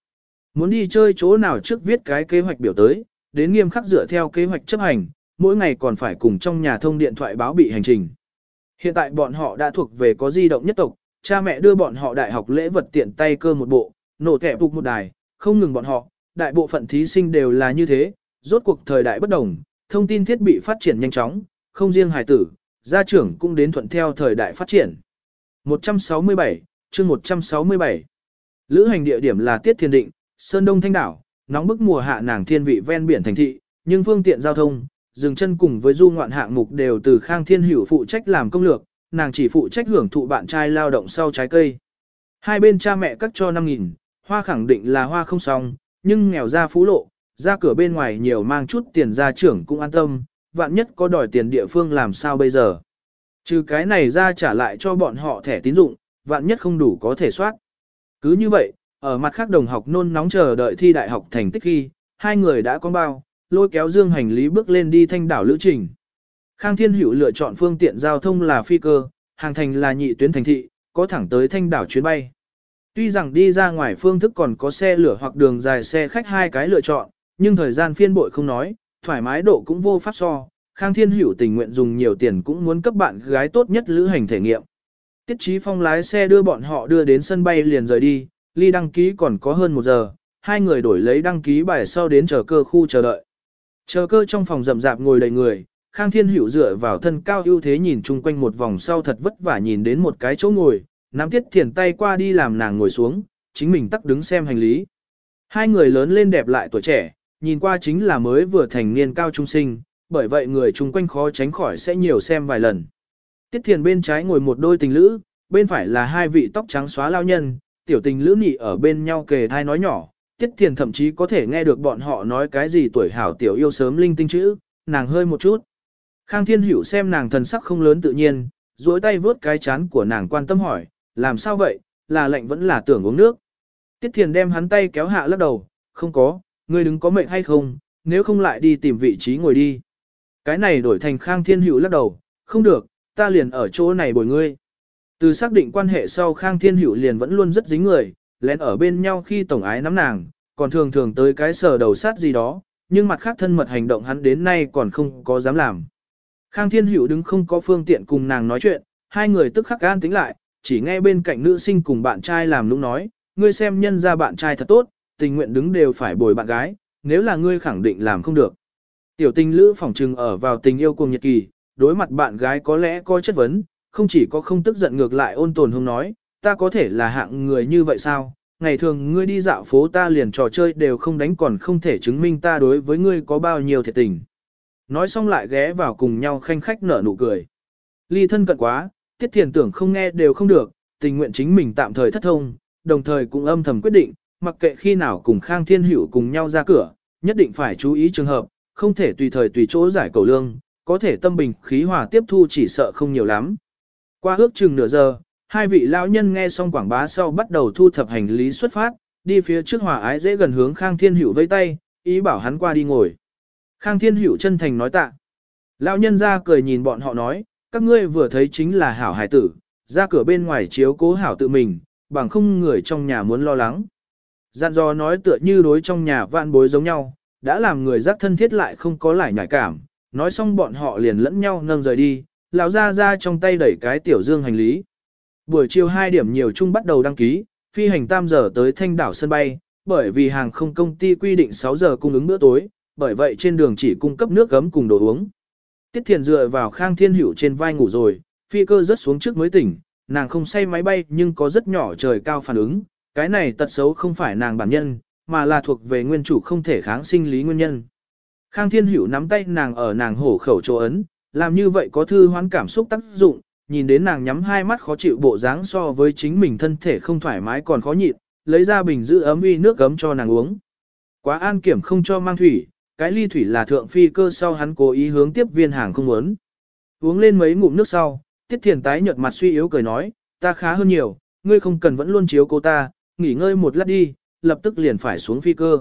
Muốn đi chơi chỗ nào trước viết cái kế hoạch biểu tới, đến nghiêm khắc dựa theo kế hoạch chấp hành, mỗi ngày còn phải cùng trong nhà thông điện thoại báo bị hành trình. Hiện tại bọn họ đã thuộc về có di động nhất tộc, cha mẹ đưa bọn họ đại học lễ vật tiện tay cơ một bộ, nổ kẹp phục một đài, không ngừng bọn họ, đại bộ phận thí sinh đều là như thế, rốt cuộc thời đại bất đồng, thông tin thiết bị phát triển nhanh chóng, không riêng hài tử, gia trưởng cũng đến thuận theo thời đại phát triển. 167, chương 167 Lữ hành địa điểm là Tiết Thiên Định, Sơn Đông Thanh Đảo, nóng bức mùa hạ nàng thiên vị ven biển thành thị, nhưng phương tiện giao thông, dừng chân cùng với du ngoạn hạng mục đều từ Khang Thiên Hữu phụ trách làm công lược, nàng chỉ phụ trách hưởng thụ bạn trai lao động sau trái cây. Hai bên cha mẹ cắt cho 5.000, hoa khẳng định là hoa không xong, nhưng nghèo ra phú lộ, ra cửa bên ngoài nhiều mang chút tiền ra trưởng cũng an tâm, vạn nhất có đòi tiền địa phương làm sao bây giờ. Trừ cái này ra trả lại cho bọn họ thẻ tín dụng, vạn nhất không đủ có thể soát. Cứ như vậy, ở mặt khác đồng học nôn nóng chờ đợi thi đại học thành tích khi, hai người đã có bao, lôi kéo dương hành lý bước lên đi thanh đảo lữ trình. Khang Thiên Hữu lựa chọn phương tiện giao thông là phi cơ, hàng thành là nhị tuyến thành thị, có thẳng tới thanh đảo chuyến bay. Tuy rằng đi ra ngoài phương thức còn có xe lửa hoặc đường dài xe khách hai cái lựa chọn, nhưng thời gian phiên bội không nói, thoải mái độ cũng vô pháp so. Khang Thiên Hữu tình nguyện dùng nhiều tiền cũng muốn cấp bạn gái tốt nhất lữ hành thể nghiệm. Tiết Chí Phong lái xe đưa bọn họ đưa đến sân bay liền rời đi, ly đăng ký còn có hơn một giờ, hai người đổi lấy đăng ký bài sau đến chờ cơ khu chờ đợi. Chờ cơ trong phòng rậm rạp ngồi đầy người, Khang Thiên Hữu dựa vào thân cao ưu thế nhìn chung quanh một vòng sau thật vất vả nhìn đến một cái chỗ ngồi, nắm tiết thiền tay qua đi làm nàng ngồi xuống, chính mình tắc đứng xem hành lý. Hai người lớn lên đẹp lại tuổi trẻ, nhìn qua chính là mới vừa thành niên cao trung sinh, bởi vậy người chung quanh khó tránh khỏi sẽ nhiều xem vài lần. Tiết thiền bên trái ngồi một đôi tình lữ, bên phải là hai vị tóc trắng xóa lao nhân, tiểu tình lữ nhị ở bên nhau kề thai nói nhỏ. Tiết thiền thậm chí có thể nghe được bọn họ nói cái gì tuổi hảo tiểu yêu sớm linh tinh chữ, nàng hơi một chút. Khang Thiên Hữu xem nàng thần sắc không lớn tự nhiên, duỗi tay vớt cái chán của nàng quan tâm hỏi, làm sao vậy, là lệnh vẫn là tưởng uống nước. Tiết Thiền đem hắn tay kéo hạ lắc đầu, không có, ngươi đứng có mệnh hay không, nếu không lại đi tìm vị trí ngồi đi. Cái này đổi thành Khang Thiên Hữu lắc đầu, không được, ta liền ở chỗ này bồi ngươi. Từ xác định quan hệ sau Khang Thiên Hữu liền vẫn luôn rất dính người, lén ở bên nhau khi tổng ái nắm nàng, còn thường thường tới cái sờ đầu sát gì đó, nhưng mặt khác thân mật hành động hắn đến nay còn không có dám làm. Khang Thiên Hữu đứng không có phương tiện cùng nàng nói chuyện, hai người tức khắc gan tính lại, chỉ nghe bên cạnh nữ sinh cùng bạn trai làm lúc nói, ngươi xem nhân ra bạn trai thật tốt, tình nguyện đứng đều phải bồi bạn gái, nếu là ngươi khẳng định làm không được. Tiểu tình lữ phỏng trừng ở vào tình yêu cùng nhật kỳ, đối mặt bạn gái có lẽ có chất vấn, không chỉ có không tức giận ngược lại ôn tồn hung nói, ta có thể là hạng người như vậy sao? Ngày thường ngươi đi dạo phố ta liền trò chơi đều không đánh còn không thể chứng minh ta đối với ngươi có bao nhiêu thiệt tình. Nói xong lại ghé vào cùng nhau khanh khách nở nụ cười. Ly thân cận quá, tiết thiền tưởng không nghe đều không được, tình nguyện chính mình tạm thời thất thông, đồng thời cũng âm thầm quyết định, mặc kệ khi nào cùng Khang Thiên Hữu cùng nhau ra cửa, nhất định phải chú ý trường hợp, không thể tùy thời tùy chỗ giải cầu lương, có thể tâm bình khí hòa tiếp thu chỉ sợ không nhiều lắm. Qua ước chừng nửa giờ, hai vị lão nhân nghe xong quảng bá sau bắt đầu thu thập hành lý xuất phát, đi phía trước hòa ái dễ gần hướng Khang Thiên Hữu vây tay, ý bảo hắn qua đi ngồi. Khang Thiên Hữu chân thành nói tạ. Lão nhân ra cười nhìn bọn họ nói, các ngươi vừa thấy chính là hảo hải tử, ra cửa bên ngoài chiếu cố hảo tự mình, bằng không người trong nhà muốn lo lắng. Dặn dò nói tựa như đối trong nhà vạn bối giống nhau, đã làm người giác thân thiết lại không có lại nhải cảm, nói xong bọn họ liền lẫn nhau nâng rời đi, lão ra ra trong tay đẩy cái tiểu dương hành lý. Buổi chiều 2 điểm nhiều chung bắt đầu đăng ký, phi hành tam giờ tới thanh đảo sân bay, bởi vì hàng không công ty quy định 6 giờ cung ứng bữa tối, bởi vậy trên đường chỉ cung cấp nước gấm cùng đồ uống. Tiết Thiền dựa vào Khang Thiên Hữu trên vai ngủ rồi, phi cơ rớt xuống trước mới tỉnh, nàng không say máy bay nhưng có rất nhỏ trời cao phản ứng, cái này tật xấu không phải nàng bản nhân, mà là thuộc về nguyên chủ không thể kháng sinh lý nguyên nhân. Khang Thiên Hữu nắm tay nàng ở nàng hổ khẩu chỗ ấn, làm như vậy có thư hoán cảm xúc tác dụng, nhìn đến nàng nhắm hai mắt khó chịu bộ dáng so với chính mình thân thể không thoải mái còn khó nhịn, lấy ra bình giữ ấm uy nước ấm cho nàng uống. Quá an kiểm không cho mang thủy, cái ly thủy là thượng phi cơ sau hắn cố ý hướng tiếp viên hàng không muốn. Uống lên mấy ngụm nước sau, Tiết Thiền tái nhợt mặt suy yếu cười nói, ta khá hơn nhiều, ngươi không cần vẫn luôn chiếu cô ta, nghỉ ngơi một lát đi, lập tức liền phải xuống phi cơ.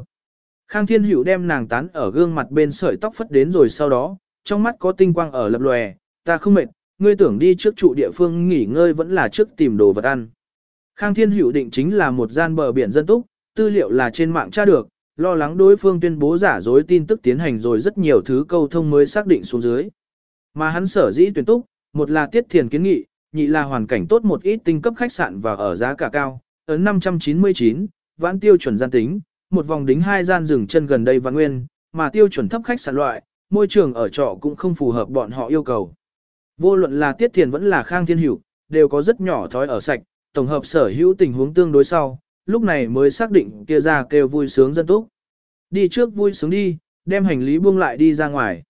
Khang Thiên Hữu đem nàng tán ở gương mặt bên sợi tóc phất đến rồi sau đó, trong mắt có tinh quang ở lập lòe, ta không mệt, ngươi tưởng đi trước trụ địa phương nghỉ ngơi vẫn là trước tìm đồ vật ăn. Khang Thiên Hữu định chính là một gian bờ biển dân túc, tư liệu là trên mạng tra được, lo lắng đối phương tuyên bố giả dối tin tức tiến hành rồi rất nhiều thứ câu thông mới xác định xuống dưới. Mà hắn sở dĩ tuyển túc, một là tiết thiền kiến nghị, nhị là hoàn cảnh tốt một ít tinh cấp khách sạn và ở giá cả cao, ấn 599, vãn tiêu chuẩn gian tính, một vòng đính hai gian rừng chân gần đây và nguyên, mà tiêu chuẩn thấp khách sạn loại, môi trường ở trọ cũng không phù hợp bọn họ yêu cầu. Vô luận là tiết thiền vẫn là khang thiên hữu, đều có rất nhỏ thói ở sạch, tổng hợp sở hữu tình huống tương đối sau, lúc này mới xác định kia ra kêu vui sướng dân túc. Đi trước vui sướng đi, đem hành lý buông lại đi ra ngoài.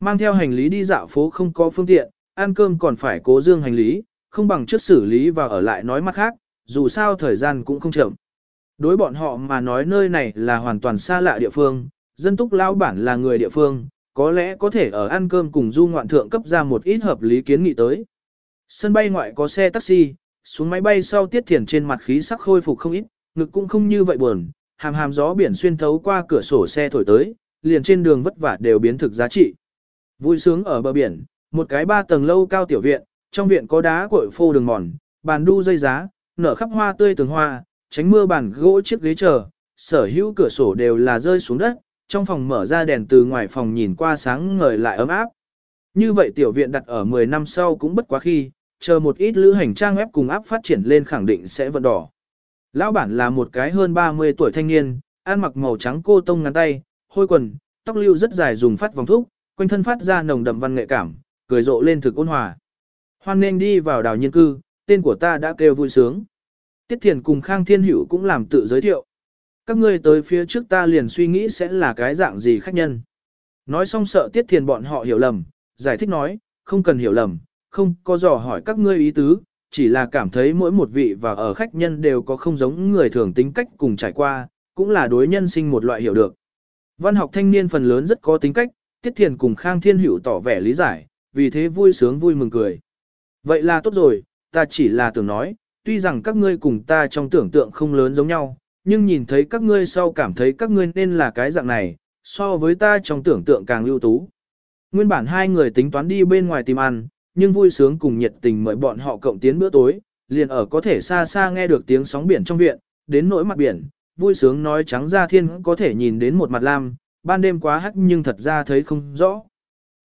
Mang theo hành lý đi dạo phố không có phương tiện, ăn cơm còn phải cố dương hành lý, không bằng trước xử lý và ở lại nói mặt khác, dù sao thời gian cũng không chậm. Đối bọn họ mà nói nơi này là hoàn toàn xa lạ địa phương, dân túc lão bản là người địa phương, có lẽ có thể ở ăn cơm cùng du ngoạn thượng cấp ra một ít hợp lý kiến nghị tới. Sân bay ngoại có xe taxi, xuống máy bay sau tiết thiền trên mặt khí sắc khôi phục không ít, ngực cũng không như vậy buồn, hàm hàm gió biển xuyên thấu qua cửa sổ xe thổi tới, liền trên đường vất vả đều biến thực giá trị. Vui sướng ở bờ biển, một cái ba tầng lâu cao tiểu viện, trong viện có đá cội phô đường mòn, bàn đu dây giá, nở khắp hoa tươi tường hoa, tránh mưa bàn gỗ chiếc ghế chờ, sở hữu cửa sổ đều là rơi xuống đất, trong phòng mở ra đèn từ ngoài phòng nhìn qua sáng ngời lại ấm áp. Như vậy tiểu viện đặt ở 10 năm sau cũng bất quá khi, chờ một ít lữ hành trang web cùng áp phát triển lên khẳng định sẽ vận đỏ. Lão bản là một cái hơn 30 tuổi thanh niên, ăn mặc màu trắng cô tông ngắn tay, hôi quần, tóc lưu rất dài dùng phát vòng thúc, quanh thân phát ra nồng đậm văn nghệ cảm, cười rộ lên thực ôn hòa. Hoan nên đi vào đào nhân cư, tên của ta đã kêu vui sướng. Tiết Thiền cùng Khang Thiên Hữu cũng làm tự giới thiệu. Các ngươi tới phía trước ta liền suy nghĩ sẽ là cái dạng gì khách nhân. Nói xong sợ Tiết Thiền bọn họ hiểu lầm, giải thích nói, không cần hiểu lầm, không có dò hỏi các ngươi ý tứ, chỉ là cảm thấy mỗi một vị và ở khách nhân đều có không giống người thường tính cách cùng trải qua, cũng là đối nhân sinh một loại hiểu được. Văn học thanh niên phần lớn rất có tính cách, Tiết Thiền cùng Khang Thiên Hữu tỏ vẻ lý giải, vì thế vui sướng vui mừng cười. Vậy là tốt rồi, ta chỉ là tưởng nói, tuy rằng các ngươi cùng ta trong tưởng tượng không lớn giống nhau, nhưng nhìn thấy các ngươi sau cảm thấy các ngươi nên là cái dạng này, so với ta trong tưởng tượng càng ưu tú. Nguyên bản hai người tính toán đi bên ngoài tìm ăn, nhưng vui sướng cùng nhiệt tình mời bọn họ cộng tiến bữa tối, liền ở có thể xa xa nghe được tiếng sóng biển trong viện, đến nỗi mặt biển, vui sướng nói trắng ra thiên có thể nhìn đến một mặt lam, ban đêm quá hắc nhưng thật ra thấy không rõ.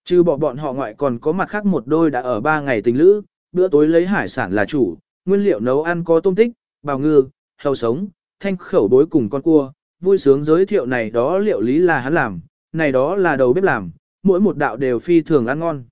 Trừ bỏ bọn họ ngoại còn có mặt khác một đôi đã ở ba ngày tình lữ, bữa tối lấy hải sản là chủ, nguyên liệu nấu ăn có tôm tích, bào ngư, hầu sống, thanh khẩu bối cùng con cua, vui sướng giới thiệu này đó liệu lý là hắn làm, này đó là đầu bếp làm, mỗi một đạo đều phi thường ăn ngon.